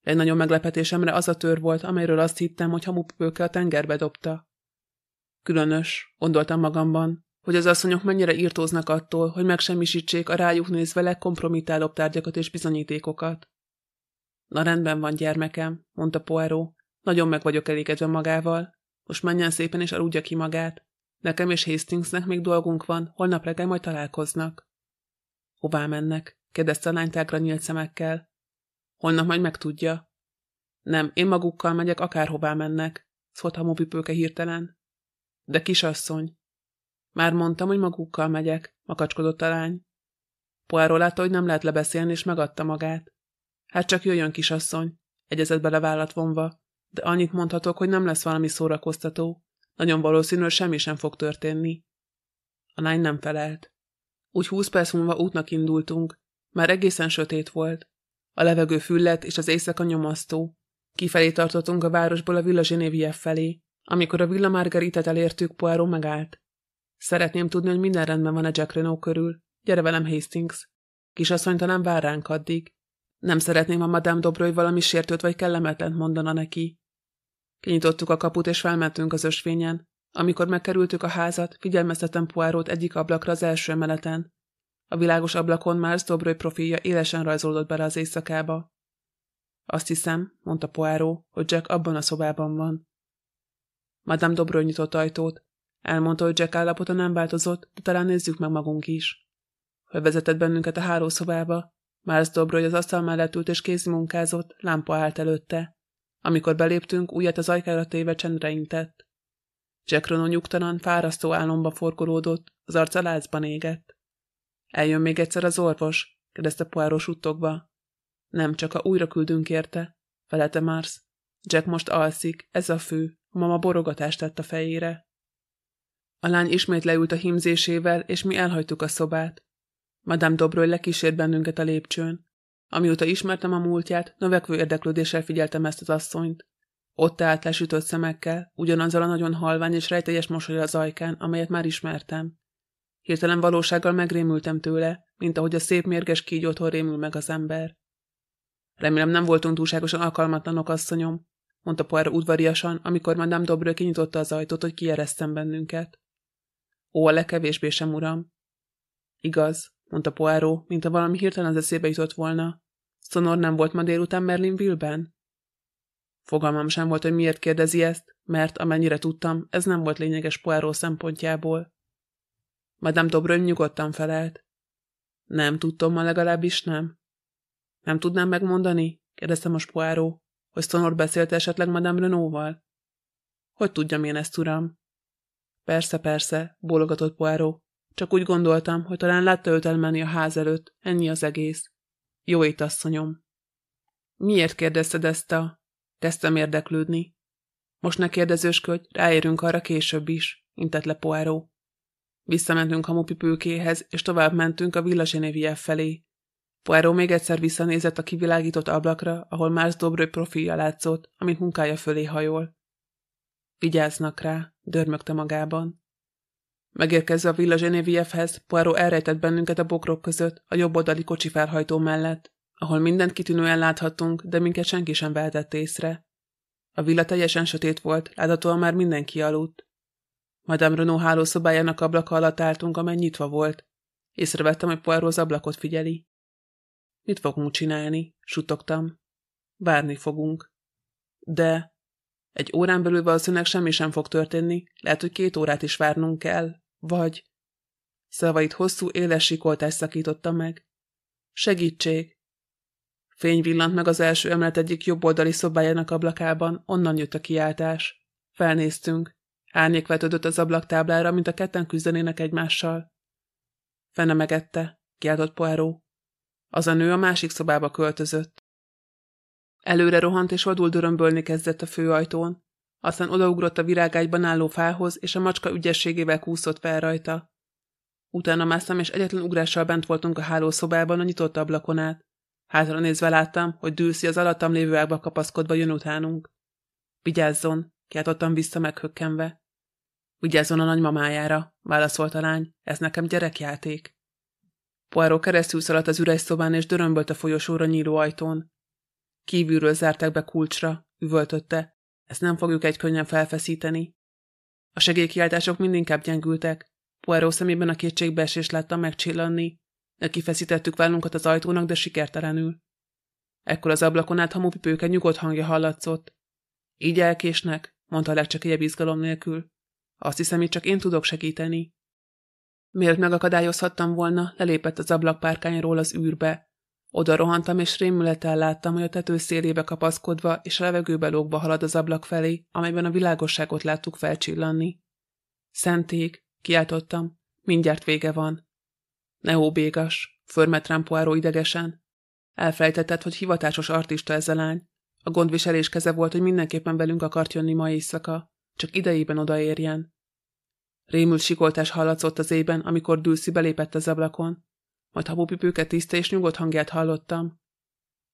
S1: Egy nagyon meglepetésemre az a tör volt, amelyről azt hittem, hogy hamupipőke a tengerbe dobta. Különös, gondoltam magamban, hogy az asszonyok mennyire írtóznak attól, hogy megsemmisítsék a rájuk nézve legkompromitálóbb tárgyakat és bizonyítékokat. Na rendben van, gyermekem, mondta Poirot. Nagyon meg vagyok elégedve magával. Most menjen szépen és aludja ki magát. Nekem és Hastingsnek még dolgunk van, holnap reggel majd találkoznak. Hová mennek? kérdezte a lány nyílt szemekkel. Holnap majd megtudja. Nem, én magukkal megyek, akárhová mennek, szólt hamupipőke hirtelen. De kisasszony. Már mondtam, hogy magukkal megyek, makacskodott a lány. Poirot látta, hogy nem lehet lebeszélni, és megadta magát. Hát csak jöjjön, kisasszony, egyezett bele vállat vonva, de annyit mondhatok, hogy nem lesz valami szórakoztató. Nagyon valószínű, semmi sem fog történni. A lány nem felelt. Úgy húsz perc múlva útnak indultunk. Már egészen sötét volt. A levegő füllet és az éjszaka nyomasztó. Kifelé tartottunk a városból a Villa Genevieve felé. Amikor a Villa Margaritet elértük, Poirot megállt. Szeretném tudni, hogy minden rendben van a Jack Renault körül. Gyere velem, Hastings. Kisasszony talán vár ránk addig. Nem szeretném, ha Madame Dobroly valami sértőt vagy kellemetlent mondana neki. Kinyitottuk a kaput, és felmentünk az ösvényen. Amikor megkerültük a házat, figyelmeztetem Poirot egyik ablakra az első emeleten. A világos ablakon Mars Dobroly profilja élesen rajzolódott bele az éjszakába. Azt hiszem, mondta Poirot, hogy Jack abban a szobában van. Madame Dobroly nyitott ajtót. Elmondta, hogy Jack állapota nem változott, de talán nézzük meg magunk is. Fölvezetett bennünket a hálószobába. Mars Dobroly az asztal mellett ült és kézi munkázott, lámpa állt előtte. Amikor beléptünk, újat az ajkára téve csendre intett. Jack Rono nyugtalan, fárasztó álomba forgolódott, az arca lázban égett. Eljön még egyszer az orvos? kérdezte Poirot suttogva. Nem, csak a újra küldünk érte, felelte Mars. Jack most alszik, ez a fő, a mama borogatást tett a fejére. A lány ismét leült a hímzésével, és mi elhagytuk a szobát. Madame Dobroly lekísért bennünket a lépcsőn. Amióta ismertem a múltját, növekvő érdeklődéssel figyeltem ezt az asszonyt. Ott állt lesütött szemekkel, ugyanazzal a nagyon halvány és rejtélyes mosoly az ajkán, amelyet már ismertem. Hirtelen valósággal megrémültem tőle, mint ahogy a szép mérges kígyótól rémül meg az ember. Remélem nem voltunk túlságosan alkalmatlanok, asszonyom, mondta Poirot udvariasan, amikor Madame Dobrő kinyitotta az ajtót, hogy kieresztem bennünket. Ó, a legkevésbé sem, uram. Igaz, mondta Poirot, mint a valami hirtelen az eszébe jutott volna. Szonor nem volt ma délután Merlinville-ben? Fogalmam sem volt, hogy miért kérdezi ezt, mert amennyire tudtam, ez nem volt lényeges Poirot szempontjából. Madame Dobrön nyugodtan felelt. Nem tudtam, ma legalábbis nem. Nem tudnám megmondani? kérdezte most Poirot, hogy Szonor beszélt esetleg Madame Renault-val. Hogy tudjam én ezt, uram? Persze, persze, bólogatott Poirot. Csak úgy gondoltam, hogy talán látta őt elmenni a ház előtt, ennyi az egész. Jó ét, asszonyom. Miért kérdezted ezt a... Kezdtem érdeklődni. Most ne kérdezősködj, ráérünk arra később is, intett le Poirot. Visszamentünk a mupipőkéhez, és tovább mentünk a Villa Genevieve felé. Poirot még egyszer visszanézett a kivilágított ablakra, ahol Mars Dobrő profilja látszott, amit munkája fölé hajol. Vigyáznak rá, dörmögte magában. Megérkezve a Villa Genevieve-hez, Poirot elrejtett bennünket a bokrok között, a jobb oldali kocsi felhajtó mellett, ahol mindent kitűnően láthattunk, de minket senki sem vehetett észre. A villa teljesen sötét volt, láthatóan már mindenki aludt. Madame Renault hálószobájának ablaka alatt álltunk, amely nyitva volt. Észrevettem, hogy Poirot az ablakot figyeli. Mit fogunk csinálni? Suttogtam. Várni fogunk. De egy órán belül valószínűleg semmi sem fog történni, lehet, hogy két órát is várnunk kell. Vagy... Szavait hosszú, éles sikoltás szakította meg. Segítség! Fény villant meg az első emlet egyik jobboldali szobájának ablakában, onnan jött a kiáltás. Felnéztünk. Árnyék vetődött az ablaktáblára, mint a ketten küzdenének egymással. Fene megette, kiáltott Poirot. Az a nő a másik szobába költözött. Előre rohant és vadul dörömbölni kezdett a főajtón, aztán odaugrott a virágágyban álló fához, és a macska ügyességével kúszott fel rajta. Utána másztam, és egyetlen ugrással bent voltunk a hálószobában a nyitott ablakon át. Hátra nézve láttam, hogy Dülszi az alattam lévő ágba kapaszkodva jön utánunk. Vigyázzon, kiáltottam vissza meghökkenve. Vigyázzon a nagymamájára, válaszolt a lány, ez nekem gyerekjáték. Poirot keresztül szaladt az üres szobán, és dörömbölt a folyosóra nyíló ajtón. Kívülről zárták be kulcsra, üvöltötte. Ezt nem fogjuk egy könnyen felfeszíteni. A segélykiáltások mindinkább gyengültek. Poirot szemében a kétségbeesés láttam megcsillanni. Kifeszítettük vállunkat az ajtónak, de sikertelenül. Ekkor az ablakon át hamupipőke nyugodt hangja hallatszott. Így elkésnek, mondta a legcsekélyebb izgalom nélkül. Azt hiszem, itt csak én tudok segíteni. Mielőtt megakadályozhattam volna, lelépett az ablakpárkányról az űrbe. Oda rohantam, és rémülettel láttam, hogy a tető szélébe kapaszkodva és a levegőbe lógva halad az ablak felé, amelyben a világosságot láttuk felcsillanni. Szentég, kiáltottam, mindjárt vége van. Ne óbégas, förmet rám idegesen. Elfelejtetted, hogy hivatásos artista ez a lány. A gondviselés keze volt, hogy mindenképpen velünk akart jönni ma éjszaka, csak idejében odaérjen. Rémült sikoltás hallatszott az ében, amikor Dülszi belépett az ablakon. Majd habópipőket tiszta és nyugodt hangját hallottam.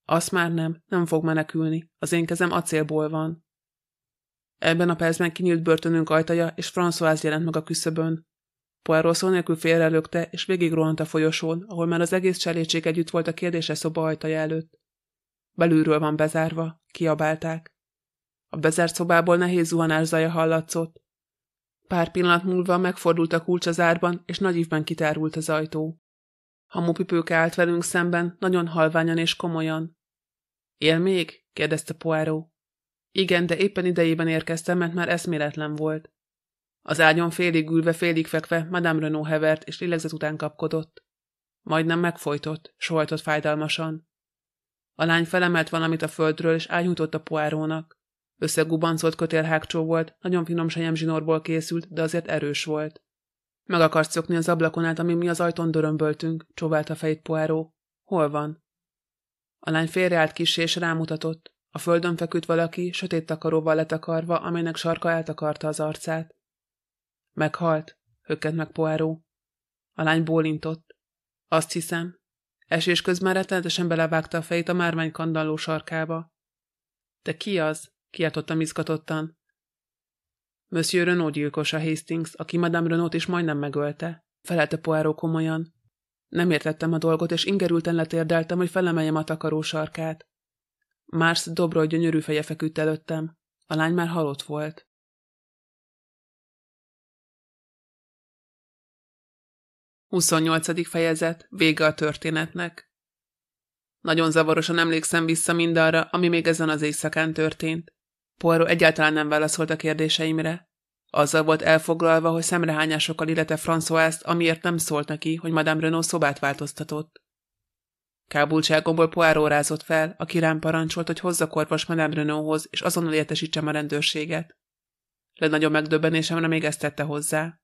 S1: Azt már nem, nem fog menekülni. Az én kezem acélból van. Ebben a percben kinyílt börtönünk ajtaja, és François jelent meg a küszöbön. Poirot szó nélkül félrelökte, és végig rohant a folyosón, ahol már az egész cselédség együtt volt a kérdése szoba ajtaja előtt. Belülről van bezárva, kiabálták. A bezárt szobából nehéz zuhanás zaja hallatszott. Pár pillanat múlva megfordult a kulcs az árban, és nagy ívben kitárult az ajtó. Hamupipőke állt velünk szemben, nagyon halványan és komolyan. Él még? kérdezte Poirot. Igen, de éppen idejében érkeztem, mert már eszméletlen volt. Az ágyon félig ülve, félig fekve Madame Renault hevert, és lélegzet után kapkodott. Majdnem megfojtott, sohajtott fájdalmasan. A lány felemelt valamit a földről, és ányújtott a poárónak. Összegubancolt kötélhágcsó volt, nagyon finom zsinórból készült, de azért erős volt. Meg akarsz szokni az ablakon át, ami mi az ajtón dörömböltünk, a fejét Poirot. Hol van? A lány félreállt kis és rámutatott. A földön feküdt valaki, sötét takaróval letakarva, amelynek sarka eltakarta az arcát. Meghalt, hökkent meg Poirot. A lány bólintott. Azt hiszem. Esés közben rettenetesen belevágta a fejét a márvány kandalló sarkába. De ki az? kiáltottam izgatottan. Monsieur Renaud gyilkos a Hastings, aki Madame Renaud is majdnem megölte, felelte Poirot komolyan. Nem értettem a dolgot, és ingerülten letérdeltem, hogy felemeljem a takaró sarkát. Mars Dobroly gyönyörű feje feküdt előttem. A lány már halott volt. Huszonnyolcadik fejezet, vége a történetnek. Nagyon zavarosan emlékszem vissza mindarra, ami még ezen az éjszakán történt. Poirot egyáltalán nem válaszolt a kérdéseimre. Azzal volt elfoglalva, hogy szemrehányásokkal illete François-t, amiért nem szólt neki, hogy Madame Renault szobát változtatott. Kábultságomból Poirot rázott fel, aki rám parancsolt, hogy hozza korvas Madame Renaulthoz, és azonnal értesítsem a rendőrséget. Legnagyobb megdöbbenésemre még ezt tette hozzá.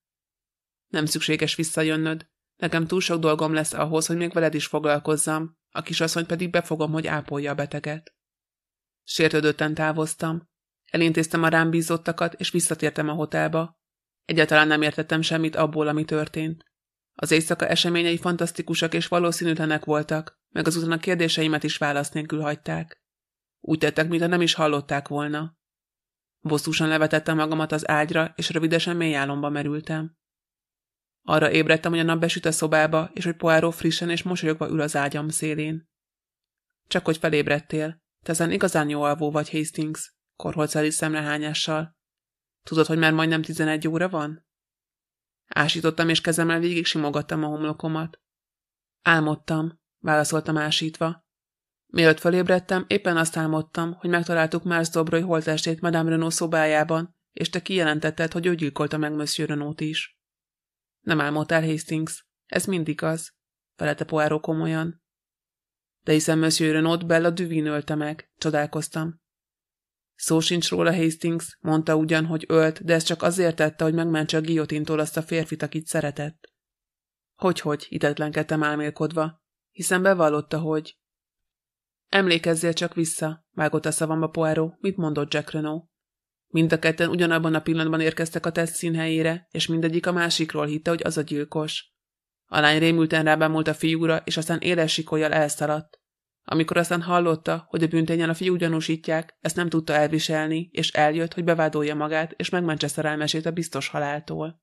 S1: Nem szükséges visszajönnöd. Nekem túl sok dolgom lesz ahhoz, hogy még veled is foglalkozzam, a kisasszony pedig befogom, hogy ápolja a beteget. Sértődötten távoztam. Elintéztem a rám bízottakat, és visszatértem a hotelba. Egyáltalán nem értettem semmit abból, ami történt. Az éjszaka eseményei fantasztikusak és valószínűtlenek voltak, meg azután a kérdéseimet is válasz nélkül hagyták. Úgy tettek, mintha nem is hallották volna. Bosszúsan levetettem magamat az ágyra, és rövidesen mély álomba merültem. Arra ébredtem, hogy a nap besüt a szobába, és hogy Poirot frissen és mosolyogva ül az ágyam szélén. Csak hogy felébredtél. Te ezen igazán jó alvó vagy, Hastings, korholt Sally szemrehányással. Tudod, hogy már majdnem tizenegy óra van? Ásítottam, és kezemmel végig simogattam a homlokomat. Álmodtam, válaszoltam ásítva. Mielőtt felébredtem, éppen azt álmodtam, hogy megtaláltuk Mars Dobroly holtestét Madame Renault szobájában, és te kijelentetted, hogy ő gyilkolta meg Monsieur Renault is. Nem álmodtál, Hastings. Ez mindig az, felelte Poirot komolyan. De hiszen Monsieur Renaud Bella Duvin ölte meg, csodálkoztam. Szó sincs róla Hastings, mondta ugyan, hogy ölt, de ez csak azért tette, hogy megmentse a guillotintól azt a férfit, akit szeretett. Hogy-hogy, hitetlenkedtem álmélkodva, hiszen bevallotta, hogy... Emlékezzél csak vissza, vágott a szavamba Poirot, mit mondott Jack Renault. Mind a ketten ugyanabban a pillanatban érkeztek a teszt színhelyére, és mindegyik a másikról hitte, hogy az a gyilkos. A lány rémülten rábámult a fiúra, és aztán éles sikolyjal elszaladt. Amikor aztán hallotta, hogy a büntényen a fiú gyanúsítják, ezt nem tudta elviselni, és eljött, hogy bevádolja magát, és megmentse szerelmesét a biztos haláltól.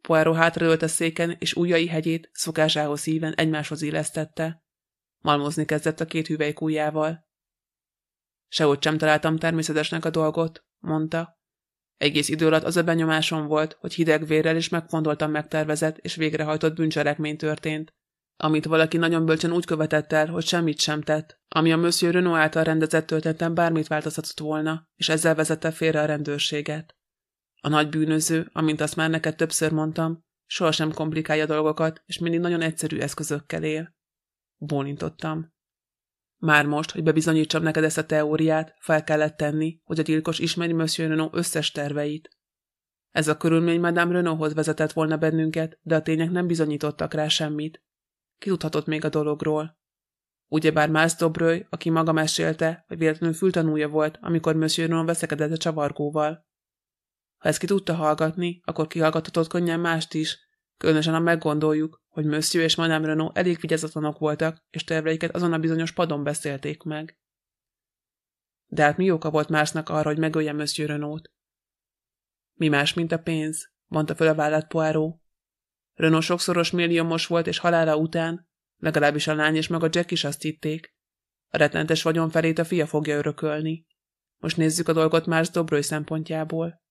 S1: Poirot hátraölt a széken, és ujjai hegyét szokásához híven egymáshoz illesztette. Malmozni kezdett a két hüvelykújjával. Sehogy sem találtam természetesnek a dolgot, mondta. Egész idő alatt az a benyomásom volt, hogy hideg vérrel is megfontoltam megtervezett és végrehajtott bűncselekmény történt, amit valaki nagyon bölcsen úgy követett el, hogy semmit sem tett, ami a Monsieur Renault által rendezett történetem bármit változtatott volna, és ezzel vezette félre a rendőrséget. A nagy bűnöző, amint azt már neked többször mondtam, sohasem komplikálja dolgokat, és mindig nagyon egyszerű eszközökkel él. Bólintottam. Már most, hogy bebizonyítsam neked ezt a teóriát, fel kellett tenni, hogy a gyilkos ismeri Monsieur Renault összes terveit. Ez a körülmény Madame Renaulthoz vezetett volna bennünket, de a tények nem bizonyítottak rá semmit. Ki még a dologról? Ugyebár Mász Dobröly, aki maga mesélte, hogy véletlenül fültanúja volt, amikor Monsieur veszekedett a csavargóval. Ha ezt ki tudta hallgatni, akkor kihallgathatott könnyen mást is, különösen ha meggondoljuk, hogy Monsieur és Madame Renault elég vigyázatlanok voltak, és terveiket azon a bizonyos padon beszélték meg. De hát mi oka volt másnak arra, hogy megölje Monsieur Renault? Mi más, mint a pénz, mondta föl a vállát Poirot. Renault sokszoros milliómos volt, és halála után, legalábbis a lány és meg a Jack is azt hitték. A retlentes vagyon felét a fia fogja örökölni. Most nézzük a dolgot más Dobroly szempontjából.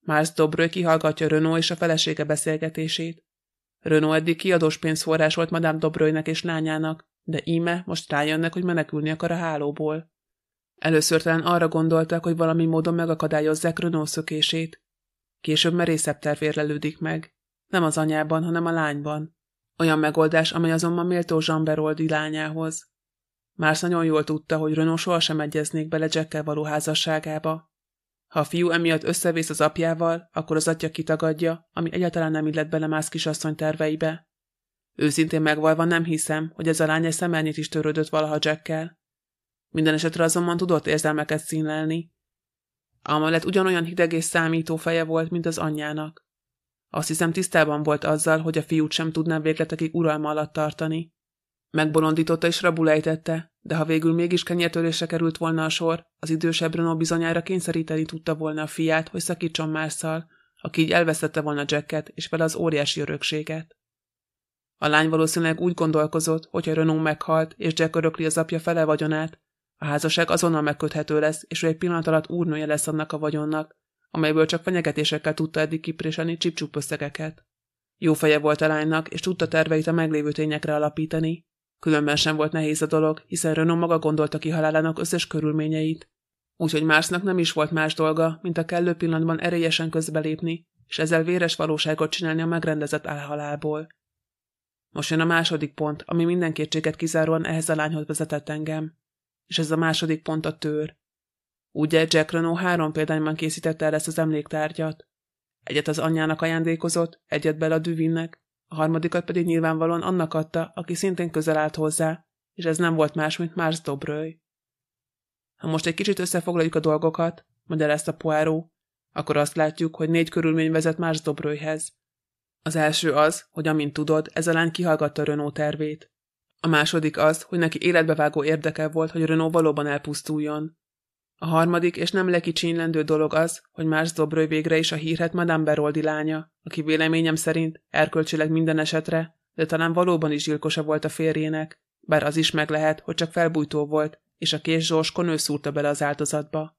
S1: Más Dobroly kihallgatja Renault és a felesége beszélgetését. Renault eddig kiadós pénzforrás volt Madame Dobroynek és lányának, de íme most rájönnek, hogy menekülni akar a hálóból. Először talán arra gondoltak, hogy valami módon megakadályozzák Renault szökését. Később merészebb terv érlelődik meg. Nem az anyában, hanem a lányban. Olyan megoldás, amely azonban méltó Zsamberoldi lányához. Mársz nagyon jól tudta, hogy Renault sohasem egyeznék bele Jackkel való házasságába. Ha a fiú emiatt összevész az apjával, akkor az atya kitagadja, ami egyáltalán nem illet bele más kisasszony terveibe. Őszintén megvalva nem hiszem, hogy ez a lány egy szemelnyit is törődött valaha Jackkel. Minden esetre azonban tudott érzelmeket színlelni. Amellett ugyanolyan hideg és számító feje volt, mint az anyjának. Azt hiszem tisztában volt azzal, hogy a fiút sem tudná végletekig uralma alatt tartani. Megbolondította és rabulejtette, de ha végül mégis kenyertörésre került volna a sor, az idősebb Renault bizonyára kényszeríteni tudta volna a fiát, hogy szakítson másszal, aki így elvesztette volna Jacket és vele az óriási örökséget. A lány valószínűleg úgy gondolkozott, hogy ha Renault meghalt, és Jack örökli az apja fele vagyonát, a házasság azonnal megköthető lesz, és ő egy pillanat alatt úrnője lesz annak a vagyonnak, amelyből csak fenyegetésekkel tudta eddig kipréselni csipcsup összegeket. Jó feje volt a lánynak, és tudta terveit a meglévő tényekre alapítani. Különben sem volt nehéz a dolog, hiszen Renault maga gondolta ki halálának összes körülményeit. Úgyhogy Mársnak nem is volt más dolga, mint a kellő pillanatban erélyesen közbelépni, és ezzel véres valóságot csinálni a megrendezett álhalálból. Most jön a második pont, ami minden kétséget kizáróan ehhez a lányhoz vezetett engem. És ez a második pont a tőr. Ugye Jack Renault három példányban készítette el ezt az emléktárgyat. Egyet az anyjának ajándékozott, egyet bele a Düvinnek, a harmadikat pedig nyilvánvalóan annak adta, aki szintén közel állt hozzá, és ez nem volt más, mint Mars Dobröly. Ha most egy kicsit összefoglaljuk a dolgokat, magyarázta Poirot, akkor azt látjuk, hogy négy körülmény vezet Mars Dobrölyhez. Az első az, hogy amint tudod, ez a lány kihallgatta Renault tervét. A második az, hogy neki életbevágó érdeke volt, hogy Renault valóban elpusztuljon. A harmadik és nem lekicsinylendő dolog az, hogy Mars Dobröly végre is a hírhet Madame Beroldi lánya, aki véleményem szerint erkölcsileg minden esetre, de talán valóban is gyilkosa volt a férjének, bár az is meg lehet, hogy csak felbújtó volt, és a kés zsorskon ő szúrta bele az áldozatba.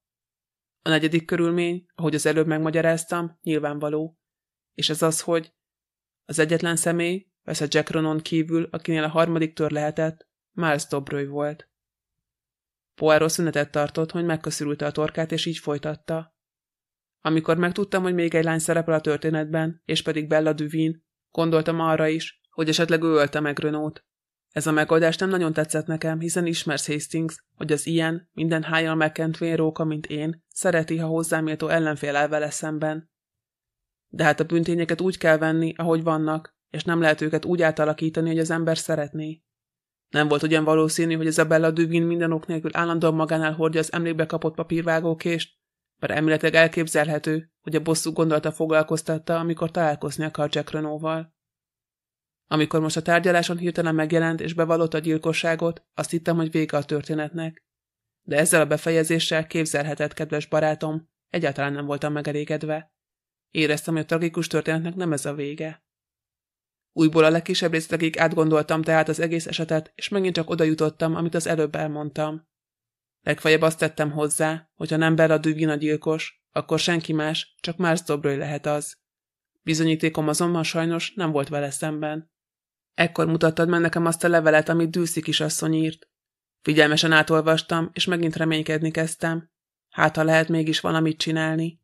S1: A negyedik körülmény, ahogy az előbb megmagyaráztam, nyilvánvaló. És ez az, hogy az egyetlen személy, persze Jack Ronon kívül, akinél a harmadik tör lehetett, Miles Dobröly volt. Poirot szünetet tartott, hogy megköszörülte a torkát, és így folytatta. Amikor megtudtam, hogy még egy lány szerepel a történetben, és pedig Bella Duvin, gondoltam arra is, hogy esetleg ő ölte meg Renault. Ez a megoldás nem nagyon tetszett nekem, hiszen ismersz Hastings, hogy az ilyen, minden hájjal megkent róka, mint én, szereti, ha hozzáméltó ellenfél el vele szemben. De hát a büntényeket úgy kell venni, ahogy vannak, és nem lehet őket úgy átalakítani, hogy az ember szeretné. Nem volt ugyan valószínű, hogy Isabella Duvin minden ok nélkül állandóan magánál hordja az emlékbe kapott papírvágókést, bár elméletileg elképzelhető, hogy a bosszú gondolata foglalkoztatta, amikor találkozni akar Jack Renault-val. Amikor most a tárgyaláson hirtelen megjelent és bevallott a gyilkosságot, azt hittem, hogy vége a történetnek. De ezzel a befejezéssel képzelhetett, kedves barátom, egyáltalán nem voltam megelégedve. Éreztem, hogy a tragikus történetnek nem ez a vége. Újból a legkisebb részletekig átgondoltam tehát az egész esetet, és megint csak oda jutottam, amit az előbb elmondtam. Legfeljebb azt tettem hozzá, hogy ha nem Bella Duvin a gyilkos, akkor senki más, csak más Dobroly lehet az. Bizonyítékom azonban sajnos nem volt vele szemben. Ekkor mutattad meg nekem azt a levelet, amit Dűszi kisasszony írt. Figyelmesen átolvastam, és megint reménykedni kezdtem. Hát, ha lehet mégis valamit csinálni.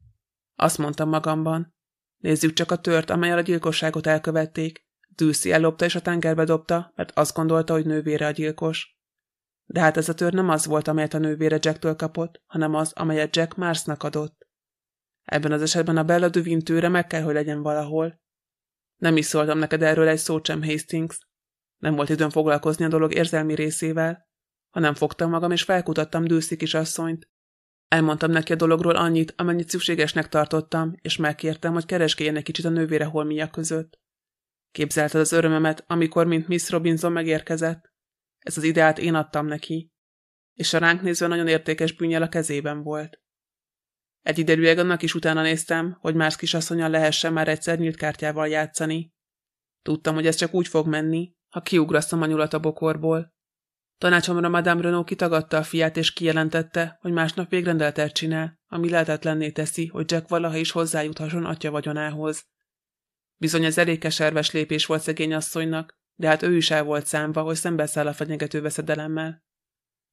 S1: Azt mondtam magamban. Nézzük csak a tört, amelyel a gyilkosságot elkövették. Dűszi ellopta és a tengerbe dobta, mert azt gondolta, hogy nővére a gyilkos. De hát ez a tör nem az volt, amelyet a nővére Jacktől kapott, hanem az, amelyet Jack Marsnak adott. Ebben az esetben a Bella Duvin tőre meg kell, hogy legyen valahol. Nem is szóltam neked erről egy szót sem, Hastings. Nem volt időm foglalkozni a dolog érzelmi részével, hanem fogtam magam és felkutattam Dűszi kisasszonyt. Elmondtam neki a dologról annyit, amennyit szükségesnek tartottam, és megkértem, hogy keresgéljen egy kicsit a nővére holmia között. Képzelted az örömemet, amikor, mint Miss Robinson megérkezett? Ez az ideát én adtam neki. És a ránk nézve nagyon értékes bűnjel a kezében volt. Egy idejűleg annak is utána néztem, hogy más kisasszonyal lehessen már egyszer nyílt kártyával játszani. Tudtam, hogy ez csak úgy fog menni, ha kiugrasztom a nyulat a bokorból. Tanácsomra Madame Renault kitagadta a fiát és kijelentette, hogy másnap végrendeltet csinál, ami lehetetlenné teszi, hogy Jack valaha is hozzájuthasson atya vagyonához. Bizony ez elég keserves lépés volt szegény asszonynak, de hát ő is el volt számva, hogy szembeszáll a fenyegető veszedelemmel.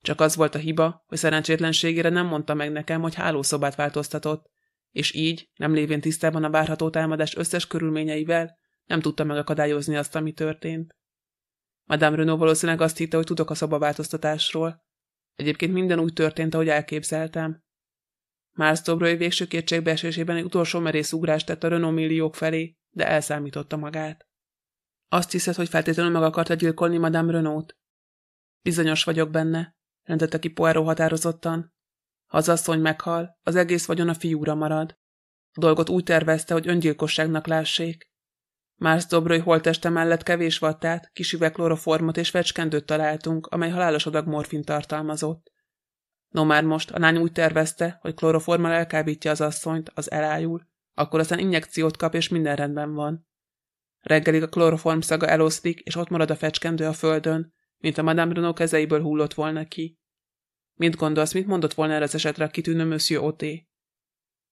S1: Csak az volt a hiba, hogy szerencsétlenségére nem mondta meg nekem, hogy hálószobát változtatott, és így, nem lévén tisztában a várható támadás összes körülményeivel, nem tudta megakadályozni azt, ami történt. Madame Renault valószínűleg azt hitte, hogy tudok a szobaváltoztatásról. Egyébként minden úgy történt, ahogy elképzeltem. Mársz Dobroly végső kétségbeesésében egy utolsó merész ugrást tett a Renault milliók felé, de elszámította magát. Azt hiszed, hogy feltétlenül meg akarta gyilkolni Madame Renault? Bizonyos vagyok benne, rendette ki Poirot határozottan. Ha az asszony meghal, az egész vagyon a fiúra marad. A dolgot úgy tervezte, hogy öngyilkosságnak lássék. Mársz Dobroly holteste mellett kevés vattát, kis üvegkloroformot és fecskendőt találtunk, amely halálos adag morfin tartalmazott. No már most, a lány úgy tervezte, hogy kloroformmal elkábítja az asszonyt, az elájul, akkor aztán injekciót kap és minden rendben van. Reggelig a kloroform szaga eloszlik, és ott marad a fecskendő a földön, mint a Madame Renault kezeiből hullott volna ki. Mit gondolsz, mit mondott volna erre az esetre a kitűnő Monsieur Oté?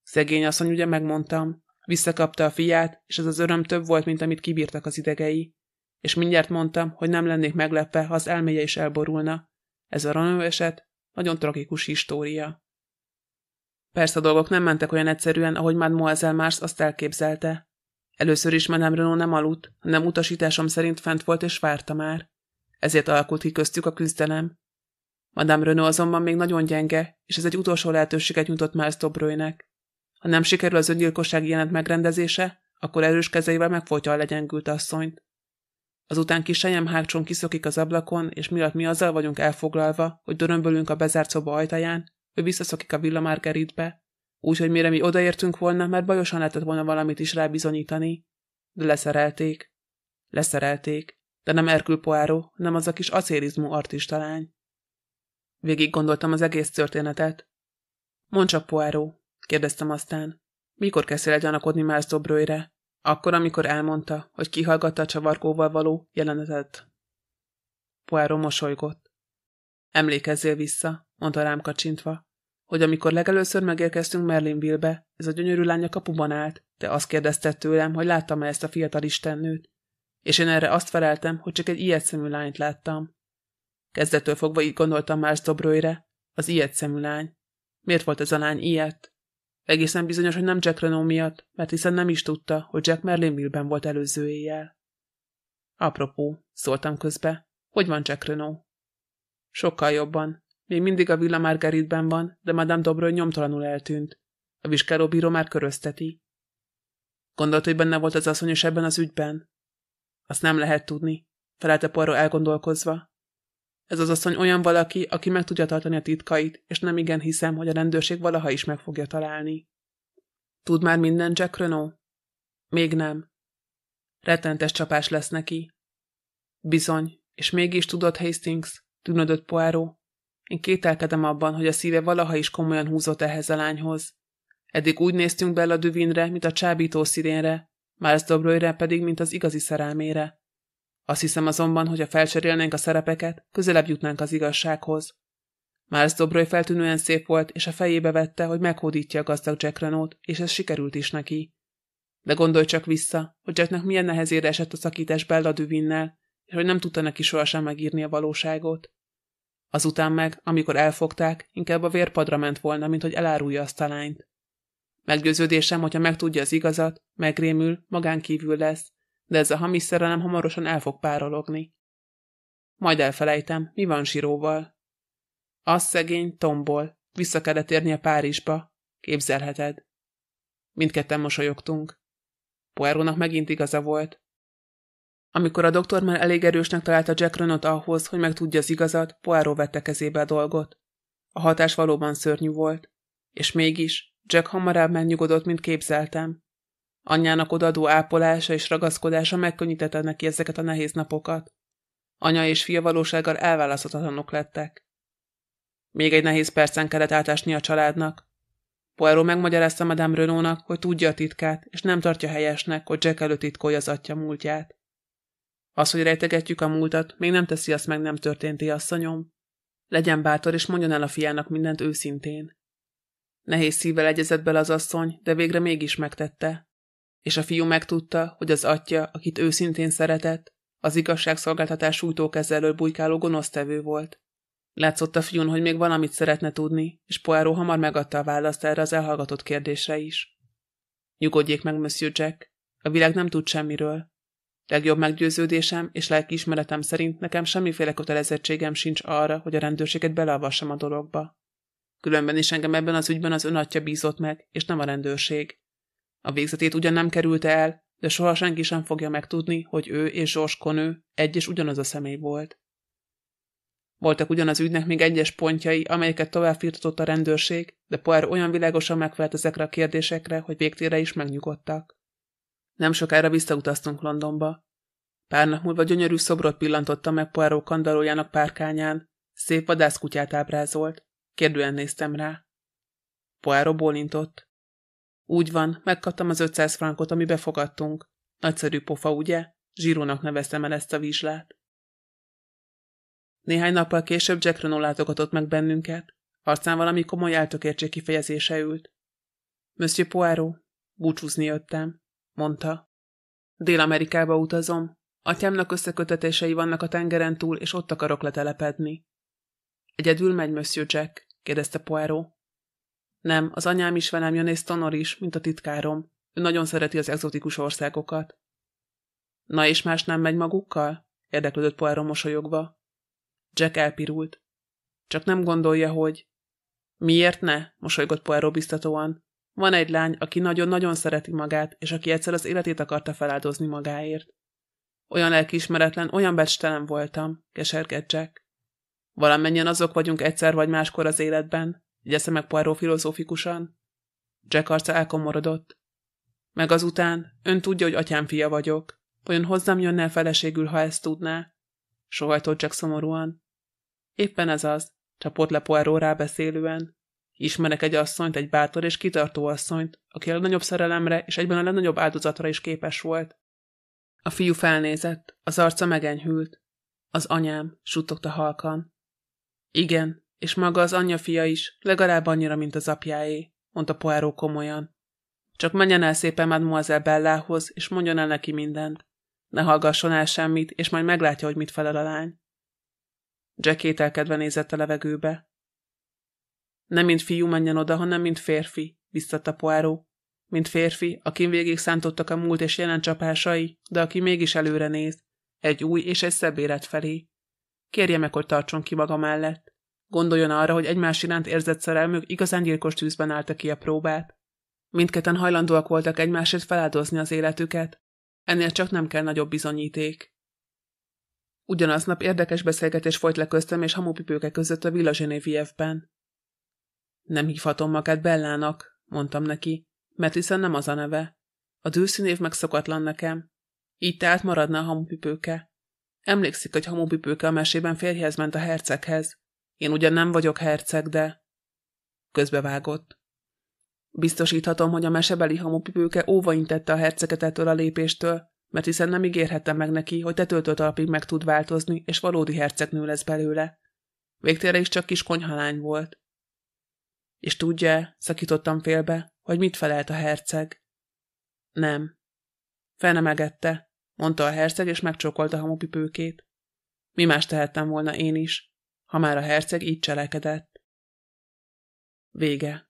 S1: Szegény asszony ugye megmondtam. Visszakapta a fiát, és ez az öröm több volt, mint amit kibírtak az idegei. És mindjárt mondtam, hogy nem lennék meglepve, ha az elméje is elborulna. Ez a Renault eset nagyon tragikus história. Persze a dolgok nem mentek olyan egyszerűen, ahogy Mademoiselle Mars azt elképzelte. Először is Madame Renault nem aludt, hanem utasításom szerint fent volt és várta már. Ezért alakult ki köztük a küzdelem. Madame Renault azonban még nagyon gyenge, és ez egy utolsó lehetőséget nyújtott Miles Dobrőjnek. Ha nem sikerül az öngyilkosság jelent megrendezése, akkor erős kezeivel megfojtja a legyengült asszonyt. Azután kis sejem hágcson kiszokik az ablakon, és miatt mi azzal vagyunk elfoglalva, hogy dörömbölünk a bezárt szoba ajtaján, ő visszaszokik a Villa Margaritbe, úgyhogy mire mi odaértünk volna, mert bajosan lehetett volna valamit is rábizonyítani. De leszerelték. Leszerelték. De nem Erkül Poáró, hanem az a kis acélizmú artista lány. Végig gondoltam az egész történetet. Mondd csak, Poáró, kérdeztem aztán. Mikor kezdtél el gyanakodni Miles Dobrőre? Akkor, amikor elmondta, hogy kihallgatta a csavarkóval való jelenetet. Poáró mosolygott. Emlékezzél vissza, mondta rám kacsintva hogy amikor legelőször megérkeztünk Merlinville-be, ez a gyönyörű lány a kapuban állt, de azt kérdezte tőlem, hogy láttam-e ezt a fiatal istennőt. És én erre azt feleltem, hogy csak egy ilyet szemű lányt láttam. Kezdettől fogva így gondoltam már Dobrőre, az ilyet szemű lány. Miért volt ez a lány ilyet? Egészen bizonyos, hogy nem Jack Renault miatt, mert hiszen nem is tudta, hogy Jack Merlinville-ben volt előző éjjel. Apropó, szóltam közbe, hogy van Jack Renault? Sokkal jobban. Még mindig a Villa Margaritben van, de Madame Dobroy nyomtalanul eltűnt. A vizsgálóbíró már körözteti. Gondolt, hogy benne volt az asszony is ebben az ügyben? Azt nem lehet tudni, felelte Poirot elgondolkozva. Ez az asszony olyan valaki, aki meg tudja tartani a titkait, és nem igen hiszem, hogy a rendőrség valaha is meg fogja találni. Tud már minden Jack Renault? Még nem. Rettentes csapás lesz neki. Bizony, és mégis tudod, Hastings, tűnödött Poirot. Én kételkedem abban, hogy a szíve valaha is komolyan húzott ehhez a lányhoz. Eddig úgy néztünk Bella Düvinre, mint a csábító szirénre, Miles Dobroyre pedig, mint az igazi szerelmére. Azt hiszem azonban, hogy ha felcserélnénk a szerepeket, közelebb jutnánk az igazsághoz. Miles Dobroy feltűnően szép volt, és a fejébe vette, hogy meghódítja a gazdag Jack Renault, és ez sikerült is neki. De gondolj csak vissza, hogy Jacknek milyen nehezére esett a szakítás Bella Düvinnel, és hogy nem tudta neki sohasem megírni a valóságot. Azután meg, amikor elfogták, inkább a vérpadra ment volna, mint hogy elárulja azt a lányt. Meggyőződésem, hogyha megtudja az igazat, megrémül, magán kívül lesz, de ez a hamis szerelem hamarosan el fog párologni. Majd elfelejtem, mi van Siróval. Az szegény tombol, vissza kellett térnie Párizsba, képzelheted. Mindketten mosolyogtunk. Poirónak megint igaza volt. Amikor a doktor már elég erősnek találta Jack Renot ahhoz, hogy megtudja az igazat, Poirot vette kezébe a dolgot. A hatás valóban szörnyű volt. És mégis, Jack hamarabb megnyugodott, mint képzeltem. Anyjának odadó ápolása és ragaszkodása megkönnyítette neki ezeket a nehéz napokat. Anya és fia valósággal elválaszthatatlanok lettek. Még egy nehéz percen kellett átásni a családnak. Poirot megmagyarázta Madame Renault-nak, hogy tudja a titkát, és nem tartja helyesnek, hogy Jack előtt titkolja az atya múltját. Az, hogy rejtegetjük a múltat, még nem teszi azt meg nem történti, asszonyom. Legyen bátor, és mondjon el a fiának mindent őszintén. Nehéz szívvel egyezett bele az asszony, de végre mégis megtette. És a fiú megtudta, hogy az atya, akit őszintén szeretett, az igazságszolgáltatás sújtókezelő bujkáló gonosztevő volt. Látszott a fiún, hogy még valamit szeretne tudni, és Poirot hamar megadta a választ erre az elhallgatott kérdésre is. Nyugodjék meg, Monsieur Jack. A világ nem tud semmiről. Legjobb meggyőződésem és lelkiismeretem szerint nekem semmiféle kötelezettségem sincs arra, hogy a rendőrséget beleavassam a dologba. Különben is engem ebben az ügyben az önatja bízott meg, és nem a rendőrség. A végzetét ugyan nem kerülte el, de soha senki sem fogja megtudni, hogy ő és Zsors Konő egy és ugyanaz a személy volt. Voltak ugyanaz ügynek még egyes pontjai, amelyeket tovább firtatott a rendőrség, de Poir olyan világosan megfelelt ezekre a kérdésekre, hogy végtére is megnyugodtak. Nem sokára visszautaztunk Londonba. Pár nap múlva gyönyörű szobrot pillantotta meg Poirot kandalójának párkányán. Szép vadászkutyát ábrázolt. Kérdően néztem rá. Poirot bólintott. Úgy van, megkaptam az 500 frankot, ami befogadtunk. Nagyszerű pofa, ugye? Zsírónak neveztem el ezt a vizslát. Néhány nappal később Jack Renault látogatott meg bennünket. Arcán valami komoly eltökértség kifejezése ült. Monsieur Poirot, búcsúzni jöttem mondta. Dél-Amerikába utazom. Atyámnak összekötetései vannak a tengeren túl, és ott akarok letelepedni. Egyedül megy Monsieur Jack? kérdezte Poirot. Nem, az anyám is velem jön, és Tonor is, mint a titkárom. Ő nagyon szereti az exotikus országokat. Na és más nem megy magukkal? érdeklődött Poirot mosolyogva. Jack elpirult. Csak nem gondolja, hogy... Miért ne? mosolygott Poirot biztatóan. Van egy lány, aki nagyon-nagyon szereti magát, és aki egyszer az életét akarta feláldozni magáért. Olyan lelkiismeretlen, olyan becstelen voltam, kesergett Jack. Valamennyien azok vagyunk egyszer vagy máskor az életben, igyesze meg Poirot filozófikusan. Jack arca elkomorodott. Meg azután, ön tudja, hogy atyám fia vagyok. Olyan hozzám jönne el feleségül, ha ezt tudná? Sohajtott Jack szomorúan. Éppen ez az, csapott le Poirot rábeszélően. Ismerek egy asszonyt, egy bátor és kitartó asszonyt, aki a legnagyobb szerelemre és egyben a legnagyobb áldozatra is képes volt. A fiú felnézett, az arca megenyhült. Az anyám, suttogta halkan. Igen, és maga az anyja fia is, legalább annyira, mint az apjáé, mondta Poirot komolyan. Csak menjen el szépen Mademoiselle Bellához, és mondjon el neki mindent. Ne hallgasson el semmit, és majd meglátja, hogy mit felel a lány. Jack kételkedve nézett a levegőbe. Nem mint fiú menjen oda, hanem mint férfi. biztatta Poáró. Mint férfi, akin végig szántottak a múlt és jelen csapásai, de aki mégis előre néz, egy új és egy szebb élet felé. Kérje meg, hogy tartson ki maga mellett. Gondoljon arra, hogy egymás iránt érzett szerelmük igazán gyilkos tűzben állta ki a próbát. Mindketten hajlandóak voltak egymásért feláldozni az életüket. Ennél csak nem kell nagyobb bizonyíték. Ugyanaznap érdekes beszélgetés folyt le köztem és hamupipőke között a Villa Genevieve-ben. Nem hívhatom magát Bellának, mondtam neki, mert hiszen nem az a neve. A dűszínév megszokatlan nekem. Így tehát maradna a hamupipőke. Emlékszik, hogy hamupipőke a mesében férjhez ment a herceghez. Én ugyan nem vagyok herceg, de... Közbevágott. Biztosíthatom, hogy a mesebeli hamupipőke óva intette a herceget ettől a lépéstől, mert hiszen nem ígérhettem meg neki, hogy tetőtől talpig meg tud változni, és valódi hercegnő lesz belőle. Végtére is csak kis konyhalány volt. És tudja, szakítottam félbe, hogy mit felelt a herceg. Nem. Fenemegette, mondta a herceg, és megcsókolta hamupipőkét. Mi más tehettem volna én is, ha már a herceg így cselekedett. Vége.